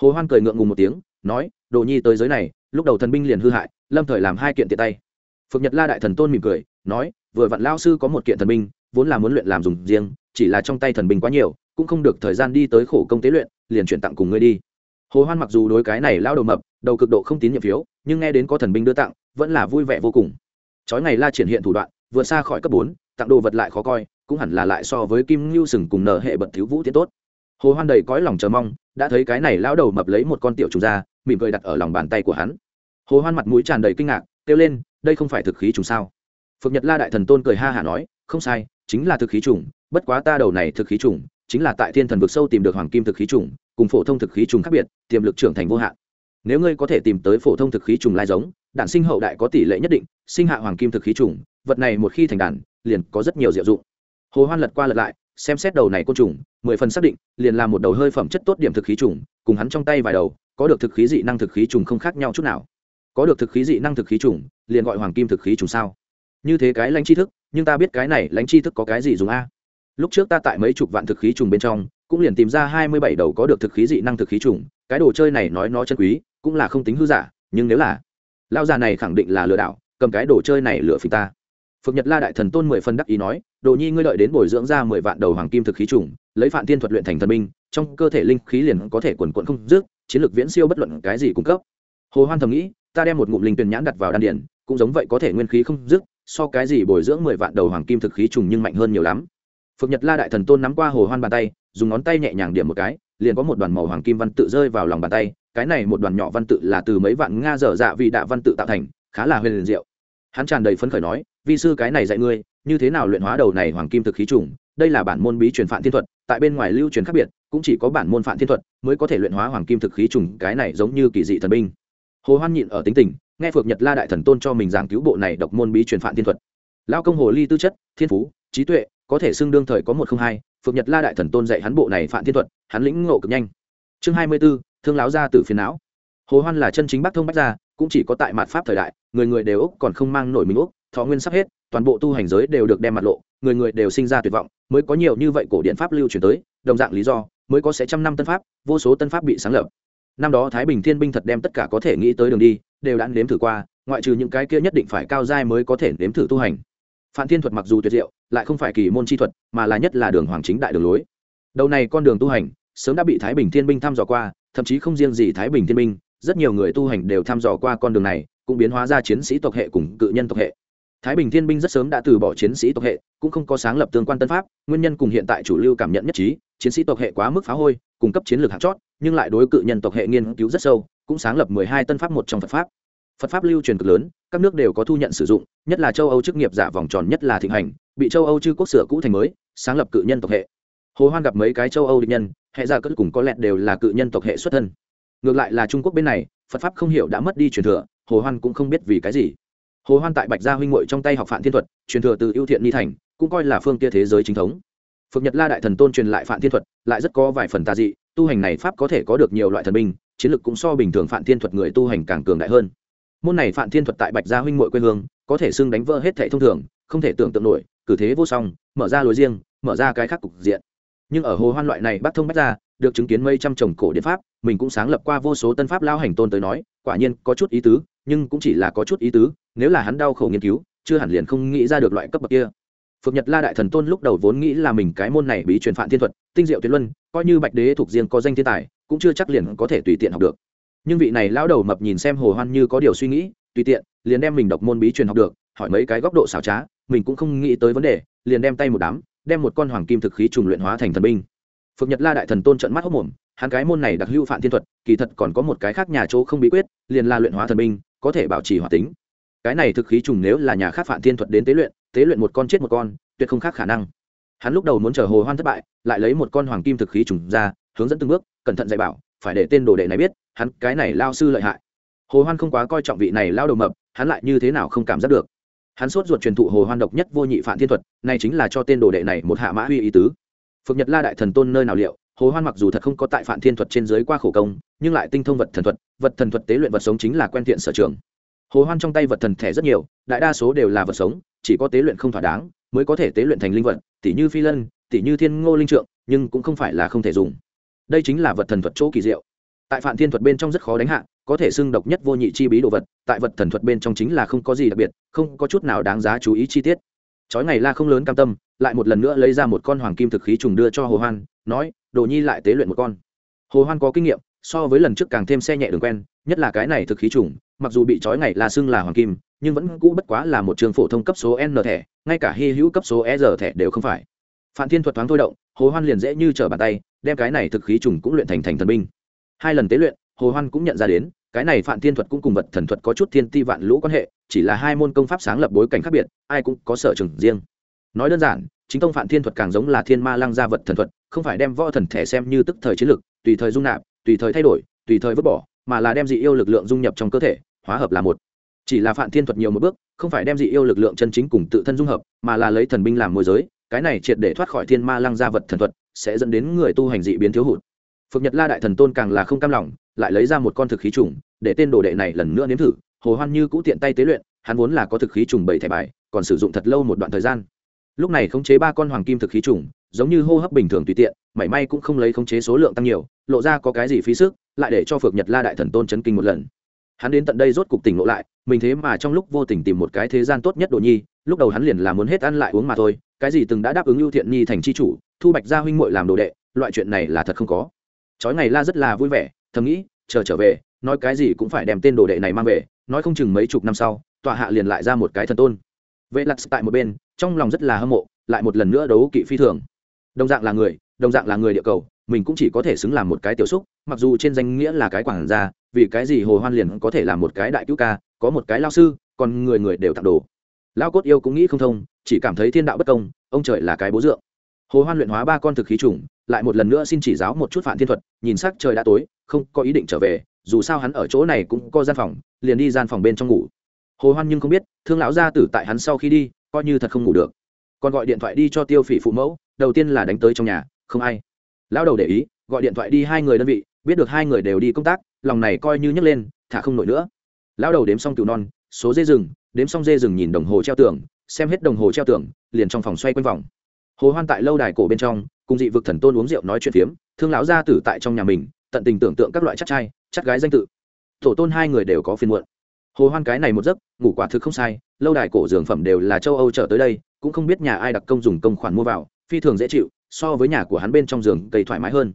Hồ hoan cười ngượng ngùng một tiếng, nói, đồ nhi tới giới này, lúc đầu thần binh liền hư hại, lâm thời làm hai kiện tiện tay. Phượng nhật la đại thần tôn mỉm cười, nói, vừa vặn lao sư có một kiện thần binh vốn là muốn luyện làm dùng riêng, chỉ là trong tay thần binh quá nhiều, cũng không được thời gian đi tới khổ công tế luyện, liền chuyển tặng cùng ngươi đi. Hồ hoan mặc dù đối cái này lao đầu mập, đầu cực độ không tín nhiệm phiếu, nhưng nghe đến có thần binh đưa tặng, vẫn là vui vẻ vô cùng. Chói ngày la triển hiện thủ đoạn, vượt xa khỏi cấp bốn, tặng đồ vật lại khó coi, cũng hẳn là lại so với kim ngưu sừng cùng nở hệ bật thiếu vũ tiến tốt. Hồ hoan đầy cõi lòng chờ mong, đã thấy cái này lão đầu mập lấy một con tiểu trùng ra, mỉm cười đặt ở lòng bàn tay của hắn. Hồ hoan mặt mũi tràn đầy kinh ngạc, kêu lên, đây không phải thực khí trùng sao? Phượng nhật la đại thần tôn cười ha hả nói, không sai chính là thực khí trùng bất quá ta đầu này thực khí trùng chính là tại thiên thần vực sâu tìm được hoàng kim thực khí trùng cùng phổ thông thực khí trùng khác biệt tiềm lực trưởng thành vô hạn nếu ngươi có thể tìm tới phổ thông thực khí trùng lai giống đạn sinh hậu đại có tỷ lệ nhất định sinh hạ hoàng kim thực khí trùng vật này một khi thành đàn liền có rất nhiều diệu dụng hồ hoan lật qua lật lại xem xét đầu này côn trùng mười phần xác định liền là một đầu hơi phẩm chất tốt điểm thực khí trùng cùng hắn trong tay vài đầu có được thực khí dị năng thực khí trùng không khác nhau chút nào có được thực khí dị năng thực khí trùng liền gọi hoàng kim thực khí trùng sao như thế cái lãnh tri thức nhưng ta biết cái này lãnh chi thức có cái gì dùng a? Lúc trước ta tại mấy chục vạn thực khí trùng bên trong, cũng liền tìm ra hai mươi bảy đầu có được thực khí dị năng thực khí trùng, cái đồ chơi này nói nó chân quý, cũng là không tính hư giả, nhưng nếu là lao già này khẳng định là lừa đảo, cầm cái đồ chơi này lừa phình ta. Phượng nhật la đại thần tôn mười phân đắc ý nói, đồ nhi ngươi đợi đến bồi dưỡng ra mười vạn đầu hoàng kim thực khí trùng, lấy phạm tiên thuật luyện thành thần binh, trong cơ thể linh khí liền có thể quần quận không dứt, chiến lược viễn siêu bất luận cái gì cung cấp. Hồ hoan thầm nghĩ, ta đem một ngụm linh tuyển nhãn đặt vào đan điển cũng giống vậy có thể nguyên khí không dứt so cái gì bồi dưỡng mười vạn đầu hoàng kim thực khí trùng nhưng mạnh hơn nhiều lắm. Phượng nhật la đại thần tôn nắm qua hồ hoan bàn tay, dùng ngón tay nhẹ nhàng điểm một cái, liền có một đoàn màu hoàng kim văn tự rơi vào lòng bàn tay, cái này một đoàn nhỏ văn tự là từ mấy vạn nga dở dạ vị đạ văn tự tạo thành, khá là huyền liền diệu. Hắn tràn đầy phấn khởi nói, vi sư cái này dạy ngươi, như thế nào luyện hóa đầu này hoàng kim thực khí trùng? Đây là bản môn bí truyền phản thiên thuật, tại bên ngoài lưu truyền khác biệt, cũng chỉ có bản môn phản thiên thuật mới có thể luyện hóa hoàng kim thực khí trùng, cái này giống như kỳ dị thần binh. Hồ hoan nhịn ở tính tình nghe phược nhật la đại thần tôn cho mình giảng cứu bộ này độc môn bí truyền phản thiên thuật. Lao công hồ ly tư chất thiên phú trí tuệ có thể xưng đương thời có một không hai phược nhật la đại thần tôn dạy hắn bộ này phản thiên thuật hắn lĩnh ngộ cực nhanh. Chương hai mươi 24, thương láo ra từ phiền não. Hồ hoan là chân chính bắc thông bách gia cũng chỉ có tại mạt pháp thời đại người người đều úc còn không mang nổi mình úc thọ nguyên sắp hết toàn bộ tu hành giới đều được đem mặt lộ người người đều sinh ra tuyệt vọng mới có nhiều như vậy cổ điện pháp lưu truyền tới đồng dạng lý do mới có sẽ trăm năm tân pháp vô số tân pháp bị sáng lập. Năm đó thái bình thiên binh thật đem tất cả có thể nghĩ tới đường đi đều đã nếm thử qua, ngoại trừ những cái kia nhất định phải cao giai mới có thể nếm thử tu hành. Phạm thiên thuật mặc dù tuyệt diệu, lại không phải kỳ môn chi thuật, mà là nhất là đường hoàng chính đại đường lối. Đầu này con đường tu hành, sớm đã bị thái bình thiên binh thăm dò qua, thậm chí không riêng gì thái bình thiên binh, rất nhiều người tu hành đều thăm dò qua con đường này, cũng biến hóa ra chiến sĩ tộc hệ cùng cự nhân tộc hệ thái bình thiên binh rất sớm đã từ bỏ chiến sĩ tộc hệ, cũng không có sáng lập tương quan tân pháp, nguyên nhân cùng hiện tại chủ lưu cảm nhận nhất trí, chiến sĩ tộc hệ quá mức phá hôi, cung cấp chiến lược hạt chót, nhưng lại đối cự nhân tộc hệ nghiên cứu rất sâu, cũng sáng lập mười hai tân pháp một trong phật pháp. Phật pháp lưu truyền cực lớn, các nước đều có thu nhận sử dụng, nhất là châu âu chức nghiệp giả vòng tròn nhất là thịnh hành, bị châu âu chư quốc sửa cũ thành mới, sáng lập cự nhân tộc hệ. Hồ hoan gặp mấy cái châu âu địch nhân, hệ giả cất cùng có lẽ đều là cự nhân tộc hệ xuất thân. Ngược lại là trung quốc bên này, phật pháp không hiểu đã mất đi truyền thừa, hồ hoan cũng không biết vì cái gì hồ hoan tại bạch gia huynh muội trong tay học phản thiên thuật, truyền thừa từ ưu thiện ni thành, cũng coi là phương kia thế giới chính thống phật nhật la đại thần tôn truyền lại phản thiên thuật, lại rất có vài phần tà dị, tu hành này pháp có thể có được nhiều loại thần binh, chiến lược cũng so bình thường phản thiên thuật người tu hành càng cường đại hơn môn này phản thiên thuật tại bạch gia huynh muội quê hương, có thể xưng đánh vỡ hết thảy thông thường, không thể tưởng tượng nổi, cử thế vô song, mở ra lối riêng, mở ra cái khác cục diện nhưng ở hồ hoan loại này bắt thông bách ra được chứng kiến mây trăm trồng cổ điện pháp, mình cũng sáng lập qua vô số tân pháp lao hành tôn tới nói, quả nhiên có chút ý tứ, nhưng cũng chỉ là có chút ý tứ, nếu là hắn đau khổ nghiên cứu, chưa hẳn liền không nghĩ ra được loại cấp bậc kia. Phượng nhật la đại thần tôn lúc đầu vốn nghĩ là mình cái môn này bí truyền phản thiên thuật, tinh diệu tuyệt luân, coi như bạch đế thuộc riêng có danh thiên tài, cũng chưa chắc liền có thể tùy tiện học được. Nhưng vị này lão đầu mập nhìn xem hồ hoan như có điều suy nghĩ, tùy tiện, liền đem mình đọc môn bí truyền học được, hỏi mấy cái góc độ xảo trá, mình cũng không nghĩ tới vấn đề, liền đem tay một đám, đem một con hoàng kim thực khí trùng luyện hóa thành thần binh phượng nhật la đại thần tôn trận mắt hốt mồm, hắn cái môn này đặc hữu phản thiên thuật, kỳ thật còn có một cái khác nhà chỗ không bí quyết, liền là luyện hóa thần binh, có thể bảo trì hoạt tính. Cái này thực khí trùng nếu là nhà khác phản thiên thuật đến tế luyện tế luyện một con chết một con, tuyệt không khác khả năng. Hắn lúc đầu muốn chờ hồ hoan thất bại, lại lấy một con hoàng kim thực khí trùng ra, hướng dẫn từng bước, cẩn thận dạy bảo, phải để tên đồ đệ này biết, hắn cái này lao sư lợi hại. Hồ hoan không quá coi trọng vị này lao đầu mập, hắn lại như thế nào không cảm giác được. Hắn sốt ruột truyền thụ hồ hoan độc nhất vô nhị phản thiên thuật, này chính là cho tên đồ đệ này một hạ mã huy ý tứ phượng nhật la đại thần tôn nơi nào liệu, hồ hoan mặc dù thật không có tại phản thiên thuật trên dưới qua khổ công, nhưng lại tinh thông vật thần thuật, vật thần thuật tế luyện vật sống chính là quen tiện sở trường. Hồ hoan trong tay vật thần thẻ rất nhiều, đại đa số đều là vật sống, chỉ có tế luyện không thỏa đáng mới có thể tế luyện thành linh vật tỷ như phi lân tỷ như thiên ngô linh trượng, nhưng cũng không phải là không thể dùng. Đây chính là vật thần thuật chỗ kỳ diệu. Tại phản thiên thuật bên trong rất khó đánh hạ, có thể xưng độc nhất vô nhị chi bí đồ vật, tại vật thần thuật bên trong chính là không có gì đặc biệt, không có chút nào đáng giá chú ý chi tiết. Chói ngày la không lớn cam tâm lại một lần nữa lấy ra một con hoàng kim thực khí trùng đưa cho hồ hoan, nói, đồ nhi lại tế luyện một con. Hồ hoan có kinh nghiệm, so với lần trước càng thêm xe nhẹ đường quen, nhất là cái này thực khí trùng, mặc dù bị trói ngày là xưng là hoàng kim, nhưng vẫn cũ bất quá là một trường phổ thông cấp số n thẻ, ngay cả hy hữu cấp số e r thẻ đều không phải. Phạm thiên thuật thoáng thôi động, hồ hoan liền dễ như trở bàn tay, đem cái này thực khí trùng cũng luyện thành thành thần binh. Hai lần tế luyện, hồ hoan cũng nhận ra đến, cái này phạm thiên thuật cũng cùng vật thần thuật có chút thiên ti vạn lũ quan hệ, chỉ là hai môn công pháp sáng lập bối cảnh khác biệt, ai cũng có sở trường riêng nói đơn giản, chính tông phạm thiên thuật càng giống là thiên ma lăng gia vật thần thuật, không phải đem võ thần thể xem như tức thời chiến lực, tùy thời dung nạp, tùy thời thay đổi, tùy thời vứt bỏ, mà là đem dị yêu lực lượng dung nhập trong cơ thể, hóa hợp là một. Chỉ là phạm thiên thuật nhiều một bước, không phải đem dị yêu lực lượng chân chính cùng tự thân dung hợp, mà là lấy thần binh làm môi giới, cái này triệt để thoát khỏi thiên ma lăng gia vật thần thuật, sẽ dẫn đến người tu hành dị biến thiếu hụt. Phượng nhật la đại thần tôn càng là không cam lòng, lại lấy ra một con thực khí trùng, để tên đồ đệ này lần nữa nếm thử, hồ hoan như cũ tiện tay tế luyện, hắn vốn là có thực khí trùng bảy thẻ bài, còn sử dụng thật lâu một đoạn thời gian lúc này khống chế ba con hoàng kim thực khí trùng, giống như hô hấp bình thường tùy tiện, mảy may cũng không lấy khống chế số lượng tăng nhiều, lộ ra có cái gì phí sức, lại để cho phược nhật la đại thần tôn chấn kinh một lần. Hắn đến tận đây rốt cục tỉnh ngộ lại, mình thế mà trong lúc vô tình tìm một cái thế gian tốt nhất đồ nhi, lúc đầu hắn liền là muốn hết ăn lại uống mà thôi, cái gì từng đã đáp ứng ưu thiện nhi thành c h i chủ, thu bạch gia huynh muội làm đồ đệ, loại chuyện này là thật không có. Chói ngày la rất là vui vẻ, thầm nghĩ, chờ trở về, nói cái gì cũng phải đem tên đồ đệ này mang về, nói không chừng mấy chục năm sau, tọa hạ liền lại ra một cái thần tôn. Vệ lặt tại một bên trong lòng rất là hâm mộ, lại một lần nữa đấu kỵ phi thường. Đồng dạng là người, đồng dạng là người địa cầu, mình cũng chỉ có thể xứng làm một cái tiểu xúc, mặc dù trên danh nghĩa là cái quản gia, vì cái gì hồ hoan liền có thể làm một cái đại cứu ca, có một cái lao sư, còn người người đều tặng đồ. Lao cốt yêu cũng nghĩ không thông, chỉ cảm thấy thiên đạo bất công, ông trời là cái bố dượng. Hồ hoan luyện hóa ba con thực khí trùng, lại một lần nữa xin chỉ giáo một chút phản thiên thuật, nhìn sắc trời đã tối, không có ý định trở về, dù sao hắn ở chỗ này cũng có gian phòng, liền đi gian phòng bên trong ngủ hồ hoan nhưng không biết, thương lão gia tử tại hắn sau khi đi, coi như thật không ngủ được. Còn gọi điện thoại đi cho tiêu phỉ phụ mẫu, đầu tiên là đánh tới trong nhà, không ai. Lão đầu để ý, gọi điện thoại đi hai người đơn vị, biết được hai người đều đi công tác, lòng này coi như nhấc lên, thả không nổi nữa. Lão đầu đếm xong cừu non, số dê rừng, đếm xong dê rừng nhìn đồng hồ treo tường, xem hết đồng hồ treo tường, liền trong phòng xoay quanh vòng. Hồ hoan tại lâu đài cổ bên trong, cùng dị vực thần tôn uống rượu nói chuyện phiếm, thương lão gia tử tại trong nhà mình, tận tình tưởng tượng các loại chắc trai chắc gái danh tự. Tổ tôn hai người đều có phiền muộn hồ hoan cái này một giấc, ngủ quả thực không sai, lâu đài cổ dường phẩm đều là châu âu trở tới đây, cũng không biết nhà ai đặc công dùng công khoản mua vào, phi thường dễ chịu, so với nhà của hắn bên trong giường cây thoải mái hơn.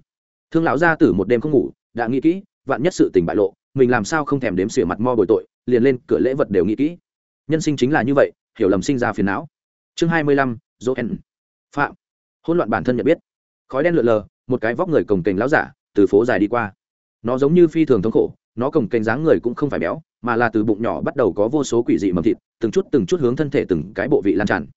Thương lão gia tử một đêm không ngủ, đã nghĩ kỹ, vạn nhất sự tình bại lộ, mình làm sao không thèm đếm xỉa mặt mo bồi tội, liền lên cửa lễ vật đều nghĩ kỹ. Nhân sinh chính là như vậy, hiểu lầm sinh ra phiền não. Chương hai mươi lăm joen phạm. Hỗn loạn bản thân nhận biết. Khói đen lượn lờ, một cái vóc người cồng kềnh lão giả, từ phố dài đi qua. Nó giống như phi thường thống khổ, nó cồng kềnh dáng người cũng không phải béo mà là từ bụng nhỏ bắt đầu có vô số quỷ dị mầm thịt, từng chút từng chút hướng thân thể từng cái bộ vị lan tràn.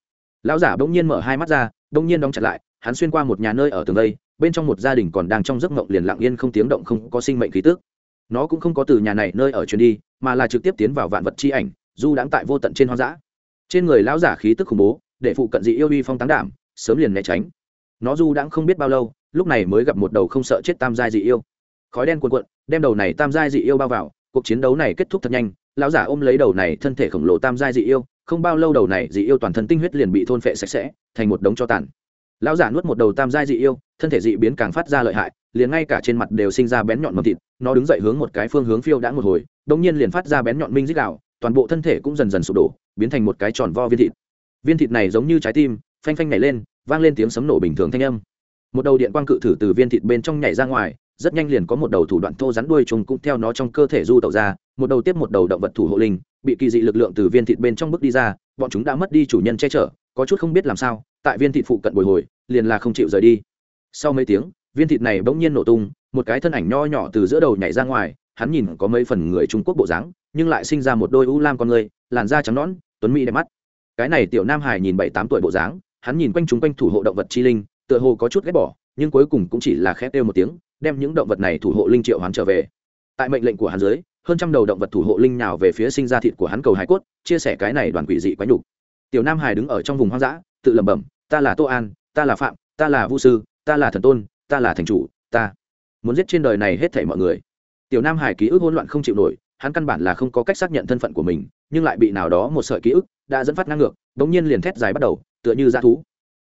Lão giả bỗng nhiên mở hai mắt ra, bỗng nhiên đóng chặt lại, hắn xuyên qua một nhà nơi ở tường đây, bên trong một gia đình còn đang trong giấc mộng liền lặng yên không tiếng động không có sinh mệnh khí tức. Nó cũng không có từ nhà này nơi ở chuyến đi, mà là trực tiếp tiến vào vạn vật chi ảnh, du đãng tại vô tận trên hoang dã. Trên người lão giả khí tức khủng bố, để phụ cận dị yêu uy phong tán đảm, sớm liền né tránh. Nó du đãng không biết bao lâu, lúc này mới gặp một đầu không sợ chết tam giai dị yêu. Khói đen cuồn cuộn, đem đầu này tam giai dị yêu bao vào cuộc chiến đấu này kết thúc thật nhanh, lão giả ôm lấy đầu này thân thể khổng lồ tam giai dị yêu, không bao lâu đầu này dị yêu toàn thân tinh huyết liền bị thôn phệ sạch sẽ, thành một đống cho tàn. Lão giả nuốt một đầu tam giai dị yêu, thân thể dị biến càng phát ra lợi hại, liền ngay cả trên mặt đều sinh ra bén nhọn mầm thịt, nó đứng dậy hướng một cái phương hướng phiêu đã một hồi đ nhiên liền phát ra bén nhọn minh dích đạo toàn bộ thân thể cũng dần dần sụp đổ, biến thành một cái tròn vo viên thịt. Viên thịt này giống như trái tim, phanh phanh nhảy lên, vang lên tiếng sấm nổ bình thường thanh âm. Một đầu điện quang cự thử từ viên thịt bên trong nhảy ra ngoài rất nhanh liền có một đầu thủ đoạn thô rắn đuôi trùng cũng theo nó trong cơ thể du tẩu ra, một đầu tiếp một đầu động vật thủ hộ linh, bị kỳ dị lực lượng từ viên thịt bên trong bước đi ra, bọn chúng đã mất đi chủ nhân che chở, có chút không biết làm sao, tại viên thịt phụ cận bồi hồi, liền là không chịu rời đi. Sau mấy tiếng, viên thịt này bỗng nhiên nổ tung, một cái thân ảnh nho nhỏ từ giữa đầu nhảy ra ngoài, hắn nhìn có mấy phần người trung quốc bộ dáng, nhưng lại sinh ra một đôi u lam con người, làn da trắng nõn, tuấn mỹ đẹp mắt. Cái này tiểu nam hải nhìn bảy tám tuổi bộ dáng, hắn nhìn quanh chúng quanh thủ hộ động vật chi linh, tựa hồ có chút ghét bỏ, nhưng cuối cùng cũng chỉ là khét kêu một tiếng đem những động vật này thủ hộ linh triệu hoán trở về. Tại mệnh lệnh của hắn dưới, hơn trăm đầu động vật thủ hộ linh nào về phía sinh ra thịt của hắn cầu hải cốt, chia sẻ cái này đoàn quỷ dị quái nhục. Tiểu nam hải đứng ở trong vùng hoang dã, tự lẩm bẩm, ta là tô an, ta là phạm, ta là vu sư, ta là thần tôn, ta là thành chủ, ta muốn giết trên đời này hết thảy mọi người. Tiểu nam hải ký ức hỗn loạn không chịu nổi, hắn căn bản là không có cách xác nhận thân phận của mình, nhưng lại bị nào đó một sợi ký ức đã dẫn phát ngang ngược đ ỗ n g nhiên liền thét dài bắt đầu, tựa như dã thú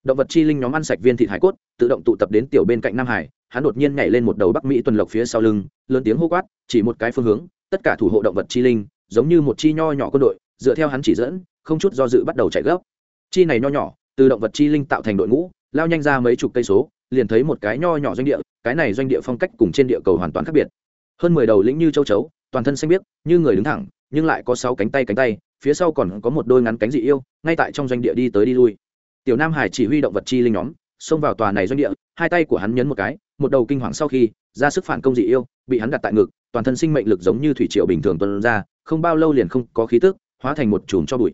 động vật chi linh nhóm ăn sạch viên thịt hải cốt, tự động tụ tập đến tiểu bên cạnh nam hải, hắn đột nhiên nhảy lên một đầu bắc mỹ tuần lộc phía sau lưng, lớn tiếng hô quát, chỉ một cái phương hướng, tất cả thủ hộ động vật chi linh, giống như một chi nho nhỏ quân đội, dựa theo hắn chỉ dẫn, không chút do dự bắt đầu chạy gấp. Chi này nho nhỏ, từ động vật chi linh tạo thành đội ngũ, lao nhanh ra mấy chục cây số, liền thấy một cái nho nhỏ doanh địa, cái này doanh địa phong cách cùng trên địa cầu hoàn toàn khác biệt. Hơn mười đầu lĩnh như châu chấu, toàn thân xanh biếc, như người đứng thẳng, nhưng lại có sáu cánh tay cánh tay, phía sau còn có một đôi ngắn cánh dị yêu, ngay tại trong doanh địa đi tới đi lui tiểu nam hải chỉ huy động vật chi linh nhóm, xông vào tòa này doanh địa, hai tay của hắn nhấn một cái, một đầu kinh hoàng sau khi, ra sức phản công dị yêu, bị hắn đặt tại ngực, toàn thân sinh mệnh lực giống như thủy triệu bình thường tuân ra, không bao lâu liền không có khí tức, hóa thành một chùm cho bụi.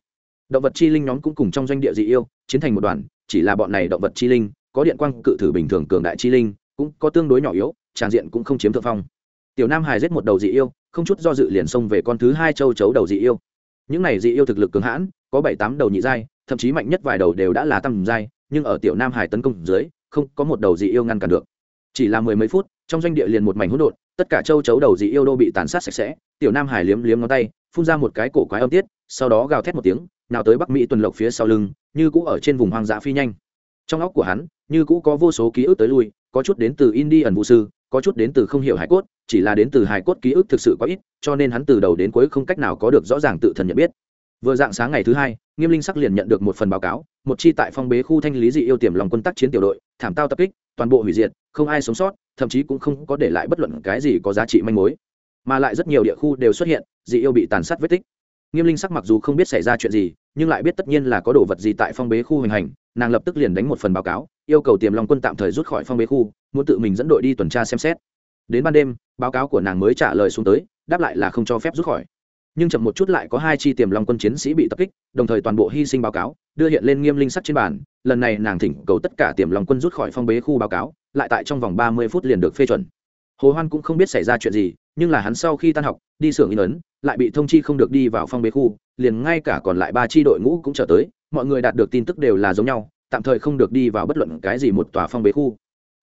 Động vật chi linh nhóm cũng cùng trong doanh địa dị yêu, chiến thành một đoàn, chỉ là bọn này động vật chi linh, có điện quang cự thử bình thường cường đại chi linh, cũng có tương đối nhỏ yếu, tràn diện cũng không chiếm thượng phong. Tiểu nam hải giết một đầu dị yêu, không chút do dự liền xông về con thứ hai châu chấu đầu dị yêu những này dị yêu thực lực cường hãn, có bảy tám đầu nhị giai, thậm chí mạnh nhất vài đầu đều đã là tầm giai, nhưng ở tiểu nam hải tấn công dưới, không có một đầu dị yêu ngăn cản được. Chỉ là mười mấy phút, trong doanh địa liền một mảnh hỗn độn, tất cả châu chấu đầu dị yêu đô bị tàn sát sạch sẽ, tiểu nam hải liếm liếm ngón tay, phun ra một cái cổ quái âm tiết, sau đó gào thét một tiếng, nào tới bắc mỹ tuần lộc phía sau lưng, như cũ ở trên vùng hoang dã phi nhanh. Trong óc của hắn, như cũ có vô số ký ức tới lui, có chút đến từ indi ẩn vũ sư có chút đến từ không hiểu hải cốt, chỉ là đến từ hải cốt ký ức thực sự có ít, cho nên hắn từ đầu đến cuối không cách nào có được rõ ràng tự thân nhận biết. Vừa dạng sáng ngày thứ hai, nghiêm linh sắc liền nhận được một phần báo cáo, một chi tại phong bế khu thanh lý dị yêu tiềm lòng quân tác chiến tiểu đội, thảm tao tập kích, toàn bộ hủy diệt, không ai sống sót, thậm chí cũng không có để lại bất luận cái gì có giá trị manh mối. Mà lại rất nhiều địa khu đều xuất hiện, dị yêu bị tàn sát vết tích. Nghiêm linh sắc mặc dù không biết xảy ra chuyện gì, nhưng lại biết tất nhiên là có đồ vật gì tại phong bế khu hình hành nàng lập tức liền đánh một phần báo cáo, yêu cầu tiềm long quân tạm thời rút khỏi phong bế khu, muốn tự mình dẫn đội đi tuần tra xem xét. Đến ban đêm, báo cáo của nàng mới trả lời xuống tới, đáp lại là không cho phép rút khỏi. Nhưng chậm một chút lại có hai chi tiềm long quân chiến sĩ bị tập kích, đồng thời toàn bộ hy sinh báo cáo, đưa hiện lên nghiêm linh sắt trên bàn. Lần này nàng thỉnh cầu tất cả tiềm long quân rút khỏi phong bế khu báo cáo, lại tại trong vòng ba mươi phút liền được phê chuẩn. Hồ hoan cũng không biết xảy ra chuyện gì, nhưng là hắn sau khi tan học, đi xưởng in ấn, lại bị thông chi không được đi vào phong bế khu, liền ngay cả còn lại ba chi đội ngũ cũng trở tới mọi người đạt được tin tức đều là giống nhau, tạm thời không được đi vào bất luận cái gì một tòa phong bế khu.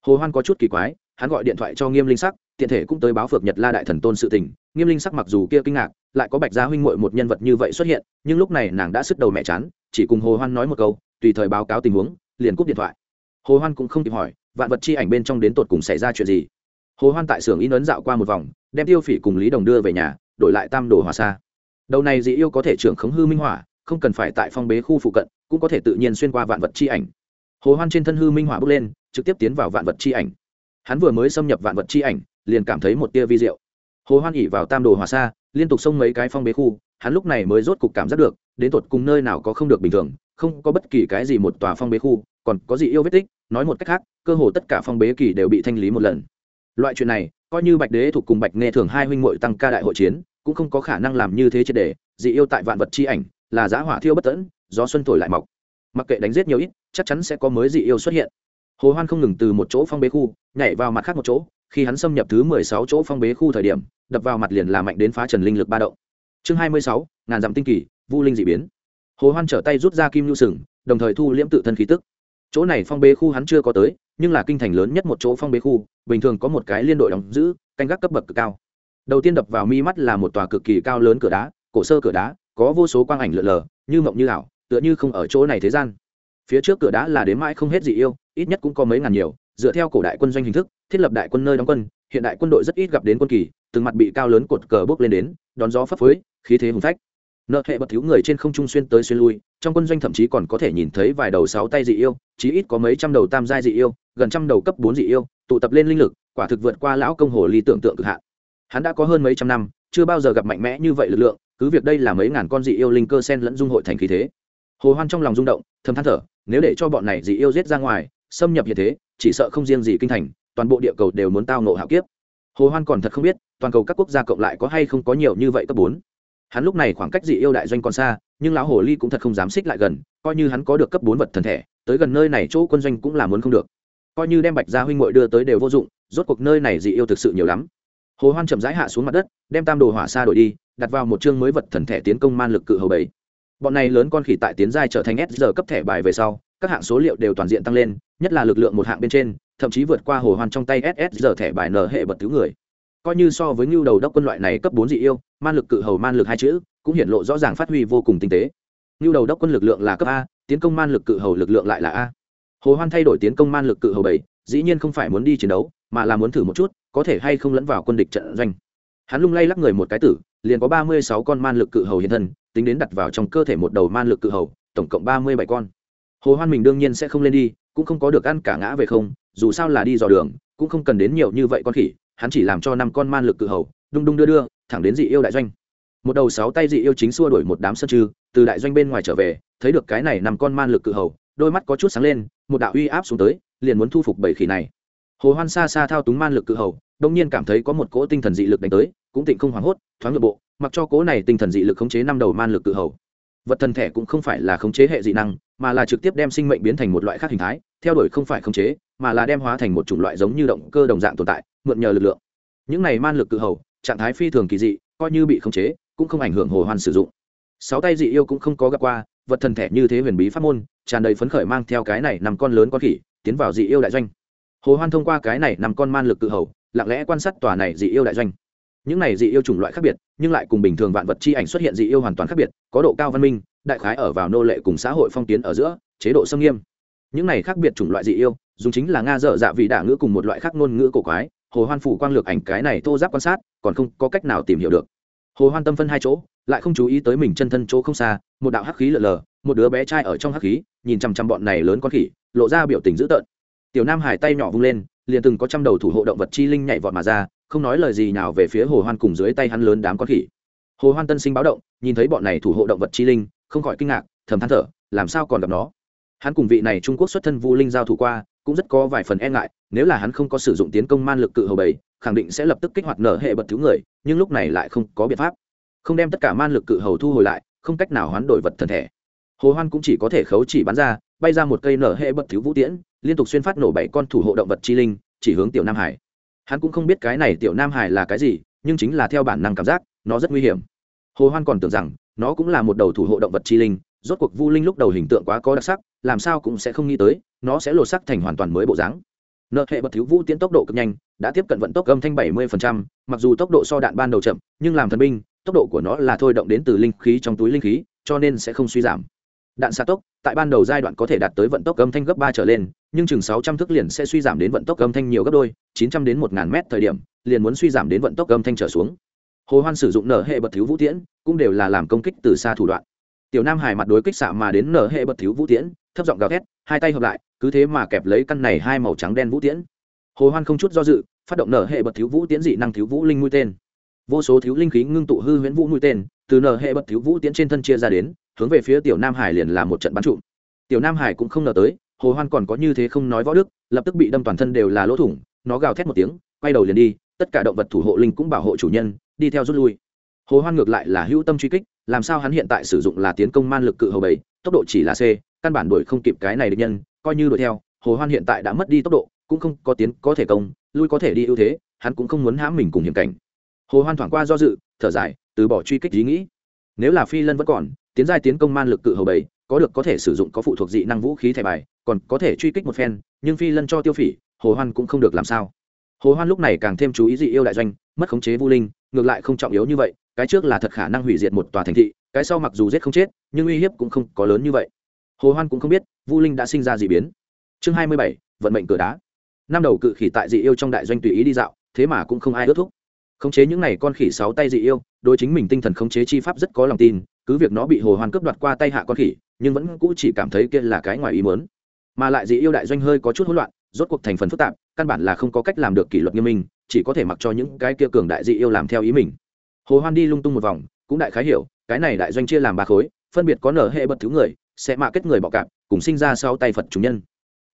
Hồ hoan có chút kỳ quái, hắn gọi điện thoại cho nghiêm linh sắc, tiện thể cũng tới báo phược nhật la đại thần tôn sự tình. Nghiêm linh sắc mặc dù kia kinh ngạc, lại có bạch gia huynh muội một nhân vật như vậy xuất hiện, nhưng lúc này nàng đã sức đầu mẹ chán, chỉ cùng hồ hoan nói một câu, tùy thời báo cáo tình huống, liền cúp điện thoại. Hồ hoan cũng không kịp hỏi, vạn vật chi ảnh bên trong đến tột cùng xảy ra chuyện gì. Hồ hoan tại xưởng in ấn dạo qua một vòng, đem tiêu phỉ cùng lý đồng đưa về nhà, đổi lại tam đồ hòa xa. Đầu này dị yêu có thể trưởng khống hư minh hỏa không cần phải tại phong bế khu phụ cận, cũng có thể tự nhiên xuyên qua vạn vật chi ảnh. Hồ hoan trên thân hư minh hỏa bước lên, trực tiếp tiến vào vạn vật chi ảnh. Hắn vừa mới xâm nhập vạn vật chi ảnh, liền cảm thấy một tia vi diệu. Hồ hoan ỉ vào tam đồ hòa xa, liên tục xông mấy cái phong bế khu, hắn lúc này mới rốt cục cảm giác được, đến tột cùng nơi nào có không được bình thường, không có bất kỳ cái gì một tòa phong bế khu, còn có gì yêu vết tích, nói một cách khác, cơ hồ tất cả phong bế kỳ đều bị thanh lý một lần. Loại chuyện này, coi như bạch đế thuộc cùng bạch nghe thường hai huynh muội tăng ca đại hội chiến, cũng không có khả năng làm như thế triệt để, dị yêu tại vạn vật chi ảnh là giá hỏa thiêu bất tẫn, gió xuân thổi lại mọc. Mặc kệ đánh giết nhiều ít, chắc chắn sẽ có mới dị yêu xuất hiện. Hồ hoan không ngừng từ một chỗ phong bế khu, nhảy vào mặt khác một chỗ. Khi hắn xâm nhập thứ mười sáu chỗ phong bế khu thời điểm, đập vào mặt liền là mạnh đến phá trần linh lực ba động. Chương hai mươi sáu, ngàn dặm tinh kỳ, vu linh dị biến. Hồ hoan trở tay rút ra kim nhu sừng, đồng thời thu liễm tự thân khí tức. Chỗ này phong bế khu hắn chưa có tới, nhưng là kinh thành lớn nhất một chỗ phong bế khu, bình thường có một cái liên đội đóng giữ, canh gác cấp bậc cực cao. Đầu tiên đập vào mi mắt là một tòa cực kỳ cao lớn cửa đá, cổ sơ cửa đá có vô số quang ảnh lượn lờ, như mộng như ảo, tựa như không ở chỗ này thế gian. Phía trước cửa đá là đến mãi không hết dị yêu, ít nhất cũng có mấy ngàn nhiều, dựa theo cổ đại quân doanh hình thức, thiết lập đại quân nơi đóng quân, hiện đại quân đội rất ít gặp đến quân kỳ, từng mặt bị cao lớn cột cờ bốc lên đến, đón gió phấp phới, khí thế hùng phách. Nợ hệ bật thiếu người trên không trung xuyên tới xuyên lui, trong quân doanh thậm chí còn có thể nhìn thấy vài đầu sáu tay dị yêu, chí ít có mấy trăm đầu tam giai dị yêu, gần trăm đầu cấp bốn dị yêu, tụ tập lên linh lực, quả thực vượt qua lão công hồ ly tưởng tượng cực hạn. Hắn đã có hơn mấy trăm năm, chưa bao giờ gặp mạnh mẽ như vậy lực lượng cứ việc đây là mấy ngàn con dị yêu linh cơ sen lẫn dung hội thành khí thế. Hồ hoan trong lòng rung động, thầm than thở, nếu để cho bọn này dị yêu giết ra ngoài, xâm nhập như thế, chỉ sợ không riêng gì kinh thành, toàn bộ địa cầu đều muốn tao nộ hạo kiếp. Hồ hoan còn thật không biết, toàn cầu các quốc gia cộng lại có hay không có nhiều như vậy cấp bốn. Hắn lúc này khoảng cách dị yêu đại doanh còn xa, nhưng lão hồ ly cũng thật không dám xích lại gần, coi như hắn có được cấp bốn vật thần thể, tới gần nơi này chỗ quân doanh cũng là muốn không được. Coi như đem bạch gia huynh muội đưa tới đều vô dụng, rốt cuộc nơi này dị yêu thực sự nhiều lắm. Hồ hoan chậm rãi hạ xuống mặt đất, đem tam đồ hỏa xa đổi đi đặt vào một chương mới vật thần thể tiến công man lực cự hầu bảy. Bọn này lớn con khỉ tại tiến giai trở thành s giờ cấp thẻ bài về sau, các hạng số liệu đều toàn diện tăng lên, nhất là lực lượng một hạng bên trên, thậm chí vượt qua hồ hoàn trong tay ss giờ thẻ bài nở hệ bật thứ người. Coi như so với ngưu đầu đốc quân loại này cấp bốn dị yêu, man lực cự hầu man lực hai chữ, cũng hiện lộ rõ ràng phát huy vô cùng tinh tế. Ngưu đầu đốc quân lực lượng là cấp a, tiến công man lực cự hầu lực lượng lại là a. Hồ hoan thay đổi tiến công man lực cự hầu bảy, dĩ nhiên không phải muốn đi chiến đấu, mà là muốn thử một chút, có thể hay không lẫn vào quân địch trận doanh hắn lung lay lắc người một cái tử, liền có ba mươi sáu con man lực cự hầu hiện thân, tính đến đặt vào trong cơ thể một đầu man lực cự hầu, tổng cộng ba mươi bảy con. Hồ hoan mình đương nhiên sẽ không lên đi, cũng không có được ăn cả ngã về không, dù sao là đi dò đường, cũng không cần đến nhiều như vậy con khỉ, hắn chỉ làm cho năm con man lực cự hầu, đung đung đưa đưa, thẳng đến dị yêu đại doanh. Một đầu sáu tay dị yêu chính xua đuổi một đám sân trư, từ đại doanh bên ngoài trở về, thấy được cái này năm con man lực cự hầu, đôi mắt có chút sáng lên, một đạo uy áp xuống tới, liền muốn thu phục bảy khỉ này. Hồ hoan xa xa thao túng man lực cự hầu đông nhiên cảm thấy có một cỗ tinh thần dị lực đánh tới, cũng tịnh không hoảng hốt, thoáng ngược bộ, mặc cho cỗ này tinh thần dị lực khống chế năm đầu man lực cự hầu. Vật thần thể cũng không phải là khống chế hệ dị năng, mà là trực tiếp đem sinh mệnh biến thành một loại khác hình thái, theo đuổi không phải khống chế, mà là đem hóa thành một chủng loại giống như động cơ đồng dạng tồn tại, mượn nhờ lực lượng. Những này man lực cự hầu, trạng thái phi thường kỳ dị, coi như bị khống chế, cũng không ảnh hưởng hồ hoan sử dụng. Sáu tay dị yêu cũng không có gặp qua, vật thần thể như thế huyền bí pháp môn, tràn đầy phấn khởi mang theo cái này nằm con lớn con khỉ, tiến vào dị yêu đại doanh. Hồ hoan thông qua cái này nằm con man lực cự hầu lặng lẽ quan sát tòa này dị yêu đại doanh. Những này dị yêu chủng loại khác biệt, nhưng lại cùng bình thường vạn vật chi ảnh xuất hiện dị yêu hoàn toàn khác biệt, có độ cao văn minh, đại khái ở vào nô lệ cùng xã hội phong tiến ở giữa, chế độ xâm nghiêm. Những này khác biệt chủng loại dị yêu, dùng chính là nga dở dạ vị đả ngữ cùng một loại khác ngôn ngữ cổ quái, hồ hoan phủ quang lược ảnh cái này thô giáp quan sát, còn không có cách nào tìm hiểu được. Hồ hoan tâm phân hai chỗ, lại không chú ý tới mình chân thân chỗ không xa, một đạo hắc khí lờ lờ, một đứa bé trai ở trong hắc khí, nhìn chăm chăm bọn này lớn con khỉ, lộ ra biểu tình dữ tợn. Tiểu nam hải tay nhỏ vung lên liền từng có trăm đầu thủ hộ động vật chi linh nhảy vọt mà ra, không nói lời gì nào về phía hồ hoan cùng dưới tay hắn lớn đám con khỉ. Hồ hoan tân sinh báo động, nhìn thấy bọn này thủ hộ động vật chi linh, không khỏi kinh ngạc, thầm than thở, làm sao còn gặp nó? Hắn cùng vị này trung quốc xuất thân vu linh giao thủ qua, cũng rất có vài phần e ngại, nếu là hắn không có sử dụng tiến công man lực cự hầu bảy khẳng định sẽ lập tức kích hoạt nở hệ bật thứ người, nhưng lúc này lại không có biện pháp. Không đem tất cả man lực cự hầu thu hồi lại, không cách nào hoán đổi vật thần thể. Hồ hoan cũng chỉ có thể khấu chỉ bắn ra, bay ra một cây nở hệ bật thiếu vũ tiễn liên tục xuyên phát nổ bảy con thủ hộ động vật chi linh chỉ hướng tiểu nam hải. Hắn cũng không biết cái này tiểu nam hải là cái gì nhưng chính là theo bản năng cảm giác nó rất nguy hiểm. Hồ hoan còn tưởng rằng nó cũng là một đầu thủ hộ động vật chi linh rốt cuộc vu linh lúc đầu hình tượng quá có đặc sắc làm sao cũng sẽ không nghĩ tới nó sẽ lột sắc thành hoàn toàn mới bộ dáng. Nợ hệ bật thiếu vũ tiến tốc độ cực nhanh đã tiếp cận vận tốc âm thanh 70%, mặc dù tốc độ so đạn ban đầu chậm nhưng làm thần binh tốc độ của nó là thôi động đến từ linh khí trong túi linh khí cho nên sẽ không suy giảm đạn xạ tốc, tại ban đầu giai đoạn có thể đạt tới vận tốc âm thanh gấp ba trở lên, nhưng chừng sáu trăm thước liền sẽ suy giảm đến vận tốc âm thanh nhiều gấp đôi, chín trăm đến một ngàn mét thời điểm, liền muốn suy giảm đến vận tốc âm thanh trở xuống. Hồ hoan sử dụng nở hệ bật thiếu vũ tiễn, cũng đều là làm công kích từ xa thủ đoạn. Tiểu nam hải mặt đối kích xạ mà đến nở hệ bật thiếu vũ tiễn, thấp giọng gào thét, hai tay hợp lại, cứ thế mà kẹp lấy căn này hai màu trắng đen vũ tiễn. Hồ hoan không chút do dự, phát động nở hệ bật thiếu vũ tiễn dị năng thiếu vũ linh mũi tên vô số thiếu linh khí ngưng tụ hư huyễn vũ mũi tên, từ nở hệ bật thiếu vũ tiến trên thân chia ra đến, hướng về phía tiểu nam hải liền là một trận bắn trụm. Tiểu nam hải cũng không ngờ tới, hồ hoan còn có như thế không nói võ đức, lập tức bị đâm toàn thân đều là lỗ thủng, nó gào thét một tiếng, quay đầu liền đi, tất cả động vật thủ hộ linh cũng bảo hộ chủ nhân, đi theo rút lui. Hồ hoan ngược lại là hữu tâm truy kích, làm sao hắn hiện tại sử dụng là tiến công man lực cự hầu bảy, tốc độ chỉ là c, căn bản đuổi không kịp cái này được nhân, coi như đuổi theo, hồ hoan hiện tại đã mất đi tốc độ, cũng không có tiến, có thể công, lui có thể đi ưu thế, hắn cũng không muốn hãm mình cùng hiểm cảnh hồ hoan thoảng qua do dự thở dài từ bỏ truy kích ý nghĩ. Nếu là phi lân vẫn còn tiến giai tiến công man lực cự hầu bảy có được có thể sử dụng có phụ thuộc dị năng vũ khí thẻ bài còn có thể truy kích một phen nhưng phi lân cho tiêu phỉ hồ hoan cũng không được làm sao. Hồ hoan lúc này càng thêm chú ý dị yêu đại doanh mất khống chế vu linh ngược lại không trọng yếu như vậy cái trước là thật khả năng hủy diệt một tòa thành thị cái sau mặc dù giết không chết nhưng uy hiếp cũng không có lớn như vậy. Hồ hoan cũng không biết vu linh đã sinh ra dị biến. Chương hai mươi bảy, vận mệnh cửa đá. Năm đầu cự khỉ tại dị yêu trong đại doanh tùy ý đi dạo thế mà cũng không ai ước thúc khống chế những này con khỉ sáu tay dị yêu, đối chính mình tinh thần khống chế chi pháp rất có lòng tin, cứ việc nó bị hồ hoàn cướp đoạt qua tay hạ con khỉ, nhưng vẫn cũ chỉ cảm thấy kia là cái ngoài ý muốn. Mà lại dị yêu đại doanh hơi có chút hỗn loạn, rốt cuộc thành phần phức tạp, căn bản là không có cách làm được kỷ luật nghiêm minh, chỉ có thể mặc cho những cái kia cường đại dị yêu làm theo ý mình. Hồ hoan đi lung tung một vòng, cũng đại khái hiểu, cái này đại doanh chia làm ba khối, phân biệt có nở hệ bật thứ người, sẽ mạ kết người bọ cạp, cùng sinh ra sau tay phật chủ nhân.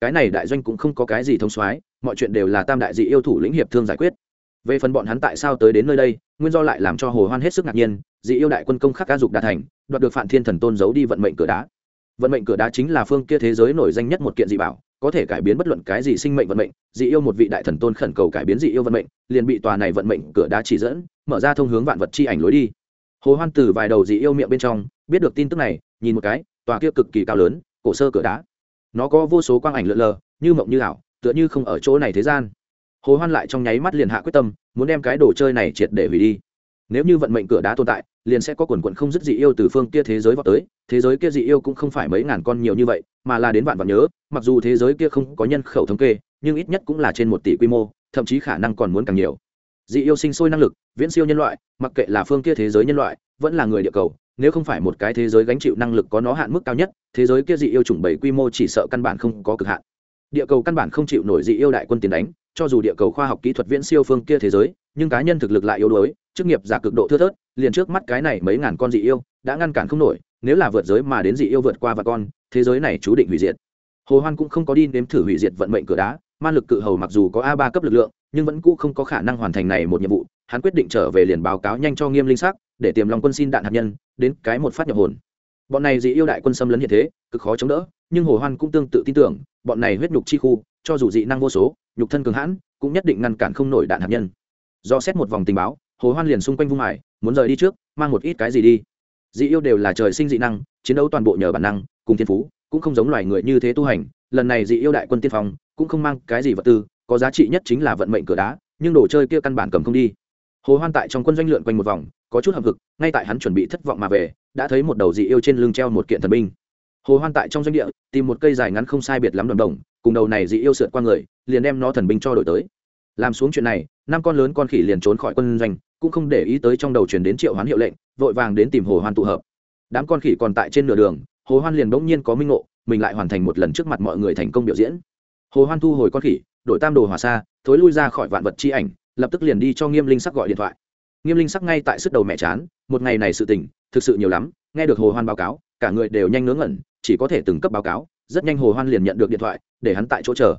Cái này đại doanh cũng không có cái gì thông soái, mọi chuyện đều là tam đại dị yêu thủ lĩnh hiệp thương giải quyết về phần bọn hắn tại sao tới đến nơi đây, nguyên do lại làm cho hồ hoan hết sức ngạc nhiên, dị yêu đại quân công khắc ca dục đạt thành, đoạt được phạn thiên thần tôn giấu đi vận mệnh cửa đá. Vận mệnh cửa đá chính là phương kia thế giới nổi danh nhất một kiện dị bảo, có thể cải biến bất luận cái gì sinh mệnh vận mệnh, dị yêu một vị đại thần tôn khẩn cầu cải biến dị yêu vận mệnh, liền bị tòa này vận mệnh cửa đá chỉ dẫn, mở ra thông hướng vạn vật chi ảnh lối đi. Hồ hoan từ vài đầu dị yêu miệng bên trong, biết được tin tức này, nhìn một cái, tòa kia cực kỳ cao lớn, cổ sơ cửa đá. Nó có vô số quang ảnh lượn lờ, như mộng như ảo, tựa như không ở chỗ này thế gian hồ hoan lại trong nháy mắt liền hạ quyết tâm, muốn đem cái đồ chơi này triệt để hủy đi. Nếu như vận mệnh cửa đá tồn tại, liền sẽ có quần quận không dứt dị yêu từ phương kia thế giới vào tới, thế giới kia dị yêu cũng không phải mấy ngàn con nhiều như vậy, mà là đến vạn vạn nhớ, mặc dù thế giới kia không có nhân khẩu thống kê, nhưng ít nhất cũng là trên một tỷ quy mô, thậm chí khả năng còn muốn càng nhiều. Dị yêu sinh sôi năng lực, viễn siêu nhân loại, mặc kệ là phương kia thế giới nhân loại, vẫn là người địa cầu, nếu không phải một cái thế giới gánh chịu năng lực có nó hạn mức cao nhất, thế giới kia dị yêu chủng bảy quy mô chỉ sợ căn bản không có cực hạn. Địa cầu căn bản không chịu nổi dị yêu đại quân tiến đánh cho dù địa cầu khoa học kỹ thuật viễn siêu phương kia thế giới, nhưng cá nhân thực lực lại yếu đuối, chức nghiệp giả cực độ thưa thớt, liền trước mắt cái này mấy ngàn con dị yêu, đã ngăn cản không nổi, nếu là vượt giới mà đến dị yêu vượt qua và con, thế giới này chú định hủy diệt. Hồ hoan cũng không có đi nếm thử hủy diệt vận mệnh cửa đá man lực cự hầu mặc dù có a ba cấp lực lượng, nhưng vẫn cũ không có khả năng hoàn thành này một nhiệm vụ, hắn quyết định trở về liền báo cáo nhanh cho nghiêm linh sắc, để tiềm long quân xin đạn hạt nhân, đến cái một phát nhập hồn. Bọn này dị yêu đại quân xâm lấn hiện thế, cực khó chống đỡ, nhưng hồ hoan cũng tương tự tin tưởng, bọn này huyết nhục chi khu cho dù dị năng vô số nhục thân cường hãn cũng nhất định ngăn cản không nổi đạn hạt nhân. Do xét một vòng tình báo hồ hoan liền xung quanh vung mải muốn rời đi trước mang một ít cái gì đi. Dị yêu đều là trời sinh dị năng chiến đấu toàn bộ nhờ bản năng cùng thiên phú cũng không giống loài người như thế tu hành. Lần này dị yêu đại quân tiên phong cũng không mang cái gì vật tư có giá trị nhất chính là vận mệnh cửa đá nhưng đồ chơi kia căn bản cầm không đi. Hồ hoan tại trong quân doanh lượn quanh một vòng có chút hợp hực, ngay tại hắn chuẩn bị thất vọng mà về đã thấy một đầu dị yêu trên lưng treo một kiện thần binh. Hồ hoan tại trong doanh địa tìm một cây dài ngắn không sai biệt lắm đồng đồng cùng đầu này dị yêu sượt qua người, liền đem nó thần binh cho đổi tới. Làm xuống chuyện này, năm con lớn con khỉ liền trốn khỏi quân doanh, cũng không để ý tới trong đầu truyền đến triệu hoán hiệu lệnh, vội vàng đến tìm hồ hoan tụ hợp. Đám con khỉ còn tại trên nửa đường, hồ hoan liền bỗng nhiên có minh ngộ, mình lại hoàn thành một lần trước mặt mọi người thành công biểu diễn. Hồ hoan thu hồi con khỉ đội tam đồ hỏa xa thối lui ra khỏi vạn vật chi ảnh, lập tức liền đi cho nghiêm linh sắc gọi điện thoại. Nghiêm linh sắc ngay tại sức đầu mẹ chán, một ngày này sự tình, thực sự nhiều lắm, nghe được hồ hoan báo cáo, cả người đều nhanh ngớ ngẩn, chỉ có thể từng cấp báo cáo rất nhanh hồ hoan liền nhận được điện thoại, để hắn tại chỗ chờ.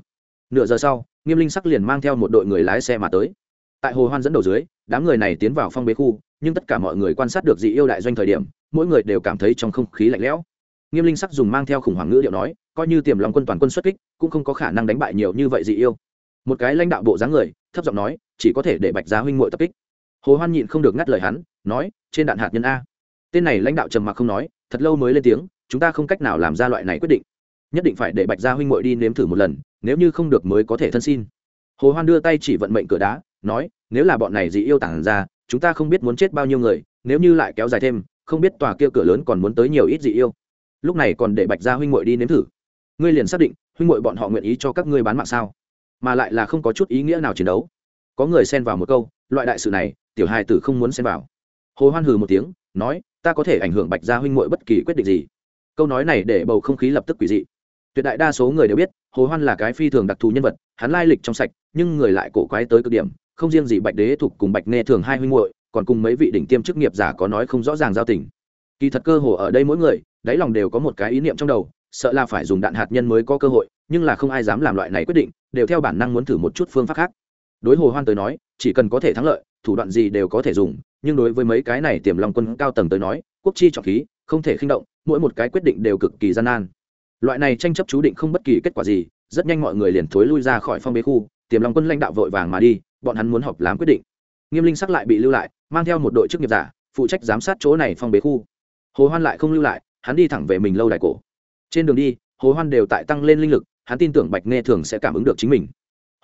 Nửa giờ sau, nghiêm linh sắc liền mang theo một đội người lái xe mà tới. Tại hồ hoan dẫn đầu dưới, đám người này tiến vào phong bế khu, nhưng tất cả mọi người quan sát được dị yêu đại doanh thời điểm, mỗi người đều cảm thấy trong không khí lạnh lẽo. Nghiêm linh sắc dùng mang theo khủng hoảng ngữ điệu nói, coi như tiềm lòng quân toàn quân xuất kích, cũng không có khả năng đánh bại nhiều như vậy dị yêu. Một cái lãnh đạo bộ dáng người, thấp giọng nói, chỉ có thể để bạch giá huynh muội tập kích. Hồ hoan nhịn không được ngắt lời hắn, nói, trên đạn hạt nhân a. Tên này lãnh đạo trầm mặc không nói, thật lâu mới lên tiếng, chúng ta không cách nào làm ra loại này quyết định nhất định phải để bạch gia huynh muội đi nếm thử một lần, nếu như không được mới có thể thân xin. Hồ hoan đưa tay chỉ vận mệnh cửa đá, nói, nếu là bọn này dị yêu tản ra, chúng ta không biết muốn chết bao nhiêu người, nếu như lại kéo dài thêm, không biết tòa kia cửa lớn còn muốn tới nhiều ít dị yêu. Lúc này còn để bạch gia huynh muội đi nếm thử. Ngươi liền xác định, huynh muội bọn họ nguyện ý cho các ngươi bán mạng sao? Mà lại là không có chút ý nghĩa nào chiến đấu. Có người xen vào một câu, loại đại sự này, tiểu hài tử không muốn xen vào. Hồ hoan hừ một tiếng, nói, ta có thể ảnh hưởng bạch gia huynh muội bất kỳ quyết định gì. Câu nói này để bầu không khí lập tức quỷ dị tuyệt đại đa số người đều biết, hồ hoan là cái phi thường đặc thù nhân vật, hắn lai lịch trong sạch, nhưng người lại cổ quái tới cực điểm, không riêng gì bạch đế thuộc cùng bạch nghe thường hai huynh muội, còn cùng mấy vị đỉnh tiêm chức nghiệp giả có nói không rõ ràng giao tình. Kỳ thật cơ hồ ở đây mỗi người, đáy lòng đều có một cái ý niệm trong đầu, sợ là phải dùng đạn hạt nhân mới có cơ hội, nhưng là không ai dám làm loại này quyết định, đều theo bản năng muốn thử một chút phương pháp khác. Đối hồ hoan tới nói, chỉ cần có thể thắng lợi, thủ đoạn gì đều có thể dùng, nhưng đối với mấy cái này tiềm long quân cao tầng tới nói, quốc chi trọng khí, không thể khinh động, mỗi một cái quyết định đều cực kỳ gian nan loại này tranh chấp chú định không bất kỳ kết quả gì, rất nhanh mọi người liền thối lui ra khỏi phong bế khu, tiềm long quân lãnh đạo vội vàng mà đi, bọn hắn muốn họp làm quyết định. Nghiêm linh sắc lại bị lưu lại, mang theo một đội chức nghiệp giả, phụ trách giám sát chỗ này phong bế khu. Hồ hoan lại không lưu lại, hắn đi thẳng về mình lâu đài cổ. Trên đường đi, hồ hoan đều tại tăng lên linh lực, hắn tin tưởng bạch nghe thường sẽ cảm ứng được chính mình.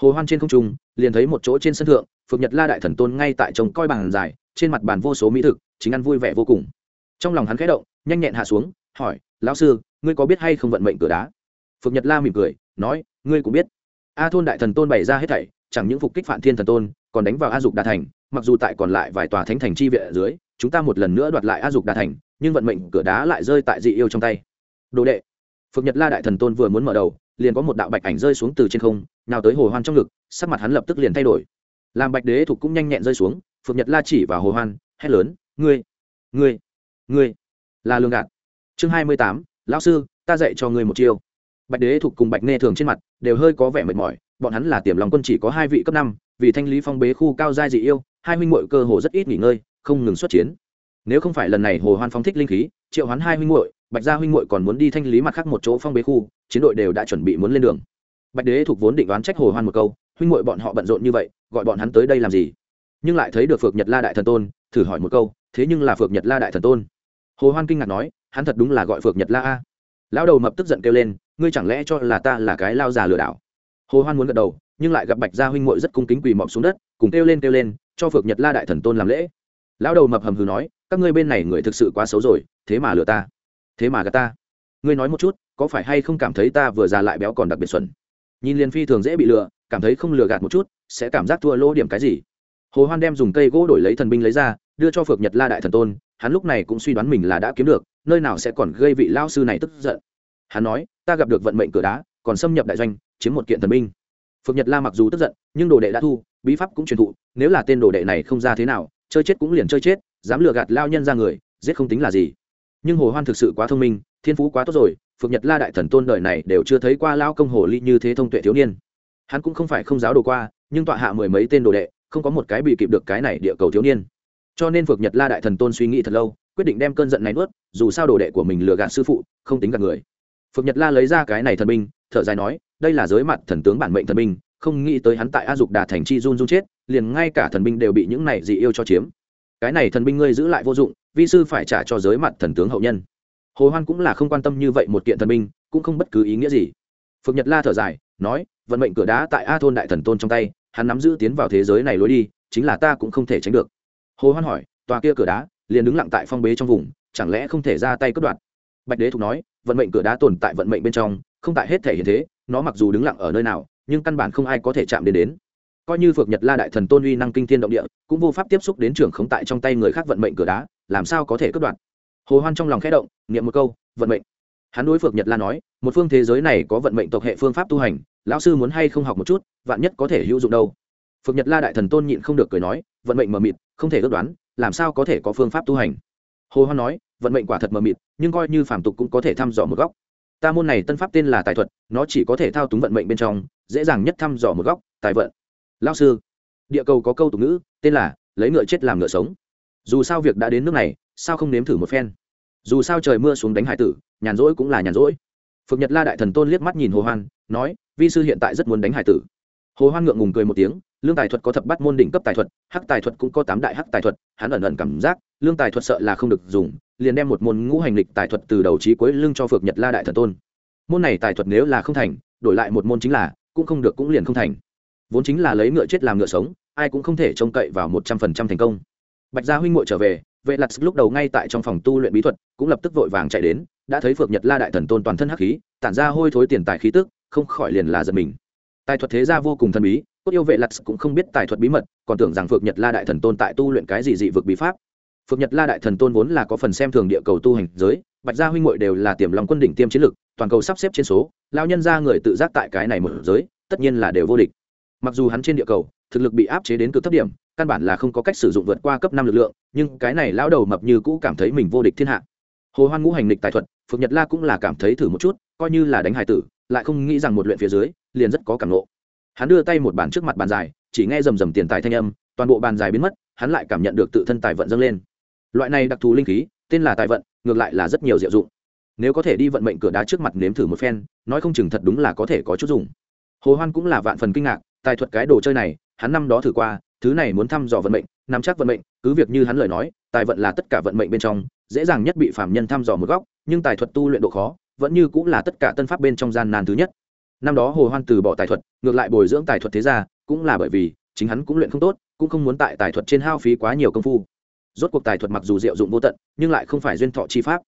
Hồ hoan trên không trung, liền thấy một chỗ trên sân thượng, phượng nhật la đại thần tôn ngay tại trông coi bàn dài, trên mặt bàn vô số mỹ thực, chính ăn vui vẻ vô cùng. Trong lòng hắn khẽ động, nhanh nhẹn hạ xuống, hỏi, lão sư ngươi có biết hay không vận mệnh cửa đá? Phượng nhật la mỉm cười, nói, ngươi cũng biết. A thôn đại thần tôn bày ra hết thảy, chẳng những phục kích phản thiên thần tôn, còn đánh vào a dục đa thành, mặc dù tại còn lại vài tòa thánh thành chi viện ở dưới, chúng ta một lần nữa đoạt lại a dục đa thành, nhưng vận mệnh cửa đá lại rơi tại dị yêu trong tay. Đồ đệ. Phượng nhật la đại thần tôn vừa muốn mở đầu, liền có một đạo bạch ảnh rơi xuống từ trên không, nào tới hồ hoan trong ngực, sắc mặt hắn lập tức liền thay đổi. Làm bạch đế thục cũng nhanh nhẹn rơi xuống phượng nhật la chỉ vào hồ hoan, hét lớn, ngươi ngươi ngươi, là lương gạt. Chương hai mươi tám lão sư, ta dạy cho ngươi một chiêu. Bạch đế thục cùng bạch nê thường trên mặt đều hơi có vẻ mệt mỏi, bọn hắn là tiềm lòng quân chỉ có hai vị cấp năm, vì thanh lý phong bế khu cao giai dị yêu, hai huynh muội cơ hồ rất ít nghỉ ngơi, không ngừng xuất chiến. Nếu không phải lần này hồ hoan phóng thích linh khí, triệu hoán hai huynh muội, bạch gia huynh muội còn muốn đi thanh lý mặt khác một chỗ phong bế khu, chiến đội đều đã chuẩn bị muốn lên đường. Bạch đế thuộc vốn định đoán trách hồ hoan một câu, huynh muội bọn họ bận rộn như vậy, gọi bọn hắn tới đây làm gì? Nhưng lại thấy được phược nhật la đại thần tôn, thử hỏi một câu, thế nhưng là phược nhật la đại thần tôn? Hồ hoan kinh ngạc nói hắn thật đúng là gọi phược nhật la a. Lão đầu mập tức giận kêu lên, ngươi chẳng lẽ cho là ta là cái lao già lừa đảo? Hồ hoan muốn gật đầu, nhưng lại gặp bạch gia huynh muội rất cung kính quỳ mọc xuống đất, cùng kêu lên kêu lên, cho phược nhật la đại thần tôn làm lễ. Lão đầu mập hầm hừ nói, các ngươi bên này người thực sự quá xấu rồi, thế mà lừa ta, thế mà gạt ta. Ngươi nói một chút, có phải hay không cảm thấy ta vừa già lại béo còn đặc biệt xuẩn? Nhìn liền phi thường dễ bị lừa, cảm thấy không lừa gạt một chút, sẽ cảm giác thua lỗ điểm cái gì? Hồ hoan đem dùng cây gỗ đổi lấy thần binh lấy ra, đưa cho phược nhật la đại thần tôn, hắn lúc này cũng suy đoán mình là đã kiếm được nơi nào sẽ còn gây vị lao sư này tức giận. Hắn nói, ta gặp được vận mệnh cửa đá, còn xâm nhập đại doanh, chiếm một kiện thần binh. Phượng nhật la mặc dù tức giận, nhưng đồ đệ đã thu, bí pháp cũng truyền thụ, nếu là tên đồ đệ này không ra thế nào, chơi chết cũng liền chơi chết, dám lừa gạt lao nhân ra người, giết không tính là gì. Nhưng hồ hoan thực sự quá thông minh, thiên phú quá tốt rồi, phượng nhật la đại thần tôn đời này đều chưa thấy qua lao công hồ ly như thế thông tuệ thiếu niên. Hắn cũng không phải không giáo đồ qua, nhưng tọa hạ mười mấy tên đồ đệ, không có một cái bị kịp được cái này địa cầu thiếu niên. Cho nên phượng nhật la đại thần tôn suy nghĩ thật lâu quyết định đem cơn giận này nuốt, dù sao đồ đệ của mình lừa gạt sư phụ, không tính gạt người. Phượng nhật la lấy ra cái này thần binh, thở dài nói, đây là giới mặt thần tướng bản mệnh thần binh, không nghĩ tới hắn tại a dục đà thành chi run run chết, liền ngay cả thần binh đều bị những này dị yêu cho chiếm. Cái này thần binh ngươi giữ lại vô dụng, vi sư phải trả cho giới mặt thần tướng hậu nhân. Hồ hoan cũng là không quan tâm như vậy một kiện thần binh, cũng không bất cứ ý nghĩa gì. Phượng nhật la thở dài, nói, vận mệnh cửa đá tại a thôn đại thần tôn trong tay, hắn nắm giữ tiến vào thế giới này lối đi, chính là ta cũng không thể tránh được. Hồ hoan hỏi, tòa kia cửa đá liền đứng lặng tại phong bế trong vùng, chẳng lẽ không thể ra tay cướp đoạt? Bạch đế thục nói, vận mệnh cửa đá tồn tại vận mệnh bên trong, không tại hết thể hiện thế, nó mặc dù đứng lặng ở nơi nào, nhưng căn bản không ai có thể chạm đến đến. Coi như phược nhật la đại thần tôn uy năng kinh thiên động địa, cũng vô pháp tiếp xúc đến trường khống tại trong tay người khác vận mệnh cửa đá, làm sao có thể cướp đoạt? Hồ hoan trong lòng khẽ động, niệm một câu, vận mệnh. Hắn đối phược nhật la nói, một phương thế giới này có vận mệnh tộc hệ phương pháp tu hành, lão sư muốn hay không học một chút, vạn nhất có thể hữu dụng đâu. Phược nhật la đại thần tôn nhịn không được cười nói, vận mệnh mờ mịt, không thể ước đoán làm sao có thể có phương pháp tu hành? Hồ hoan nói, vận mệnh quả thật mờ mịt, nhưng coi như phàm tục cũng có thể thăm dò một góc. Ta môn này tân pháp tên là tài thuật, nó chỉ có thể thao túng vận mệnh bên trong, dễ dàng nhất thăm dò một góc, tài vận. Lao sư, địa cầu có câu tục ngữ, tên là, lấy ngựa chết làm ngựa sống. Dù sao việc đã đến nước này, sao không nếm thử một phen? Dù sao trời mưa xuống đánh hải tử, nhàn rỗi cũng là nhàn rỗi. Phượng nhật la đại thần tôn liếc mắt nhìn hồ hoan, nói, vi sư hiện tại rất muốn đánh hải tử. Hồ hoan ngượng ngùng cười một tiếng lương tài thuật có thập bắt môn đỉnh cấp tài thuật, hắc tài thuật cũng có tám đại hắc tài thuật, hắn ẩn ẩn cảm giác, lương tài thuật sợ là không được dùng, liền đem một môn ngũ hành lịch tài thuật từ đầu trí cuối lưng cho phược nhật la đại thần tôn. Môn này tài thuật nếu là không thành, đổi lại một môn chính là, cũng không được cũng liền không thành. Vốn chính là lấy ngựa chết làm ngựa sống, ai cũng không thể trông cậy vào một trăm phần trăm thành công. Bạch gia huynh ngội trở về, vệ lặt lúc đầu ngay tại trong phòng tu luyện bí thuật, cũng lập tức vội vàng chạy đến, đã thấy phược nhật la đại thần tôn toàn thân hắc khí, tản ra hôi thối tiền tài khí tức, không khỏi liền là giật mình tài thuật thế gia vô cùng thần bí, cốt yêu vệ lặt cũng không biết tài thuật bí mật, còn tưởng rằng phượng nhật la đại thần tôn tại tu luyện cái gì dị vực bí pháp. Phượng nhật la đại thần tôn vốn là có phần xem thường địa cầu tu hành giới, bạch gia huynh hội đều là tiềm lòng quân đỉnh tiêm chiến lực, toàn cầu sắp xếp trên số lao nhân ra người tự giác tại cái này một giới, tất nhiên là đều vô địch. Mặc dù hắn trên địa cầu, thực lực bị áp chế đến cực thấp điểm, căn bản là không có cách sử dụng vượt qua cấp năm lực lượng, nhưng cái này lão đầu mập như cũ cảm thấy mình vô địch thiên hạ. Hồ hoan ngũ hành lịch tài thuật, phượng nhật la cũng là cảm thấy thử một chút, coi như là đánh hải tử, lại không nghĩ rằng một luyện phía dưới liền rất có cảm ngộ. Hắn đưa tay một bàn trước mặt bàn dài, chỉ nghe rầm rầm tiền tài thanh âm, toàn bộ bàn dài biến mất, hắn lại cảm nhận được tự thân tài vận dâng lên. Loại này đặc thù linh khí, tên là tài vận, ngược lại là rất nhiều diệu dụng. Nếu có thể đi vận mệnh cửa đá trước mặt nếm thử một phen, nói không chừng thật đúng là có thể có chút dùng. Hồ hoan cũng là vạn phần kinh ngạc, tài thuật cái đồ chơi này, hắn năm đó thử qua, thứ này muốn thăm dò vận mệnh, nắm chắc vận mệnh, cứ việc như hắn lời nói, tài vận là tất cả vận mệnh bên trong, dễ dàng nhất bị phạm nhân thăm dò một góc, nhưng tài thuật tu luyện độ khó, vẫn như cũng là tất cả tân pháp bên trong gian nan thứ nhất năm đó hồ hoan từ bỏ tài thuật, ngược lại bồi dưỡng tài thuật thế gia, cũng là bởi vì chính hắn cũng luyện không tốt, cũng không muốn tại tài thuật trên hao phí quá nhiều công phu. Rốt cuộc tài thuật mặc dù diệu dụng vô tận, nhưng lại không phải duyên thọ chi pháp.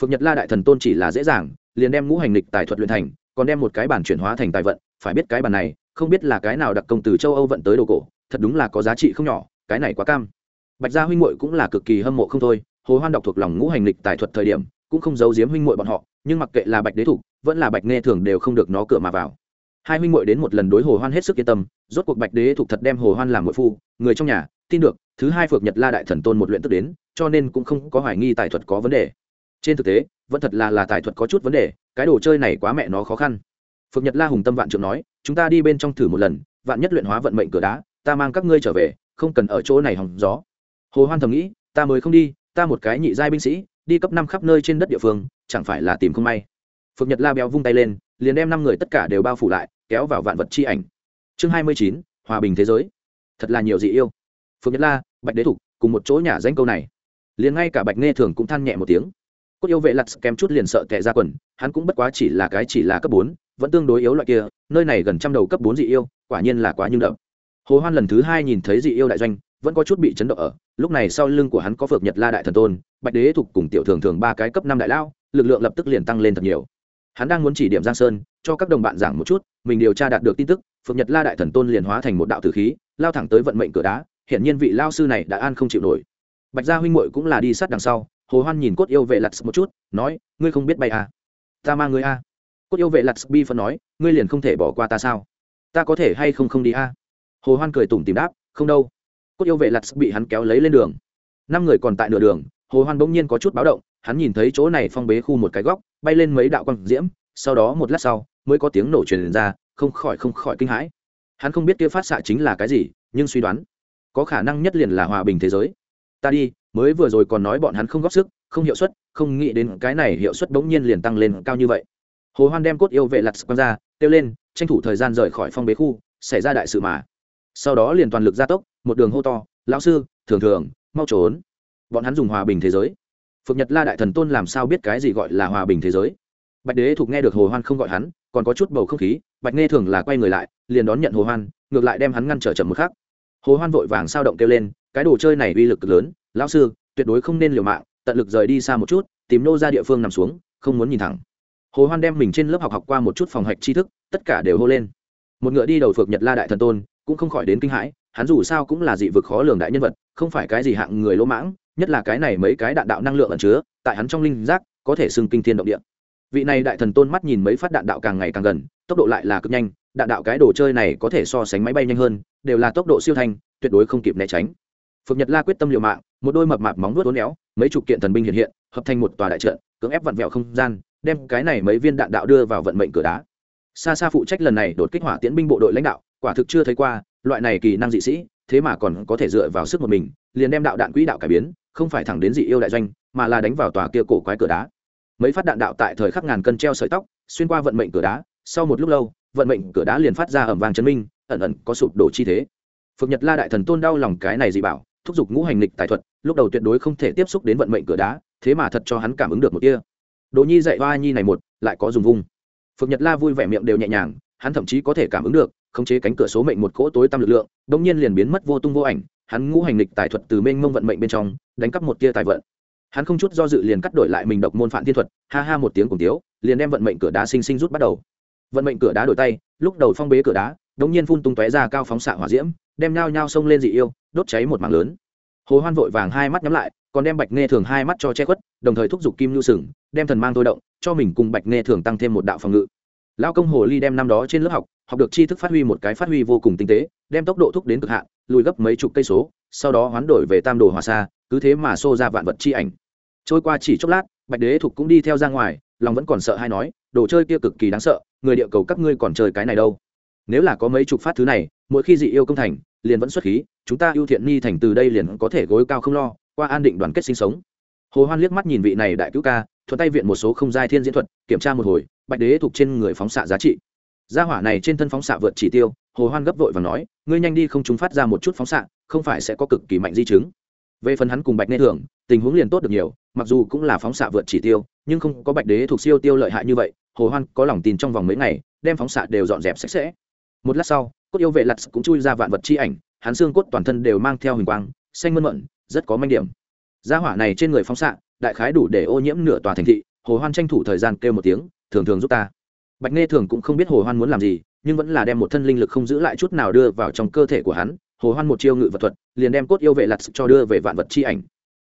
Phượng nhật la đại thần tôn chỉ là dễ dàng, liền đem ngũ hành lịch tài thuật luyện thành, còn đem một cái bản chuyển hóa thành tài vận, phải biết cái bản này, không biết là cái nào đặc công từ châu âu vận tới đồ cổ, thật đúng là có giá trị không nhỏ, cái này quá cam. Bạch gia huynh muội cũng là cực kỳ hâm mộ không thôi, hồ hoan đọc thuộc lòng ngũ hành lịch tài thuật thời điểm, cũng không giấu giếm huynh muội bọn họ, nhưng mặc kệ là bạch đế thủ vẫn là bạch nghe thường đều không được nó cửa mà vào. Hai huynh muội đến một lần đối hồ hoan hết sức yên tâm, rốt cuộc bạch đế thuộc thật đem hồ hoan làm muội phu, người trong nhà, tin được, thứ hai phược nhật la đại thần tôn một luyện tức đến, cho nên cũng không có hoài nghi tài thuật có vấn đề. Trên thực tế, vẫn thật là là tài thuật có chút vấn đề, cái đồ chơi này quá mẹ nó khó khăn. Phược nhật la hùng tâm vạn trưởng nói, chúng ta đi bên trong thử một lần, vạn nhất luyện hóa vận mệnh cửa đá, ta mang các ngươi trở về, không cần ở chỗ này hòng gió. Hồ hoan thầm nghĩ, ta mới không đi, ta một cái nhị giai binh sĩ, đi cấp năm khắp nơi trên đất địa phương, chẳng phải là tìm không may phượng nhật la béo vung tay lên, liền đem năm người tất cả đều bao phủ lại, kéo vào vạn vật chi ảnh. Chương hai mươi chín, hòa bình thế giới. Thật là nhiều dị yêu. Phượng nhật la, bạch đế thục, cùng một chỗ nhà danh câu này. Liền ngay cả bạch nghe thường cũng than nhẹ một tiếng. Cốt yêu vệ lặt kém chút liền sợ tệ ra quần, hắn cũng bất quá chỉ là cái chỉ là cấp bốn, vẫn tương đối yếu loại kia, nơi này gần trăm đầu cấp bốn dị yêu, quả nhiên là quá nhưng đậm. Hồ hoan lần thứ hai nhìn thấy dị yêu đại doanh, vẫn có chút bị chấn động ở, lúc này sau lưng của hắn có phượng nhật la đại thần tôn, bạch đế thục cùng tiểu thường thường ba cái cấp năm đại lao, lực lượng lập tức liền tăng lên thật nhiều hắn đang muốn chỉ điểm giang sơn, cho các đồng bạn giảng một chút, mình điều tra đạt được tin tức, phượng nhật la đại thần tôn liền hóa thành một đạo tử khí, lao thẳng tới vận mệnh cửa đá hiện nhiên vị lao sư này đã an không chịu nổi bạch gia huynh muội cũng là đi sát đằng sau, hồ hoan nhìn cốt yêu vệ lặt một chút, nói, ngươi không biết bay à. ta mang ngươi a à. cốt yêu vệ lặt bi phân nói, ngươi liền không thể bỏ qua ta sao ta có thể hay không không đi a à? hồ hoan cười tủm tìm đáp, không đâu cốt yêu vệ lặt bị hắn kéo lấy lên đường năm người còn tại nửa đường, hồ hoan bỗng nhiên có chút báo động hắn nhìn thấy chỗ này phong bế khu một cái góc, bay lên mấy đạo quang diễm, sau đó một lát sau, mới có tiếng nổ truyền ra, không khỏi không khỏi kinh hãi. Hắn không biết kia phát xạ chính là cái gì, nhưng suy đoán, có khả năng nhất liền là hòa bình thế giới. Ta đi, mới vừa rồi còn nói bọn hắn không góp sức, không hiệu suất, không nghĩ đến cái này hiệu suất bỗng nhiên liền tăng lên cao như vậy. Hồ hoan đem cốt yêu vệ lặt quăng ra, kêu lên, tranh thủ thời gian rời khỏi phong bế khu, xảy ra đại sự mà. Sau đó liền toàn lực gia tốc, một đường hô to, lão sư, thường thường, mau trốn. Bọn hắn dùng hòa bình thế giới phượng nhật la đại thần tôn làm sao biết cái gì gọi là hòa bình thế giới? Bạch đế thuộc nghe được hồ hoan không gọi hắn, còn có chút bầu không khí, bạch nghe thường là quay người lại, liền đón nhận hồ hoan, ngược lại đem hắn ngăn trở chậm một khắc. Hồ hoan vội vàng sao động kêu lên, cái đồ chơi này uy lực cực lớn, lão sư, tuyệt đối không nên liều mạng, tận lực rời đi xa một chút, tìm nô ra địa phương nằm xuống, không muốn nhìn thẳng. Hồ hoan đem mình trên lớp học học qua một chút phòng hạch tri thức, tất cả đều hô lên. Một ngựa đi đầu phược nhật la đại thần tôn, cũng không khỏi đến kinh hãi, hắn dù sao cũng là dị vực khó lường đại nhân vật, không phải cái gì hạng người lỗ mãng nhất là cái này mấy cái đạn đạo năng lượng ẩn chứa, tại hắn trong linh giác, có thể xưng kinh thiên động địa. Vị này đại thần tôn mắt nhìn mấy phát đạn đạo càng ngày càng gần, tốc độ lại là cực nhanh, đạn đạo cái đồ chơi này có thể so sánh máy bay nhanh hơn, đều là tốc độ siêu thanh, tuyệt đối không kịp né tránh. Phượng nhật la quyết tâm liều mạng, một đôi mập mạp móng vuốt uốn éo, mấy chục kiện thần binh hiện hiện, hợp thành một tòa đại trận, cưỡng ép vặn vẹo không gian, đem cái này mấy viên đạn đạo đưa vào vận mệnh cửa đá. Xa xa phụ trách lần này đột kích hỏa tiễn binh bộ đội lãnh đạo, quả thực chưa thấy qua, loại này kỳ năng dị sĩ thế mà còn có thể dựa vào sức một mình, liền đem đạo đạn quỹ đạo cải biến, không phải thẳng đến dị yêu đại doanh, mà là đánh vào tòa kia cổ quái cửa đá. Mấy phát đạn đạo tại thời khắc ngàn cân treo sợi tóc, xuyên qua vận mệnh cửa đá, sau một lúc lâu, vận mệnh cửa đá liền phát ra ẩm vàng chấn minh, ẩn ẩn có sụp đổ chi thế. Phượng nhật la đại thần tôn đau lòng cái này dị bảo, thúc giục ngũ hành lịch tài thuật, lúc đầu tuyệt đối không thể tiếp xúc đến vận mệnh cửa đá, thế mà thật cho hắn cảm ứng được một kia đồ nhi dạy hoa nhi này một, lại có dùng vung. Phượng nhật la vui vẻ miệng đều nhẹ nhàng, hắn thậm chí có thể cảm ứng được khống chế cánh cửa số mệnh một cỗ tối tăm lực lượng đ nhiên liền biến mất vô tung vô ảnh, hắn ngũ hành lịch tài thuật từ mênh mông vận mệnh bên trong, đánh cắp một tia tài vận. Hắn không chút do dự liền cắt đổi lại mình độc môn phản thiên thuật, ha ha một tiếng cùng tiếu, liền đem vận mệnh cửa đá sinh sinh rút bắt đầu. Vận mệnh cửa đá đổi tay, lúc đầu phong bế cửa đá đống nhiên phun tung tóe ra cao phóng xạ hỏa diễm, đem nhao nhao xông lên dị yêu, đốt cháy một mảng lớn. Hồ hoan vội vàng hai mắt nhắm lại, còn đem bạch nghe thường hai mắt cho che khuất, đồng thời thúc giục kim nhu sừng đem thần mang thôi động, cho mình cùng bạch nghe thường tăng thêm một đạo phòng ngự. Lao công hồ ly đem năm đó trên lớp học học được tri thức phát huy một cái phát huy vô cùng tinh tế, đem tốc độ thúc đến cực hạn, lùi gấp mấy chục cây số, sau đó hoán đổi về tam đồ hòa xa, cứ thế mà xô ra vạn vật chi ảnh. Trôi qua chỉ chốc lát, bạch đế thục cũng đi theo ra ngoài, lòng vẫn còn sợ hay nói, đồ chơi kia cực kỳ đáng sợ, người địa cầu các ngươi còn chơi cái này đâu. Nếu là có mấy chục phát thứ này, mỗi khi dị yêu công thành, liền vẫn xuất khí, chúng ta ưu thiện ni thành từ đây liền có thể gối cao không lo, qua an định đoàn kết sinh sống. Hồ hoan liếc mắt nhìn vị này đại cứu ca, thuận tay viện một số không giai thiên diễn thuật, kiểm tra một hồi, bạch đế thuộc trên người phóng xạ giá trị gia hỏa này trên thân phóng xạ vượt chỉ tiêu, hồ hoan gấp vội và nói, ngươi nhanh đi không chúng phát ra một chút phóng xạ, không phải sẽ có cực kỳ mạnh di chứng. Về phần hắn cùng bạch nê thường tình huống liền tốt được nhiều, mặc dù cũng là phóng xạ vượt chỉ tiêu, nhưng không có bạch đế thuộc siêu tiêu lợi hại như vậy, hồ hoan có lòng tin trong vòng mấy ngày, đem phóng xạ đều dọn dẹp sạch sẽ. Một lát sau, cốt yêu vệ lặt cũng chui ra vạn vật chi ảnh, hắn xương cốt toàn thân đều mang theo hình quang, xanh mơn mận, rất có manh điểm. Gia hỏa này trên người phóng xạ, đại khái đủ để ô nhiễm nửa tòa thành thị, hồ hoan tranh thủ thời gian kêu một tiếng, thường thường giúp ta bạch nghe thường cũng không biết hồ hoan muốn làm gì, nhưng vẫn là đem một thân linh lực không giữ lại chút nào đưa vào trong cơ thể của hắn. Hồ hoan một chiêu ngự vật thuật, liền đem cốt yêu vệ lặt cho đưa về vạn vật chi ảnh.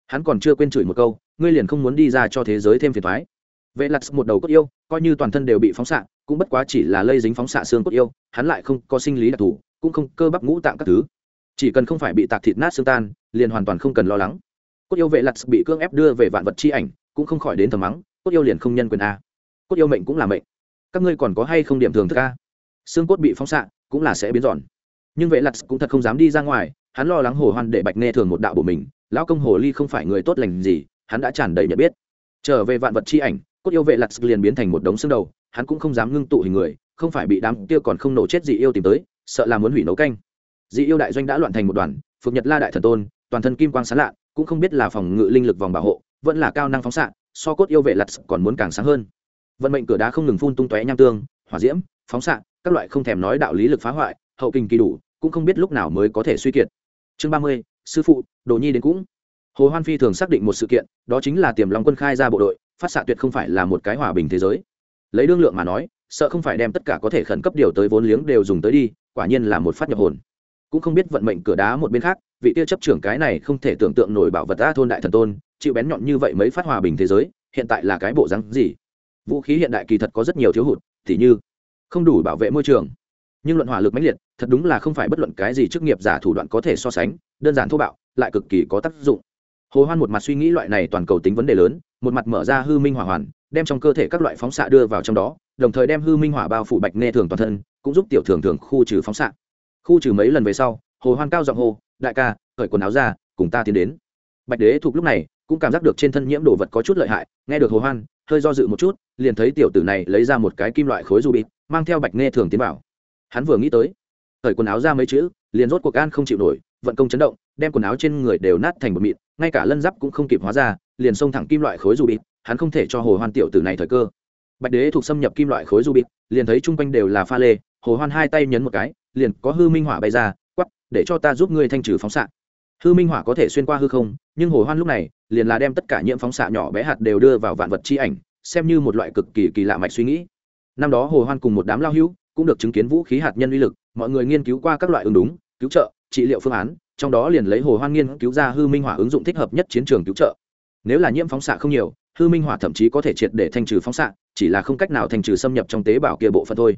Hắn còn chưa quên chửi một câu, ngươi liền không muốn đi ra cho thế giới thêm phiền toái. Vệ lặt một đầu cốt yêu, coi như toàn thân đều bị phóng xạ, cũng bất quá chỉ là lây dính phóng xạ xương cốt yêu, hắn lại không có sinh lý đặc thù, cũng không cơ bắp ngũ tạng các thứ. Chỉ cần không phải bị tạc thịt nát xương tan, liền hoàn toàn không cần lo lắng. Cốt yêu vệ lặt bị cưỡng ép đưa về vạn vật chi ảnh, cũng không khỏi đến thầm mắng, cốt yêu liền không nhân quyền a. Cốt yêu mệnh cũng là mệnh các ngươi còn có hay không điểm thường thức a xương cốt bị phóng xạ, cũng là sẽ biến giòn. Nhưng vệ lặt cũng thật không dám đi ra ngoài, hắn lo lắng hồ hoan để bạch nghe thường một đạo của mình, lão công hồ ly không phải người tốt lành gì, hắn đã tràn đầy nhận biết. Trở về vạn vật chi ảnh, cốt yêu vệ lặt liền biến thành một đống xương đầu, hắn cũng không dám ngưng tụ hình người, không phải bị đám kia còn không nổ chết dị yêu tìm tới, sợ là muốn hủy nấu canh. Dị yêu đại doanh đã loạn thành một đoàn, phục nhật la đại thần tôn, toàn thân kim quang sáng lạ, cũng không biết là phòng ngự linh lực vòng bảo hộ, vẫn là cao năng phóng xạ, so cốt yêu vệ lặt còn muốn càng sáng hơn vận mệnh cửa đá không ngừng phun tung tóe nham tương, hỏa diễm, phóng xạ, các loại không thèm nói đạo lý lực phá hoại, hậu kinh kỳ đủ, cũng không biết lúc nào mới có thể suy kiệt. Chương ba mươi, sư phụ, đồ nhi đến cũng. Hồ hoan phi thường xác định một sự kiện, đó chính là tiềm long quân khai ra bộ đội, phát xạ tuyệt không phải là một cái hòa bình thế giới. Lấy đương lượng mà nói, sợ không phải đem tất cả có thể khẩn cấp điều tới vốn liếng đều dùng tới đi, quả nhiên là một phát nhập hồn. Cũng không biết vận mệnh cửa đá một bên khác, vị tiêu chấp trưởng cái này không thể tưởng tượng nổi bảo vật ta thôn đại thần tôn, chịu bén nhọn như vậy mấy phát hòa bình thế giới, hiện tại là cái bộ rắn gì? Vũ khí hiện đại kỳ thật có rất nhiều thiếu hụt thì như không đủ bảo vệ môi trường. Nhưng luận hỏa lực mãnh liệt, thật đúng là không phải bất luận cái gì chức nghiệp giả thủ đoạn có thể so sánh, đơn giản thô bạo, lại cực kỳ có tác dụng. Hồ hoan một mặt suy nghĩ loại này toàn cầu tính vấn đề lớn, một mặt mở ra hư minh hỏa hoàn, đem trong cơ thể các loại phóng xạ đưa vào trong đó, đồng thời đem hư minh hỏa bao phủ bạch nghe thường toàn thân, cũng giúp tiểu thường thường khu trừ phóng xạ. Khu trừ mấy lần về sau, hồ hoan cao giọng hô, đại ca, cởi quần áo ra, cùng ta tiến đến. Bạch đế thuộc lúc này cũng cảm giác được trên thân nhiễm đồ vật có chút lợi hại nghe được hồ hoan hơi do dự một chút liền thấy tiểu tử này lấy ra một cái kim loại khối ruby, mang theo bạch nghe thường tiến vào hắn vừa nghĩ tới cởi quần áo ra mấy chữ liền rốt cuộc an không chịu nổi vận công chấn động đem quần áo trên người đều nát thành một mịn ngay cả lân giáp cũng không kịp hóa ra liền xông thẳng kim loại khối ruby. hắn không thể cho hồ hoan tiểu tử này thời cơ bạch đế thuộc xâm nhập kim loại khối ruby, liền thấy chung quanh đều là pha lê hồ hoan hai tay nhấn một cái liền có hư minh hỏa bay ra quắp để cho ta giúp ngươi thanh trừ phóng xạ hư minh hỏa có thể xuyên qua hư không nhưng hồ hoan lúc này liền là đem tất cả nhiễm phóng xạ nhỏ bé hạt đều đưa vào vạn vật chi ảnh, xem như một loại cực kỳ kỳ lạ mạch suy nghĩ. Năm đó hồ hoan cùng một đám lao hữu cũng được chứng kiến vũ khí hạt nhân uy lực, mọi người nghiên cứu qua các loại ứng đúng, cứu trợ, trị liệu phương án, trong đó liền lấy hồ hoan nghiên cứu ra hư minh hỏa ứng dụng thích hợp nhất chiến trường cứu trợ. Nếu là nhiễm phóng xạ không nhiều, hư minh hỏa thậm chí có thể triệt để thanh trừ phóng xạ, chỉ là không cách nào thanh trừ xâm nhập trong tế bào kia bộ phận thôi.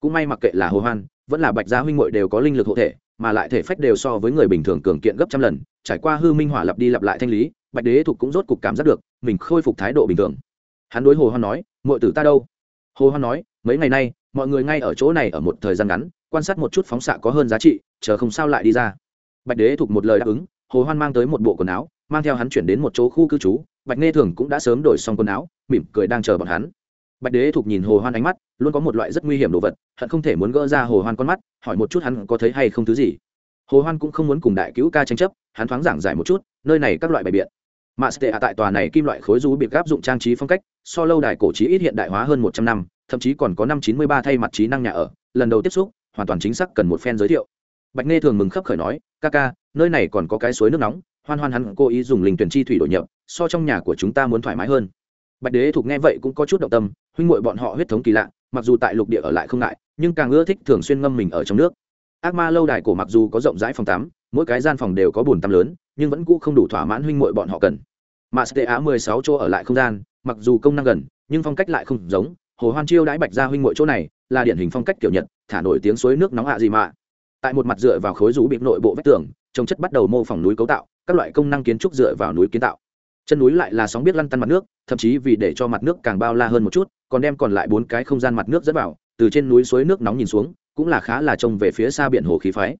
Cũng may mặc kệ là hồ hoan, vẫn là bạch gia huynh muội đều có linh lực hộ thể, mà lại thể phách đều so với người bình thường cường kiện gấp trăm lần, trải qua hư minh hỏa lặp đi lặp lại thanh lý bạch đế thục cũng rốt cục cảm giác được, mình khôi phục thái độ bình thường. Hắn đối hồ hoan nói, muội tử ta đâu? Hồ hoan nói, mấy ngày nay, mọi người ngay ở chỗ này ở một thời gian ngắn, quan sát một chút phóng xạ có hơn giá trị, chờ không sao lại đi ra. Bạch đế thục một lời đáp ứng, hồ hoan mang tới một bộ quần áo, mang theo hắn chuyển đến một chỗ khu cư trú, bạch nghe thường cũng đã sớm đổi xong quần áo, mỉm cười đang chờ bọn hắn. Bạch đế thục nhìn hồ hoan ánh mắt, luôn có một loại rất nguy hiểm đồ vật, hận không thể muốn gỡ ra hồ hoan con mắt, hỏi một chút hắn có thấy hay không thứ gì hồ hoan cũng không muốn cùng đại cứu ca tranh chấp, hắn thoáng giảng giải một chút, nơi này các loại bài biện. Mạ sệ tại tòa này kim loại khối rú biệt áp dụng trang trí phong cách, so lâu đài cổ trí ít hiện đại hóa hơn một trăm năm, thậm chí còn có năm chín mươi ba thay mặt trí năng nhà ở, lần đầu tiếp xúc, hoàn toàn chính xác cần một phen giới thiệu. Bạch nghe thường mừng khấp khởi nói, ca ca, nơi này còn có cái suối nước nóng, hoan hoan hắn cố ý dùng linh tuyển chi thủy đổi nhập, so trong nhà của chúng ta muốn thoải mái hơn. Bạch đế thuộc nghe vậy cũng có chút động tâm, huynh muội bọn họ huyết thống kỳ lạ, mặc dù tại lục địa ở lại không ngại, nhưng càng ưa thích thường xuyên ngâm mình ở trong nước ác ma lâu đài cổ mặc dù có rộng rãi phòng tắm, mỗi cái gian phòng đều có bồn tắm lớn, nhưng vẫn cũ không đủ thỏa mãn huynh muội bọn họ cần. Mà á mười sáu chỗ ở lại không gian, mặc dù công năng gần, nhưng phong cách lại không giống. Hồ hoan chiêu đãi bạch ra huynh muội chỗ này, là điển hình phong cách kiểu nhật, thả nổi tiếng suối nước nóng hạ gì mà. Tại một mặt dựa vào khối rú bị nội bộ vách tường trồng chất bắt đầu mô phỏng núi cấu tạo, các loại công năng kiến trúc dựa vào núi kiến tạo. Chân núi lại là sóng biết lăn tăn mặt nước, thậm chí vì để cho mặt nước càng bao la hơn một chút, còn đem còn lại bốn cái không gian mặt nước dẫn vào, từ trên núi suối nước nóng nhìn xuống cũng là khá là trông về phía xa biển hồ khí phái.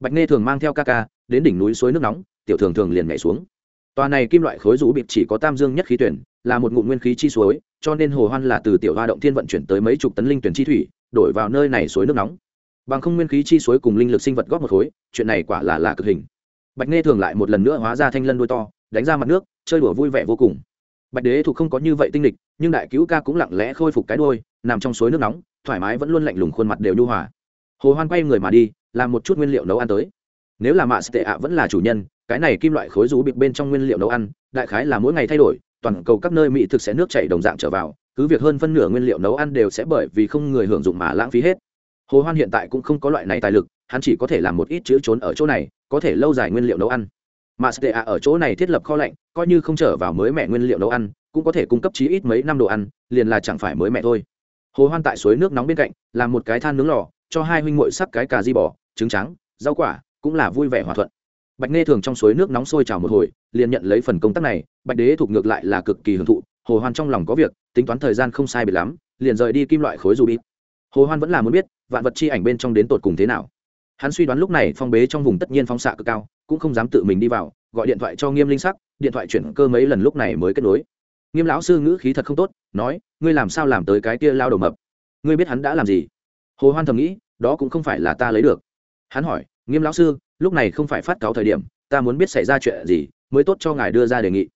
Bạch nghe thường mang theo ca ca, đến đỉnh núi suối nước nóng, tiểu thường thường liền nhảy xuống. Tòa này kim loại khối rũ bịp chỉ có tam dương nhất khí tuyển, là một ngụm nguyên khí chi suối, cho nên hồ hoan là từ tiểu hoa động thiên vận chuyển tới mấy chục tấn linh tuyển chi thủy, đổi vào nơi này suối nước nóng. Bằng không nguyên khí chi suối cùng linh lực sinh vật góp một khối, chuyện này quả là là cực hình. Bạch nghe thường lại một lần nữa hóa ra thanh lân đuôi to, đánh ra mặt nước, chơi đùa vui vẻ vô cùng. Bạch đế thuộc không có như vậy tinh lịch, nhưng đại cứu ca cũng lặng lẽ khôi phục cái đuôi, nằm trong suối nước nóng, thoải mái vẫn luôn lạnh lùng khuôn mặt đều nhu hòa hồ hoan quay người mà đi, làm một chút nguyên liệu nấu ăn tới. Nếu là mạ tệ ạ vẫn là chủ nhân, cái này kim loại khối rú bịt bên trong nguyên liệu nấu ăn, đại khái là mỗi ngày thay đổi, toàn cầu các nơi mỹ thực sẽ nước chảy đồng dạng trở vào, cứ việc hơn phân nửa nguyên liệu nấu ăn đều sẽ bởi vì không người hưởng dụng mà lãng phí hết. Hồ hoan hiện tại cũng không có loại này tài lực, hắn chỉ có thể làm một ít chữ trốn ở chỗ này, có thể lâu dài nguyên liệu nấu ăn. Mà stea ở chỗ này thiết lập kho lạnh, coi như không trở vào mới mẹ nguyên liệu nấu ăn, cũng có thể cung cấp chí ít mấy năm đồ ăn, liền là chẳng phải mới mẹ thôi. Hồ hoan tại suối nước nóng bên cạnh, làm một cái than nướng lò cho hai huynh muội sắc cái cà di bò, trứng trắng, rau quả, cũng là vui vẻ hòa thuận. Bạch nghe thường trong suối nước nóng sôi trào một hồi, liền nhận lấy phần công tác này, bạch đế thuộc ngược lại là cực kỳ hưởng thụ, hồ hoan trong lòng có việc, tính toán thời gian không sai biệt lắm, liền rời đi kim loại khối dù bít hồ hoan vẫn là muốn biết, vạn vật chi ảnh bên trong đến tột cùng thế nào. Hắn suy đoán lúc này phong bế trong vùng tất nhiên phóng xạ cực cao, cũng không dám tự mình đi vào, gọi điện thoại cho nghiêm linh sắc, điện thoại chuyển cơ mấy lần lúc này mới kết nối. Nghiêm lão sư ngữ khí thật không tốt, nói, ngươi làm sao làm tới cái kia lao đầu mập? Ngươi biết hắn đã làm gì? Hồ hoan thầm nghĩ, đó cũng không phải là ta lấy được. Hắn hỏi, nghiêm lão sư, lúc này không phải phát cáo thời điểm, ta muốn biết xảy ra chuyện gì, mới tốt cho ngài đưa ra đề nghị.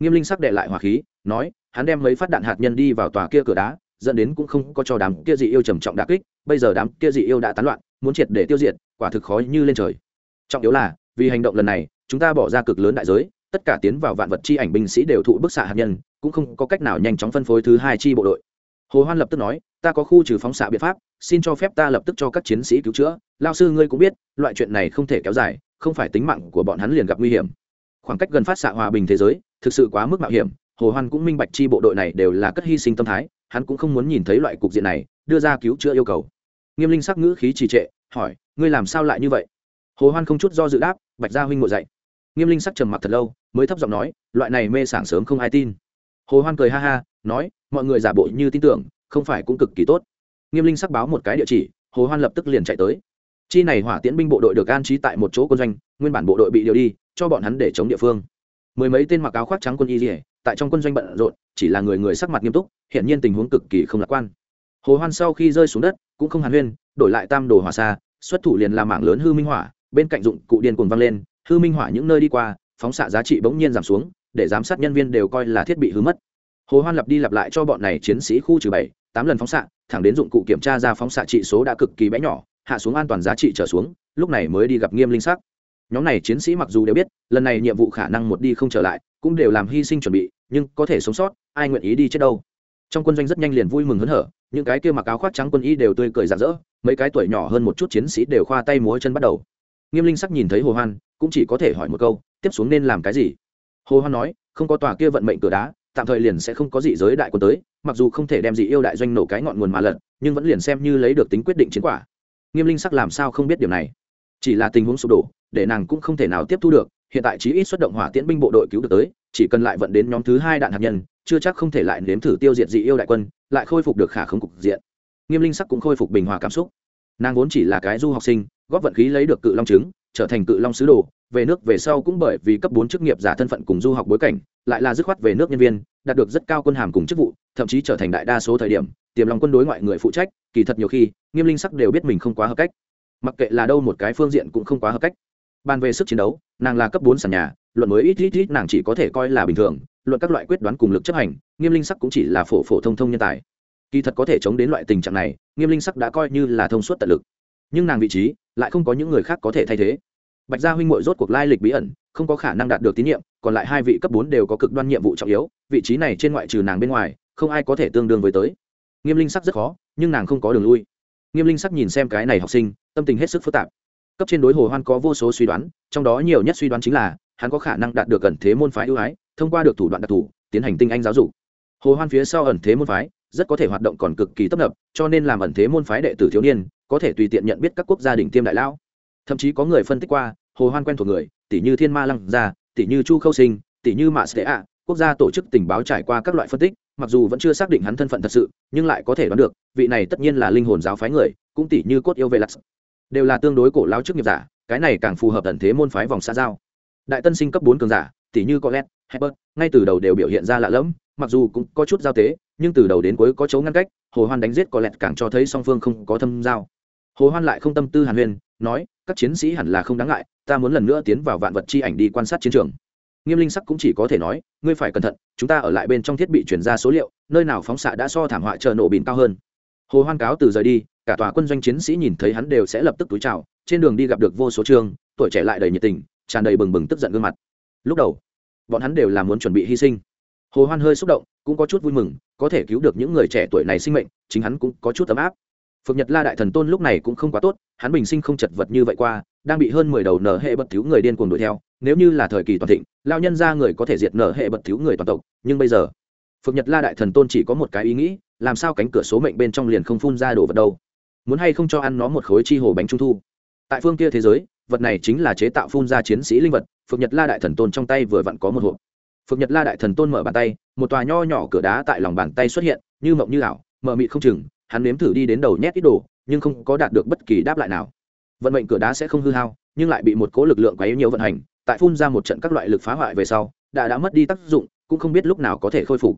Nghiêm linh sắc đệ lại hỏa khí, nói, hắn đem mấy phát đạn hạt nhân đi vào tòa kia cửa đá, dẫn đến cũng không có cho đám kia dị yêu trầm trọng đà kích, bây giờ đám kia dị yêu đã tán loạn, muốn triệt để tiêu diệt, quả thực khó như lên trời. Trọng yếu là, vì hành động lần này, chúng ta bỏ ra cực lớn đại giới, tất cả tiến vào vạn vật chi ảnh binh sĩ đều thụ bức xạ hạt nhân, cũng không có cách nào nhanh chóng phân phối thứ hai chi bộ đội hồ hoan lập tức nói, ta có khu trừ phóng xạ biện pháp, xin cho phép ta lập tức cho các chiến sĩ cứu chữa. Lao sư ngươi cũng biết, loại chuyện này không thể kéo dài, không phải tính mạng của bọn hắn liền gặp nguy hiểm. Khoảng cách gần phát xạ hòa bình thế giới, thực sự quá mức mạo hiểm. Hồ hoan cũng minh bạch chi bộ đội này đều là cất hy sinh tâm thái, hắn cũng không muốn nhìn thấy loại cục diện này, đưa ra cứu chữa yêu cầu. Nghiêm linh sắc ngữ khí trì trệ, hỏi, ngươi làm sao lại như vậy? Hồ hoan không chút do dự đáp, bạch gia huynh ngồi dậy. Nghiêm linh sắc trầm mặc thật lâu, mới thấp giọng nói, loại này mê sảng sớm không ai tin. Hồ hoan cười ha ha nói, mọi người giả bộ như tin tưởng, không phải cũng cực kỳ tốt. Nghiêm linh sắc báo một cái địa chỉ, hồ hoan lập tức liền chạy tới. Chi này hỏa tiễn binh bộ đội được an trí tại một chỗ quân doanh, nguyên bản bộ đội bị điều đi, cho bọn hắn để chống địa phương. Mười mấy tên mặc áo khoác trắng quân y rỉa tại trong quân doanh bận rộn, chỉ là người người sắc mặt nghiêm túc hiện nhiên tình huống cực kỳ không lạc quan. Hồ hoan sau khi rơi xuống đất, cũng không hàn huyên, đổi lại tam đồ hỏa xa, xuất thủ liền làm mảng lớn hư minh hỏa, bên cạnh dụng cụ điên cuồng vang lên, hư minh hỏa những nơi đi qua, phóng xạ giá trị bỗng nhiên giảm xuống, để giám sát nhân viên đều coi là thiết bị hư mất hồ hoan lặp đi lặp lại cho bọn này chiến sĩ khu trừ bảy, tám lần phóng xạ, thẳng đến dụng cụ kiểm tra ra phóng xạ trị số đã cực kỳ bé nhỏ, hạ xuống an toàn giá trị trở xuống, lúc này mới đi gặp nghiêm linh sắc. Nhóm này chiến sĩ mặc dù đều biết, lần này nhiệm vụ khả năng một đi không trở lại, cũng đều làm hy sinh chuẩn bị, nhưng có thể sống sót, ai nguyện ý đi chết đâu? Trong quân doanh rất nhanh liền vui mừng hớn hở, những cái kia mặc áo khoác trắng quân y đều tươi cười rạng rỡ, mấy cái tuổi nhỏ hơn một chút chiến sĩ đều khoa tay múa chân bắt đầu. Nghiêm linh sắc nhìn thấy hồ hoan, cũng chỉ có thể hỏi một câu, tiếp xuống nên làm cái gì? Hồ hoan nói, không có tòa kia vận mệnh cửa đá tạm thời liền sẽ không có dị giới đại quân tới, mặc dù không thể đem dị yêu đại doanh nổ cái ngọn nguồn mà lật, nhưng vẫn liền xem như lấy được tính quyết định chiến quả. Nghiêm linh sắc làm sao không biết điều này? Chỉ là tình huống sụp đổ, để nàng cũng không thể nào tiếp thu được, hiện tại chí ít xuất động hỏa tiễn binh bộ đội cứu được tới, chỉ cần lại vận đến nhóm thứ hai đạn hạt nhân, chưa chắc không thể lại nếm thử tiêu diệt dị yêu đại quân, lại khôi phục được khả không cục diện. Nghiêm linh sắc cũng khôi phục bình hòa cảm xúc. Nàng vốn chỉ là cái du học sinh, góp vận khí lấy được cự long trứng, trở thành cự long sứ đồ về nước về sau cũng bởi vì cấp bốn chức nghiệp giả thân phận cùng du học bối cảnh, lại là dứt khoát về nước nhân viên, đạt được rất cao quân hàm cùng chức vụ, thậm chí trở thành đại đa số thời điểm, tiềm lòng quân đối ngoại người phụ trách, kỳ thật nhiều khi, nghiêm linh sắc đều biết mình không quá hợp cách. Mặc kệ là đâu một cái phương diện cũng không quá hợp cách. Bàn về sức chiến đấu, nàng là cấp bốn sàn nhà, luận mới ít ít ít nàng chỉ có thể coi là bình thường, luận các loại quyết đoán cùng lực chấp hành, nghiêm linh sắc cũng chỉ là phổ phổ thông thông nhân tài. Kỳ thật có thể chống đến loại tình trạng này, nghiêm linh sắc đã coi như là thông suốt tận lực. Nhưng nàng vị trí, lại không có những người khác có thể thay thế bạch gia huynh mội rốt cuộc lai lịch bí ẩn, không có khả năng đạt được tín nhiệm, còn lại hai vị cấp bốn đều có cực đoan nhiệm vụ trọng yếu, vị trí này trên ngoại trừ nàng bên ngoài, không ai có thể tương đương với tới. Nghiêm linh sắc rất khó, nhưng nàng không có đường lui. Nghiêm linh sắc nhìn xem cái này học sinh, tâm tình hết sức phức tạp. Cấp trên đối hồ hoan có vô số suy đoán, trong đó nhiều nhất suy đoán chính là, hắn có khả năng đạt được ẩn thế môn phái ưu ái, thông qua được thủ đoạn đặc thù, tiến hành tinh anh giáo dục. Hồ hoan phía sau ẩn thế môn phái, rất có thể hoạt động còn cực kỳ tấp nập, cho nên làm ẩn thế môn phái đệ tử thiếu niên, có thể tùy tiện nhận biết các quốc gia đỉnh tiêm đại lão thậm chí có người phân tích qua hồ hoan quen thuộc người tỷ như thiên ma lăng gia tỷ như chu khâu sinh tỷ như mạ sệ ạ quốc gia tổ chức tình báo trải qua các loại phân tích mặc dù vẫn chưa xác định hắn thân phận thật sự nhưng lại có thể đoán được vị này tất nhiên là linh hồn giáo phái người cũng tỷ như cốt yêu vệ lạc đều là tương đối cổ lao chức nghiệp giả cái này càng phù hợp tận thế môn phái vòng xa giao đại tân sinh cấp bốn cường giả tỷ như Colette, Hebert, ngay từ đầu đều biểu hiện ra lạ lẫm, mặc dù cũng có chút giao tế, nhưng từ đầu đến cuối có chấu ngăn cách, Hồ Hoan đánh giết Colette càng cho thấy song phương không có thâm giao. Hồ Hoan lại không tâm tư Hàn Huyền, nói, các chiến sĩ hẳn là không đáng ngại, ta muốn lần nữa tiến vào vạn vật chi ảnh đi quan sát chiến trường. Nghiêm Linh Sắc cũng chỉ có thể nói, ngươi phải cẩn thận, chúng ta ở lại bên trong thiết bị truyền ra số liệu, nơi nào phóng xạ đã so thảm họa chờ nổ bìn cao hơn. Hồ Hoan cáo từ rời đi, cả tòa quân doanh chiến sĩ nhìn thấy hắn đều sẽ lập tức túi chào, trên đường đi gặp được vô số trường, tuổi trẻ lại đầy nhiệt tình, tràn đầy bừng bừng tức giận gương mặt. Lúc đầu, bọn hắn đều là muốn chuẩn bị hy sinh hồ hoan hơi xúc động cũng có chút vui mừng có thể cứu được những người trẻ tuổi này sinh mệnh chính hắn cũng có chút ấm áp phượng nhật la đại thần tôn lúc này cũng không quá tốt, hắn bình sinh không chật vật như vậy qua, đang bị hơn mười đầu nở hệ bật thiếu người điên cuồng đuổi theo, nếu như là thời kỳ toàn thịnh lao nhân ra người có thể diệt nở hệ bật thiếu người toàn tộc, nhưng bây giờ, phượng nhật la đại thần tôn chỉ có một cái ý nghĩ, làm sao cánh cửa số mệnh bên trong liền không phun ra đồ vật đâu. Muốn hay không cho ăn nó một khối chi hồ bánh trung thu. Tại phương kia thế giới, vật này chính là chế tạo phun ra chiến sĩ linh vật, phượng nhật la đại thần tôn trong tay vừa vặn có một hộp. Phượng nhật la đại thần tôn mở bàn tay, một tòa nho nhỏ cửa đá tại lòng bàn tay xuất hiện, như mộng như ảo, mờ mịt không chừng hắn nếm thử đi đến đầu nhét ít đồ, nhưng không có đạt được bất kỳ đáp lại nào. Vận mệnh cửa đá sẽ không hư hao, nhưng lại bị một cố lực lượng quá yếu nhiều vận hành, tại phun ra một trận các loại lực phá hoại về sau, đã đã mất đi tác dụng, cũng không biết lúc nào có thể khôi phục.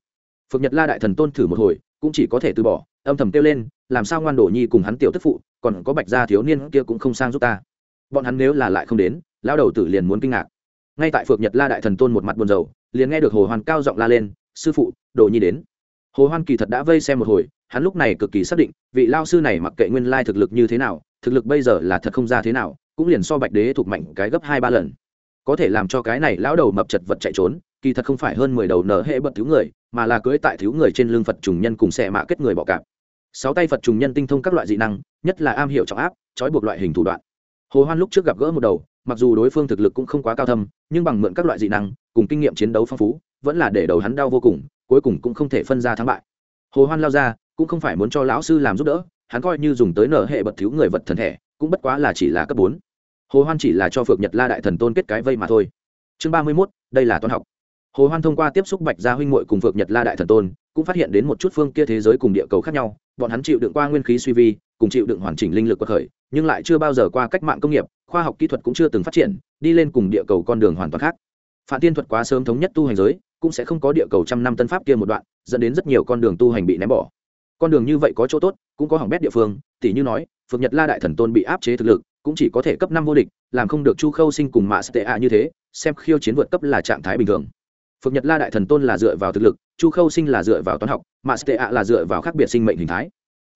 Phượng nhật la đại thần tôn thử một hồi, cũng chỉ có thể từ bỏ, âm thầm kêu lên, làm sao ngoan đổ nhi cùng hắn tiểu tức phụ, còn có bạch gia thiếu niên kia cũng không sang giúp ta? Bọn hắn nếu là lại không đến lao đầu tử liền muốn kinh ngạc. Ngay tại Phượng nhật la đại thần tôn một mặt buồn rầu, liền nghe được hồ Hoàn cao giọng la lên, sư phụ, đồ nhi đến. Hồ hoan kỳ thật đã vây xem một hồi hắn lúc này cực kỳ xác định, vị lao sư này mặc kệ nguyên lai thực lực như thế nào, thực lực bây giờ là thật không ra thế nào, cũng liền so bạch đế thuộc mạnh cái gấp hai ba lần. Có thể làm cho cái này lão đầu mập chật vật chạy trốn, kỳ thật không phải hơn mười đầu nở hệ bật thiếu người, mà là cưới tại thiếu người trên lưng phật trùng nhân cùng xe mạ kết người bọ cạp. Sáu tay phật trùng nhân tinh thông các loại dị năng, nhất là am hiểu trọng áp, trói buộc loại hình thủ đoạn. Hồ hoan lúc trước gặp gỡ một đầu, mặc dù đối phương thực lực cũng không quá cao thâm, nhưng bằng mượn các loại dị năng, cùng kinh nghiệm chiến đấu phong phú, vẫn là để đầu hắn đau vô cùng, cuối cùng cũng không thể phân ra thắng bại. Hồ hoan lao ra cũng không phải muốn cho lão sư làm giúp đỡ hắn coi như dùng tới nở hệ bật thiếu người vật thần thể cũng bất quá là chỉ là cấp bốn. Hồ hoan chỉ là cho phượng nhật la đại thần tôn kết cái vây mà thôi. Chương ba mươi 31, đây là toán học. Hồ hoan thông qua tiếp xúc bạch gia huynh muội cùng phượng nhật la đại thần tôn cũng phát hiện đến một chút phương kia thế giới cùng địa cầu khác nhau bọn hắn chịu đựng qua nguyên khí suy vi cùng chịu đựng hoàn chỉnh linh lực quật khởi nhưng lại chưa bao giờ qua cách mạng công nghiệp khoa học kỹ thuật cũng chưa từng phát triển đi lên cùng địa cầu con đường hoàn toàn khác. Phạm tiên thuật quá sớm thống nhất tu hành giới cũng sẽ không có địa cầu trăm năm tân pháp kia một đoạn dẫn đến rất nhiều con đường tu hành bị ném bỏ con đường như vậy có chỗ tốt, cũng có hỏng bét địa phương tỷ như nói, phượng nhật la đại thần tôn bị áp chế thực lực, cũng chỉ có thể cấp năm vô địch, làm không được chu khâu sinh cùng mạ tệ ạ như thế, xem khiêu chiến vượt cấp là trạng thái bình thường. Phượng nhật la đại thần tôn là dựa vào thực lực, chu khâu sinh là dựa vào toán học mạ tệ ạ là dựa vào khác biệt sinh mệnh hình thái.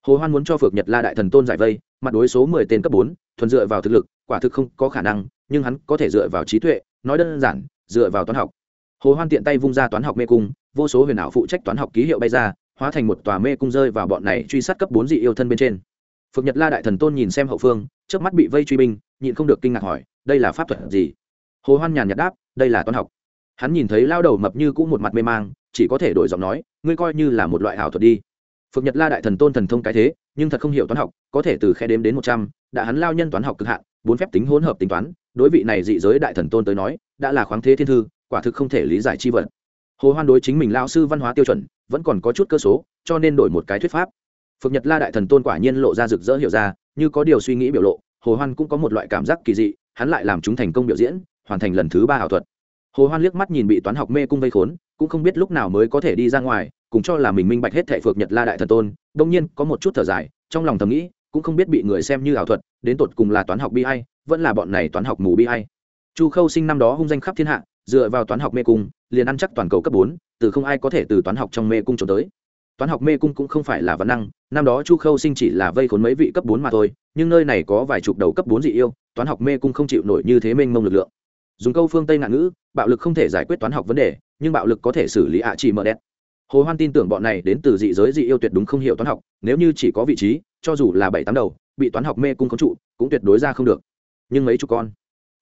Hồ hoan muốn cho phượng nhật la đại thần tôn giải vây, mặt đối số mười tên cấp bốn, thuần dựa vào thực lực, quả thực không có khả năng, nhưng hắn có thể dựa vào trí tuệ, nói đơn giản, dựa vào toán học. Hồ hoan tiện tay vung ra toán học mê cung, vô số huyền ảo phụ trách toán học ký hiệu bay ra hóa thành một tòa mê cung rơi vào bọn này truy sát cấp bốn dị yêu thân bên trên. Phượng nhật la đại thần tôn nhìn xem hậu phương trước mắt bị vây truy binh, nhịn không được kinh ngạc hỏi, đây là pháp thuật gì? Hồ hoan nhàn nhạt đáp, đây là toán học. Hắn nhìn thấy lao đầu mập như cũ một mặt mê mang, chỉ có thể đổi giọng nói, ngươi coi như là một loại ảo thuật đi. Phượng nhật la đại thần tôn thần thông cái thế, nhưng thật không hiểu toán học, có thể từ khe đếm đến một trăm, đã hắn lao nhân toán học cực hạn, bốn phép tính hỗn hợp tính toán, đối vị này dị giới đại thần tôn tới nói, đã là khoáng thế thiên thư, quả thực không thể lý giải chi vật. Hồ hoan đối chính mình lao sư văn hóa tiêu chuẩn vẫn còn có chút cơ số, cho nên đổi một cái thuyết pháp. Phượng nhật la đại thần tôn quả nhiên lộ ra rực rỡ hiểu ra, như có điều suy nghĩ biểu lộ, hồ hoan cũng có một loại cảm giác kỳ dị, hắn lại làm chúng thành công biểu diễn, hoàn thành lần thứ ba ảo thuật. Hồ hoan liếc mắt nhìn bị toán học mê cung vây khốn, cũng không biết lúc nào mới có thể đi ra ngoài, cùng cho là mình minh bạch hết thệ phược nhật la đại thần tôn, đông nhiên có một chút thở dài, trong lòng thầm nghĩ, cũng không biết bị người xem như ảo thuật, đến tột cùng là toán học bi hay vẫn là bọn này toán học mù bi hay chu khâu sinh năm đó hung danh khắp thiên hạ dựa vào toán học mê cung, liền ăn chắc toàn cầu cấp bốn, từ không ai có thể từ toán học trong mê cung trốn tới. Toán học mê cung cũng không phải là văn năng, năm đó chu khâu sinh chỉ là vây khốn mấy vị cấp bốn mà thôi, nhưng nơi này có vài chục đầu cấp bốn dị yêu, toán học mê cung không chịu nổi như thế mênh mông lực lượng. Dùng câu phương tây ngạn ngữ, bạo lực không thể giải quyết toán học vấn đề, nhưng bạo lực có thể xử lý ạ chỉ mờ đen hồ hoan tin tưởng bọn này đến từ dị giới dị yêu tuyệt đúng không hiểu toán học, nếu như chỉ có vị trí, cho dù là bảy tám đầu, bị toán học mê cung khống trụ, cũng tuyệt đối ra không được. Nhưng mấy chục con,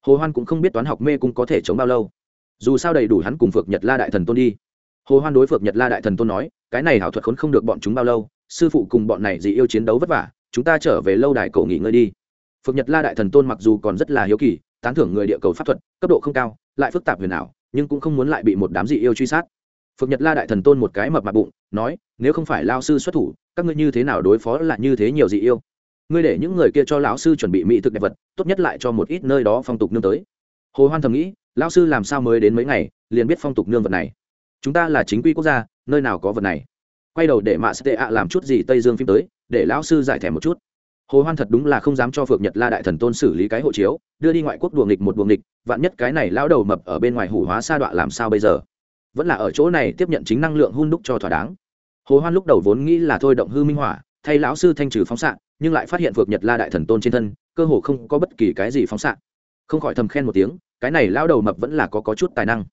hồ hoan cũng không biết toán học mê cung có thể chống bao lâu dù sao đầy đủ hắn cùng phược nhật la đại thần tôn đi hồ hoan đối phược nhật la đại thần tôn nói cái này hảo thuật khốn không được bọn chúng bao lâu sư phụ cùng bọn này dị yêu chiến đấu vất vả chúng ta trở về lâu đài cổ nghỉ ngơi đi phược nhật la đại thần tôn mặc dù còn rất là hiếu kỳ tán thưởng người địa cầu pháp thuật cấp độ không cao lại phức tạp huyền ảo nhưng cũng không muốn lại bị một đám dị yêu truy sát phượng nhật la đại thần tôn một cái mập mặt bụng nói nếu không phải lao sư xuất thủ các ngươi như thế nào đối phó là như thế nhiều dị yêu ngươi để những người kia cho lão sư chuẩn bị mỹ thực đẹp vật tốt nhất lại cho một ít nơi đó phong tục nương tới hồ hoan thầm nghĩ lão sư làm sao mới đến mấy ngày, liền biết phong tục nương vật này? Chúng ta là chính quy quốc gia, nơi nào có vật này? Quay đầu để mạ sệ ạ làm chút gì tây dương phim tới, để lão sư giải thẻ một chút. Hồ hoan thật đúng là không dám cho phượng nhật la đại thần tôn xử lý cái hộ chiếu, đưa đi ngoại quốc đùa nghịch một đùa nghịch, vạn nhất cái này lão đầu mập ở bên ngoài hủ hóa sa đọa làm sao bây giờ? Vẫn là ở chỗ này tiếp nhận chính năng lượng hun đúc cho thỏa đáng. Hồ hoan lúc đầu vốn nghĩ là thôi động hư minh hỏa, thay lão sư thanh trừ phóng xạ, nhưng lại phát hiện phượng nhật la đại thần tôn trên thân, cơ hồ không có bất kỳ cái gì phóng xạ không khỏi thầm khen một tiếng cái này lão đầu mập vẫn là có có chút tài năng.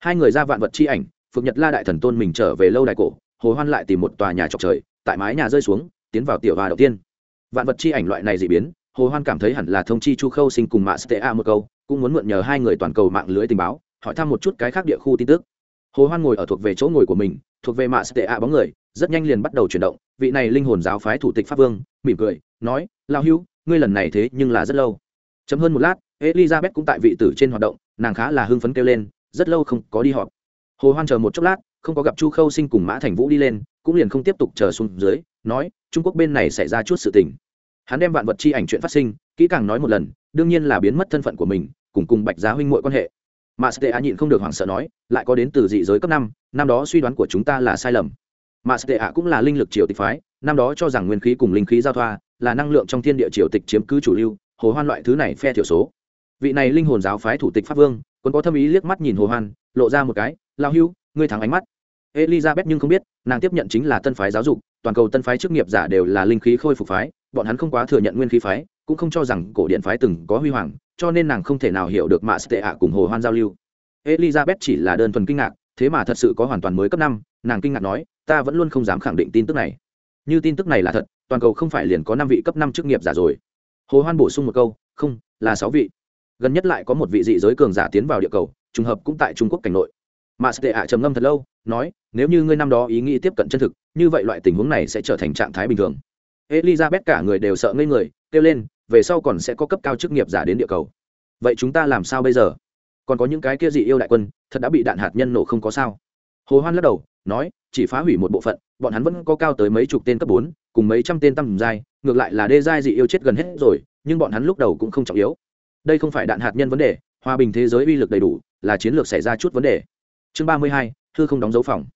Hai người ra vạn vật chi ảnh phượng nhật la đại thần tôn mình trở về lâu đài cổ hồ hoan lại tìm một tòa nhà trọc trời tại mái nhà rơi xuống tiến vào tiểu hòa đầu tiên. Vạn vật chi ảnh loại này dị biến hồ hoan cảm thấy hẳn là thông chi chu khâu sinh cùng mạ stea một câu cũng muốn mượn nhờ hai người toàn cầu mạng lưới tình báo hỏi thăm một chút cái khác địa khu tin tức. Hồ hoan ngồi ở thuộc về chỗ ngồi của mình thuộc về mạ stea bóng người rất nhanh liền bắt đầu chuyển động vị này linh hồn giáo phái thủ tịch pháp vương mỉm cười nói lao hưu, ngươi lần này thế nhưng là rất lâu. Chấm hơn một lát elizabeth cũng tại vị tử trên hoạt động, nàng khá là hưng phấn kêu lên, rất lâu không có đi họp. Hồ hoan chờ một chốc lát, không có gặp chu khâu sinh cùng mã thành vũ đi lên, cũng liền không tiếp tục chờ xuống dưới, nói, trung quốc bên này xảy ra chút sự tình. Hắn đem vạn vật chi ảnh chuyện phát sinh, kỹ càng nói một lần, đương nhiên là biến mất thân phận của mình, cùng cùng bạch giá huynh muội quan hệ. Mà A nhịn không được hoảng sợ nói, lại có đến từ dị giới cấp năm năm đó suy đoán của chúng ta là sai lầm. Mà A cũng là linh lực triều tịch phái, năm đó cho rằng nguyên khí cùng linh khí giao thoa là năng lượng trong thiên địa triều tịch chiếm cứ chủ lưu, hồ hoan loại thứ này phe thiểu số vị này linh hồn giáo phái thủ tịch pháp vương quân có thâm ý liếc mắt nhìn hồ hoan, lộ ra một cái lao hưu, ngươi thắng ánh mắt. Elizabeth nhưng không biết, nàng tiếp nhận chính là tân phái giáo dục, toàn cầu tân phái chức nghiệp giả đều là linh khí khôi phục phái, bọn hắn không quá thừa nhận nguyên khí phái, cũng không cho rằng cổ điện phái từng có huy hoàng, cho nên nàng không thể nào hiểu được mạ tệ ạ cùng hồ hoan giao lưu. Elizabeth chỉ là đơn thuần kinh ngạc, thế mà thật sự có hoàn toàn mới cấp năm, nàng kinh ngạc nói, ta vẫn luôn không dám khẳng định tin tức này. Như tin tức này là thật, toàn cầu không phải liền có năm vị cấp năm chức nghiệp giả rồi. Hồ hoan bổ sung một câu, không, là sáu vị gần nhất lại có một vị dị giới cường giả tiến vào địa cầu, trùng hợp cũng tại trung quốc cảnh nội. Mà sệ ạ trầm ngâm thật lâu, nói, nếu như ngươi năm đó ý nghĩ tiếp cận chân thực, như vậy loại tình huống này sẽ trở thành trạng thái bình thường. Elizabeth cả người đều sợ ngây người, kêu lên, về sau còn sẽ có cấp cao chức nghiệp giả đến địa cầu. Vậy chúng ta làm sao bây giờ? Còn có những cái kia dị yêu đại quân, thật đã bị đạn hạt nhân nổ không có sao. Hồ hoan lắc đầu, nói, chỉ phá hủy một bộ phận, bọn hắn vẫn có cao tới mấy chục tên cấp bốn, cùng mấy trăm tên tầm giai ngược lại là đê giai dị yêu chết gần hết rồi, nhưng bọn hắn lúc đầu cũng không trọng yếu đây không phải đạn hạt nhân vấn đề, hòa bình thế giới uy lực đầy đủ, là chiến lược xảy ra chút vấn đề. Chương ba mươi hai thư không đóng dấu phòng.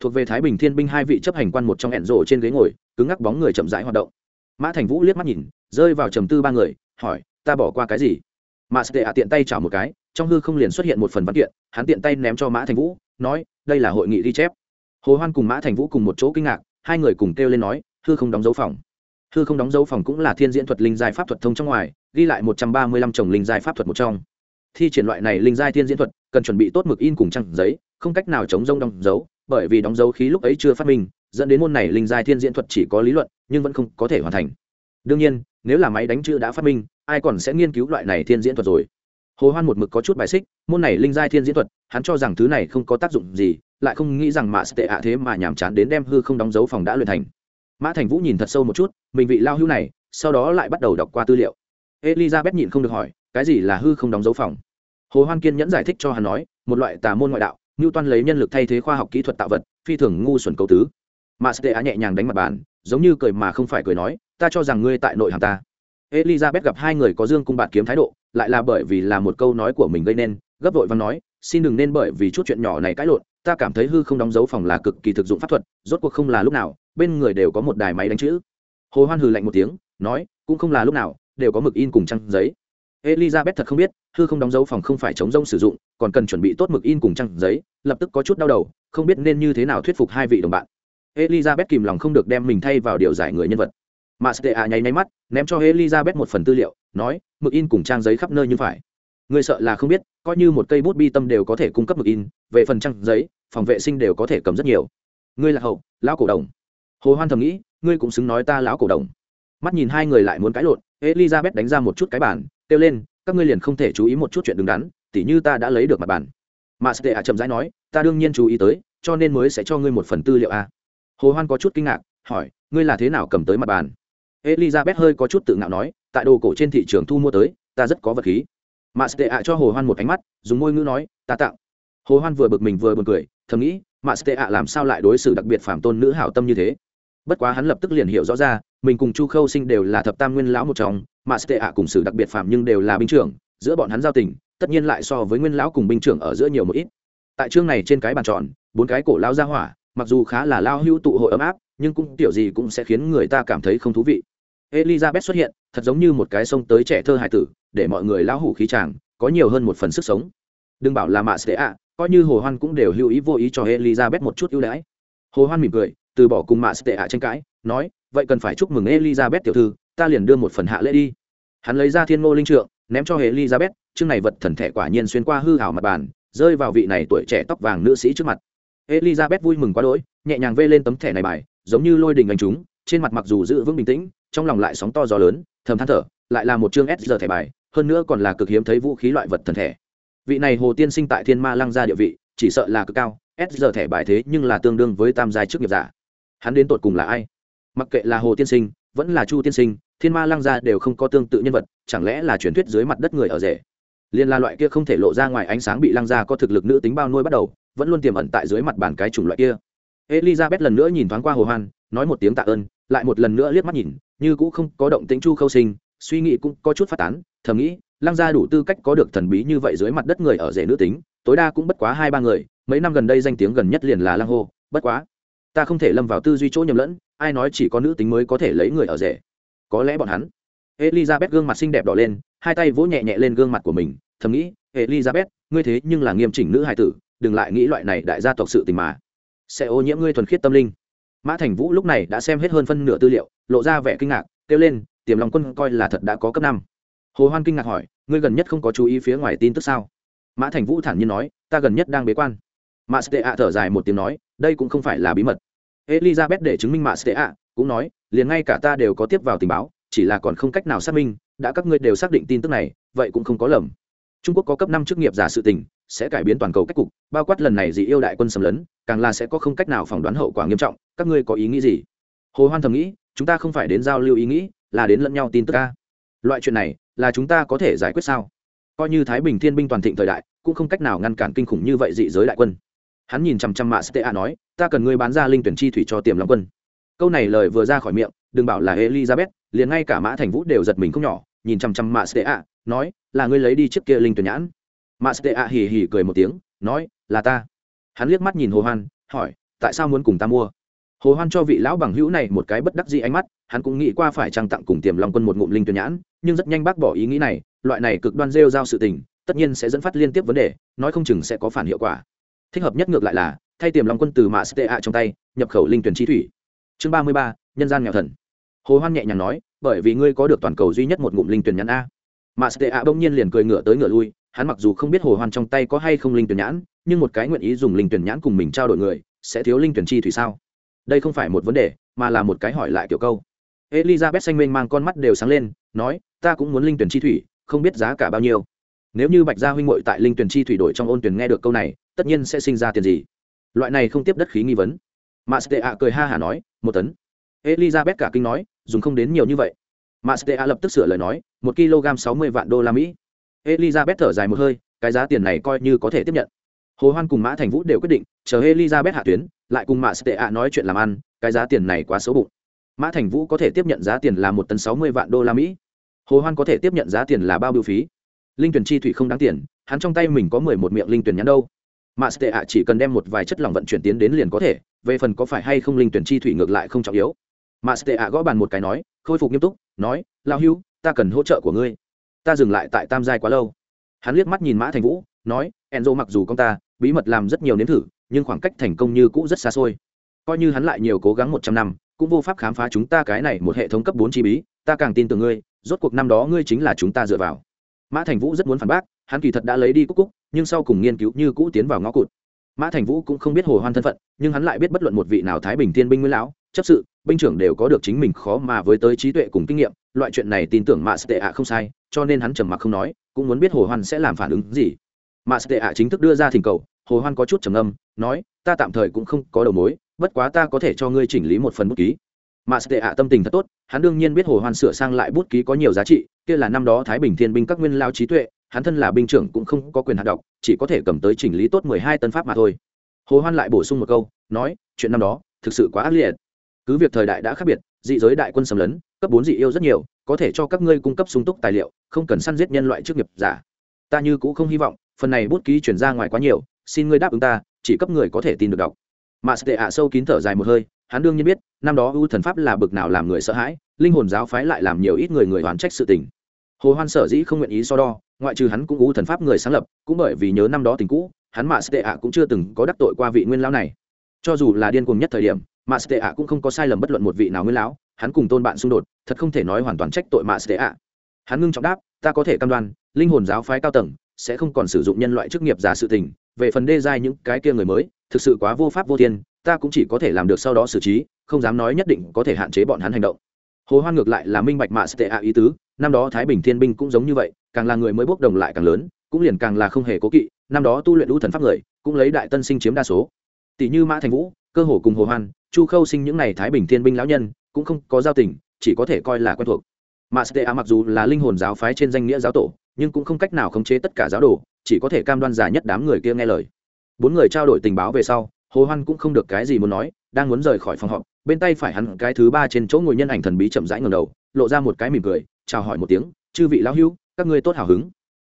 Thuộc về thái bình thiên binh hai vị chấp hành quan một trong hẹn rổ trên ghế ngồi, cứng ngắc bóng người chậm rãi hoạt động. Mã thành vũ liếc mắt nhìn, rơi vào trầm tư ba người, hỏi, ta bỏ qua cái gì? Mã sệ ạ tiện tay chảo một cái, trong hư không liền xuất hiện một phần văn kiện, hắn tiện tay ném cho mã thành vũ, nói, đây là hội nghị ghi chép. Hồ hoan cùng mã thành vũ cùng một chỗ kinh ngạc, hai người cùng kêu lên nói, hư không đóng dấu phòng. Hư không đóng dấu phòng cũng là thiên diễn thuật linh giai pháp thuật thông trong ngoài ghi lại một trăm ba mươi lăm chồng linh giai pháp thuật một trong. Thi triển loại này linh giai thiên diễn thuật, cần chuẩn bị tốt mực in cùng trang giấy, không cách nào chống rông đóng dấu, bởi vì đóng dấu khí lúc ấy chưa phát minh, dẫn đến môn này linh giai thiên diễn thuật chỉ có lý luận, nhưng vẫn không có thể hoàn thành. Đương nhiên, nếu là máy đánh chữ đã phát minh, ai còn sẽ nghiên cứu loại này thiên diễn thuật rồi? Hồ hoan một mực có chút bài xích, môn này linh giai thiên diễn thuật, hắn cho rằng thứ này không có tác dụng gì, lại không nghĩ rằng mạ tệ ạ thế mà nhàm chán đến đem hư không đóng dấu phòng đã luyện thành. Mã thành vũ nhìn thật sâu một chút, mình vị lao hưu này, sau đó lại bắt đầu đọc qua tư liệu elizabeth nhịn không được hỏi, cái gì là hư không đóng dấu phòng? Hồ hoan kiên nhẫn giải thích cho hắn nói, một loại tà môn ngoại đạo Như toan lấy nhân lực thay thế khoa học kỹ thuật tạo vật, phi thường ngu xuẩn cầu tứ. Mà stea nhẹ nhàng đánh mặt bàn, giống như cười mà không phải cười nói, ta cho rằng ngươi tại nội hàng ta. Elizabeth gặp hai người có dương cung bạn kiếm thái độ, lại là bởi vì là một câu nói của mình gây nên, gấp vội và nói, xin đừng nên bởi vì chút chuyện nhỏ này cãi lộn, ta cảm thấy hư không đóng dấu phòng là cực kỳ thực dụng pháp thuật, rốt cuộc không là lúc nào, bên người đều có một đài máy đánh chữ. Hồ hoan hừ lạnh một tiếng, nói, cũng không là lúc nào đều có mực in cùng trang giấy. Elizabeth thật không biết thư không đóng dấu phòng không phải chống rông sử dụng, còn cần chuẩn bị tốt mực in cùng trang giấy, lập tức có chút đau đầu, không biết nên như thế nào thuyết phục hai vị đồng bạn. Elizabeth kìm lòng không được đem mình thay vào điều giải người nhân vật. Mà stea nháy nháy mắt, ném cho elizabeth một phần tư liệu, nói, mực in cùng trang giấy khắp nơi như phải. Người sợ là không biết, coi như một cây bút bi tâm đều có thể cung cấp mực in, về phần trang giấy, phòng vệ sinh đều có thể cầm rất nhiều. Ngươi là hậu, lão cổ đồng. Hồ hoan thầm nghĩ, ngươi cũng xứng nói ta lão cổ đồng mắt nhìn hai người lại muốn cãi lộn, elizabeth đánh ra một chút cái bản kêu lên, các ngươi liền không thể chú ý một chút chuyện đứng đắn, tỉ như ta đã lấy được mặt bản mà stea chậm rãi nói, ta đương nhiên chú ý tới, cho nên mới sẽ cho ngươi một phần tư liệu a. Hồ hoan có chút kinh ngạc, hỏi, ngươi là thế nào cầm tới mặt bàn? Elizabeth hơi có chút tự ngạo nói, tại đồ cổ trên thị trường thu mua tới, ta rất có vật khí. Mà stea cho hồ hoan một ánh mắt, dùng môi ngữ nói, ta tặng. hồ hoan vừa bực mình vừa buồn cười, thầm nghĩ mà stea làm sao lại đối xử đặc biệt phạm tôn nữ hảo tâm như thế? Bất quá hắn lập tức liền hiểu rõ ra, mình cùng chu khâu sinh đều là thập tam nguyên lão một trong, mà tệ ạ cùng sử đặc biệt phạm nhưng đều là binh trưởng, giữa bọn hắn giao tình, tất nhiên lại so với nguyên lão cùng binh trưởng ở giữa nhiều một ít. Tại chương này trên cái bàn tròn, bốn cái cổ lao ra hỏa, mặc dù khá là lao hữu tụ hội ấm áp, nhưng cũng tiểu gì cũng sẽ khiến người ta cảm thấy không thú vị. Elizabeth xuất hiện, thật giống như một cái sông tới trẻ thơ hải tử, để mọi người lao hủ khí tràng có nhiều hơn một phần sức sống. Đừng bảo là mạ sệ ạ, coi như hồ hoan cũng đều hữu ý vô ý cho elizabeth một chút ưu đãi. Hồ hoan mỉm cười từ bỏ cùng mạ tệ ạ tranh cãi, nói, vậy cần phải chúc mừng elizabeth tiểu thư, ta liền đưa một phần hạ lễ đi. Hắn lấy ra thiên ngô linh trượng, ném cho elizabeth chương này vật thần thể quả nhiên xuyên qua hư hảo mặt bàn, rơi vào vị này tuổi trẻ tóc vàng nữ sĩ trước mặt. Elizabeth vui mừng quá đỗi, nhẹ nhàng vê lên tấm thẻ này bài, giống như lôi đình anh chúng, trên mặt mặc dù giữ vững bình tĩnh, trong lòng lại sóng to gió lớn, thầm than thở, lại là một chương s giờ thẻ bài, hơn nữa còn là cực hiếm thấy vũ khí loại vật thần thể vị này hồ tiên sinh tại thiên ma lăng gia địa vị, chỉ sợ là cực cao, s giờ thẻ bài thế nhưng là tương đương với tam giai chức nghiệp giả hắn đến tột cùng là ai? Mặc kệ là hồ tiên sinh, vẫn là chu tiên sinh, thiên ma lăng gia đều không có tương tự nhân vật, chẳng lẽ là truyền thuyết dưới mặt đất người ở rể? Liên là loại kia không thể lộ ra ngoài ánh sáng bị lăng gia có thực lực nữ tính bao nuôi bắt đầu, vẫn luôn tiềm ẩn tại dưới mặt bàn cái chủng loại kia. Elizabeth lần nữa nhìn thoáng qua hồ hoan, nói một tiếng tạ ơn, lại một lần nữa liếc mắt nhìn, như cũng không có động tĩnh chu khâu sinh, suy nghĩ cũng có chút phát tán, thầm nghĩ, lăng gia đủ tư cách có được thần bí như vậy dưới mặt đất người ở rể nữ tính, tối đa cũng bất quá hai ba người, mấy năm gần đây danh tiếng gần nhất liền là lăng hô, bất quá ta không thể lâm vào tư duy chỗ nhầm lẫn, ai nói chỉ có nữ tính mới có thể lấy người ở rể? Có lẽ bọn hắn. Elizabeth gương mặt xinh đẹp đỏ lên, hai tay vỗ nhẹ nhẹ lên gương mặt của mình, thầm nghĩ, elizabeth, ngươi thế nhưng là nghiêm chỉnh nữ hài tử, đừng lại nghĩ loại này đại gia tộc sự tình mà. Sẽ ô nhiễm ngươi thuần khiết tâm linh. Mã thành vũ lúc này đã xem hết hơn phân nửa tư liệu, lộ ra vẻ kinh ngạc, kêu lên, tiềm lòng quân coi là thật đã có cấp năm. Hồ hoan kinh ngạc hỏi, ngươi gần nhất không có chú ý phía ngoài tin tức sao? Mã thành vũ thản nhiên nói, ta gần nhất đang bế quan. Mã stea thở dài một tiếng nói, đây cũng không phải là bí mật elizabeth để chứng minh mạ sẽ ạ, cũng nói, liền ngay cả ta đều có tiếp vào tình báo, chỉ là còn không cách nào xác minh, đã các ngươi đều xác định tin tức này, vậy cũng không có lầm. Trung quốc có cấp năm chức nghiệp giả sự tình, sẽ cải biến toàn cầu cách cục, bao quát lần này dị yêu đại quân xâm lấn, càng là sẽ có không cách nào phỏng đoán hậu quả nghiêm trọng, các ngươi có ý nghĩ gì? Hồ hoan thầm nghĩ, chúng ta không phải đến giao lưu ý nghĩ, là đến lẫn nhau tin tức ca loại chuyện này, là chúng ta có thể giải quyết sao? Coi như thái bình thiên binh toàn thịnh thời đại, cũng không cách nào ngăn cản kinh khủng như vậy dị giới đại quân hắn nhìn chằm chằm mạ stea nói, ta cần ngươi bán ra linh tuyển chi thủy cho tiềm long quân. Câu này lời vừa ra khỏi miệng, đừng bảo là elizabeth, liền ngay cả mã thành vũ đều giật mình không nhỏ, nhìn chằm chằm mạ stea, nói, là ngươi lấy đi chiếc kia linh tuyển nhãn. Mạ stea hì hì cười một tiếng, nói, là ta. Hắn liếc mắt nhìn hồ hoan, hỏi, tại sao muốn cùng ta mua? Hồ hoan cho vị lão bằng hữu này một cái bất đắc dĩ ánh mắt, hắn cũng nghĩ qua phải trang tặng cùng tiềm long quân một ngụm linh tuyển nhãn, nhưng rất nhanh bác bỏ ý nghĩ này, loại này cực đoan rêu giao sự tình, tất nhiên sẽ dẫn phát liên tiếp vấn đề, nói không chừng sẽ có phản hiệu quả thích hợp nhất ngược lại là, thay tiềm long quân từ mạ stea trong tay, nhập khẩu linh tuyển chi thủy. Chương ba mươi ba, nhân gian nghèo thần. Hồ hoan nhẹ nhàng nói, bởi vì ngươi có được toàn cầu duy nhất một ngụm linh tuyển nhãn a. Mạ stea bỗng nhiên liền cười ngửa tới ngửa lui, hắn mặc dù không biết hồ hoan trong tay có hay không linh tuyển nhãn, nhưng một cái nguyện ý dùng linh tuyển nhãn cùng mình trao đổi người, sẽ thiếu linh tuyển chi thủy sao? Đây không phải một vấn đề, mà là một cái hỏi lại kiểu câu. Elizabeth xanh mênh mang con mắt đều sáng lên, nói, ta cũng muốn linh tuyển chi thủy, không biết giá cả bao nhiêu. Nếu như bạch gia huynh muội tại linh tuyển chi thủy đổi trong ôn tuyển nghe được câu này tất nhiên sẽ sinh ra tiền gì. Loại này không tiếp đất khí nghi vấn. Mastea cười ha hả nói, một tấn. Elizabeth cả kinh nói, dùng không đến nhiều như vậy. Mastea lập tức sửa lời nói, một kg sáu mươi vạn đô la mỹ. Elizabeth thở dài một hơi, cái giá tiền này coi như có thể tiếp nhận. Hồ hoan cùng mã thành vũ đều quyết định, chờ elizabeth hạ tuyến, lại cùng mạ sệ ạ nói chuyện làm ăn, cái giá tiền này quá xấu bụng. Mã thành vũ có thể tiếp nhận giá tiền là một tấn sáu mươi vạn đô la mỹ. Hồ hoan có thể tiếp nhận giá tiền là bao biêu phí. Linh tuyển chi thủy không đáng tiền, hắn trong tay mình có mười một miệng linh tuyển nhắn đâu mạ tệ ạ chỉ cần đem một vài chất lỏng vận chuyển tiến đến liền có thể, về phần có phải hay không linh tuyển chi thủy ngược lại không trọng yếu. Mạ tệ ạ gõ bàn một cái nói, khôi phục nghiêm túc, nói lao hưu, ta cần hỗ trợ của ngươi. Ta dừng lại tại tam giai quá lâu. Hắn liếc mắt nhìn mã thành vũ, nói, enzo mặc dù con ta, bí mật làm rất nhiều nếm thử, nhưng khoảng cách thành công như cũ rất xa xôi. Coi như hắn lại nhiều cố gắng một trăm năm, cũng vô pháp khám phá chúng ta cái này một hệ thống cấp bốn chi bí, ta càng tin tưởng ngươi, rốt cuộc năm đó ngươi chính là chúng ta dựa vào. Mã thành vũ rất muốn phản bác hắn kỳ thật đã lấy đi cúc cúc, nhưng sau cùng nghiên cứu như cũ tiến vào ngõ cụt. Mã thành vũ cũng không biết hồ hoan thân phận, nhưng hắn lại biết bất luận một vị nào thái bình thiên binh nguyên lão, chấp sự, binh trưởng đều có được chính mình khó mà với tới trí tuệ cùng kinh nghiệm, loại chuyện này tin tưởng mã tệ ạ không sai, cho nên hắn trầm mặc không nói, cũng muốn biết hồ hoan sẽ làm phản ứng gì. Mã tệ ạ chính thức đưa ra thỉnh cầu, hồ hoan có chút trầm âm nói, ta tạm thời cũng không có đầu mối, bất quá ta có thể cho ngươi chỉnh lý một phần bút ký. Mà tệ ạ tâm tình thật tốt, hắn đương nhiên biết hồ hoan sửa sang lại bút ký có nhiều giá trị, kia là năm đó thái bình thiên binh các nguyên lao trí tuệ hắn thân là binh trưởng cũng không có quyền hạt đọc chỉ có thể cầm tới chỉnh lý tốt mười hai tân pháp mà thôi. Hồ hoan lại bổ sung một câu, nói, chuyện năm đó, thực sự quá ác liệt. Cứ việc thời đại đã khác biệt, dị giới đại quân xâm lấn, cấp bốn dị yêu rất nhiều, có thể cho các ngươi cung cấp sung túc tài liệu, không cần săn giết nhân loại trước nghiệp giả. Ta như cũng không hy vọng, phần này bút ký chuyển ra ngoài quá nhiều, xin ngươi đáp ứng ta, chỉ cấp người có thể tin được đọc. Mà tệ ạ sâu kín thở dài một hơi, hắn đương nhiên biết, năm đó ưu thần pháp là bực nào làm người sợ hãi, linh hồn giáo phái lại làm nhiều ít người người oán trách sự tình. Hồ hoan sở dĩ không nguyện ý so đo ngoại trừ hắn cũng u thần pháp người sáng lập, cũng bởi vì nhớ năm đó tình cũ, hắn mạ tệ ạ cũng chưa từng có đắc tội qua vị nguyên lão này. Cho dù là điên cuồng nhất thời điểm, mạ tệ ạ cũng không có sai lầm bất luận một vị nào nguyên lão, hắn cùng tôn bạn xung đột, thật không thể nói hoàn toàn trách tội mạ tệ ạ. Hắn ngưng trọng đáp, ta có thể cam đoan, linh hồn giáo phái cao tầng sẽ không còn sử dụng nhân loại chức nghiệp giả sự tình, về phần đê giai những cái kia người mới, thực sự quá vô pháp vô thiên, ta cũng chỉ có thể làm được sau đó xử trí, không dám nói nhất định có thể hạn chế bọn hắn hành động. Hồ hoan ngược lại là minh bạch mạ tệ ạ ý tứ, năm đó thái bình thiên binh cũng giống như vậy càng là người mới bốc đồng lại càng lớn, cũng liền càng là không hề cố kỵ, năm đó tu luyện lũ thần pháp người, cũng lấy đại tân sinh chiếm đa số. Tỷ như mã thành vũ, cơ hồ cùng hồ hoan, chu khâu sinh những này thái bình thiên binh lão nhân, cũng không có giao tình, chỉ có thể coi là quen thuộc. Mà stea mặc dù là linh hồn giáo phái trên danh nghĩa giáo tổ, nhưng cũng không cách nào khống chế tất cả giáo đồ, chỉ có thể cam đoan giả nhất đám người kia nghe lời. Bốn người trao đổi tình báo về sau, hồ hoan cũng không được cái gì muốn nói, đang muốn rời khỏi phòng họp, bên tay phải hắn cái thứ ba trên chỗ ngồi nhân ảnh thần bí chậm rãi ngẩng đầu, lộ ra một cái mỉm cười, chào hỏi một tiếng, chư vị lão hữu các ngươi tốt hào hứng.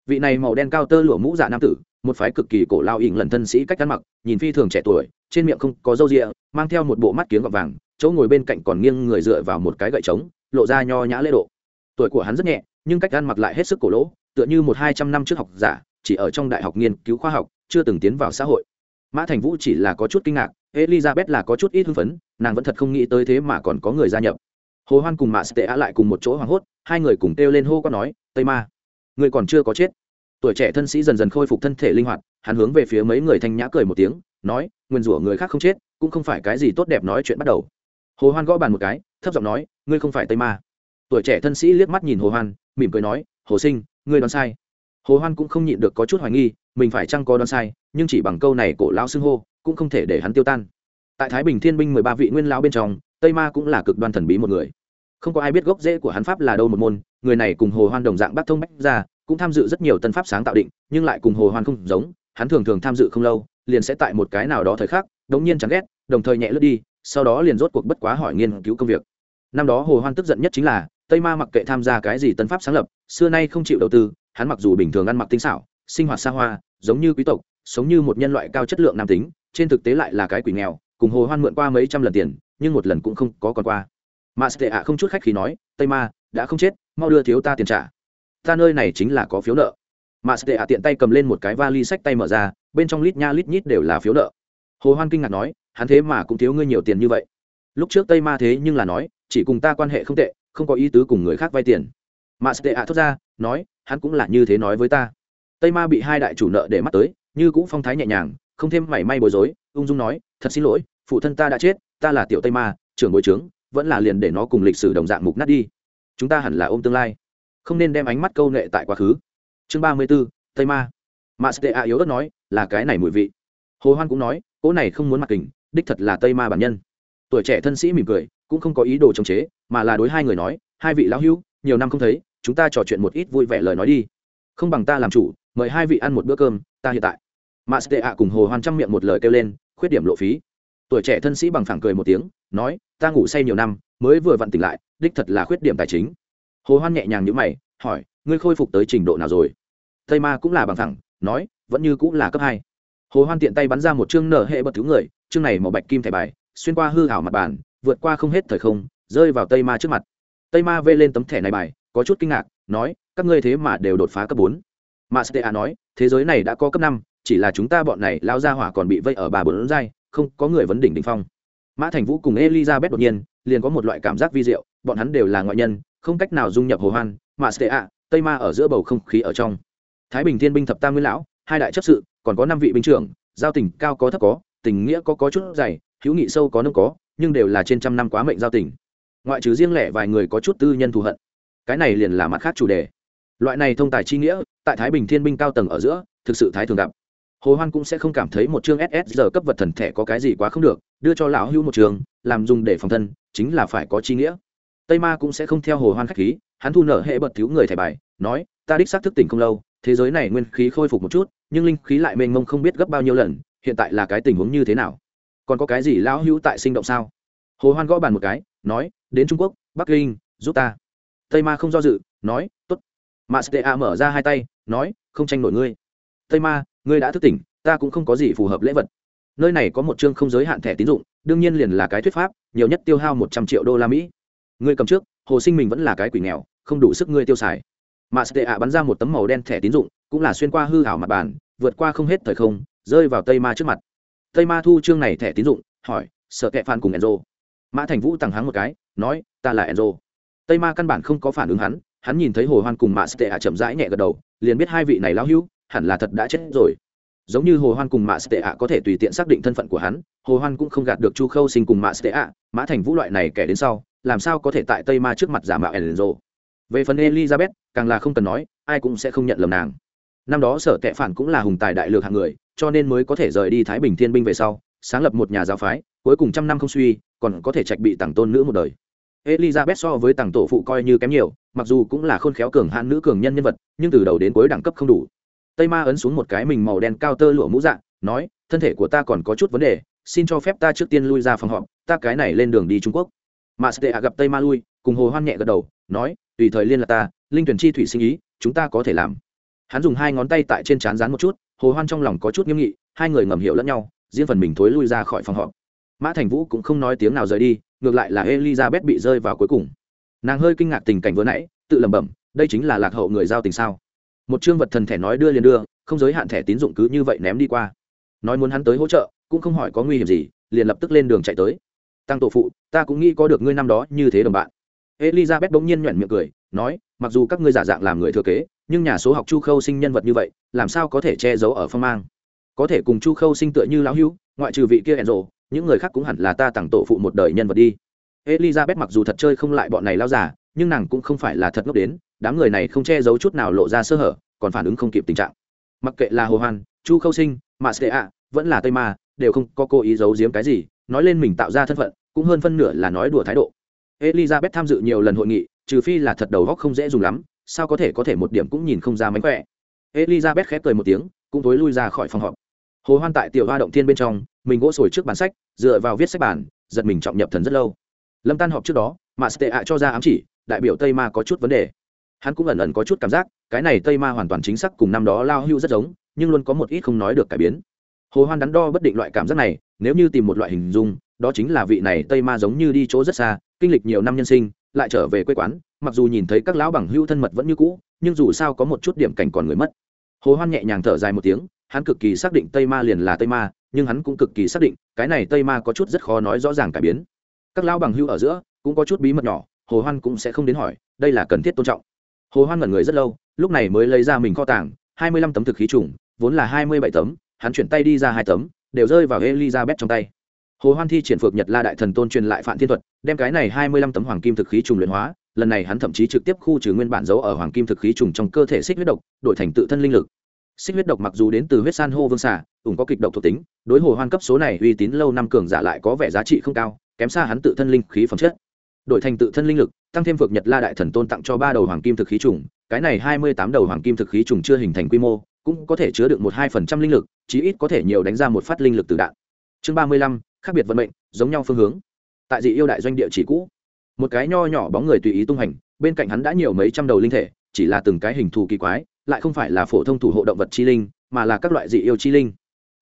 Vị này màu đen cao tơ lụa mũ dạ nam tử, một phái cực kỳ cổ lao ỉn lần thân sĩ cách ăn mặc, nhìn phi thường trẻ tuổi, trên miệng không có râu rịa mang theo một bộ mắt kiếng gọt vàng, chỗ ngồi bên cạnh còn nghiêng người dựa vào một cái gậy trống, lộ ra nho nhã lễ độ. Tuổi của hắn rất nhẹ, nhưng cách ăn mặc lại hết sức cổ lỗ, tựa như một hai trăm năm trước học giả, chỉ ở trong đại học nghiên cứu khoa học, chưa từng tiến vào xã hội. Mã thành vũ chỉ là có chút kinh ngạc, elizabeth là có chút ít hưng phấn, nàng vẫn thật không nghĩ tới thế mà còn có người gia nhập hồ hoan cùng mạ tệ á lại cùng một chỗ hoảng hốt, hai người cùng kêu lên hô có nói, tây ma, người còn chưa có chết. Tuổi trẻ thân sĩ dần dần khôi phục thân thể linh hoạt, hắn hướng về phía mấy người thanh nhã cười một tiếng, nói, nguyên rủa người khác không chết, cũng không phải cái gì tốt đẹp nói chuyện bắt đầu. Hồ hoan gõ bàn một cái, thấp giọng nói, ngươi không phải tây ma. Tuổi trẻ thân sĩ liếc mắt nhìn hồ hoan, mỉm cười nói, hồ sinh, ngươi đoán sai. Hồ hoan cũng không nhịn được có chút hoài nghi, mình phải chăng có đoán sai, nhưng chỉ bằng câu này cổ lão xưng hô, cũng không thể để hắn tiêu tan. Tại thái bình thiên binh mười ba vị nguyên lão bên trong, tây ma cũng là cực đoan thần bí một người không có ai biết gốc rễ của hắn pháp là đâu một môn, người này cùng hồ hoan đồng dạng bắt thông bách ra, cũng tham dự rất nhiều tân pháp sáng tạo định, nhưng lại cùng hồ hoan không giống, hắn thường thường tham dự không lâu, liền sẽ tại một cái nào đó thời khắc, đống nhiên chẳng ghét, đồng thời nhẹ lướt đi, sau đó liền rốt cuộc bất quá hỏi nghiên cứu công việc. Năm đó hồ hoan tức giận nhất chính là, tây ma mặc kệ tham gia cái gì tân pháp sáng lập, xưa nay không chịu đầu tư, hắn mặc dù bình thường ăn mặc tinh xảo, sinh hoạt xa hoa, giống như quý tộc, sống như một nhân loại cao chất lượng nam tính, trên thực tế lại là cái quỷ nghèo, cùng hồ hoan mượn qua mấy trăm lần tiền, nhưng một lần cũng không có còn qua mà tệ ạ không chút khách khí nói, tây ma, đã không chết, mau đưa thiếu ta tiền trả. Ta nơi này chính là có phiếu nợ. Mà tệ ạ tiện tay cầm lên một cái vali sách tay mở ra, bên trong lít nha lít nhít đều là phiếu nợ. Hồ hoan kinh ngạc nói, hắn thế mà cũng thiếu ngươi nhiều tiền như vậy. Lúc trước tây ma thế nhưng là nói, chỉ cùng ta quan hệ không tệ, không có ý tứ cùng người khác vay tiền. Mà tệ ạ thốt ra, nói, hắn cũng là như thế nói với ta. Tây ma bị hai đại chủ nợ để mắt tới, như cũng phong thái nhẹ nhàng, không thêm mảy may bối rối, ung dung nói, thật xin lỗi, phụ thân ta đã chết, ta là tiểu tây ma, trưởng bồi trướng vẫn là liền để nó cùng lịch sử đồng dạng mục nát đi. Chúng ta hẳn là ôm tương lai. Không nên đem ánh mắt câu nệ tại quá khứ. Chương ba mươi b ố tây ma. Mà stea yếu ớt nói, là cái này mùi vị. Hồ hoan cũng nói, cỗ này không muốn mặc kình, đích thật là tây ma bản nhân. Tuổi trẻ thân sĩ mỉm cười, cũng không có ý đồ chống chế, mà là đối hai người nói, hai vị lão hữu, nhiều năm không thấy, chúng ta trò chuyện một ít vui vẻ lời nói đi. Không bằng ta làm chủ, mời hai vị ăn một bữa cơm, ta hiện tại. Mà stea cùng hồ hoan chăm miệng một lời kêu lên, khuyết điểm lộ phí tuổi trẻ thân sĩ bằng phẳng cười một tiếng, nói, ta ngủ say nhiều năm, mới vừa vặn tỉnh lại, đích thật là khuyết điểm tài chính. Hồ hoan nhẹ nhàng như mày, hỏi, ngươi khôi phục tới trình độ nào rồi? Tây ma cũng là bằng thẳng nói, vẫn như cũng là cấp hai. Hồ hoan tiện tay bắn ra một chương nở hệ bật thứ người, chương này màu bạch kim thẻ bài, xuyên qua hư hảo mặt bàn, vượt qua không hết thời không, rơi vào tây ma trước mặt. Tây ma vê lên tấm thẻ này bài, có chút kinh ngạc, nói, các ngươi thế mà đều đột phá cấp bốn. Mà stea nói, thế giới này đã có cấp năm, chỉ là chúng ta bọn này lao ra hỏa còn bị vây ở bà bốn giai không có người vấn đỉnh đỉnh phong. Mã thành vũ cùng elizabeth đột nhiên liền có một loại cảm giác vi diệu, bọn hắn đều là ngoại nhân, không cách nào dung nhập hồ hoan, mà stea tây ma ở giữa bầu không khí ở trong. Thái bình thiên binh thập tam nguyên lão, hai đại chấp sự, còn có năm vị binh trưởng, giao tình cao có thấp có, tình nghĩa có có chút dày, hữu nghị sâu có nông có, nhưng đều là trên trăm năm quá mệnh giao tình. Ngoại trừ riêng lẻ vài người có chút tư nhân thù hận. Cái này liền là mặt khác chủ đề. Loại này thông tài chi nghĩa, tại thái bình thiên binh cao tầng ở giữa, thực sự thái thường gặp hồ hoan cũng sẽ không cảm thấy một chương SSR cấp vật thần thể có cái gì quá không được, đưa cho lão hưu một trường, làm dùng để phòng thân, chính là phải có chi nghĩa. Tây ma cũng sẽ không theo hồ hoan khách khí, hắn thu nở hệ bật thiếu người thẻ bài, nói, ta đích xác thức tỉnh không lâu, thế giới này nguyên khí khôi phục một chút, nhưng linh khí lại mênh mông không biết gấp bao nhiêu lần, hiện tại là cái tình huống như thế nào? Còn có cái gì lão hữu tại sinh động sao? Hồ hoan gõ bàn một cái, nói, đến trung quốc, bắc kinh, giúp ta. Tây ma không do dự, nói t ố t mà stea mở ra hai tay, nói, không tranh nổi ngươi. Tây ma ngươi đã thức tỉnh, ta cũng không có gì phù hợp lễ vật. Nơi này có một chương không giới hạn thẻ tín dụng, đương nhiên liền là cái thuyết pháp, nhiều nhất tiêu hao một trăm triệu đô la mỹ. Ngươi cầm trước, hồ sinh mình vẫn là cái quỷ nghèo, không đủ sức ngươi tiêu xài. Mà stea bắn ra một tấm màu đen thẻ tín dụng, cũng là xuyên qua hư hảo mặt bàn, vượt qua không hết thời không, rơi vào tây ma trước mặt. Tây ma thu chương này thẻ tín dụng, hỏi, sợ kẹ phan cùng enzo? Mã thành vũ tằng hắng một cái, nói, ta là enzo. Tây ma căn bản không có phản ứng hắn hắn nhìn thấy hồ hoan cùng mạ sệ ạ chậm rãi nhẹ gật đầu, liền biết hai vị này lão hữu hẳn là thật đã chết rồi. Giống như hồ hoan cùng mạ Tệ ạ có thể tùy tiện xác định thân phận của hắn, hồ hoan cũng không gạt được chu khâu sinh cùng mạ Tệ ạ, mã thành vũ loại này kẻ đến sau, làm sao có thể tại tây ma trước mặt giả mạo enzo về phần elizabeth, càng là không cần nói, ai cũng sẽ không nhận lầm nàng. Năm đó sở tệ phản cũng là hùng tài đại lược hạng người, cho nên mới có thể rời đi thái bình thiên binh về sau, sáng lập một nhà giáo phái, cuối cùng trăm năm không suy, còn có thể trạch bị tặng tôn nữ một đời. Elizabeth so với tặng tổ phụ coi như kém nhiều, mặc dù cũng là khôn khéo cường hạn nữ cường nhân nhân vật, nhưng từ đầu đến cuối đẳng cấp không đủ tây ma ấn xuống một cái mình màu đen cao tơ lụa mũ dạng nói, thân thể của ta còn có chút vấn đề, xin cho phép ta trước tiên lui ra phòng họp, ta cái này lên đường đi trung quốc. Mà stea gặp tây ma lui, cùng hồ hoan nhẹ gật đầu, nói, tùy thời liên lạc ta, linh tuyển chi thủy sinh ý, chúng ta có thể làm. Hắn dùng hai ngón tay tại trên trán rán một chút, hồ hoan trong lòng có chút nghiêm nghị, hai người ngầm hiểu lẫn nhau, riêng phần mình thối lui ra khỏi phòng họp. Mã thành vũ cũng không nói tiếng nào rời đi, ngược lại là elizabeth bị rơi vào cuối cùng. Nàng hơi kinh ngạc tình cảnh vừa nãy, tự lẩm bẩm, đây chính là lạc hậu người giao tình sao? Một chương vật thần thẻ nói đưa liền đưa, không giới hạn thẻ tín dụng cứ như vậy ném đi qua. Nói muốn hắn tới hỗ trợ, cũng không hỏi có nguy hiểm gì, liền lập tức lên đường chạy tới. Tăng tổ phụ, ta cũng nghĩ có được ngươi năm đó như thế đồng bạn. Elizabeth bỗng nhiên nhoẻn miệng cười, nói, mặc dù các ngươi giả dạng làm người thừa kế, nhưng nhà số học chu khâu sinh nhân vật như vậy, làm sao có thể che giấu ở phong mang? Có thể cùng chu khâu sinh tựa như lão hữu, ngoại trừ vị kia ẻn rộ những người khác cũng hẳn là ta tặng tổ phụ một đời nhân vật đi. Elizabeth mặc dù thật chơi không lại bọn này lao giả nhưng nàng cũng không phải là thật ngốc đến đám người này không che giấu chút nào lộ ra sơ hở, còn phản ứng không kịp tình trạng. Mặc kệ là hồ hoan, chu khâu sinh mà stea vẫn là tây ma, đều không có cố ý giấu giếm cái gì, nói lên mình tạo ra thân phận, cũng hơn phân nửa là nói đùa thái độ. Elizabeth tham dự nhiều lần hội nghị, trừ phi là thật đầu góc không dễ dùng lắm, sao có thể có thể một điểm cũng nhìn không ra mánh khỏe. Elizabeth khép cười một tiếng, cũng tối lui ra khỏi phòng họp. Hồ hoan tại tiểu hoa động thiên bên trong, mình gỗ sồi trước bản sách, dựa vào viết sách bản, giật mình trọng nhập thần rất lâu. Lâm tan họp trước đó mà sệ ạ cho ra ám chỉ, đại biểu tây ma có chút vấn đề hắn cũng ẩn ẩn có chút cảm giác, cái này tây ma hoàn toàn chính xác cùng năm đó lao hưu rất giống, nhưng luôn có một ít không nói được cải biến. Hồ hoan đắn đo bất định loại cảm giác này, nếu như tìm một loại hình dung, đó chính là vị này tây ma giống như đi chỗ rất xa, kinh lịch nhiều năm nhân sinh, lại trở về quê quán, mặc dù nhìn thấy các lão bằng hưu thân mật vẫn như cũ, nhưng dù sao có một chút điểm cảnh còn người mất. Hồ hoan nhẹ nhàng thở dài một tiếng, hắn cực kỳ xác định tây ma liền là tây ma, nhưng hắn cũng cực kỳ xác định, cái này tây ma có chút rất khó nói rõ ràng cải biến. Các lão bằng hưu ở giữa, cũng có chút bí mật nhỏ, hồ hoan cũng sẽ không đến hỏi, đây là cần thiết tôn trọng hồ hoan ngẩn người rất lâu, lúc này mới lấy ra mình kho tàng, hai mươi lăm tấm thực khí trùng, vốn là hai mươi bảy tấm, hắn chuyển tay đi ra hai tấm, đều rơi vào elizabeth trong tay. Hồ hoan thi triển phược nhật la đại thần tôn truyền lại phản thiên thuật, đem cái này hai mươi lăm tấm hoàng kim thực khí trùng luyện hóa, lần này hắn thậm chí trực tiếp khu trừ nguyên bản dấu ở hoàng kim thực khí trùng trong cơ thể xích huyết độc, đổi thành tự thân linh lực. Xích huyết độc mặc dù đến từ huyết san hô vương xà ủng có kịch độc thuộc tính, đối hồ hoan cấp số này uy tín lâu năm cường giả lại có vẻ giá trị không cao, kém xa hắn tự thân linh khí phẩm chất đổi thành tự thân linh lực, tăng thêm phược nhật la đại thần tôn tặng cho ba đầu hoàng kim thực khí trùng, cái này hai mươi tám đầu hoàng kim thực khí trùng chưa hình thành quy mô, cũng có thể chứa được một hai phần trăm linh lực, chí ít có thể nhiều đánh ra một phát linh lực từ đạn. Chương ba mươi lăm, khác biệt vận mệnh, giống nhau phương hướng. Tại dị yêu đại doanh địa chỉ cũ, một cái nho nhỏ bóng người tùy ý tung hành, bên cạnh hắn đã nhiều mấy trăm đầu linh thể, chỉ là từng cái hình thù kỳ quái, lại không phải là phổ thông thủ hộ động vật chi linh, mà là các loại dị yêu chi linh.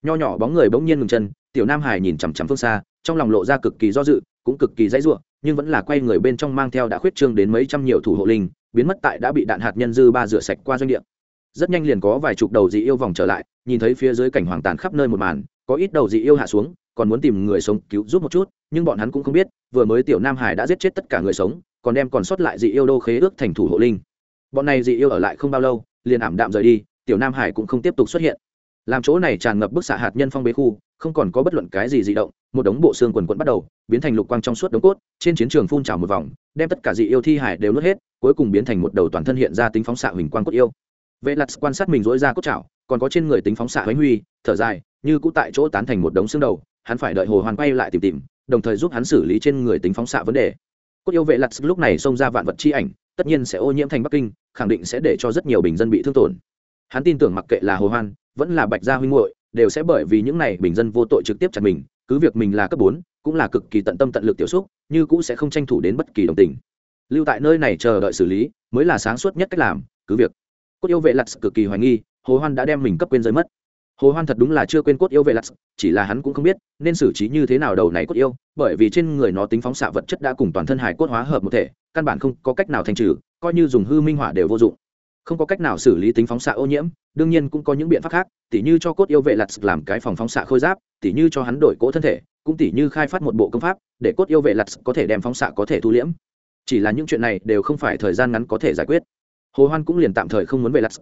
Nho nhỏ bóng người bỗng nhiên ngừng chân, tiểu nam hải nhìn chằm chằm phương xa, trong lòng lộ ra cực kỳ do dự cũng cực kỳ dãy ruộng nhưng vẫn là quay người bên trong mang theo đã khuyết trương đến mấy trăm nhiều thủ hộ linh, biến mất tại đã bị đạn hạt nhân dư ba rửa sạch qua doanh địa. Rất nhanh liền có vài chục đầu dị yêu vòng trở lại, nhìn thấy phía dưới cảnh hoàng tàn khắp nơi một màn, có ít đầu dị yêu hạ xuống, còn muốn tìm người sống cứu giúp một chút, nhưng bọn hắn cũng không biết, vừa mới tiểu nam hải đã giết chết tất cả người sống, còn đem còn sót lại dị yêu đô khế ước thành thủ hộ linh. Bọn này dị yêu ở lại không bao lâu, liền ảm đạm rời đi, tiểu nam hải cũng không tiếp tục xuất hiện. Làm chỗ này tràn ngập bức xạ hạt nhân phong bế khu không còn có bất luận cái gì dị động, một đống bộ xương quần quẫn bắt đầu, biến thành lục quang trong suốt đống cốt, trên chiến trường phun trào một vòng, đem tất cả dị yêu thi hải đều nuốt hết, cuối cùng biến thành một đầu toàn thân hiện ra tính phóng xạ huỳnh quang cốt yêu. Vệ lặt quan sát mình dối ra cốt chảo, còn có trên người tính phóng xạ bánh huy, thở dài, như cũ tại chỗ tán thành một đống xương đầu, hắn phải đợi hồ hoàn quay lại tìm tìm, đồng thời giúp hắn xử lý trên người tính phóng xạ vấn đề. Cốt yêu vệ lặt lúc này xông ra vạn vật chi ảnh, tất nhiên sẽ ô nhiễm thành bắc kinh, khẳng định sẽ để cho rất nhiều bình dân bị thương tổn. Hắn tin tưởng mặc kệ là hồ hoan vẫn là bạch gia huynh muội đều sẽ bởi vì những này bình dân vô tội trực tiếp chặt mình, cứ việc mình là cấp bốn, cũng là cực kỳ tận tâm tận lực tiểu xúc, như cũng sẽ không tranh thủ đến bất kỳ đồng tình. Lưu tại nơi này chờ đợi xử lý, mới là sáng suốt nhất cách làm, cứ việc. Cốt yêu vệ lặt cực kỳ hoài nghi, hồ hoan đã đem mình cấp quên rơi mất. Hồ hoan thật đúng là chưa quên cốt yêu vệ lặt chỉ là hắn cũng không biết nên xử trí như thế nào đầu này cốt yêu, bởi vì trên người nó tính phóng xạ vật chất đã cùng toàn thân hải cốt hóa hợp một thể, căn bản không có cách nào thanh trừ, coi như dùng hư minh hỏa đều vô dụng không có cách nào xử lý tính phóng xạ ô nhiễm, đương nhiên cũng có những biện pháp khác, tỉ như cho cốt yêu vệ lặt làm cái phòng phóng xạ khôi giáp, tỉ như cho hắn đổi cỗ thân thể, cũng tỉ như khai phát một bộ công pháp để cốt yêu vệ lặt có thể đem phóng xạ có thể thu liễm. Chỉ là những chuyện này đều không phải thời gian ngắn có thể giải quyết. Hồ hoan cũng liền tạm thời không muốn về lặt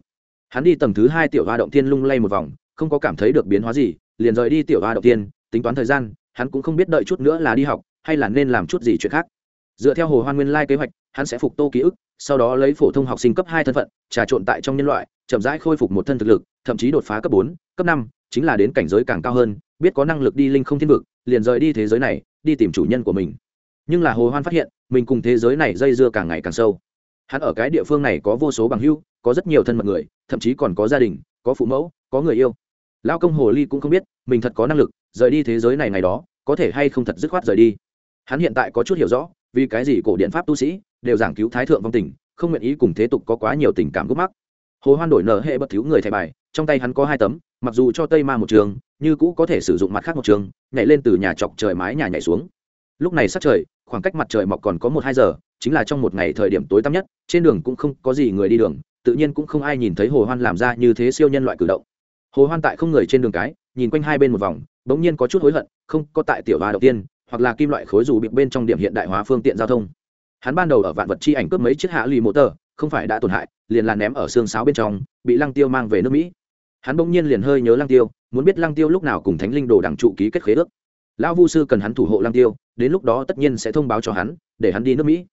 hắn đi tầng thứ hai tiểu hoa động tiên lung lay một vòng, không có cảm thấy được biến hóa gì, liền rời đi tiểu hoa động tiên tính toán thời gian, hắn cũng không biết đợi chút nữa là đi học, hay là nên làm chút gì chuyện khác dựa theo hồ hoan nguyên lai kế hoạch, hắn sẽ phục tô ký ức, sau đó lấy phổ thông học sinh cấp hai thân phận, trà trộn tại trong nhân loại, chậm rãi khôi phục một thân thực lực, thậm chí đột phá cấp bốn, cấp năm, chính là đến cảnh giới càng cao hơn, biết có năng lực đi linh không thiên vực, liền rời đi thế giới này, đi tìm chủ nhân của mình. Nhưng là hồ hoan phát hiện, mình cùng thế giới này dây dưa càng ngày càng sâu. Hắn ở cái địa phương này có vô số bằng hữu, có rất nhiều thân mật người, thậm chí còn có gia đình, có phụ mẫu, có người yêu. Lao công hồ ly cũng không biết, mình thật có năng lực, rời đi thế giới này ngày đó, có thể hay không thật dứt khoát rời đi. Hắn hiện tại có chút hiểu rõ vì cái gì cổ điện pháp tu sĩ đều giảng cứu thái thượng vong tình, không nguyện ý cùng thế tục có quá nhiều tình cảm gốc mắc. Hồ hoan đổi nở hệ bất thiếu người thẻ bài, trong tay hắn có hai tấm, mặc dù cho tây ma một trường, như cũ có thể sử dụng mặt khác một trường, nhảy lên từ nhà chọc trời mái nhà nhảy xuống. Lúc này sát trời, khoảng cách mặt trời mọc còn có một hai giờ, chính là trong một ngày thời điểm tối tăm nhất, trên đường cũng không có gì người đi đường, tự nhiên cũng không ai nhìn thấy hồ hoan làm ra như thế siêu nhân loại cử động. Hồ hoan tại không người trên đường cái, nhìn quanh hai bên một vòng, bỗng nhiên có chút hối hận, không có tại tiểu hoa đầu tiên hoặc là kim loại khối dù bị bên trong điểm hiện đại hóa phương tiện giao thông. Hắn ban đầu ở vạn vật chi ảnh cướp mấy chiếc hạ lì mô tờ, không phải đã tổn hại, liền là ném ở xương sáo bên trong, bị lăng tiêu mang về nước mỹ. Hắn bỗng nhiên liền hơi nhớ lăng tiêu, muốn biết lăng tiêu lúc nào cùng thánh linh đồ đảng trụ ký kết khế ước. Lão vu sư cần hắn thủ hộ lăng tiêu, đến lúc đó tất nhiên sẽ thông báo cho hắn, để hắn đi nước mỹ.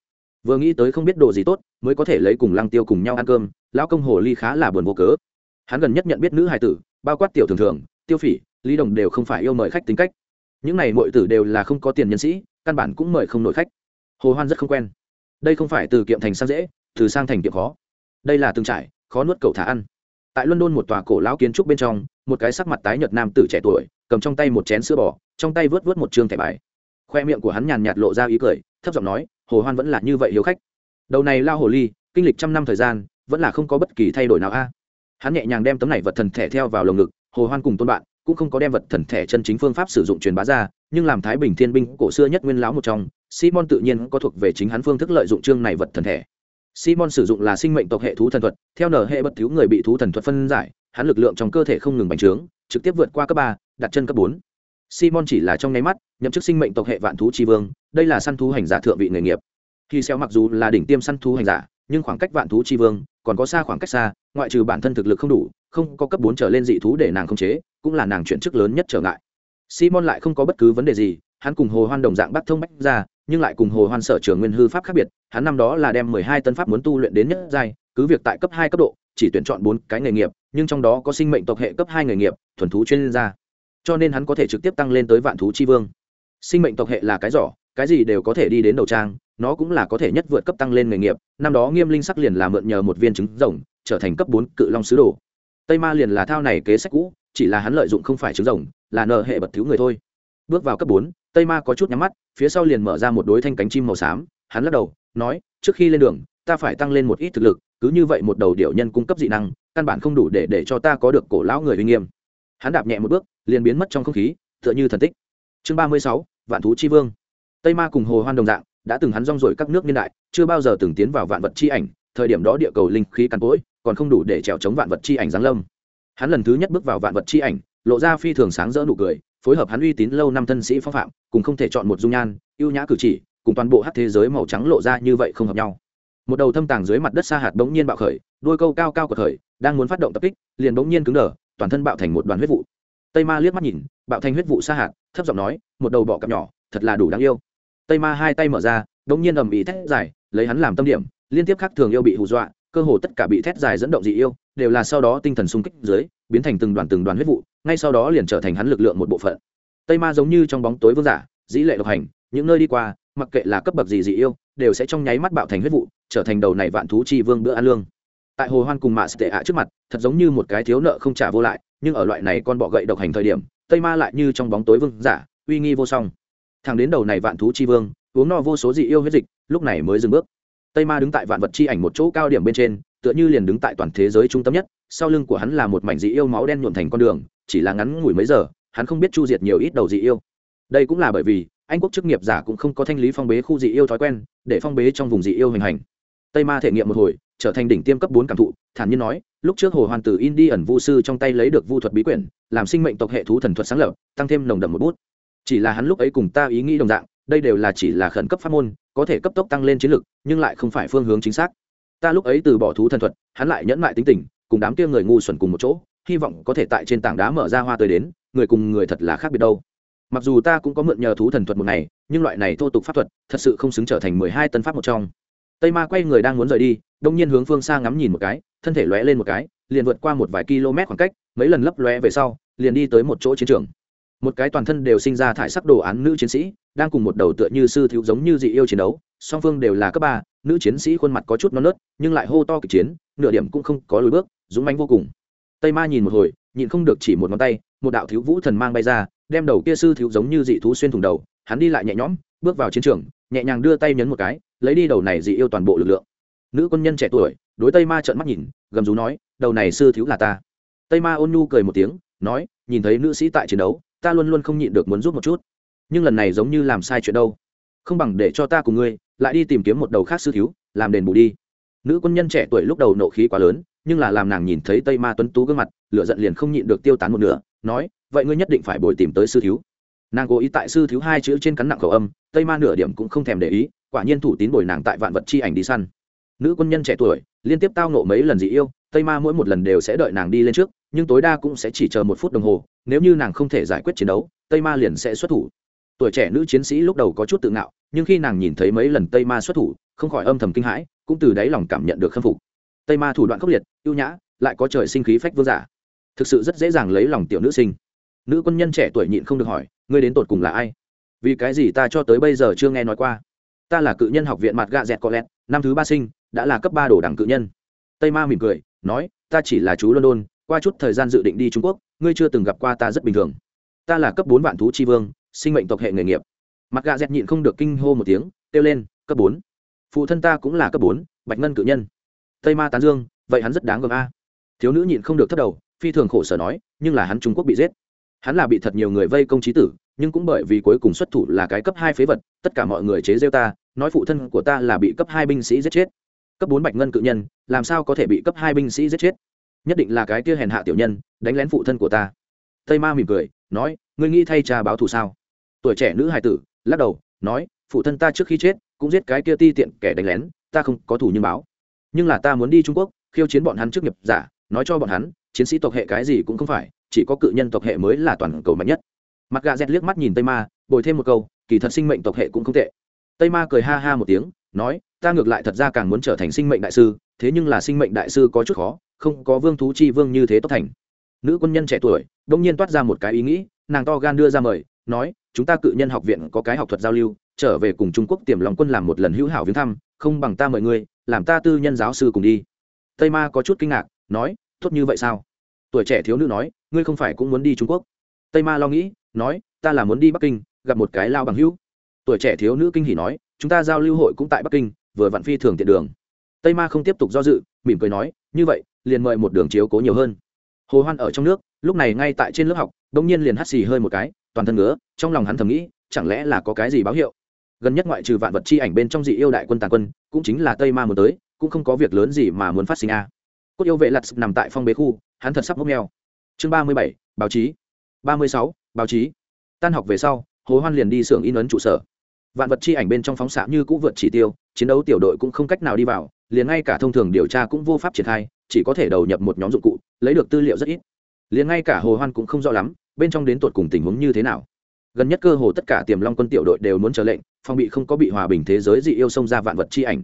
Vừa nghĩ tới không biết đồ gì tốt, mới có thể lấy cùng lăng tiêu cùng nhau ăn cơm, lão công hồ ly khá là buồn vô cớ. Hắn gần nhất nhận biết nữ hài tử, bao quát tiểu thường thường, tiêu phỉ, lý đồng đều không phải yêu mời khách tính cách những này mọi tử đều là không có tiền nhân sĩ, căn bản cũng mời không nổi khách. Hồ hoan rất không quen. Đây không phải từ kiệm thành sang dễ, từ sang thành kiệm khó. Đây là từng trải, khó nuốt cầu thả ăn. Tại london một tòa cổ lão kiến trúc bên trong, một cái sắc mặt tái nhợt nam tử trẻ tuổi, cầm trong tay một chén sữa bò, trong tay vớt vớt một trương thẻ bài. Khoe miệng của hắn nhàn nhạt lộ ra ý cười, thấp giọng nói, hồ hoan vẫn là như vậy hiếu khách. Đầu này lao hồ ly, kinh lịch trăm năm thời gian, vẫn là không có bất kỳ thay đổi nào a. Hắn nhẹ nhàng đem tấm này vật thần thẻ theo vào lồng ngực, hồ hoan cùng tôn bạn cũng không có đem vật thần thể chân chính phương pháp sử dụng truyền bá ra, nhưng làm thái bình thiên binh cổ xưa nhất nguyên lão một trong, simon tự nhiên có thuộc về chính hắn phương thức lợi dụng chương này vật thần thể simon sử dụng là sinh mệnh tộc hệ thú thần thuật, theo nở hệ bất thiếu người bị thú thần thuật phân giải, hắn lực lượng trong cơ thể không ngừng bành trướng, trực tiếp vượt qua cấp ba, đặt chân cấp bốn. Simon chỉ là trong nháy mắt, nhậm chức sinh mệnh tộc hệ vạn thú tri vương, đây là săn thú hành giả thượng vị nghề nghiệp. Khi xeo mặc dù là đỉnh tiêm săn thú hành giả, nhưng khoảng cách vạn thú tri vương còn có xa khoảng cách xa, ngoại trừ bản thân thực lực không đủ, không có cấp bốn trở lên dị thú để nàng khống chế, cũng là nàng chuyển chức lớn nhất trở ngại. Simon lại không có bất cứ vấn đề gì, hắn cùng hồ hoan đồng dạng bắt thông bách ra, nhưng lại cùng hồ hoan sở trường nguyên hư pháp khác biệt, hắn năm đó là đem mười hai tân pháp muốn tu luyện đến nhất giai, cứ việc tại cấp hai cấp độ, chỉ tuyển chọn bốn cái nghề nghiệp, nhưng trong đó có sinh mệnh tộc hệ cấp hai nghề nghiệp, thuần thú chuyên gia. Cho nên hắn có thể trực tiếp tăng lên tới vạn thú chi vương. Sinh mệnh tộc hệ là cái giỏ, cái gì đều có thể đi đến đầu trang nó cũng là có thể nhất vượt cấp tăng lên nghề nghiệp, năm đó nghiêm linh sắc liền là mượn nhờ một viên trứng rồng, trở thành cấp bốn cự long sứ đồ. Tây ma liền là thao này kế sách cũ, chỉ là hắn lợi dụng không phải trứng rồng, là nợ hệ bật thiếu người thôi. Bước vào cấp bốn, tây ma có chút nhắm mắt, phía sau liền mở ra một đối thanh cánh chim màu xám, hắn lắc đầu, nói, trước khi lên đường, ta phải tăng lên một ít thực lực, cứ như vậy một đầu điệu nhân cung cấp dị năng, căn bản không đủ để để cho ta có được cổ lão người uy nghiêm. Hắn đạp nhẹ một bước, liền biến mất trong không khí, tựa như thần tích. Chương ba mươi sáu, vạn thú chi vương. Tây ma cùng hồ hoan đồng dạng đã từng hắn rong rổi các nước niên đại, chưa bao giờ từng tiến vào vạn vật chi ảnh, thời điểm đó địa cầu linh khí càn cỗi, còn không đủ để trèo chống vạn vật chi ảnh giáng lâm. Hắn lần thứ nhất bước vào vạn vật chi ảnh, lộ ra phi thường sáng rỡ nụ cười, phối hợp hắn uy tín lâu năm thân sĩ phong phạm, cùng không thể chọn một dung nhan, ưu nhã cử chỉ, cùng toàn bộ hát thế giới màu trắng lộ ra như vậy không hợp nhau. Một đầu thâm tàng dưới mặt đất xa hạt bỗng nhiên bạo khởi, đôi câu cao cao của khởi đang muốn phát động tập kích, liền bỗng nhiên cứng đờ, toàn thân bạo thành một đoàn huyết vụ. Tây ma liếc mắt nhìn, bạo thành huyết vụ xa hạt, thấp giọng nói, một đầu bọ cặp nhỏ, thật là đủ đáng yêu tây ma hai tay mở ra bỗng nhiên ầm ĩ thét dài, lấy hắn làm tâm điểm, liên tiếp khác thường yêu bị hù dọa, cơ hồ tất cả bị thét dài dẫn động dị yêu, đều là sau đó tinh thần sung kích dưới, biến thành từng đoàn từng đoàn huyết vụ, ngay sau đó liền trở thành hắn lực lượng một bộ phận. Tây ma giống như trong bóng tối vương giả, dĩ lệ độc hành, những nơi đi qua, mặc kệ là cấp bậc gì dị yêu, đều sẽ trong nháy mắt bạo thành huyết vụ, trở thành đầu này vạn thú chi vương bữa ăn lương. Tại hồ hoan cùng mạ tệ ạ trước mặt, thật giống như một cái thiếu nợ không trả vô lại, nhưng ở loại này con bọ gậy độc hành thời điểm, tây ma lại như trong bóng tối vương giả, uy nghi vô song thằng đến đầu này vạn thú chi vương, uống no vô số dị yêu huyết dịch, lúc này mới dừng bước. Tây ma đứng tại vạn vật chi ảnh một chỗ cao điểm bên trên, tựa như liền đứng tại toàn thế giới trung tâm nhất, sau lưng của hắn là một mảnh dị yêu máu đen nhuộm thành con đường, chỉ là ngắn ngủi mấy giờ, hắn không biết chu diệt nhiều ít đầu dị yêu. Đây cũng là bởi vì, anh quốc chức nghiệp giả cũng không có thanh lý phong bế khu dị yêu thói quen, để phong bế trong vùng dị yêu hình hành. Tây ma thể nghiệm một hồi, trở thành đỉnh tiêm cấp bốn cảm thụ, thản nhiên nói, lúc trước hồ hoàn tử in đi ẩn vu sư trong tay lấy được vu thuật bí quyển, làm sinh mệnh tộc hệ thú thần thuật sáng lập, tăng thêm nồng đậm một bút chỉ là hắn lúc ấy cùng ta ý nghĩ đồng dạng, đây đều là chỉ là khẩn cấp pháp môn, có thể cấp tốc tăng lên chiến lực, nhưng lại không phải phương hướng chính xác. Ta lúc ấy từ bỏ thú thần thuật, hắn lại nhẫn mại tính tình, cùng đám kia người ngu xuẩn cùng một chỗ, hy vọng có thể tại trên tảng đá mở ra hoa tới đến, người cùng người thật là khác biệt đâu. Mặc dù ta cũng có mượn nhờ thú thần thuật một ngày, nhưng loại này thô tục pháp thuật, thật sự không xứng trở thành mười hai tân pháp một trong. Tây ma quay người đang muốn rời đi, đông nhiên hướng phương xa ngắm nhìn một cái, thân thể lóe lên một cái, liền vượt qua một vài km khoảng cách, mấy lần lấp lóe về sau, liền đi tới một chỗ chiến trường một cái toàn thân đều sinh ra thải sắc đồ án nữ chiến sĩ, đang cùng một đầu tựa như sư thiếu giống như dị yêu chiến đấu, song phương đều là cấp ba, nữ chiến sĩ khuôn mặt có chút non nớt, nhưng lại hô to kịch chiến, nửa điểm cũng không có lối bước, dũng manh vô cùng. Tây ma nhìn một hồi nhìn không được chỉ một ngón tay, một đạo thiếu vũ thần mang bay ra, đem đầu kia sư thiếu giống như dị thú xuyên thủng đầu, hắn đi lại nhẹ nhõm, bước vào chiến trường, nhẹ nhàng đưa tay nhấn một cái, lấy đi đầu này dị yêu toàn bộ lực lượng. Nữ quân nhân trẻ tuổi, đối tây ma trợn mắt nhìn, gầm rú nói, đầu này sư thiếu là ta. Tây ma ôn nhu cười một tiếng, nói, nhìn thấy nữ sĩ tại chiến đấu ta luôn luôn không nhịn được muốn giúp một chút. Nhưng lần này giống như làm sai chuyện đâu. Không bằng để cho ta cùng ngươi, lại đi tìm kiếm một đầu khác sư thiếu, làm đền bù đi. Nữ quân nhân trẻ tuổi lúc đầu nộ khí quá lớn, nhưng là làm nàng nhìn thấy tây ma tuấn tú gương mặt, lửa giận liền không nhịn được tiêu tán một nửa, nói, vậy ngươi nhất định phải bồi tìm tới sư thiếu. Nàng cố ý tại sư thiếu hai chữ trên cắn nặng khẩu âm, tây ma nửa điểm cũng không thèm để ý, quả nhiên thủ tín bồi nàng tại vạn vật chi ảnh đi săn. Nữ quân nhân trẻ tuổi, liên tiếp tao nộ mấy lần dị yêu, tây ma mỗi một lần đều sẽ đợi nàng đi lên trước nhưng tối đa cũng sẽ chỉ chờ một phút đồng hồ, nếu như nàng không thể giải quyết chiến đấu, tây ma liền sẽ xuất thủ. Tuổi trẻ nữ chiến sĩ lúc đầu có chút tự ngạo, nhưng khi nàng nhìn thấy mấy lần tây ma xuất thủ, không khỏi âm thầm kinh hãi, cũng từ đáy lòng cảm nhận được khâm phục. Tây ma thủ đoạn khốc liệt, ưu nhã, lại có trời sinh khí phách vương giả. Thực sự rất dễ dàng lấy lòng tiểu nữ sinh. Nữ quân nhân trẻ tuổi nhịn không được hỏi, ngươi đến tột cùng là ai? Vì cái gì ta cho tới bây giờ chưa nghe nói qua? Ta là cự nhân học viện mặt gạ dẹt có lẹt, năm thứ ba sinh, đã là cấp ba đồ đẳng cự nhân. Tây ma mỉm cười, nói, ta chỉ là chú london qua chút thời gian dự định đi trung quốc, ngươi chưa từng gặp qua ta rất bình thường. Ta là cấp bốn vạn thú tri vương, sinh mệnh tộc hệ nghề nghiệp. Mặt gạ dẹt nhịn không được kinh hô một tiếng, kêu lên, cấp bốn. Phụ thân ta cũng là cấp bốn, bạch ngân cự nhân. Tây ma tán dương, vậy hắn rất đáng gờm a. Thiếu nữ nhịn không được thất đầu, phi thường khổ sở nói, nhưng là hắn trung quốc bị giết. Hắn là bị thật nhiều người vây công trí tử, nhưng cũng bởi vì cuối cùng xuất thủ là cái cấp hai phế vật, tất cả mọi người chế rêu ta, nói phụ thân của ta là bị cấp hai binh sĩ giết chết. Cấp bốn bạch ngân cự nhân, làm sao có thể bị cấp hai binh sĩ giết chết? Nhất định là cái kia hèn hạ tiểu nhân, đánh lén phụ thân của ta. Tây ma mỉm cười, nói, ngươi nghĩ thay cha báo thù sao? Tuổi trẻ nữ hài tử, lắc đầu, nói, phụ thân ta trước khi chết, cũng giết cái kia ti tiện kẻ đánh lén, ta không có thủ nhưng báo. Nhưng là ta muốn đi trung quốc, khiêu chiến bọn hắn trước nghiệp giả, nói cho bọn hắn, chiến sĩ tộc hệ cái gì cũng không phải, chỉ có cự nhân tộc hệ mới là toàn cầu mạnh nhất. Mặt gà dẹt liếc mắt nhìn tây ma, bồi thêm một câu, kỳ thật sinh mệnh tộc hệ cũng không tệ. Tây ma cười ha ha một tiếng, nói, ta ngược lại thật ra càng muốn trở thành sinh mệnh đại sư, thế nhưng là sinh mệnh đại sư có chút khó không có vương thú chi vương như thế tốt thành. Nữ quân nhân trẻ tuổi, đông nhiên toát ra một cái ý nghĩ, nàng to gan đưa ra mời, nói, chúng ta cự nhân học viện có cái học thuật giao lưu, trở về cùng trung quốc tiềm lòng quân làm một lần hữu hảo viếng thăm, không bằng ta mời ngươi, làm ta tư nhân giáo sư cùng đi. Tây ma có chút kinh ngạc, nói, tốt như vậy sao? Tuổi trẻ thiếu nữ nói, ngươi không phải cũng muốn đi trung quốc? Tây ma lo nghĩ, nói, ta là muốn đi bắc kinh, gặp một cái lao bằng hữu. Tuổi trẻ thiếu nữ kinh hỉ nói, chúng ta giao lưu hội cũng tại bắc kinh, vừa vạn phi thường tiện đường. Tây ma không tiếp tục do dự, mỉm cười nói, như vậy liền mời một đường chiếu cố nhiều hơn. Hồ hoan ở trong nước, lúc này ngay tại trên lớp học đông nhiên liền hắt xì hơi một cái, toàn thân ngứa, trong lòng hắn thầm nghĩ, chẳng lẽ là có cái gì báo hiệu? Gần nhất ngoại trừ vạn vật chi ảnh bên trong dị yêu đại quân tàn quân, cũng chính là tây ma muốn tới, cũng không có việc lớn gì mà muốn phát sinh a. Cốt yêu vệ lặt nằm tại phong bế khu, hắn thật sắp mốc neo chương ba mươi bảy, báo chí. Ba mươi sáu, báo chí. Tan học về sau, hồ hoan liền đi xưởng in ấn trụ sở. Vạn vật chi ảnh bên trong phóng xạ như cũ vượt chỉ tiêu, chiến đấu tiểu đội cũng không cách nào đi vào liền ngay cả thông thường điều tra cũng vô pháp triển khai, chỉ có thể đầu nhập một nhóm dụng cụ, lấy được tư liệu rất ít. Liền ngay cả hồ hoan cũng không rõ lắm, bên trong đến tột cùng tình huống như thế nào. Gần nhất cơ hồ tất cả tiềm long quân tiểu đội đều muốn trở lệnh, phòng bị không có bị hòa bình thế giới dị yêu xông ra vạn vật chi ảnh.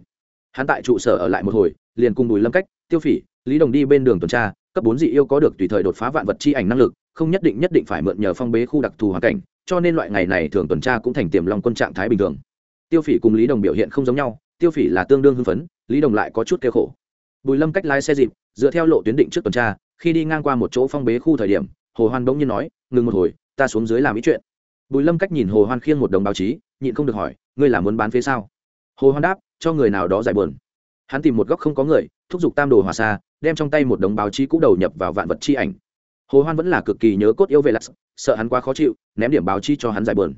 Hắn tại trụ sở ở lại một hồi, liền cùng bùi lâm cách, tiêu phỉ, lý đồng đi bên đường tuần tra, cấp bốn dị yêu có được tùy thời đột phá vạn vật chi ảnh năng lực, không nhất định nhất định phải mượn nhờ phong bế khu đặc thù hoàn cảnh, cho nên loại ngày này thường tuần tra cũng thành tiềm long quân trạng thái bình thường. Tiêu phỉ cùng lý đồng biểu hiện không giống nhau, tiêu phỉ là tương đương hưng phấn lý đồng lại có chút kêu khổ. Bùi lâm cách lái xe dịp, dựa theo lộ tuyến định trước tuần tra, khi đi ngang qua một chỗ phong bế khu thời điểm, hồ hoan bỗng nhiên nói, ngừng một hồi, ta xuống dưới làm ý chuyện. Bùi lâm cách nhìn hồ hoan khiêng một đồng báo chí, nhịn không được hỏi, ngươi là muốn bán phế sao? Hồ hoan đáp, cho người nào đó giải buồn. Hắn tìm một góc không có người, thúc giục tam đồ hòa xa, đem trong tay một đống báo chí cũ đầu nhập vào vạn vật chi ảnh. Hồ hoan vẫn là cực kỳ nhớ cốt yêu về lạc sợ hắn quá khó chịu, ném điểm báo chí cho hắn giải buồn.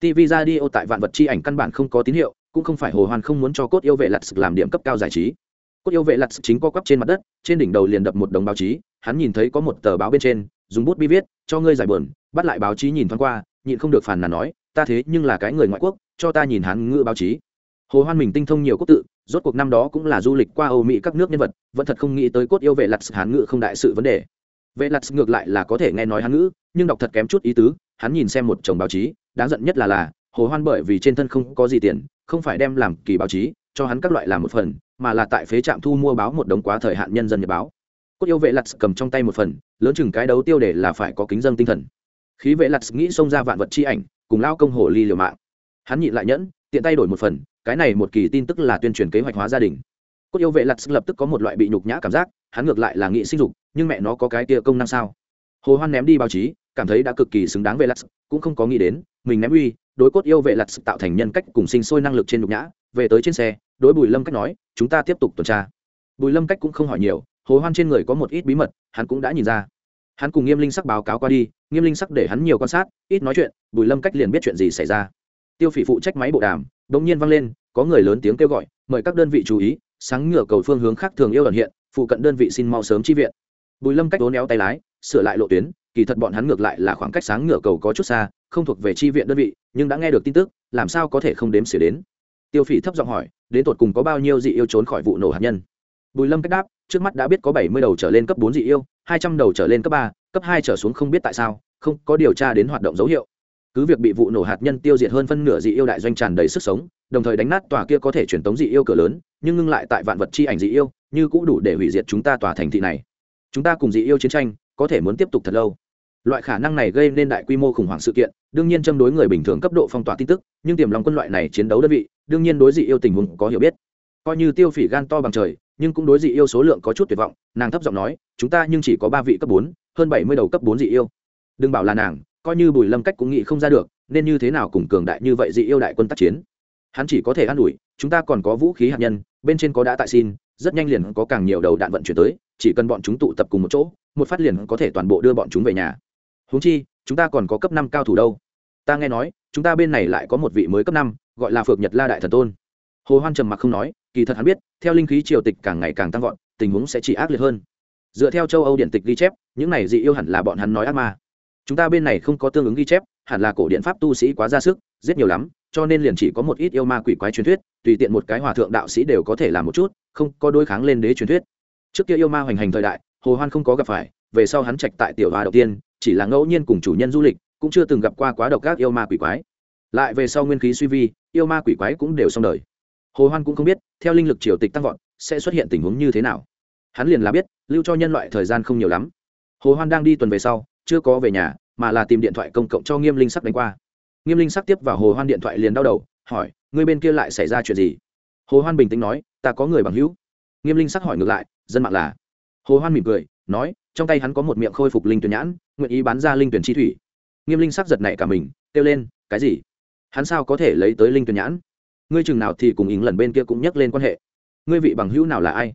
Tv ra đi ô tại vạn vật chi ảnh căn bản không có tín hiệu cũng không phải hồ hoan không muốn cho cốt yêu vệ lặt làm điểm cấp cao giải trí. Cốt yêu vệ lặt chính co quắp trên mặt đất, trên đỉnh đầu liền đập một đồng báo chí, hắn nhìn thấy có một tờ báo bên trên, dùng bút bi viết, cho ngươi giải buồn, bắt lại báo chí nhìn thoáng qua, nhịn không được phản là nói, ta thế nhưng là cái người ngoại quốc, cho ta nhìn hắn ngữ báo chí. Hồ hoan mình tinh thông nhiều quốc tự, rốt cuộc năm đó cũng là du lịch qua âu mỹ các nước nhân vật, vẫn thật không nghĩ tới cốt yêu vệ lặt hán ngữ không đại sự vấn đề. Vệ lặt ngược lại là có thể nghe nói hán ngữ, nhưng đọc thật kém chút ý tứ, hắn nhìn xem một chồng báo chí, đáng giận nhất là là hồ hoan bởi vì trên thân không có gì tiền, không phải đem làm kỳ báo chí, cho hắn các loại làm một phần, mà là tại phế trạm thu mua báo một đống quá thời hạn nhân dân nhật báo. Cốt yêu vệ lặt cầm trong tay một phần, lớn chừng cái đấu tiêu để là phải có kính dân tinh thần. Khí vệ lặt nghĩ xông ra vạn vật chi ảnh, cùng lao công hồ ly liều mạng. Hắn nhịn lại nhẫn, tiện tay đổi một phần, cái này một kỳ tin tức là tuyên truyền kế hoạch hóa gia đình. Cốt yêu vệ lặt lập tức có một loại bị nhục nhã cảm giác, hắn ngược lại là nghị sinh dục, nhưng mẹ nó có cái kia công năng sao? Hồ hoan ném đi báo chí, cảm thấy đã cực kỳ xứng đáng vệ lặt cũng không có nghĩ đến mình ném uy, đối cốt yêu vệ lặt tạo thành nhân cách cùng sinh sôi năng lực trên nhục nhã. Về tới trên xe, đối bùi lâm cách nói, chúng ta tiếp tục tuần tra. Bùi lâm cách cũng không hỏi nhiều, hồ hoan trên người có một ít bí mật, hắn cũng đã nhìn ra. Hắn cùng nghiêm linh sắc báo cáo qua đi, nghiêm linh sắc để hắn nhiều quan sát, ít nói chuyện, bùi lâm cách liền biết chuyện gì xảy ra. Tiêu phỉ phụ trách máy bộ đàm bỗng nhiên vang lên, có người lớn tiếng kêu gọi, mời các đơn vị chú ý, sáng ngửa cầu phương hướng khác thường yêu ẩn hiện, phụ cận đơn vị xin mau sớm chi viện bùi lâm cách ố éo tay lái, sửa lại lộ tuyến, kỳ thật bọn hắn ngược lại là khoảng cách sáng ngựa cầu có chút xa, không thuộc về chi viện đơn vị, nhưng đã nghe được tin tức, làm sao có thể không đếm xỉa đến? Tiêu phỉ thấp giọng hỏi, đến tột cùng có bao nhiêu dị yêu trốn khỏi vụ nổ hạt nhân? Bùi lâm cách đáp, trước mắt đã biết có bảy mươi đầu trở lên cấp bốn dị yêu, hai trăm đầu trở lên cấp ba, cấp hai trở xuống không biết tại sao, không có điều tra đến hoạt động dấu hiệu. Cứ việc bị vụ nổ hạt nhân tiêu diệt hơn phân nửa dị yêu đại doanh tràn đầy sức sống, đồng thời đánh nát tòa kia có thể truyền tống dị yêu cửa lớn, nhưng ngưng lại tại vạn vật chi ảnh dị yêu, như cũng đủ để hủy diệt chúng ta tòa thành thị này chúng ta cùng dị yêu chiến tranh, có thể muốn tiếp tục thật lâu. Loại khả năng này gây nên đại quy mô khủng hoảng sự kiện, đương nhiên châm đối người bình thường cấp độ phong tỏa tin tức, nhưng tiềm lòng quân loại này chiến đấu đơn vị, đương nhiên đối dị yêu tình huống có hiểu biết. Coi như tiêu phỉ gan to bằng trời, nhưng cũng đối dị yêu số lượng có chút tuyệt vọng, nàng thấp giọng nói, chúng ta nhưng chỉ có ba vị cấp bốn, hơn bảy mươi đầu cấp bốn dị yêu. Đừng bảo là nàng, coi như bùi lâm cách cũng nghĩ không ra được, nên như thế nào cùng cường đại như vậy dị yêu đại quân tác chiến. Hắn chỉ có thể an ủi, chúng ta còn có vũ khí hạt nhân, bên trên có đã tại xin, rất nhanh liền có càng nhiều đầu đạn vận chuyển tới chỉ cần bọn chúng tụ tập cùng một chỗ, một phát liền có thể toàn bộ đưa bọn chúng về nhà. Húng chi, chúng ta còn có cấp năm cao thủ đâu. Ta nghe nói, chúng ta bên này lại có một vị mới cấp năm, gọi là phược nhật la đại thần tôn. Hồ hoan trầm mặc không nói, kỳ thật hắn biết, theo linh khí triều tịch càng ngày càng tăng vọt, tình huống sẽ chỉ ác liệt hơn. Dựa theo châu âu điện tịch ghi chép, những này dị yêu hẳn là bọn hắn nói ác ma. Chúng ta bên này không có tương ứng ghi chép, hẳn là cổ điện pháp tu sĩ quá ra sức, giết nhiều lắm, cho nên liền chỉ có một ít yêu ma quỷ quái truyền thuyết, tùy tiện một cái hòa thượng đạo sĩ đều có thể làm một chút, không có đối kháng lên đế truyền thuyết trước kia yêu ma hoành hành thời đại, hồ hoan không có gặp phải, về sau hắn trạch tại tiểu hòa đầu tiên, chỉ là ngẫu nhiên cùng chủ nhân du lịch, cũng chưa từng gặp qua quá độc các yêu ma quỷ quái. Lại về sau nguyên khí suy vi, yêu ma quỷ quái cũng đều xong đời. Hồ hoan cũng không biết, theo linh lực triều tịch tăng vọt, sẽ xuất hiện tình huống như thế nào. Hắn liền là biết, lưu cho nhân loại thời gian không nhiều lắm. Hồ hoan đang đi tuần về sau, chưa có về nhà, mà là tìm điện thoại công cộng cho nghiêm linh sắc đánh qua. Nghiêm linh sắc tiếp vào hồ hoan điện thoại liền đau đầu, hỏi người bên kia lại xảy ra chuyện gì? Hồ hoan bình tĩnh nói, ta có người bằng hữu. Nghiêm linh sắc hỏi ngược lại dân mạng là. Hồ hoan mỉm cười, nói, trong tay hắn có một miệng khôi phục linh tuyển nhãn, nguyện ý bán ra linh tuyển chi thủy. Nghiêm linh sắc giật nảy cả mình, kêu lên, cái gì? Hắn sao có thể lấy tới linh tuyển nhãn? Ngươi chừng nào thì cùng ý lần bên kia cũng nhắc lên quan hệ. Ngươi vị bằng hữu nào là ai?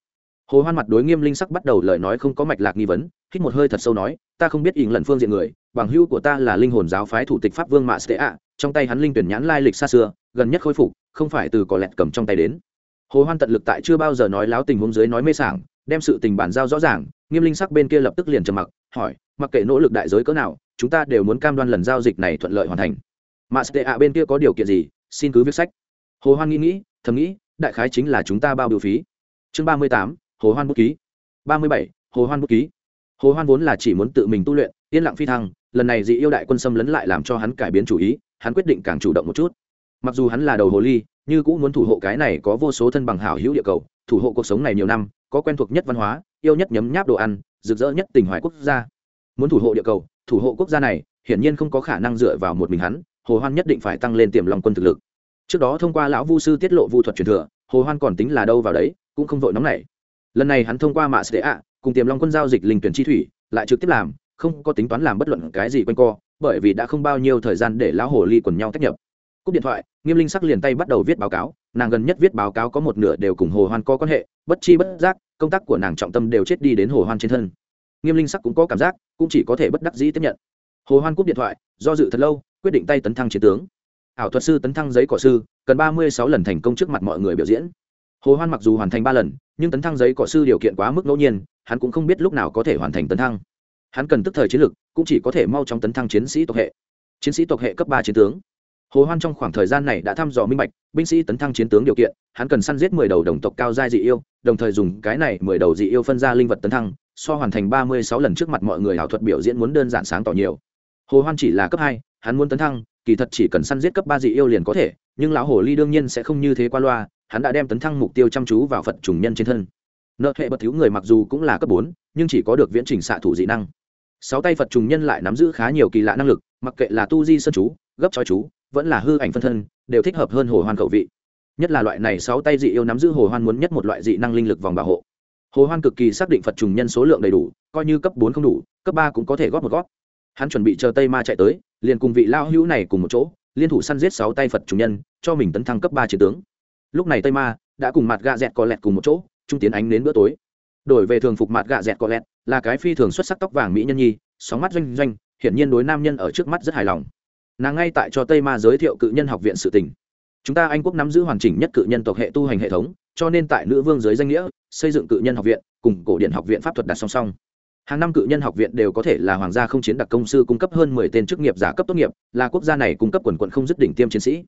Hồ hoan mặt đối nghiêm linh sắc bắt đầu lời nói không có mạch lạc nghi vấn, hít một hơi thật sâu nói, ta không biết ý lần phương diện người, bằng hữu của ta là linh hồn giáo phái thủ tịch pháp vương mạ sệ ạ, trong tay hắn linh tuyển nhãn lai lịch xa xưa, gần nhất khôi phục, không phải từ cỏ lẹt cầm trong tay đến. Hồ hoan tận lực tại chưa bao giờ nói láo tình huống dưới nói mê sảng đem sự tình bản giao rõ ràng, nghiêm linh sắc bên kia lập tức liền trầm mặc, hỏi, mặc kệ nỗ lực đại giới cỡ nào, chúng ta đều muốn cam đoan lần giao dịch này thuận lợi hoàn thành. Mà sệ ạ bên kia có điều kiện gì? Xin cứ viết sách. Hồ hoan nghĩ nghĩ, thầm nghĩ, đại khái chính là chúng ta bao biểu phí. Chương ba mươi tám, hồ hoan bút ký. ba mươi bảy, hồ hoan bút ký. Hồ hoan vốn là chỉ muốn tự mình tu luyện, yên lặng phi thăng, lần này dị yêu đại quân xâm lấn lại làm cho hắn cải biến chủ ý, hắn quyết định càng chủ động một chút. Mặc dù hắn là đầu hồ ly nhưng cũng muốn thủ hộ cái này có vô số thân bằng hảo hữu địa cầu, thủ hộ cuộc sống này nhiều năm có quen thuộc nhất văn hóa, yêu nhất nhấm nháp đồ ăn, rực rỡ nhất tình hoài quốc gia. Muốn thủ hộ địa cầu, thủ hộ quốc gia này, hiển nhiên không có khả năng dựa vào một mình hắn, hồ hoan nhất định phải tăng lên tiềm lòng quân thực lực. Trước đó thông qua lão vu sư tiết lộ vu thuật truyền thừa, hồ hoan còn tính là đâu vào đấy, cũng không vội nóng nảy. Lần này hắn thông qua mạ sệ ạ, cùng tiềm long quân giao dịch linh tuyển chi thủy, lại trực tiếp làm, không có tính toán làm bất luận cái gì quanh co, bởi vì đã không bao nhiêu thời gian để lão hồ ly quần nhau tách nhập. Cúp điện thoại, nghiêm linh sắc liền tay bắt đầu viết báo cáo, nàng gần nhất viết báo cáo có một nửa đều cùng hồ hoan có quan hệ, bất chi bất giác công tác của nàng trọng tâm đều chết đi đến hồ hoan trên thân. Nghiêm linh sắc cũng có cảm giác, cũng chỉ có thể bất đắc dĩ tiếp nhận. Hồ hoan cúp điện thoại, do dự thật lâu, quyết định tay tấn thăng chiến tướng. Ảo thuật sư tấn thăng giấy cỏ sư, cần ba mươi sáu lần thành công trước mặt mọi người biểu diễn. Hồ hoan mặc dù hoàn thành ba lần, nhưng tấn thăng giấy cỏ sư điều kiện quá mức ngẫu nhiên, hắn cũng không biết lúc nào có thể hoàn thành tấn thăng. Hắn cần tức thời chiến lực cũng chỉ có thể mau chóng tấn thăng chiến sĩ tộc hệ. Chiến sĩ tộc hệ cấp ba chiến tướng hồ hoan trong khoảng thời gian này đã thăm dò minh bạch, binh sĩ tấn thăng chiến tướng điều kiện, hắn cần săn giết mười đầu đồng tộc cao giai dị yêu, đồng thời dùng cái này mười đầu dị yêu phân ra linh vật tấn thăng, so hoàn thành ba mươi sáu lần trước mặt mọi người ảo thuật biểu diễn muốn đơn giản sáng tỏ nhiều. Hồ hoan chỉ là cấp hai, hắn muốn tấn thăng, kỳ thật chỉ cần săn giết cấp ba dị yêu liền có thể, nhưng lão hồ ly đương nhiên sẽ không như thế qua loa, hắn đã đem tấn thăng mục tiêu chăm chú vào phật trùng nhân trên thân. Nợ hệ bật thiếu người mặc dù cũng là cấp bốn, nhưng chỉ có được viễn trình xạ thủ dị năng. Sáu tay phật trùng nhân lại nắm giữ khá nhiều kỳ lạ năng lực, mặc kệ là tu di sơn chú gấp chói chú, vẫn là hư ảnh phân thân, đều thích hợp hơn hồ hoan khẩu vị. Nhất là loại này sáu tay dị yêu nắm giữ hồ hoan muốn nhất một loại dị năng linh lực vòng bảo hộ. Hồ hoan cực kỳ xác định phật trùng nhân số lượng đầy đủ, coi như cấp bốn không đủ, cấp ba cũng có thể góp một góp. Hắn chuẩn bị chờ tây ma chạy tới, liền cùng vị lao hữu này cùng một chỗ, liên thủ săn giết sáu tay phật trùng nhân, cho mình tấn thăng cấp ba chiến tướng. Lúc này tây ma đã cùng mặt gạ dẹt có lẹt cùng một chỗ trung tiến ánh đến bữa tối. Đổi về thường phục mặt gạ dẹt có lẹt, là cái phi thường xuất sắc tóc vàng mỹ nhân nhi, sóng mắt doanh doanh, hiển nhiên đối nam nhân ở trước mắt rất hài lòng nàng ngay tại cho tây ma giới thiệu cự nhân học viện sự tình. Chúng ta anh quốc nắm giữ hoàn chỉnh nhất cự nhân tộc hệ tu hành hệ thống, cho nên tại nữ vương giới danh nghĩa, xây dựng cự nhân học viện, cùng cổ điện học viện pháp thuật đặt song song. Hàng năm cự nhân học viện đều có thể là hoàng gia không chiến đặc công sư cung cấp hơn mười tên chức nghiệp giả cấp tốt nghiệp, là quốc gia này cung cấp quần quận không dứt đỉnh tiêm chiến sĩ.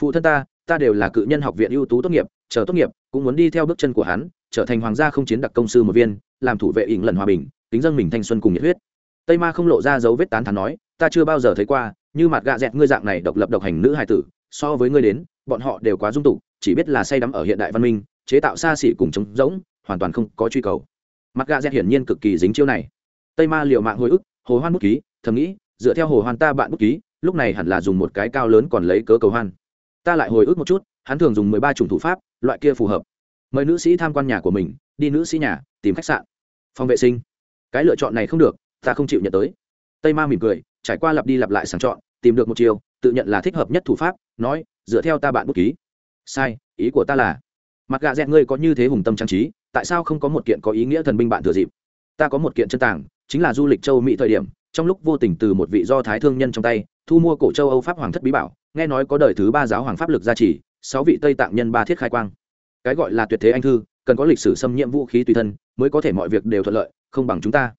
Phụ thân ta ta đều là cự nhân học viện ưu tú tốt nghiệp, chờ tốt nghiệp, cũng muốn đi theo bước chân của hắn, trở thành hoàng gia không chiến đặc công sư một viên, làm thủ vệ ỉng lần hòa bình tính dân mình thanh xuân cùng nhiệt huyết tây ma không lộ ra dấu vết tán thán nói, ta chưa bao giờ thấy qua, như mặt gạ dẹt ngươi dạng này độc lập độc hành nữ hài tử, so với ngươi đến, bọn họ đều quá dung tục, chỉ biết là say đắm ở hiện đại văn minh, chế tạo xa xỉ cùng trống rỗng, hoàn toàn không có truy cầu. Mặt gạ dẹt hiển nhiên cực kỳ dính chiêu này. Tây ma liệu mạng hồi ức, hồ hoan bút ký, thầm nghĩ, dựa theo hồ hoan ta bạn bút ký, lúc này hẳn là dùng một cái cao lớn còn lấy cớ cầu hoan. Ta lại hồi ức một chút, hắn thường dùng mười ba chủng thủ pháp, loại kia phù hợp. Mời nữ sĩ tham quan nhà của mình, đi nữ sĩ nhà, tìm khách sạn. Phòng vệ sinh. Cái lựa chọn này không được ta không chịu nhận tới. Tây ma mỉm cười, trải qua lặp đi lặp lại sàng chọn, tìm được một chiều tự nhận là thích hợp nhất thủ pháp, nói, dựa theo ta bạn bút ký. Sai, ý của ta là, mặt gạ dẹt ngươi có như thế hùng tâm trang trí, tại sao không có một kiện có ý nghĩa thần binh bạn thừa dịp? Ta có một kiện chân tàng, chính là du lịch châu mỹ thời điểm, trong lúc vô tình từ một vị do thái thương nhân trong tay, thu mua cổ châu âu pháp hoàng thất bí bảo, nghe nói có đời thứ ba giáo hoàng pháp lực gia trì, sáu vị tây tạng nhân ba thiết khai quang. Cái gọi là tuyệt thế anh thư, cần có lịch sử xâm nhiễm vũ khí tùy thân, mới có thể mọi việc đều thuận lợi, không bằng chúng ta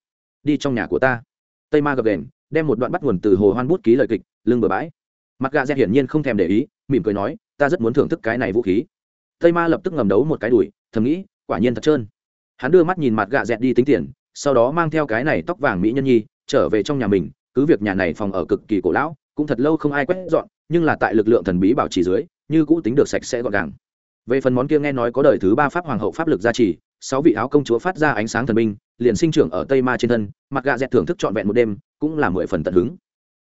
đi trong nhà của ta. Tây ma gập đền, đem một đoạn bắt nguồn từ hồ hoan bút ký lời kịch, lưng bờ bãi. Mặt gà dẹt hiển nhiên không thèm để ý, mỉm cười nói, ta rất muốn thưởng thức cái này vũ khí. Tây ma lập tức ngầm đấu một cái đùi, thầm nghĩ, quả nhiên thật trơn. Hắn đưa mắt nhìn mặt gà dẹt đi tính tiền, sau đó mang theo cái này tóc vàng mỹ nhân nhi, trở về trong nhà mình, cứ việc nhà này phòng ở cực kỳ cổ lão, cũng thật lâu không ai quét dọn, nhưng là tại lực lượng thần bí bảo trì dưới, như cũ tính được sạch sẽ gọn gàng về phần món kia nghe nói có đời thứ ba pháp hoàng hậu pháp lực gia trì, sáu vị áo công chúa phát ra ánh sáng thần minh liền sinh trưởng ở tây ma trên thân mặc gà dẹt thưởng thức trọn vẹn một đêm, cũng là mười phần tận hứng.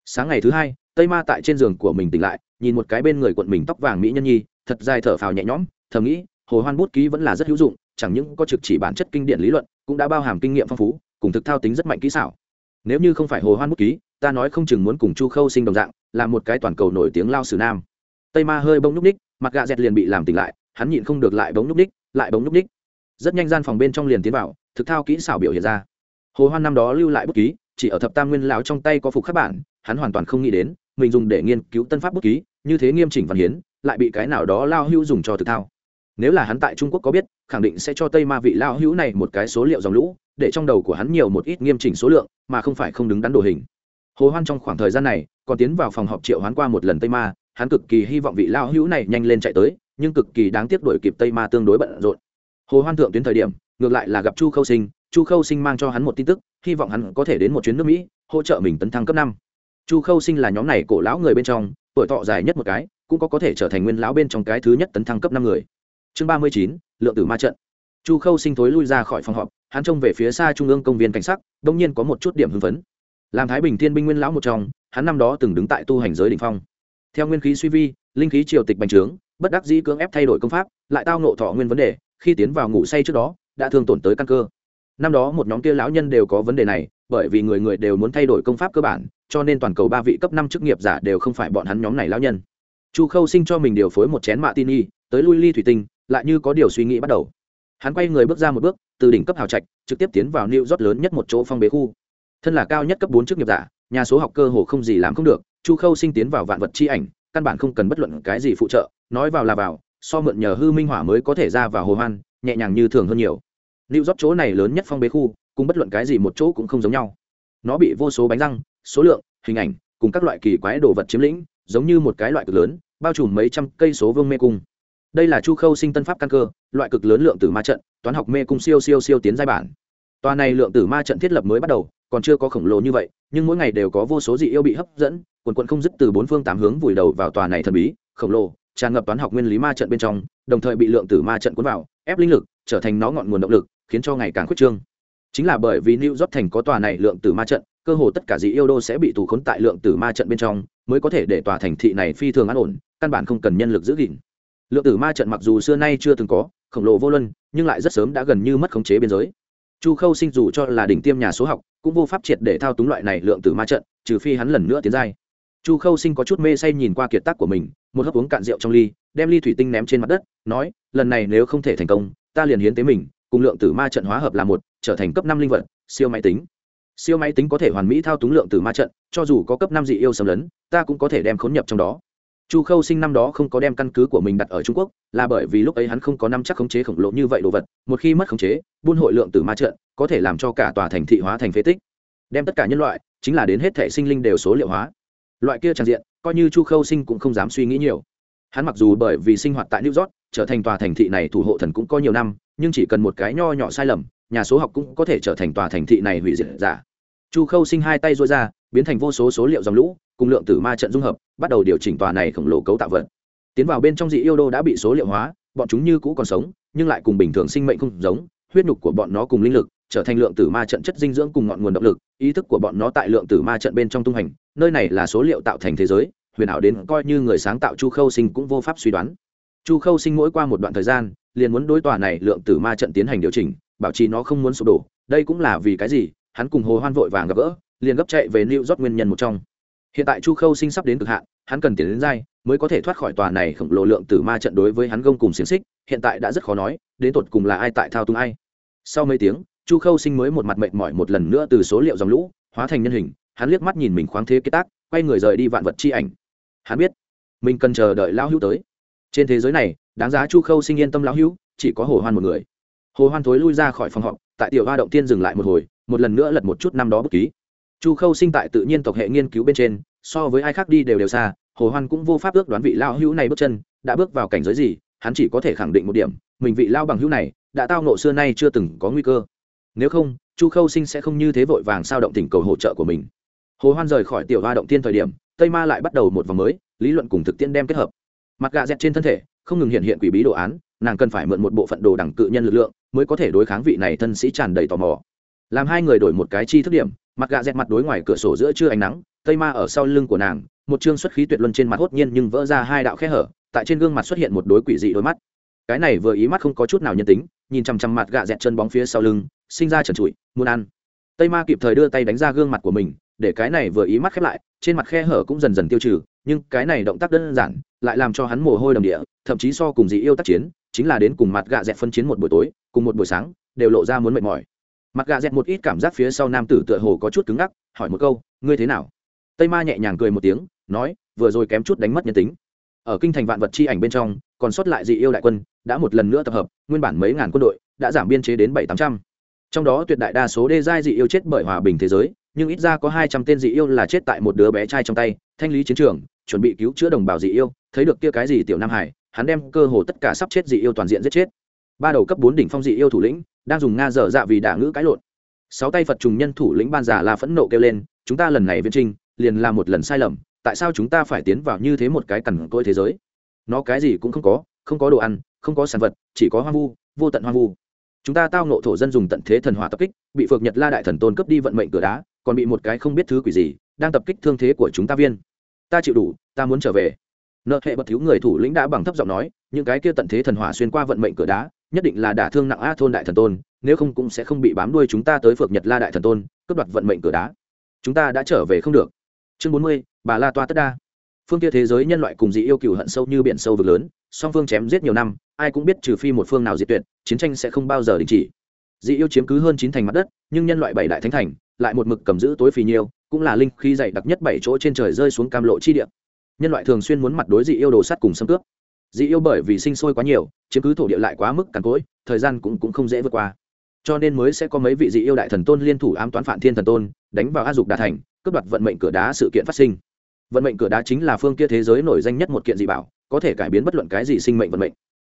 Sáng ngày thứ hai, tây ma tại trên giường của mình tỉnh lại, nhìn một cái bên người quận mình tóc vàng mỹ nhân nhi, thật dài thở phào nhẹ nhõm, thầm nghĩ, hồ hoan bút ký vẫn là rất hữu dụng, chẳng những có trực chỉ bản chất kinh điển lý luận, cũng đã bao hàm kinh nghiệm phong phú, cùng thực thao tính rất mạnh kỹ xảo. Nếu như không phải hồ hoan bút ký, ta nói không chừng muốn cùng chu khâu sinh đồng dạng, là một cái toàn cầu nổi tiếng lao sử nam. Tây ma hơi bông núc ních mặt gà dẹt liền bị làm tỉnh lại hắn nhịn không được lại bóng núp đích, lại bóng núp đích. Rất nhanh gian phòng bên trong liền tiến vào, thực thao kỹ xảo biểu hiện ra. Hồ hoan năm đó lưu lại bút ký, chỉ ở thập tam nguyên lão trong tay có phục khắc bản, hắn hoàn toàn không nghĩ đến, mình dùng để nghiên cứu tân pháp bút ký, như thế nghiêm chỉnh văn hiến, lại bị cái nào đó lao hữu dùng cho thực thao. Nếu là hắn tại trung quốc có biết, khẳng định sẽ cho tây ma vị lao hữu này một cái số liệu dòng lũ, để trong đầu của hắn nhiều một ít nghiêm chỉnh số lượng, mà không phải không đứng đắn đồ hình. Hồ hoan trong khoảng thời gian này, còn tiến vào phòng họp triệu hoán qua một lần tây ma, hắn cực kỳ hy vọng vị lao hữu này nhanh lên chạy tới nhưng cực kỳ đáng tiếc đuổi kịp tây ma tương đối bận rộn. Hồ hoan thượng tuyến thời điểm, ngược lại là gặp chu khâu sinh, chu khâu sinh mang cho hắn một tin tức, hy vọng hắn có thể đến một chuyến nước mỹ, hỗ trợ mình tấn thăng cấp năm. Chu khâu sinh là nhóm này cổ lão người bên trong, tuổi thọ dài nhất một cái, cũng có có thể trở thành nguyên lão bên trong cái thứ nhất tấn thăng cấp năm người. Chương ba mươi chín, lượng tử ma trận. Chu khâu sinh thối lui ra khỏi phòng họp, hắn trông về phía xa trung ương công viên cảnh sắc, đông nhiên có một chút điểm hưng phấn. Làm thái bình thiên binh nguyên lão một trong, hắn năm đó từng đứng tại tu hành giới đ ỉ n h phong. Theo nguyên khí suy vi, linh khí triều tịch bành trướng bất đắc dĩ cưỡng ép thay đổi công pháp, lại tao nộ thọ nguyên vấn đề, khi tiến vào ngủ say trước đó, đã thương tổn tới căn cơ. Năm đó một nhóm kia lão nhân đều có vấn đề này, bởi vì người người đều muốn thay đổi công pháp cơ bản, cho nên toàn cầu ba vị cấp năm chức nghiệp giả đều không phải bọn hắn nhóm này lão nhân. Chu khâu sinh cho mình điều phối một chén mạ tin y, tới lui ly thủy tinh, lại như có điều suy nghĩ bắt đầu. Hắn quay người bước ra một bước, từ đỉnh cấp hào trạch, trực tiếp tiến vào new rốt lớn nhất một chỗ phong bế khu. Thân là cao nhất cấp bốn chức nghiệp giả, nhà số học cơ hồ không gì làm không được, chu khâu sinh tiến vào vạn vật chi ảnh, căn bản không cần bất luận cái gì phụ trợ nói vào là vào, so mượn nhờ hư minh hỏa mới có thể ra vào hồ hoan, nhẹ nhàng như thường hơn nhiều. Lưu rót chỗ này lớn nhất phong bế khu, cùng bất luận cái gì một chỗ cũng không giống nhau. Nó bị vô số bánh răng, số lượng, hình ảnh, cùng các loại kỳ quái đồ vật chiếm lĩnh, giống như một cái loại cực lớn, bao trùm mấy trăm cây số vương mê cung. Đây là chu khâu sinh tân pháp căn cơ, loại cực lớn lượng tử ma trận, toán học mê cung siêu siêu siêu tiến giai bản. Tòa này lượng tử ma trận thiết lập mới bắt đầu, còn chưa có khổng lồ như vậy, nhưng mỗi ngày đều có vô số dị yêu bị hấp dẫn, quần quận không dứt từ bốn phương tám hướng vùi đầu vào tòa này thần bí, khổng lồ tràn ngập toán học nguyên lý ma trận bên trong, đồng thời bị lượng tử ma trận cuốn vào, ép linh lực, trở thành nó ngọn nguồn động lực, khiến cho ngày càng khuyết trương. Chính là bởi vì new york thành có tòa này lượng tử ma trận, cơ hồ tất cả dị yêu đô sẽ bị tù khốn tại lượng tử ma trận bên trong, mới có thể để tòa thành thị này phi thường an ổn, căn bản không cần nhân lực giữ gìn. Lượng tử ma trận mặc dù xưa nay chưa từng có, khổng lồ vô luân, nhưng lại rất sớm đã gần như mất khống chế biên giới. Chu khâu sinh dù cho là đỉnh tiêm nhà số học, cũng vô pháp triệt để thao túng loại này lượng tử ma trận, trừ phi hắn lần nữa tiến giai. Chu khâu sinh có chút mê say nhìn qua kiệt tác của mình một hớp uống cạn rượu trong ly, đem ly thủy tinh ném trên mặt đất, nói, lần này nếu không thể thành công, ta liền hiến tế mình, cùng lượng tử ma trận hóa hợp là một, trở thành cấp năm linh vật, siêu máy tính. Siêu máy tính có thể hoàn mỹ thao túng lượng tử ma trận, cho dù có cấp năm dị yêu xâm lấn, ta cũng có thể đem khốn nhập trong đó. Chu khâu sinh năm đó không có đem căn cứ của mình đặt ở trung quốc, là bởi vì lúc ấy hắn không có năm chắc khống chế khổng lồ như vậy đồ vật, một khi mất khống chế, buôn hội lượng tử ma trận, có thể làm cho cả tòa thành thị hóa thành phế tích. Đem tất cả nhân loại, chính là đến hết thể sinh linh đều số liệu hóa. Loại kia tràn diện coi như chu khâu sinh cũng không dám suy nghĩ nhiều. Hắn mặc dù bởi vì sinh hoạt tại new york, trở thành tòa thành thị này thủ hộ thần cũng có nhiều năm, nhưng chỉ cần một cái nho nhỏ sai lầm, nhà số học cũng có thể trở thành tòa thành thị này hủy diệt giả. Chu khâu sinh hai tay dối ra, biến thành vô số số liệu dòng lũ, cùng lượng tử ma trận dung hợp, bắt đầu điều chỉnh tòa này khổng lồ cấu tạo vật. Tiến vào bên trong dị yêu đô đã bị số liệu hóa, bọn chúng như cũ còn sống, nhưng lại cùng bình thường sinh mệnh không giống, huyết nhục của bọn nó cùng linh lực trở thành lượng tử ma trận chất dinh dưỡng cùng ngọn nguồn động lực, ý thức của bọn nó tại lượng tử ma trận bên trong tung hành nơi này là số liệu tạo thành thế giới, huyền ảo đến coi như người sáng tạo chu khâu sinh cũng vô pháp suy đoán. Chu khâu sinh mỗi qua một đoạn thời gian, liền muốn đối tòa này lượng tử ma trận tiến hành điều chỉnh, bảo trì nó không muốn sụp đổ, đây cũng là vì cái gì, hắn cùng hồ hoan vội vàng gặp gỡ, liền gấp chạy về lưu rót nguyên nhân một trong. Hiện tại chu khâu sinh sắp đến cực hạn, hắn cần tiền đến dai, mới có thể thoát khỏi tòa này khổng lồ lượng tử ma trận đối với hắn gông cùng xiềng xích, hiện tại đã rất khó nói, đến tột cùng là ai tại thao túng ai. Sau mấy tiếng chu khâu sinh mới một mặt mệt mỏi một lần nữa từ số liệu dòng lũ, hóa thành nhân hình, hắn liếc mắt nhìn mình khoáng thế kế tác, quay người rời đi vạn vật chi ảnh. Hắn biết, mình cần chờ đợi lão hữu tới. Trên thế giới này, đáng giá chu khâu sinh yên tâm lão hữu, chỉ có hồ hoan một người. Hồ hoan thối lui ra khỏi phòng họp, tại tiểu hoa động tiên dừng lại một hồi, một lần nữa lật một chút năm đó bút ký. Chu khâu sinh tại tự nhiên tộc hệ nghiên cứu bên trên, so với ai khác đi đều đều xa, hồ hoan cũng vô pháp ước đoán vị lao hữu này bước chân, đã bước vào cảnh giới gì, hắn chỉ có thể khẳng định một điểm, mình vị lao bằng hữu này, đã tao nộ xưa nay chưa từng có nguy cơ nếu không, chu khâu sinh sẽ không như thế vội vàng sao động tình cầu hỗ trợ của mình. Hồ hoan rời khỏi tiểu hoa động tiên thời điểm, tây ma lại bắt đầu một vòng mới, lý luận cùng thực tiễn đem kết hợp. Mặt gà dẹt trên thân thể, không ngừng hiện hiện quỷ bí đồ án, nàng cần phải mượn một bộ phận đồ đẳng cự nhân lực lượng mới có thể đối kháng vị này thân sĩ tràn đầy tò mò. Làm hai người đổi một cái chi thức điểm, mặt gà dẹt mặt đối ngoài cửa sổ giữa trưa ánh nắng, tây ma ở sau lưng của nàng, một chương xuất khí tuyệt luân trên mặt hốt nhiên nhưng vỡ ra hai đạo khe hở, tại trên gương mặt xuất hiện một đối quỷ dị đôi mắt. Cái này vừa ý mắt không có chút nào nhân tính, nhìn chằm chằm mặt gạ dẹt chân bóng phía sau lưng sinh ra trần trụi, muốn ăn. Tây ma kịp thời đưa tay đánh ra gương mặt của mình, để cái này vừa ý mắt khép lại, trên mặt khe hở cũng dần dần tiêu trừ, nhưng cái này động tác đơn giản, lại làm cho hắn mồ hôi đầm địa, thậm chí so cùng dị yêu tác chiến, chính là đến cùng mặt gạ dẹt phân chiến một buổi tối, cùng một buổi sáng, đều lộ ra muốn mệt mỏi. Mặt gạ dẹt một ít cảm giác phía sau nam tử tựa hồ có chút cứng ngắc, hỏi một câu, ngươi thế nào? Tây ma nhẹ nhàng cười một tiếng, nói, vừa rồi kém chút đánh mất nhân tính. Ở kinh thành vạn vật chi ảnh bên trong, còn sót lại dị yêu đại quân, đã một lần nữa tập hợp, nguyên bản mấy ngàn quân đội, đã giảm biên chế đến bảy tám trăm trong đó tuyệt đại đa số đê giai dị yêu chết bởi hòa bình thế giới, nhưng ít ra có hai trăm tên dị yêu là chết tại một đứa bé trai trong tay, thanh lý chiến trường, chuẩn bị cứu chữa đồng bào dị yêu. Thấy được kia cái gì tiểu nam hải, hắn đem cơ hồ tất cả sắp chết dị yêu toàn diện giết chết. Ba đầu cấp bốn đỉnh phong dị yêu thủ lĩnh đang dùng nga dở dạ vì đả ngữ cãi lộn. Sáu tay phật trùng nhân thủ lĩnh ban giả là phẫn nộ kêu lên, chúng ta lần này viên trinh liền là một lần sai lầm, tại sao chúng ta phải tiến vào như thế một cái cằn cỗi thế giới? Nó cái gì cũng không có không có đồ ăn, không có sản vật, chỉ có hoang vu, vô tận hoang vu chúng ta tao nộ thổ dân dùng tận thế thần hỏa tập kích, bị phược nhật la đại thần tôn cướp đi vận mệnh cửa đá, còn bị một cái không biết thứ quỷ gì, đang tập kích thương thế của chúng ta viên. Ta chịu đủ, ta muốn trở về. Nợ hệ bật thiếu người thủ lĩnh đã bằng thấp giọng nói, những cái kia tận thế thần hỏa xuyên qua vận mệnh cửa đá, nhất định là đả thương nặng a thôn đại thần tôn, nếu không cũng sẽ không bị bám đuôi chúng ta tới phược nhật la đại thần tôn, cướp đoạt vận mệnh cửa đá. Chúng ta đã trở về không được. Chương bốn mươi, bà la toa tất đa phương kia thế giới nhân loại cùng dị yêu cựu hận sâu như biển sâu vực lớn song phương chém giết nhiều năm ai cũng biết trừ phi một phương nào diệt tuyệt chiến tranh sẽ không bao giờ đình chỉ. Dị yêu chiếm cứ hơn chín thành mặt đất nhưng nhân loại bảy đại thánh thành lại một mực cầm giữ tối phì nhiêu cũng là linh khi dày đặc nhất bảy chỗ trên trời rơi xuống cam lộ chi địa. Nhân loại thường xuyên muốn mặt đối dị yêu đồ sắt cùng xâm cướp. Dị yêu bởi vì sinh sôi quá nhiều chiếm cứ thổ địa lại quá mức càn cỗi thời gian cũng, cũng không dễ vượt qua. Cho nên mới sẽ có mấy vị dị yêu đại thần tôn liên thủ ám toán phản thiên thần tôn đánh vào a dục đà thành cướp đoạt vận mệnh cửa đá sự kiện phát sinh vận mệnh cửa đá chính là phương kia thế giới nổi danh nhất một kiện dị bảo, có thể cải biến bất luận cái gì sinh mệnh vận mệnh.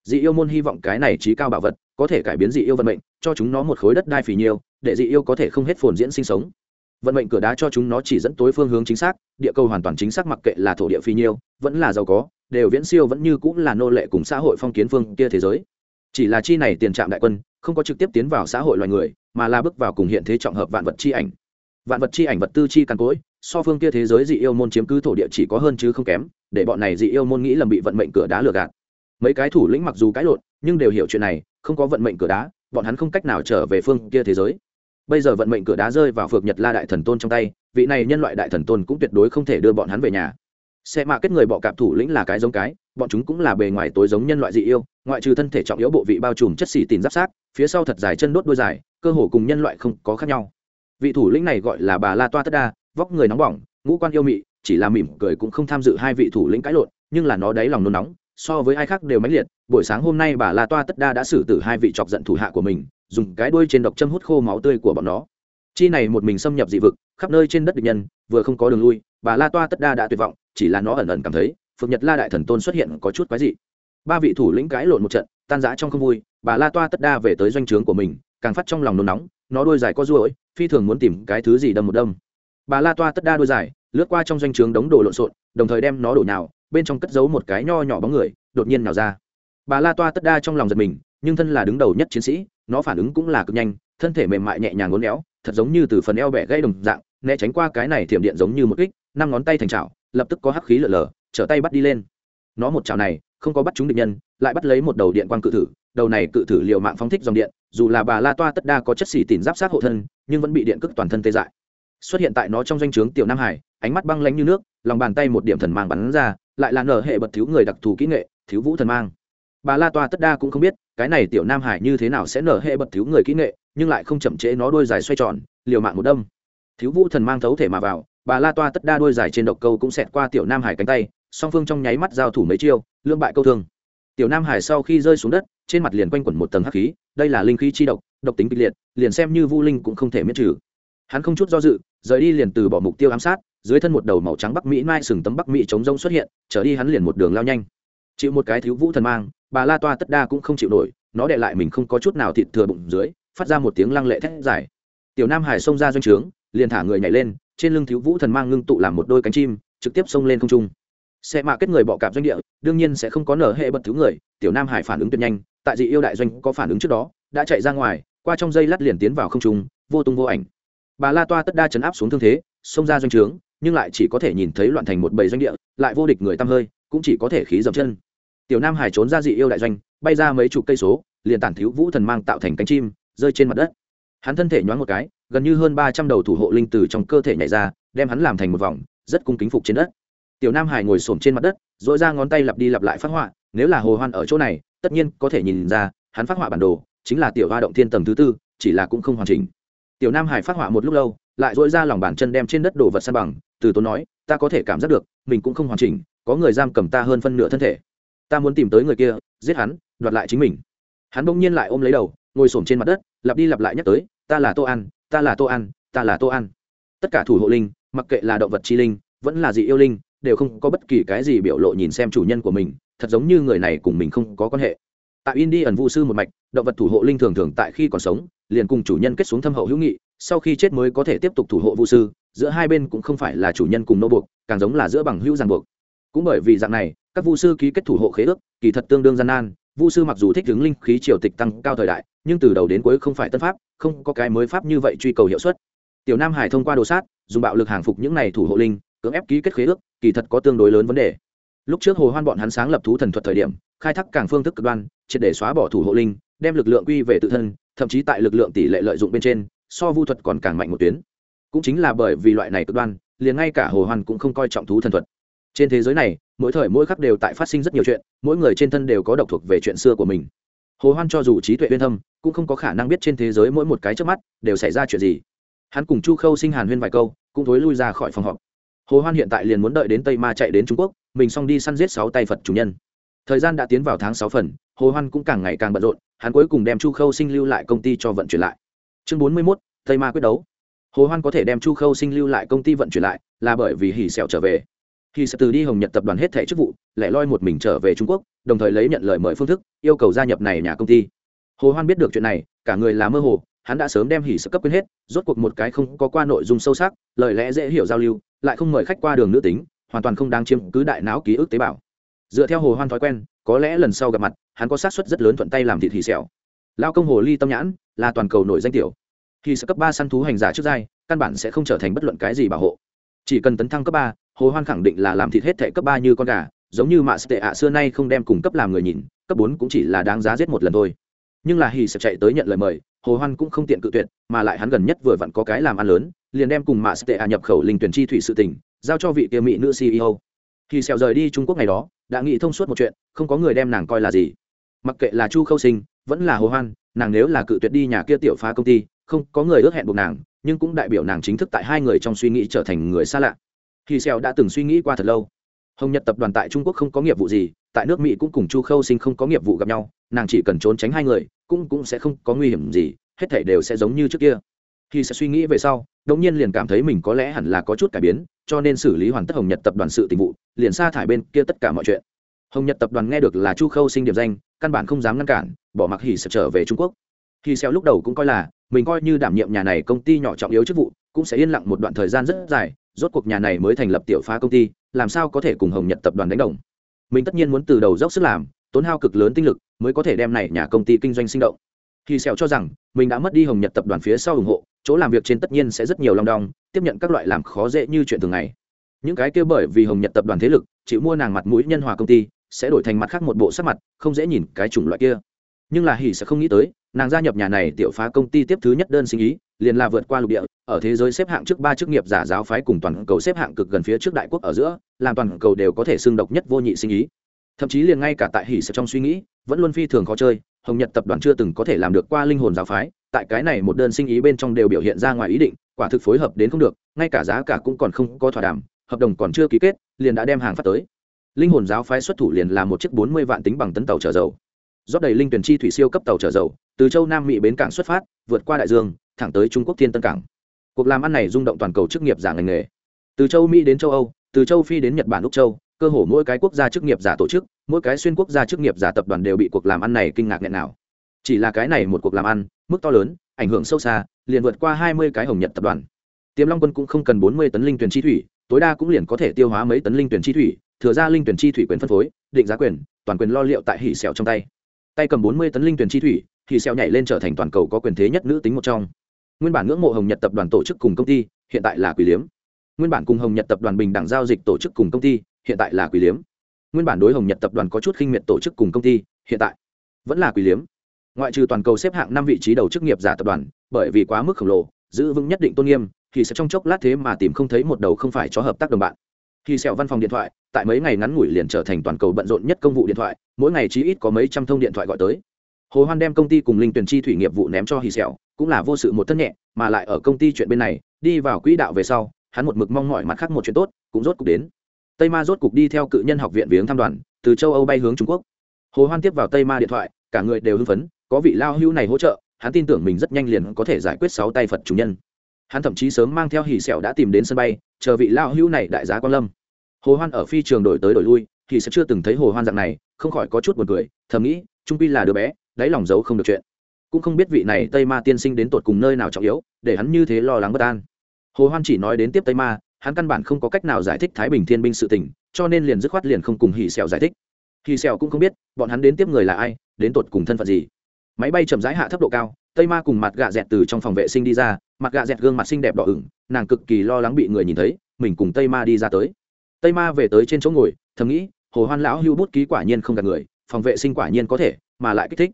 Dị yêu môn hy vọng cái này trí cao bảo vật, có thể cải biến dị yêu vận mệnh, cho chúng nó một khối đất đai phì nhiêu, để dị yêu có thể không hết phồn diễn sinh sống. Vận mệnh cửa đá cho chúng nó chỉ dẫn tối phương hướng chính xác, địa cầu hoàn toàn chính xác mặc kệ là thổ địa phì nhiêu, vẫn là giàu có, đều viễn siêu vẫn như cũng là nô lệ cùng xã hội phong kiến phương kia thế giới. Chỉ là chi này tiền trạm đại quân, không có trực tiếp tiến vào xã hội loài người, mà là bước vào cùng hiện thế trọng hợp vạn vật chi ảnh. Vạn vật chi ảnh vật tư chi càn cối so phương kia thế giới dị yêu môn chiếm cứ thổ địa chỉ có hơn chứ không kém, để bọn này dị yêu môn nghĩ lầm bị vận mệnh cửa đá lừa gạt. Mấy cái thủ lĩnh mặc dù cãi lộn, nhưng đều hiểu chuyện này, không có vận mệnh cửa đá, bọn hắn không cách nào trở về phương kia thế giới. Bây giờ vận mệnh cửa đá rơi vào phược nhật la đại thần tôn trong tay, vị này nhân loại đại thần tôn cũng tuyệt đối không thể đưa bọn hắn về nhà. Xe mạ kết người bọ cạp thủ lĩnh là cái giống cái, bọn chúng cũng là bề ngoài tối giống nhân loại dị yêu, ngoại trừ thân thể trọng yếu bộ vị bao trùm chất xỉ tìm giáp sát phía sau thật dài chân đốt đôi dài, cơ hồ cùng nhân loại không có khác nhau. Vị thủ lĩnh này gọi là bà la toa tất đa vóc người nóng bỏng, ngũ quan yêu mị, chỉ là mỉm cười cũng không tham dự hai vị thủ lĩnh cãi lộn, nhưng là nó đáy lòng nôn nóng, so với ai khác đều mãnh liệt. Buổi sáng hôm nay bà la toa tất đa đã xử tử hai vị chọc giận thủ hạ của mình, dùng cái đuôi trên độc châm hút khô máu tươi của bọn nó. Chi này một mình xâm nhập dị vực, khắp nơi trên đất địch nhân, vừa không có đường lui, bà la toa tất đa đã tuyệt vọng, chỉ là nó ẩn ẩn cảm thấy, phượng nhật la đại thần tôn xuất hiện có chút quái dị. Ba vị thủ lĩnh cãi lộn một trận, tan rã trong không vui, bà la toa tất đa về tới doanh trướng của mình, càng phát trong lòng nôn nóng, nó đôi dài có ruỗi phi thường muốn tìm cái thứ gì đâm một đâm bà la toa tất đa đôi dài, lướt qua trong doanh trướng đống đồ lộn xộn, đồng thời đem nó đổ nhào, bên trong cất giấu một cái nho nhỏ bóng người, đột nhiên nhào ra. Bà la toa tất đa trong lòng giật mình, nhưng thân là đứng đầu nhất chiến sĩ, nó phản ứng cũng là cực nhanh, thân thể mềm mại nhẹ nhàng ngốn éo, thật giống như từ phần eo bẻ gãy đồng dạng, né tránh qua cái này thiểm điện giống như một kích, năm ngón tay thành chảo, lập tức có hắc khí lở lở, trở tay bắt đi lên. Nó một chảo này, không có bắt chúng địch nhân, lại bắt lấy một đầu điện quang cự thử, đầu này cự thử liệu mạng phóng thích dòng điện, dù là bà la toa tất đa có chất xỉ tìm giáp sát hộ thân, nhưng vẫn bị điện cức toàn thân tê dại xuất hiện tại nó trong danh o trướng tiểu nam hải, ánh mắt băng lánh như nước, lòng bàn tay một điểm thần mang bắn ra, lại là nở hệ bật thiếu người đặc thù kỹ nghệ, thiếu vũ thần mang. Bà la toa tất đa cũng không biết, cái này tiểu nam hải như thế nào sẽ nở hệ bật thiếu người kỹ nghệ, nhưng lại không chậm trễ nó đôi dài xoay tròn, liều mạng một đâm. Thiếu vũ thần mang thấu thể mà vào, bà la toa tất đa đôi dài trên độc câu cũng xẹt qua tiểu nam hải cánh tay, song phương trong nháy mắt giao thủ mấy chiêu lương bại câu thương. Tiểu nam hải sau khi rơi xuống đất, trên mặt liền quanh quẩn một tầng hắc khí, đây là linh khí chi độc độc tính kịch liệt, liền xem như vu linh cũng không thể miễn trừ hắn không chút do dự, rời đi liền từ bỏ mục tiêu ám sát, dưới thân một đầu màu trắng bắc mỹ mai sừng tấm bắc mỹ chống rông xuất hiện, trở đi hắn liền một đường lao nhanh. Chịu một cái thiếu vũ thần mang, bà la toa tất đa cũng không chịu nổi, nó để lại mình không có chút nào thịt thừa bụng dưới, phát ra một tiếng lăng lệ thét dài. Tiểu nam hải xông ra doanh trướng, liền thả người nhảy lên, trên lưng thiếu vũ thần mang ngưng tụ làm một đôi cánh chim, trực tiếp xông lên không trung. Xe mạ kết người bọ cạp doanh địa, đương nhiên sẽ không có nở hệ bật thứ người, tiểu nam hải phản ứng tuyệt nhanh, tại dị yêu đại doanh có phản ứng trước đó, đã chạy ra ngoài, qua trong dây lát liền tiến vào không trung, vô tung vô ảnh bà la toa tất đa chấn áp xuống thương thế, xông ra doanh trướng, nhưng lại chỉ có thể nhìn thấy loạn thành một bầy doanh địa, lại vô địch người tăm hơi, cũng chỉ có thể khí dậm chân. Tiểu nam hải trốn ra dị yêu đại doanh, bay ra mấy chục cây số, liền tản thiếu vũ thần mang tạo thành cánh chim, rơi trên mặt đất. Hắn thân thể nhoáng một cái, gần như hơn ba trăm đầu thủ hộ linh từ trong cơ thể nhảy ra, đem hắn làm thành một vòng, rất cung kính phục trên đất. Tiểu nam hải ngồi xổm trên mặt đất dội ra ngón tay lặp đi lặp lại phát họa, nếu là hồ hoan ở chỗ này, tất nhiên có thể nhìn ra, hắn phát họa bản đồ, chính là tiểu hoa động thiên tầng thứ tư, chỉ là cũng không hoàn chỉnh tiểu nam hải phát họa một lúc lâu, lại dội ra lòng bàn chân đem trên đất đồ vật san bằng, từ tốn nói, ta có thể cảm giác được, mình cũng không hoàn chỉnh, có người giam cầm ta hơn phân nửa thân thể. Ta muốn tìm tới người kia, giết hắn, đoạt lại chính mình. Hắn bỗng nhiên lại ôm lấy đầu, ngồi xổm trên mặt đất, lặp đi lặp lại nhắc tới, ta là tô an, ta là tô an, ta là tô an. Tất cả thủ hộ linh, mặc kệ là động vật chi linh, vẫn là dị yêu linh, đều không có bất kỳ cái gì biểu lộ nhìn xem chủ nhân của mình, thật giống như người này cùng mình không có quan hệ tại indi ẩn vu sư một mạch, động vật thủ hộ linh thường thường tại khi còn sống, liền cùng chủ nhân kết xuống thâm hậu hữu nghị, sau khi chết mới có thể tiếp tục thủ hộ vu sư, giữa hai bên cũng không phải là chủ nhân cùng nô buộc, càng giống là giữa bằng hữu ràng buộc. Cũng bởi vì dạng này, các vu sư ký kết thủ hộ khế ước, kỳ thật tương đương gian nan, vu sư mặc dù thích ứng linh khí triều tịch tăng cao thời đại, nhưng từ đầu đến cuối không phải tân pháp, không có cái mới pháp như vậy truy cầu hiệu suất. Tiểu nam hải thông qua đồ sát, dùng bạo lực hàng phục những này thủ hộ linh, cưỡng ép ký kết khế ước, kỳ thật có tương đối lớn vấn đề lúc trước hồ hoan bọn hắn sáng lập thú thần thuật thời điểm, khai thác càng phương thức cực đoan, triệt để xóa bỏ thủ hộ linh, đem lực lượng quy về tự thân, thậm chí tại lực lượng tỷ lệ lợi dụng bên trên, so vu thuật còn càng mạnh một tuyến. Cũng chính là bởi vì loại này cực đoan, liền ngay cả hồ hoan cũng không coi trọng thú thần thuật. Trên thế giới này, mỗi thời mỗi khắc đều tại phát sinh rất nhiều chuyện, mỗi người trên thân đều có độc thuộc về chuyện xưa của mình. Hồ hoan cho dù trí tuệ uyên thâm, cũng không có khả năng biết trên thế giới mỗi một cái trước mắt đều xảy ra chuyện gì. Hắn cùng chu khâu sinh hàn huyên vài câu, cũng thối lui ra khỏi phòng họp. Hồ hoan hiện tại liền muốn đợi đến tây ma chạy đến trung quốc mình xong đi săn giết sáu tay phật chủ nhân. Thời gian đã tiến vào tháng sáu phần hồ hoan cũng càng ngày càng bận rộn hắn cuối cùng đem chu khâu sinh lưu lại công ty cho vận chuyển lại. Chương bốn mươi 41, tây ma quyết đấu. Hồ hoan có thể đem chu khâu sinh lưu lại công ty vận chuyển lại là bởi vì hỉ sẹo trở về. Hỉ sẽ từ đi hồng nhật tập đoàn hết thẻ chức vụ lẻ loi một mình trở về trung quốc đồng thời lấy nhận lời mời phương thức yêu cầu gia nhập này nhà công ty. Hồ hoan biết được chuyện này cả người là mơ hồ hắn đã sớm đem hỉ Sẹo cấp quên hết rốt cuộc một cái không có qua nội dung sâu sắc lời lẽ dễ hiểu giao lưu lại không mời khách qua đường nữ tính hoàn toàn không đang chiếm cứ đại não ký ức tế bào. Dựa theo hồ hoan thói quen, có lẽ lần sau gặp mặt, hắn có sát suất rất lớn thuận tay làm thịt hỉ sẹo lao công hồ ly tâm nhãn, là toàn cầu nổi danh tiểu. Khi sẽ cấp ba săn thú hành giả trước giai, căn bản sẽ không trở thành bất luận cái gì bảo hộ. Chỉ cần tấn thăng cấp ba, hồ hoan khẳng định là làm thịt hết thể cấp ba như con gà, giống như mạ tệ ạ xưa nay không đem cùng cấp làm người nhìn, cấp bốn cũng chỉ là đáng giá giết một lần thôi. Nhưng là hì sẽ chạy tới nhận lời mời, hồ hoan cũng không tiện cự tuyệt, mà lại hắn gần nhất vừa vặn có cái làm ăn lớn, liền đem cùng mạ tệ ạ nhập khẩu linh tuyển chi thủy sự tình giao cho vị kia mỹ nữ ceo khi xèo rời đi trung quốc ngày đó, đã nghĩ thông suốt một chuyện, không có người đem nàng coi là gì. Mặc kệ là chu khâu sinh, vẫn là hồ hoan, nàng nếu là cự tuyệt đi nhà kia tiểu phá công ty, không có người ước hẹn buộc nàng, nhưng cũng đại biểu nàng chính thức tại hai người trong suy nghĩ trở thành người xa lạ. Khi xèo đã từng suy nghĩ qua thật lâu. Hồng nhật tập đoàn tại trung quốc không có nghiệp vụ gì, tại nước mỹ cũng cùng chu khâu sinh không có nghiệp vụ gặp nhau, nàng chỉ cần trốn tránh hai người, cũng cũng sẽ không có nguy hiểm gì, hết thảy đều sẽ giống như trước kia. Khi sẽ suy nghĩ về sau đống nhiên liền cảm thấy mình có lẽ hẳn là có chút cải biến cho nên xử lý hoàn tất hồng nhật tập đoàn sự tình vụ, liền sa thải bên kia tất cả mọi chuyện. Hồng nhật tập đoàn nghe được là chu khâu sinh điểm danh, căn bản không dám ngăn cản, bỏ mặc hỉ sập trở về trung quốc. Khi xeo lúc đầu cũng coi là, mình coi như đảm nhiệm nhà này công ty nhỏ trọng yếu chức vụ, cũng sẽ yên lặng một đoạn thời gian rất dài, rốt cuộc nhà này mới thành lập tiểu phá công ty, làm sao có thể cùng hồng nhật tập đoàn đánh đồng. Mình tất nhiên muốn từ đầu dốc sức làm, tốn hao cực lớn tinh lực, mới có thể đem này nhà công ty kinh doanh sinh động. Khi sẹo cho rằng, mình đã mất đi hồng nhật tập đoàn phía sau ủng hộ chỗ làm việc trên tất nhiên sẽ rất nhiều long đong, tiếp nhận các loại làm khó dễ như chuyện thường ngày. Những cái kia bởi vì hồng nhật tập đoàn thế lực, chịu mua nàng mặt mũi nhân hòa công ty, sẽ đổi thành mặt khác một bộ sắc mặt, không dễ nhìn cái chủng loại kia. Nhưng là hỉ sẽ không nghĩ tới, nàng gia nhập nhà này tiểu phá công ty tiếp thứ nhất đơn sinh ý, liền là vượt qua lục địa, ở thế giới xếp hạng trước ba chức nghiệp giả giáo phái cùng toàn cầu xếp hạng cực gần phía trước đại quốc ở giữa, làm toàn cầu đều có thể xưng độc nhất vô nhị sinh ý. Thậm chí liền ngay cả tại hỉ sẽ trong suy nghĩ, vẫn luôn phi thường khó chơi, hồng nhật tập đoàn chưa từng có thể làm được qua linh hồn giáo phái tại cái này một đơn sinh ý bên trong đều biểu hiện ra ngoài ý định, quả thực phối hợp đến không được, ngay cả giá cả cũng còn không có thỏa đàm, hợp đồng còn chưa ký kết, liền đã đem hàng phát tới. Linh hồn giáo phái xuất thủ liền là một chiếc bốn mươi vạn tính bằng tấn tàu chở dầu. Rót đầy linh tuyển chi thủy siêu cấp tàu chở dầu, từ châu nam mỹ bến cảng xuất phát, vượt qua đại dương, thẳng tới trung quốc thiên tân cảng. Cuộc làm ăn này rung động toàn cầu chức nghiệp giả ngành nghề. Từ châu mỹ đến châu âu, từ châu phi đến nhật bản úc châu, cơ hồ mỗi cái quốc gia chức nghiệp giả tổ chức, mỗi cái xuyên quốc gia chức nghiệp giả tập đoàn đều bị cuộc làm ăn này kinh ngạc nghẹn nào chỉ là cái này một cuộc làm ăn, mức to lớn, ảnh hưởng sâu xa, liền vượt qua hai mươi cái hồng nhật tập đoàn. Tiềm long quân cũng không cần bốn mươi tấn linh tuyển chi thủy, tối đa cũng liền có thể tiêu hóa mấy tấn linh tuyển chi thủy, thừa ra linh tuyển chi thủy quyền phân phối, định giá quyền, toàn quyền lo liệu tại hỉ sẹo trong tay. Tay cầm bốn mươi tấn linh tuyển chi thủy, hỉ sẹo nhảy lên trở thành toàn cầu có quyền thế nhất nữ tính một trong. Nguyên bản ngưỡng mộ hồng nhật tập đoàn tổ chức cùng công ty, hiện tại là quỷ liếm. Nguyên bản cùng hồng nhật tập đoàn bình đẳng giao dịch tổ chức cùng công ty, hiện tại là quỷ liếm. Nguyên bản đối hồng nhật tập đoàn có chút khinh miệt tổ chức cùng công ty, hiện tại vẫn là quỷ liếm ngoại trừ toàn cầu xếp hạng năm vị trí đầu chức nghiệp giả tập đoàn, bởi vì quá mức khổng lồ, giữ vững nhất định tôn nghiêm, thì sẽ trong chốc lát thế mà tìm không thấy một đầu không phải cho hợp tác đồng bạn. Khi sẹo văn phòng điện thoại, tại mấy ngày ngắn ngủi liền trở thành toàn cầu bận rộn nhất công vụ điện thoại, mỗi ngày chí ít có mấy trăm thông điện thoại gọi tới. Hồ hoan đem công ty cùng linh tuyển chi thủy nghiệp vụ ném cho hì sẹo, cũng là vô sự một thân nhẹ, mà lại ở công ty chuyện bên này, đi vào quỹ đạo về sau, hắn một mực mong mỏi mặt khác một chuyện tốt, cũng rốt cục đến. Tây ma rốt cục đi theo cự nhân học viện viếng thăm đoàn, từ châu âu bay hướng trung quốc. Hồ hoan tiếp vào tây ma điện thoại, cả người đều hưng phấn có vị lao hưu này hỗ trợ, hắn tin tưởng mình rất nhanh liền có thể giải quyết sáu tay phật chủ nhân. Hắn thậm chí sớm mang theo hỉ sẹo đã tìm đến sân bay, chờ vị lao hưu này đại giá quan lâm. Hồ hoan ở phi trường đổi tới đổi lui, thì sẽ chưa từng thấy hồ hoan dạng này, không khỏi có chút buồn cười, thầm nghĩ, trung pi là đứa bé, đáy lòng giấu không được chuyện. Cũng không biết vị này tây ma tiên sinh đến tột cùng nơi nào trọng yếu, để hắn như thế lo lắng bất an. Hồ hoan chỉ nói đến tiếp tây ma, hắn căn bản không có cách nào giải thích thái bình thiên binh sự tình, cho nên liền dứt khoát liền không cùng hỉ sẹo giải thích. Hỉ sẹo cũng không biết, bọn hắn đến tiếp người là ai, đến tột cùng thân phận gì máy bay chậm rãi hạ thấp độ cao, tây ma cùng mặt gạ dẹt từ trong phòng vệ sinh đi ra, mặt gạ dẹt gương mặt xinh đẹp đỏ ửng, nàng cực kỳ lo lắng bị người nhìn thấy, mình cùng tây ma đi ra tới. Tây ma về tới trên chỗ ngồi, thầm nghĩ, hồ hoan lão hưu bút ký quả nhiên không gạt người, phòng vệ sinh quả nhiên có thể, mà lại kích thích.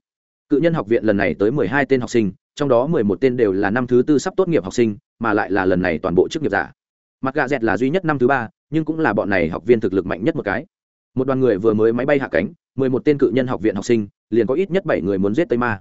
Cự nhân học viện lần này tới mười hai tên học sinh, trong đó mười một tên đều là năm thứ tư sắp tốt nghiệp học sinh, mà lại là lần này toàn bộ chức nghiệp giả. Mặt gạ dẹt là duy nhất năm thứ ba, nhưng cũng là bọn này học viên thực lực mạnh nhất một cái. Một đoàn người vừa mới máy bay hạ cánh mười một tên cự nhân học viện học sinh, liền có ít nhất bảy người muốn giết tây ma.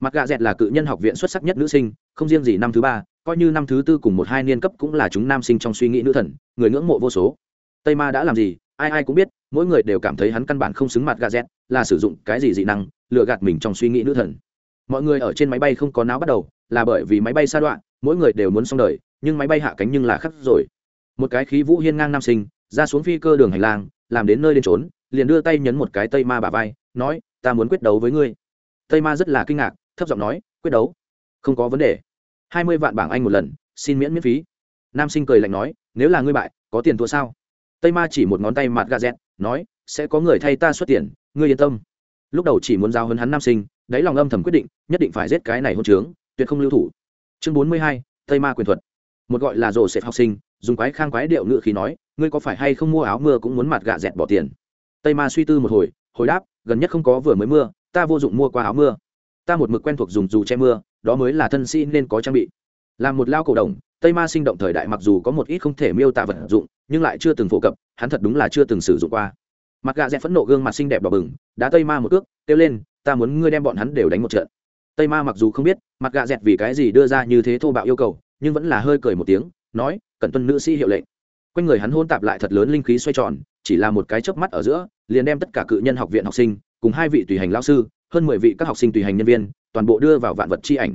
Mặt gà dẹt là cự nhân học viện xuất sắc nhất nữ sinh, không riêng gì năm thứ ba, coi như năm thứ tư cùng một hai niên cấp cũng là chúng nam sinh trong suy nghĩ nữ thần, người ngưỡng mộ vô số. Tây ma đã làm gì, ai ai cũng biết, mỗi người đều cảm thấy hắn căn bản không xứng mặt gà dẹt, là sử dụng cái gì dị năng, lừa gạt mình trong suy nghĩ nữ thần. Mọi người ở trên máy bay không có náo bắt đầu, là bởi vì máy bay xa đoạn mỗi người đều muốn xong đời, nhưng máy bay hạ cánh nhưng là khắc rồi. Một cái khí vũ hiên ngang nam sinh, ra xuống phi cơ đường hành lang, làm đến nơi đến trốn liền đưa tay nhấn một cái tây ma bà vai, nói, ta muốn quyết đấu với ngươi. Tây ma rất là kinh ngạc, thấp giọng nói, quyết đấu? Không có vấn đề. Hai mươi vạn bảng anh một lần, xin miễn miễn phí. Nam sinh cười lạnh nói, nếu là ngươi bại, có tiền thua sao? Tây ma chỉ một ngón tay mặt gà dẹt, nói, sẽ có người thay ta xuất tiền, ngươi yên tâm. Lúc đầu chỉ muốn giao hấn hắn nam sinh, đáy lòng âm thầm quyết định, nhất định phải giết cái này hôn trướng, tuyệt không lưu thủ. Chương bốn mươi hai, tây ma quyền thuật. Một gọi là rồ sệt học sinh, dùng quái khang quái điệu ngự khí nói, ngươi có phải hay không mua áo mưa cũng muốn mặt gạ dẹt bỏ tiền? Tây ma suy tư một hồi hồi đáp, gần nhất không có vừa mới mưa, ta vô dụng mua qua áo mưa. Ta một mực quen thuộc dùng dù che mưa, đó mới là thân sĩ nên có trang bị. Làm một lao cổ đồng, tây ma sinh động thời đại mặc dù có một ít không thể miêu tả vật dụng, nhưng lại chưa từng phổ cập, hắn thật đúng là chưa từng sử dụng qua. Mặt gà dẹt phẫn nộ gương mặt xinh đẹp đỏ bừng, đá tây ma một cước, kêu lên, ta muốn ngươi đem bọn hắn đều đánh một trận. Tây ma mặc dù không biết, mặt gà dẹt vì cái gì đưa ra như thế thô bạo yêu cầu, nhưng vẫn là hơi cười một tiếng, nói, cẩn tuân nữ sĩ hiệu lệnh. Quanh người hắn hôn tạp lại thật lớn linh khí xoay tròn chỉ là một cái chớp mắt ở giữa, liền đem tất cả cự nhân học viện học sinh, cùng hai vị tùy hành lao sư, hơn mười vị các học sinh tùy hành nhân viên, toàn bộ đưa vào vạn vật chi ảnh.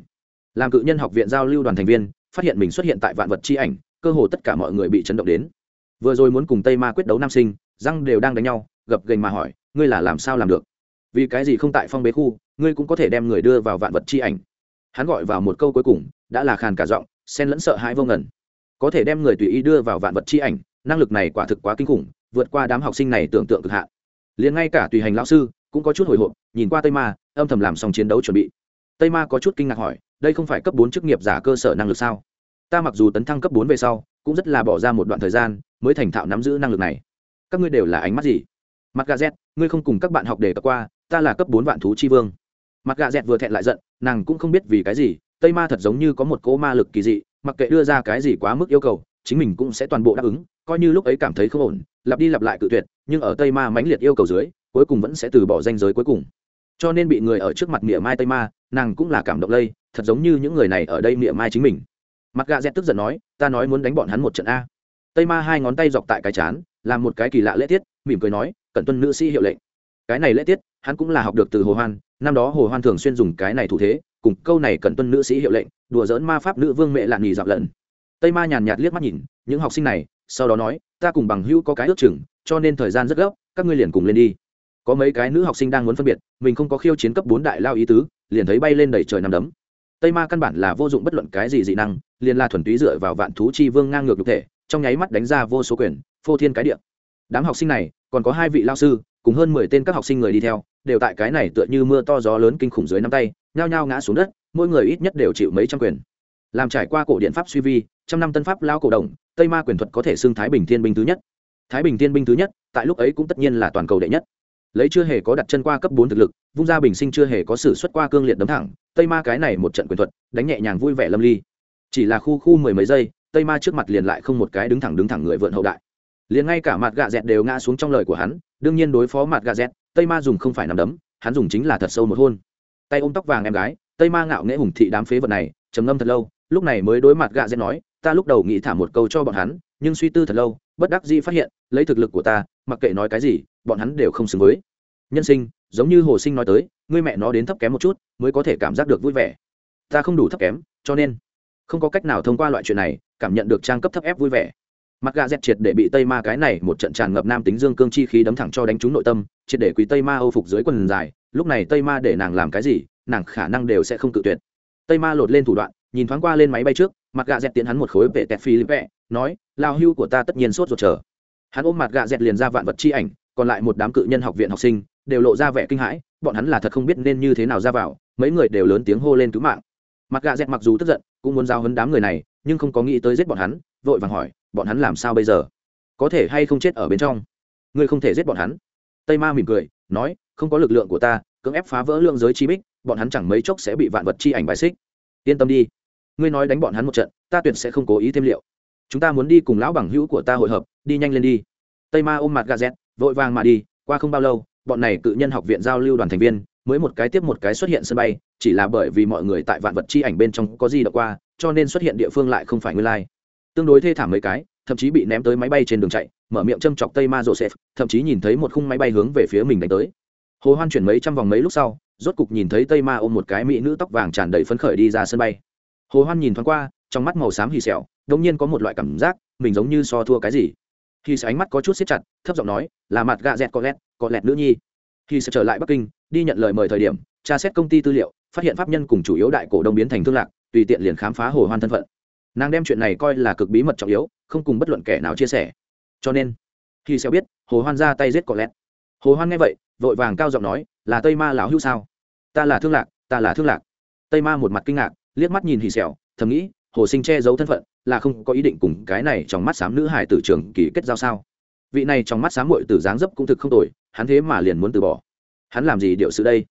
Làm cự nhân học viện giao lưu đoàn thành viên, phát hiện mình xuất hiện tại vạn vật chi ảnh, cơ hồ tất cả mọi người bị chấn động đến. Vừa rồi muốn cùng tây ma quyết đấu nam sinh, răng đều đang đánh nhau, gập gành mà hỏi, ngươi là làm sao làm được? Vì cái gì không tại phong bế khu, ngươi cũng có thể đem người đưa vào vạn vật chi ảnh? Hắn gọi vào một câu cuối cùng, đã là khàn cả giọng, xen lẫn sợ hãi vô ngần. Có thể đem người tùy ý đưa vào vạn vật chi ảnh, năng lực này quả thực quá kinh khủng vượt qua đám học sinh này tưởng tượng cực hạn. Liền ngay cả tùy hành lão sư cũng có chút hồi hộp, nhìn qua tây ma, âm thầm làm xong chiến đấu chuẩn bị. Tây ma có chút kinh ngạc hỏi, đây không phải cấp bốn chức nghiệp giả cơ sở năng lực sao? Ta mặc dù tấn thăng cấp bốn về sau, cũng rất là bỏ ra một đoạn thời gian mới thành thạo nắm giữ năng lực này. Các ngươi đều là ánh mắt gì? Mặt gà z ngươi không cùng các bạn học đề cập qua, ta là cấp bốn vạn thú chi vương. Mặt gà z vừa thẹn lại giận, nàng cũng không biết vì cái gì, tây ma thật giống như có một cỗ ma lực kỳ dị, mặc kệ đưa ra cái gì quá mức yêu cầu chính mình cũng sẽ toàn bộ đáp ứng, coi như lúc ấy cảm thấy không ổn, lặp đi lặp lại cự tuyệt, nhưng ở tây ma mãnh liệt yêu cầu dưới, cuối cùng vẫn sẽ từ bỏ danh giới cuối cùng. Cho nên bị người ở trước mặt mỉa mai tây ma, nàng cũng là cảm động lây, thật giống như những người này ở đây mỉa mai chính mình. Mặt gà dẹt tức giận nói, ta nói muốn đánh bọn hắn một trận a. Tây ma hai ngón tay dọc tại cái chán, làm một cái kỳ lạ lễ tiết, mỉm cười nói, cẩn tuân nữ sĩ hiệu lệnh. Cái này lễ tiết, hắn cũng là học được từ hồ hoan, năm đó hồ hoan thường xuyên dùng cái này thủ thế, cùng câu này cẩn tuân nữ sĩ hiệu lệnh, đùa dỡn ma pháp nữ vương mẹ lạn nghỉ dạo lần tây ma nhàn nhạt liếc mắt nhìn, những học sinh này, sau đó nói, ta cùng bằng hữu có cái ước chừng, cho nên thời gian rất gấp, các ngươi liền cùng lên đi. Có mấy cái nữ học sinh đang muốn phân biệt, mình không có khiêu chiến cấp bốn đại lao ý tứ, liền thấy bay lên đầy trời nằm đấm. Tây ma căn bản là vô dụng bất luận cái gì dị năng, liền là thuần túy dựa vào vạn thú chi vương ngang ngược nhục thể, trong nháy mắt đánh ra vô số quyền, phô thiên cái địa. Đám học sinh này, còn có hai vị lao sư, cùng hơn mười tên các học sinh người đi theo, đều tại cái này tựa như mưa to gió lớn kinh khủng dưới năm tay, nhao nhao ngã xuống đất, mỗi người ít nhất đều chịu mấy trăm quyền làm trải qua cổ điện pháp suy vi, trăm năm tân pháp lao cổ đồng, tây ma quyền thuật có thể xưng thái bình thiên binh thứ nhất. Thái bình thiên binh thứ nhất, tại lúc ấy cũng tất nhiên là toàn cầu đệ nhất. Lấy chưa hề có đặt chân qua cấp bốn thực lực, vung ra bình sinh chưa hề có sự xuất qua cương liệt đấm thẳng, tây ma cái này một trận quyền thuật, đánh nhẹ nhàng vui vẻ lâm ly. Chỉ là khu khu mười mấy giây, tây ma trước mặt liền lại không một cái đứng thẳng đứng thẳng người vượn hậu đại. Liền ngay cả mặt gạ dẹt đều ngã xuống trong lời của hắn, đương nhiên đối phó mặt gạ dẹt, tây ma dùng không phải nằm đấm, hắn dùng chính là thật sâu một hôn. Tay ôm tóc vàng em gái, tây ma ngạo nghễ hùng thị đám phế vật này, trầm ngâm thật lâu lúc này mới đối mặt gạ dẹt nói, ta lúc đầu nghĩ thả một câu cho bọn hắn, nhưng suy tư thật lâu, bất đắc dĩ phát hiện, lấy thực lực của ta, mặc kệ nói cái gì, bọn hắn đều không xứng với. Nhân sinh, giống như hồ sinh nói tới, ngươi mẹ nó đến thấp kém một chút, mới có thể cảm giác được vui vẻ. Ta không đủ thấp kém, cho nên, không có cách nào thông qua loại chuyện này, cảm nhận được trang cấp thấp ép vui vẻ. Mặt gà dẹt triệt để bị tây ma cái này một trận tràn ngập nam tính dương cương chi khí đấm thẳng cho đánh trúng nội tâm, triệt để quý tây ma âu phục dưới quần dài. Lúc này tây ma để nàng làm cái gì, nàng khả năng đều sẽ không cự tuyệt. Tây ma lột lên thủ đoạn nhìn thoáng qua lên máy bay trước, mặt gà dẹt tiến hắn một khối vệ tẹt phi vẹ, nói, lao hưu của ta tất nhiên sốt ruột chờ. Hắn ôm mặt gà dẹt liền ra vạn vật chi ảnh, còn lại một đám cự nhân học viện học sinh đều lộ ra vẻ kinh hãi, bọn hắn là thật không biết nên như thế nào ra vào, mấy người đều lớn tiếng hô lên cứu mạng. Mặt gà dẹt mặc dù tức giận, cũng muốn giao hấn đám người này, nhưng không có nghĩ tới giết bọn hắn, vội vàng hỏi, bọn hắn làm sao bây giờ? Có thể hay không chết ở bên trong? Ngươi không thể giết bọn hắn. Tây ma mỉm cười, nói, không có lực lượng của ta, cưỡng ép phá vỡ lượng giới chi bích, bọn hắn chẳng mấy chốc sẽ bị vạn vật chi ảnh bài xích. Yên tâm đi ngươi nói đánh bọn hắn một trận, ta tuyệt sẽ không cố ý thêm liệu. Chúng ta muốn đi cùng lão bằng hữu của ta hội hợp, đi nhanh lên đi. Tây ma ôm mặt gà z vội vàng mà đi, qua không bao lâu, bọn này cự nhân học viện giao lưu đoàn thành viên, mới một cái tiếp một cái xuất hiện sân bay, chỉ là bởi vì mọi người tại vạn vật chi ảnh bên trong có gì đã qua, cho nên xuất hiện địa phương lại không phải nguyên lai、like. tương đối thê thảm mấy cái, thậm chí bị ném tới máy bay trên đường chạy, mở miệng châm chọc tây ma joseph, thậm chí nhìn thấy một khung máy bay hướng về phía mình đánh tới. Hồ hoan chuyển mấy trăm vòng mấy lúc sau, rốt cục nhìn thấy tây ma ôm một cái mỹ nữ tóc vàng tràn đầy phấn khởi đi ra sân bay hồ hoan nhìn thoáng qua, trong mắt màu xám hì xèo đột nhiên có một loại cảm giác, mình giống như so thua cái gì. Khi sẽ ánh mắt có chút siết chặt, thấp giọng nói, là mặt gạ dẹt có lẹt có lẹt nữ nhi. Khi sẽ trở lại bắc kinh, đi nhận lời mời thời điểm, tra xét công ty tư liệu, phát hiện pháp nhân cùng chủ yếu đại cổ đông biến thành thương lạc, tùy tiện liền khám phá hồ hoan thân phận. Nàng đem chuyện này coi là cực bí mật trọng yếu, không cùng bất luận kẻ nào chia sẻ. Cho nên khi sẽ biết, hồ hoan ra tay giết có lẹt. Hồ hoan nghe vậy, vội vàng cao giọng nói, là tây ma lão hữu sao? Ta là thương lạc, ta là thương lạc. Tây ma một mặt kinh ngạc liếc mắt nhìn hì xèo thầm nghĩ, hồ sinh che giấu thân phận, là không có ý định cùng cái này trong mắt xám nữ hải tử trường kỳ kết giao sao? Vị này trong mắt xám muội tử dáng dấp cũng thực không tồi, hắn thế mà liền muốn từ bỏ. Hắn làm gì điệu sự đây?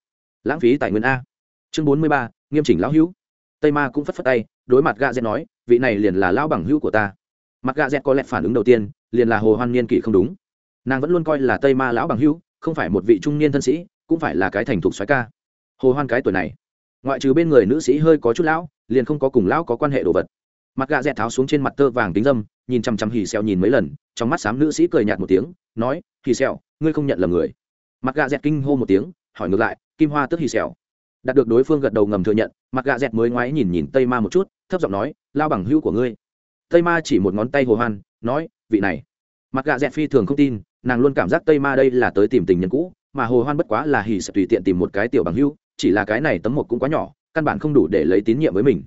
Lãng phí tài nguyên a. Chương bốn mươi ba, nghiêm chỉnh lão hữu. Tây ma cũng phất phất tay, đối mặt gạ dẹt nói, vị này liền là lão bằng hữu của ta. Mặt gạ dẹt có lẽ phản ứng đầu tiên, liền là hồ hoan niên kỷ không đúng. Nàng vẫn luôn coi là tây ma lão bằng hữu, không phải một vị trung niên thân sĩ, cũng phải là cái thành thục soái ca. Hồ hoan cái tuổi này ngoại trừ bên người nữ sĩ hơi có chút lão, liền không có cùng lão có quan hệ đồ vật. Mặt gạ dẹt tháo xuống trên mặt tơ vàng tính dâm, nhìn chằm chằm hì xèo nhìn mấy lần, trong mắt xám nữ sĩ cười nhạt một tiếng, nói hì xèo ngươi không nhận lầm người. Mặt gạ dẹt kinh hô một tiếng, hỏi ngược lại, kim hoa tức hì xèo đạt được đối phương gật đầu ngầm thừa nhận, mặt gạ dẹt mới ngoái nhìn nhìn tây ma một chút, thấp giọng nói, lao bằng hữu của ngươi. Tây ma chỉ một ngón tay hồ hoan, nói, vị này. Mặt gạ dẹt phi thường không tin, nàng luôn cảm giác tây ma đây là tới tìm tình nhân cũ, mà hồ hoan bất quá là hì sẽ tùy tiện tìm một cái tiểu bằng hữu chỉ là cái này tấm một cũng quá nhỏ, căn bản không đủ để lấy tín nhiệm với mình.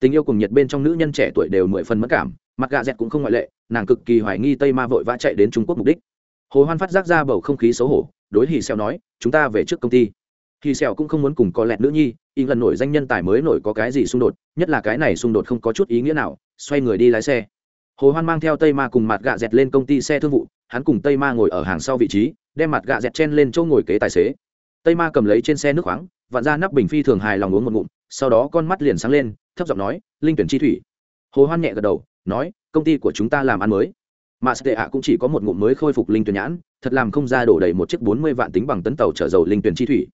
Tình yêu cùng nhiệt bên trong nữ nhân trẻ tuổi đều mười phần mất cảm, mặt gạ dẹt cũng không ngoại lệ, nàng cực kỳ hoài nghi tây ma vội vã chạy đến trung quốc mục đích. Hồ hoan phát giác ra bầu không khí xấu hổ, đối hì xèo nói, chúng ta về trước công ty. Hì xèo cũng không muốn cùng có lẹt nữ nhi y lần nổi danh nhân tài mới nổi có cái gì xung đột, nhất là cái này xung đột không có chút ý nghĩa nào, xoay người đi lái xe. Hồ hoan mang theo tây ma cùng mặt gạ dẹt lên công ty xe thương vụ, hắn cùng tây ma ngồi ở hàng sau vị trí, đem mặt gạ dẹt chen lên chỗ ngồi kế tài xế. Tây ma cầm lấy trên xe nước khoáng vặn ra nắp bình phi thường hài lòng uống một ngụm, sau đó con mắt liền sáng lên, thấp giọng nói, linh tuyển chi thủy. Hồ hoan nhẹ gật đầu, nói, công ty của chúng ta làm ăn mới. Mà tệ ạ cũng chỉ có một ngụm mới khôi phục linh tuyển nhãn, thật làm không ra đổ đầy một chiếc bốn mươi vạn tính bằng tấn tàu chở dầu linh tuyển chi thủy.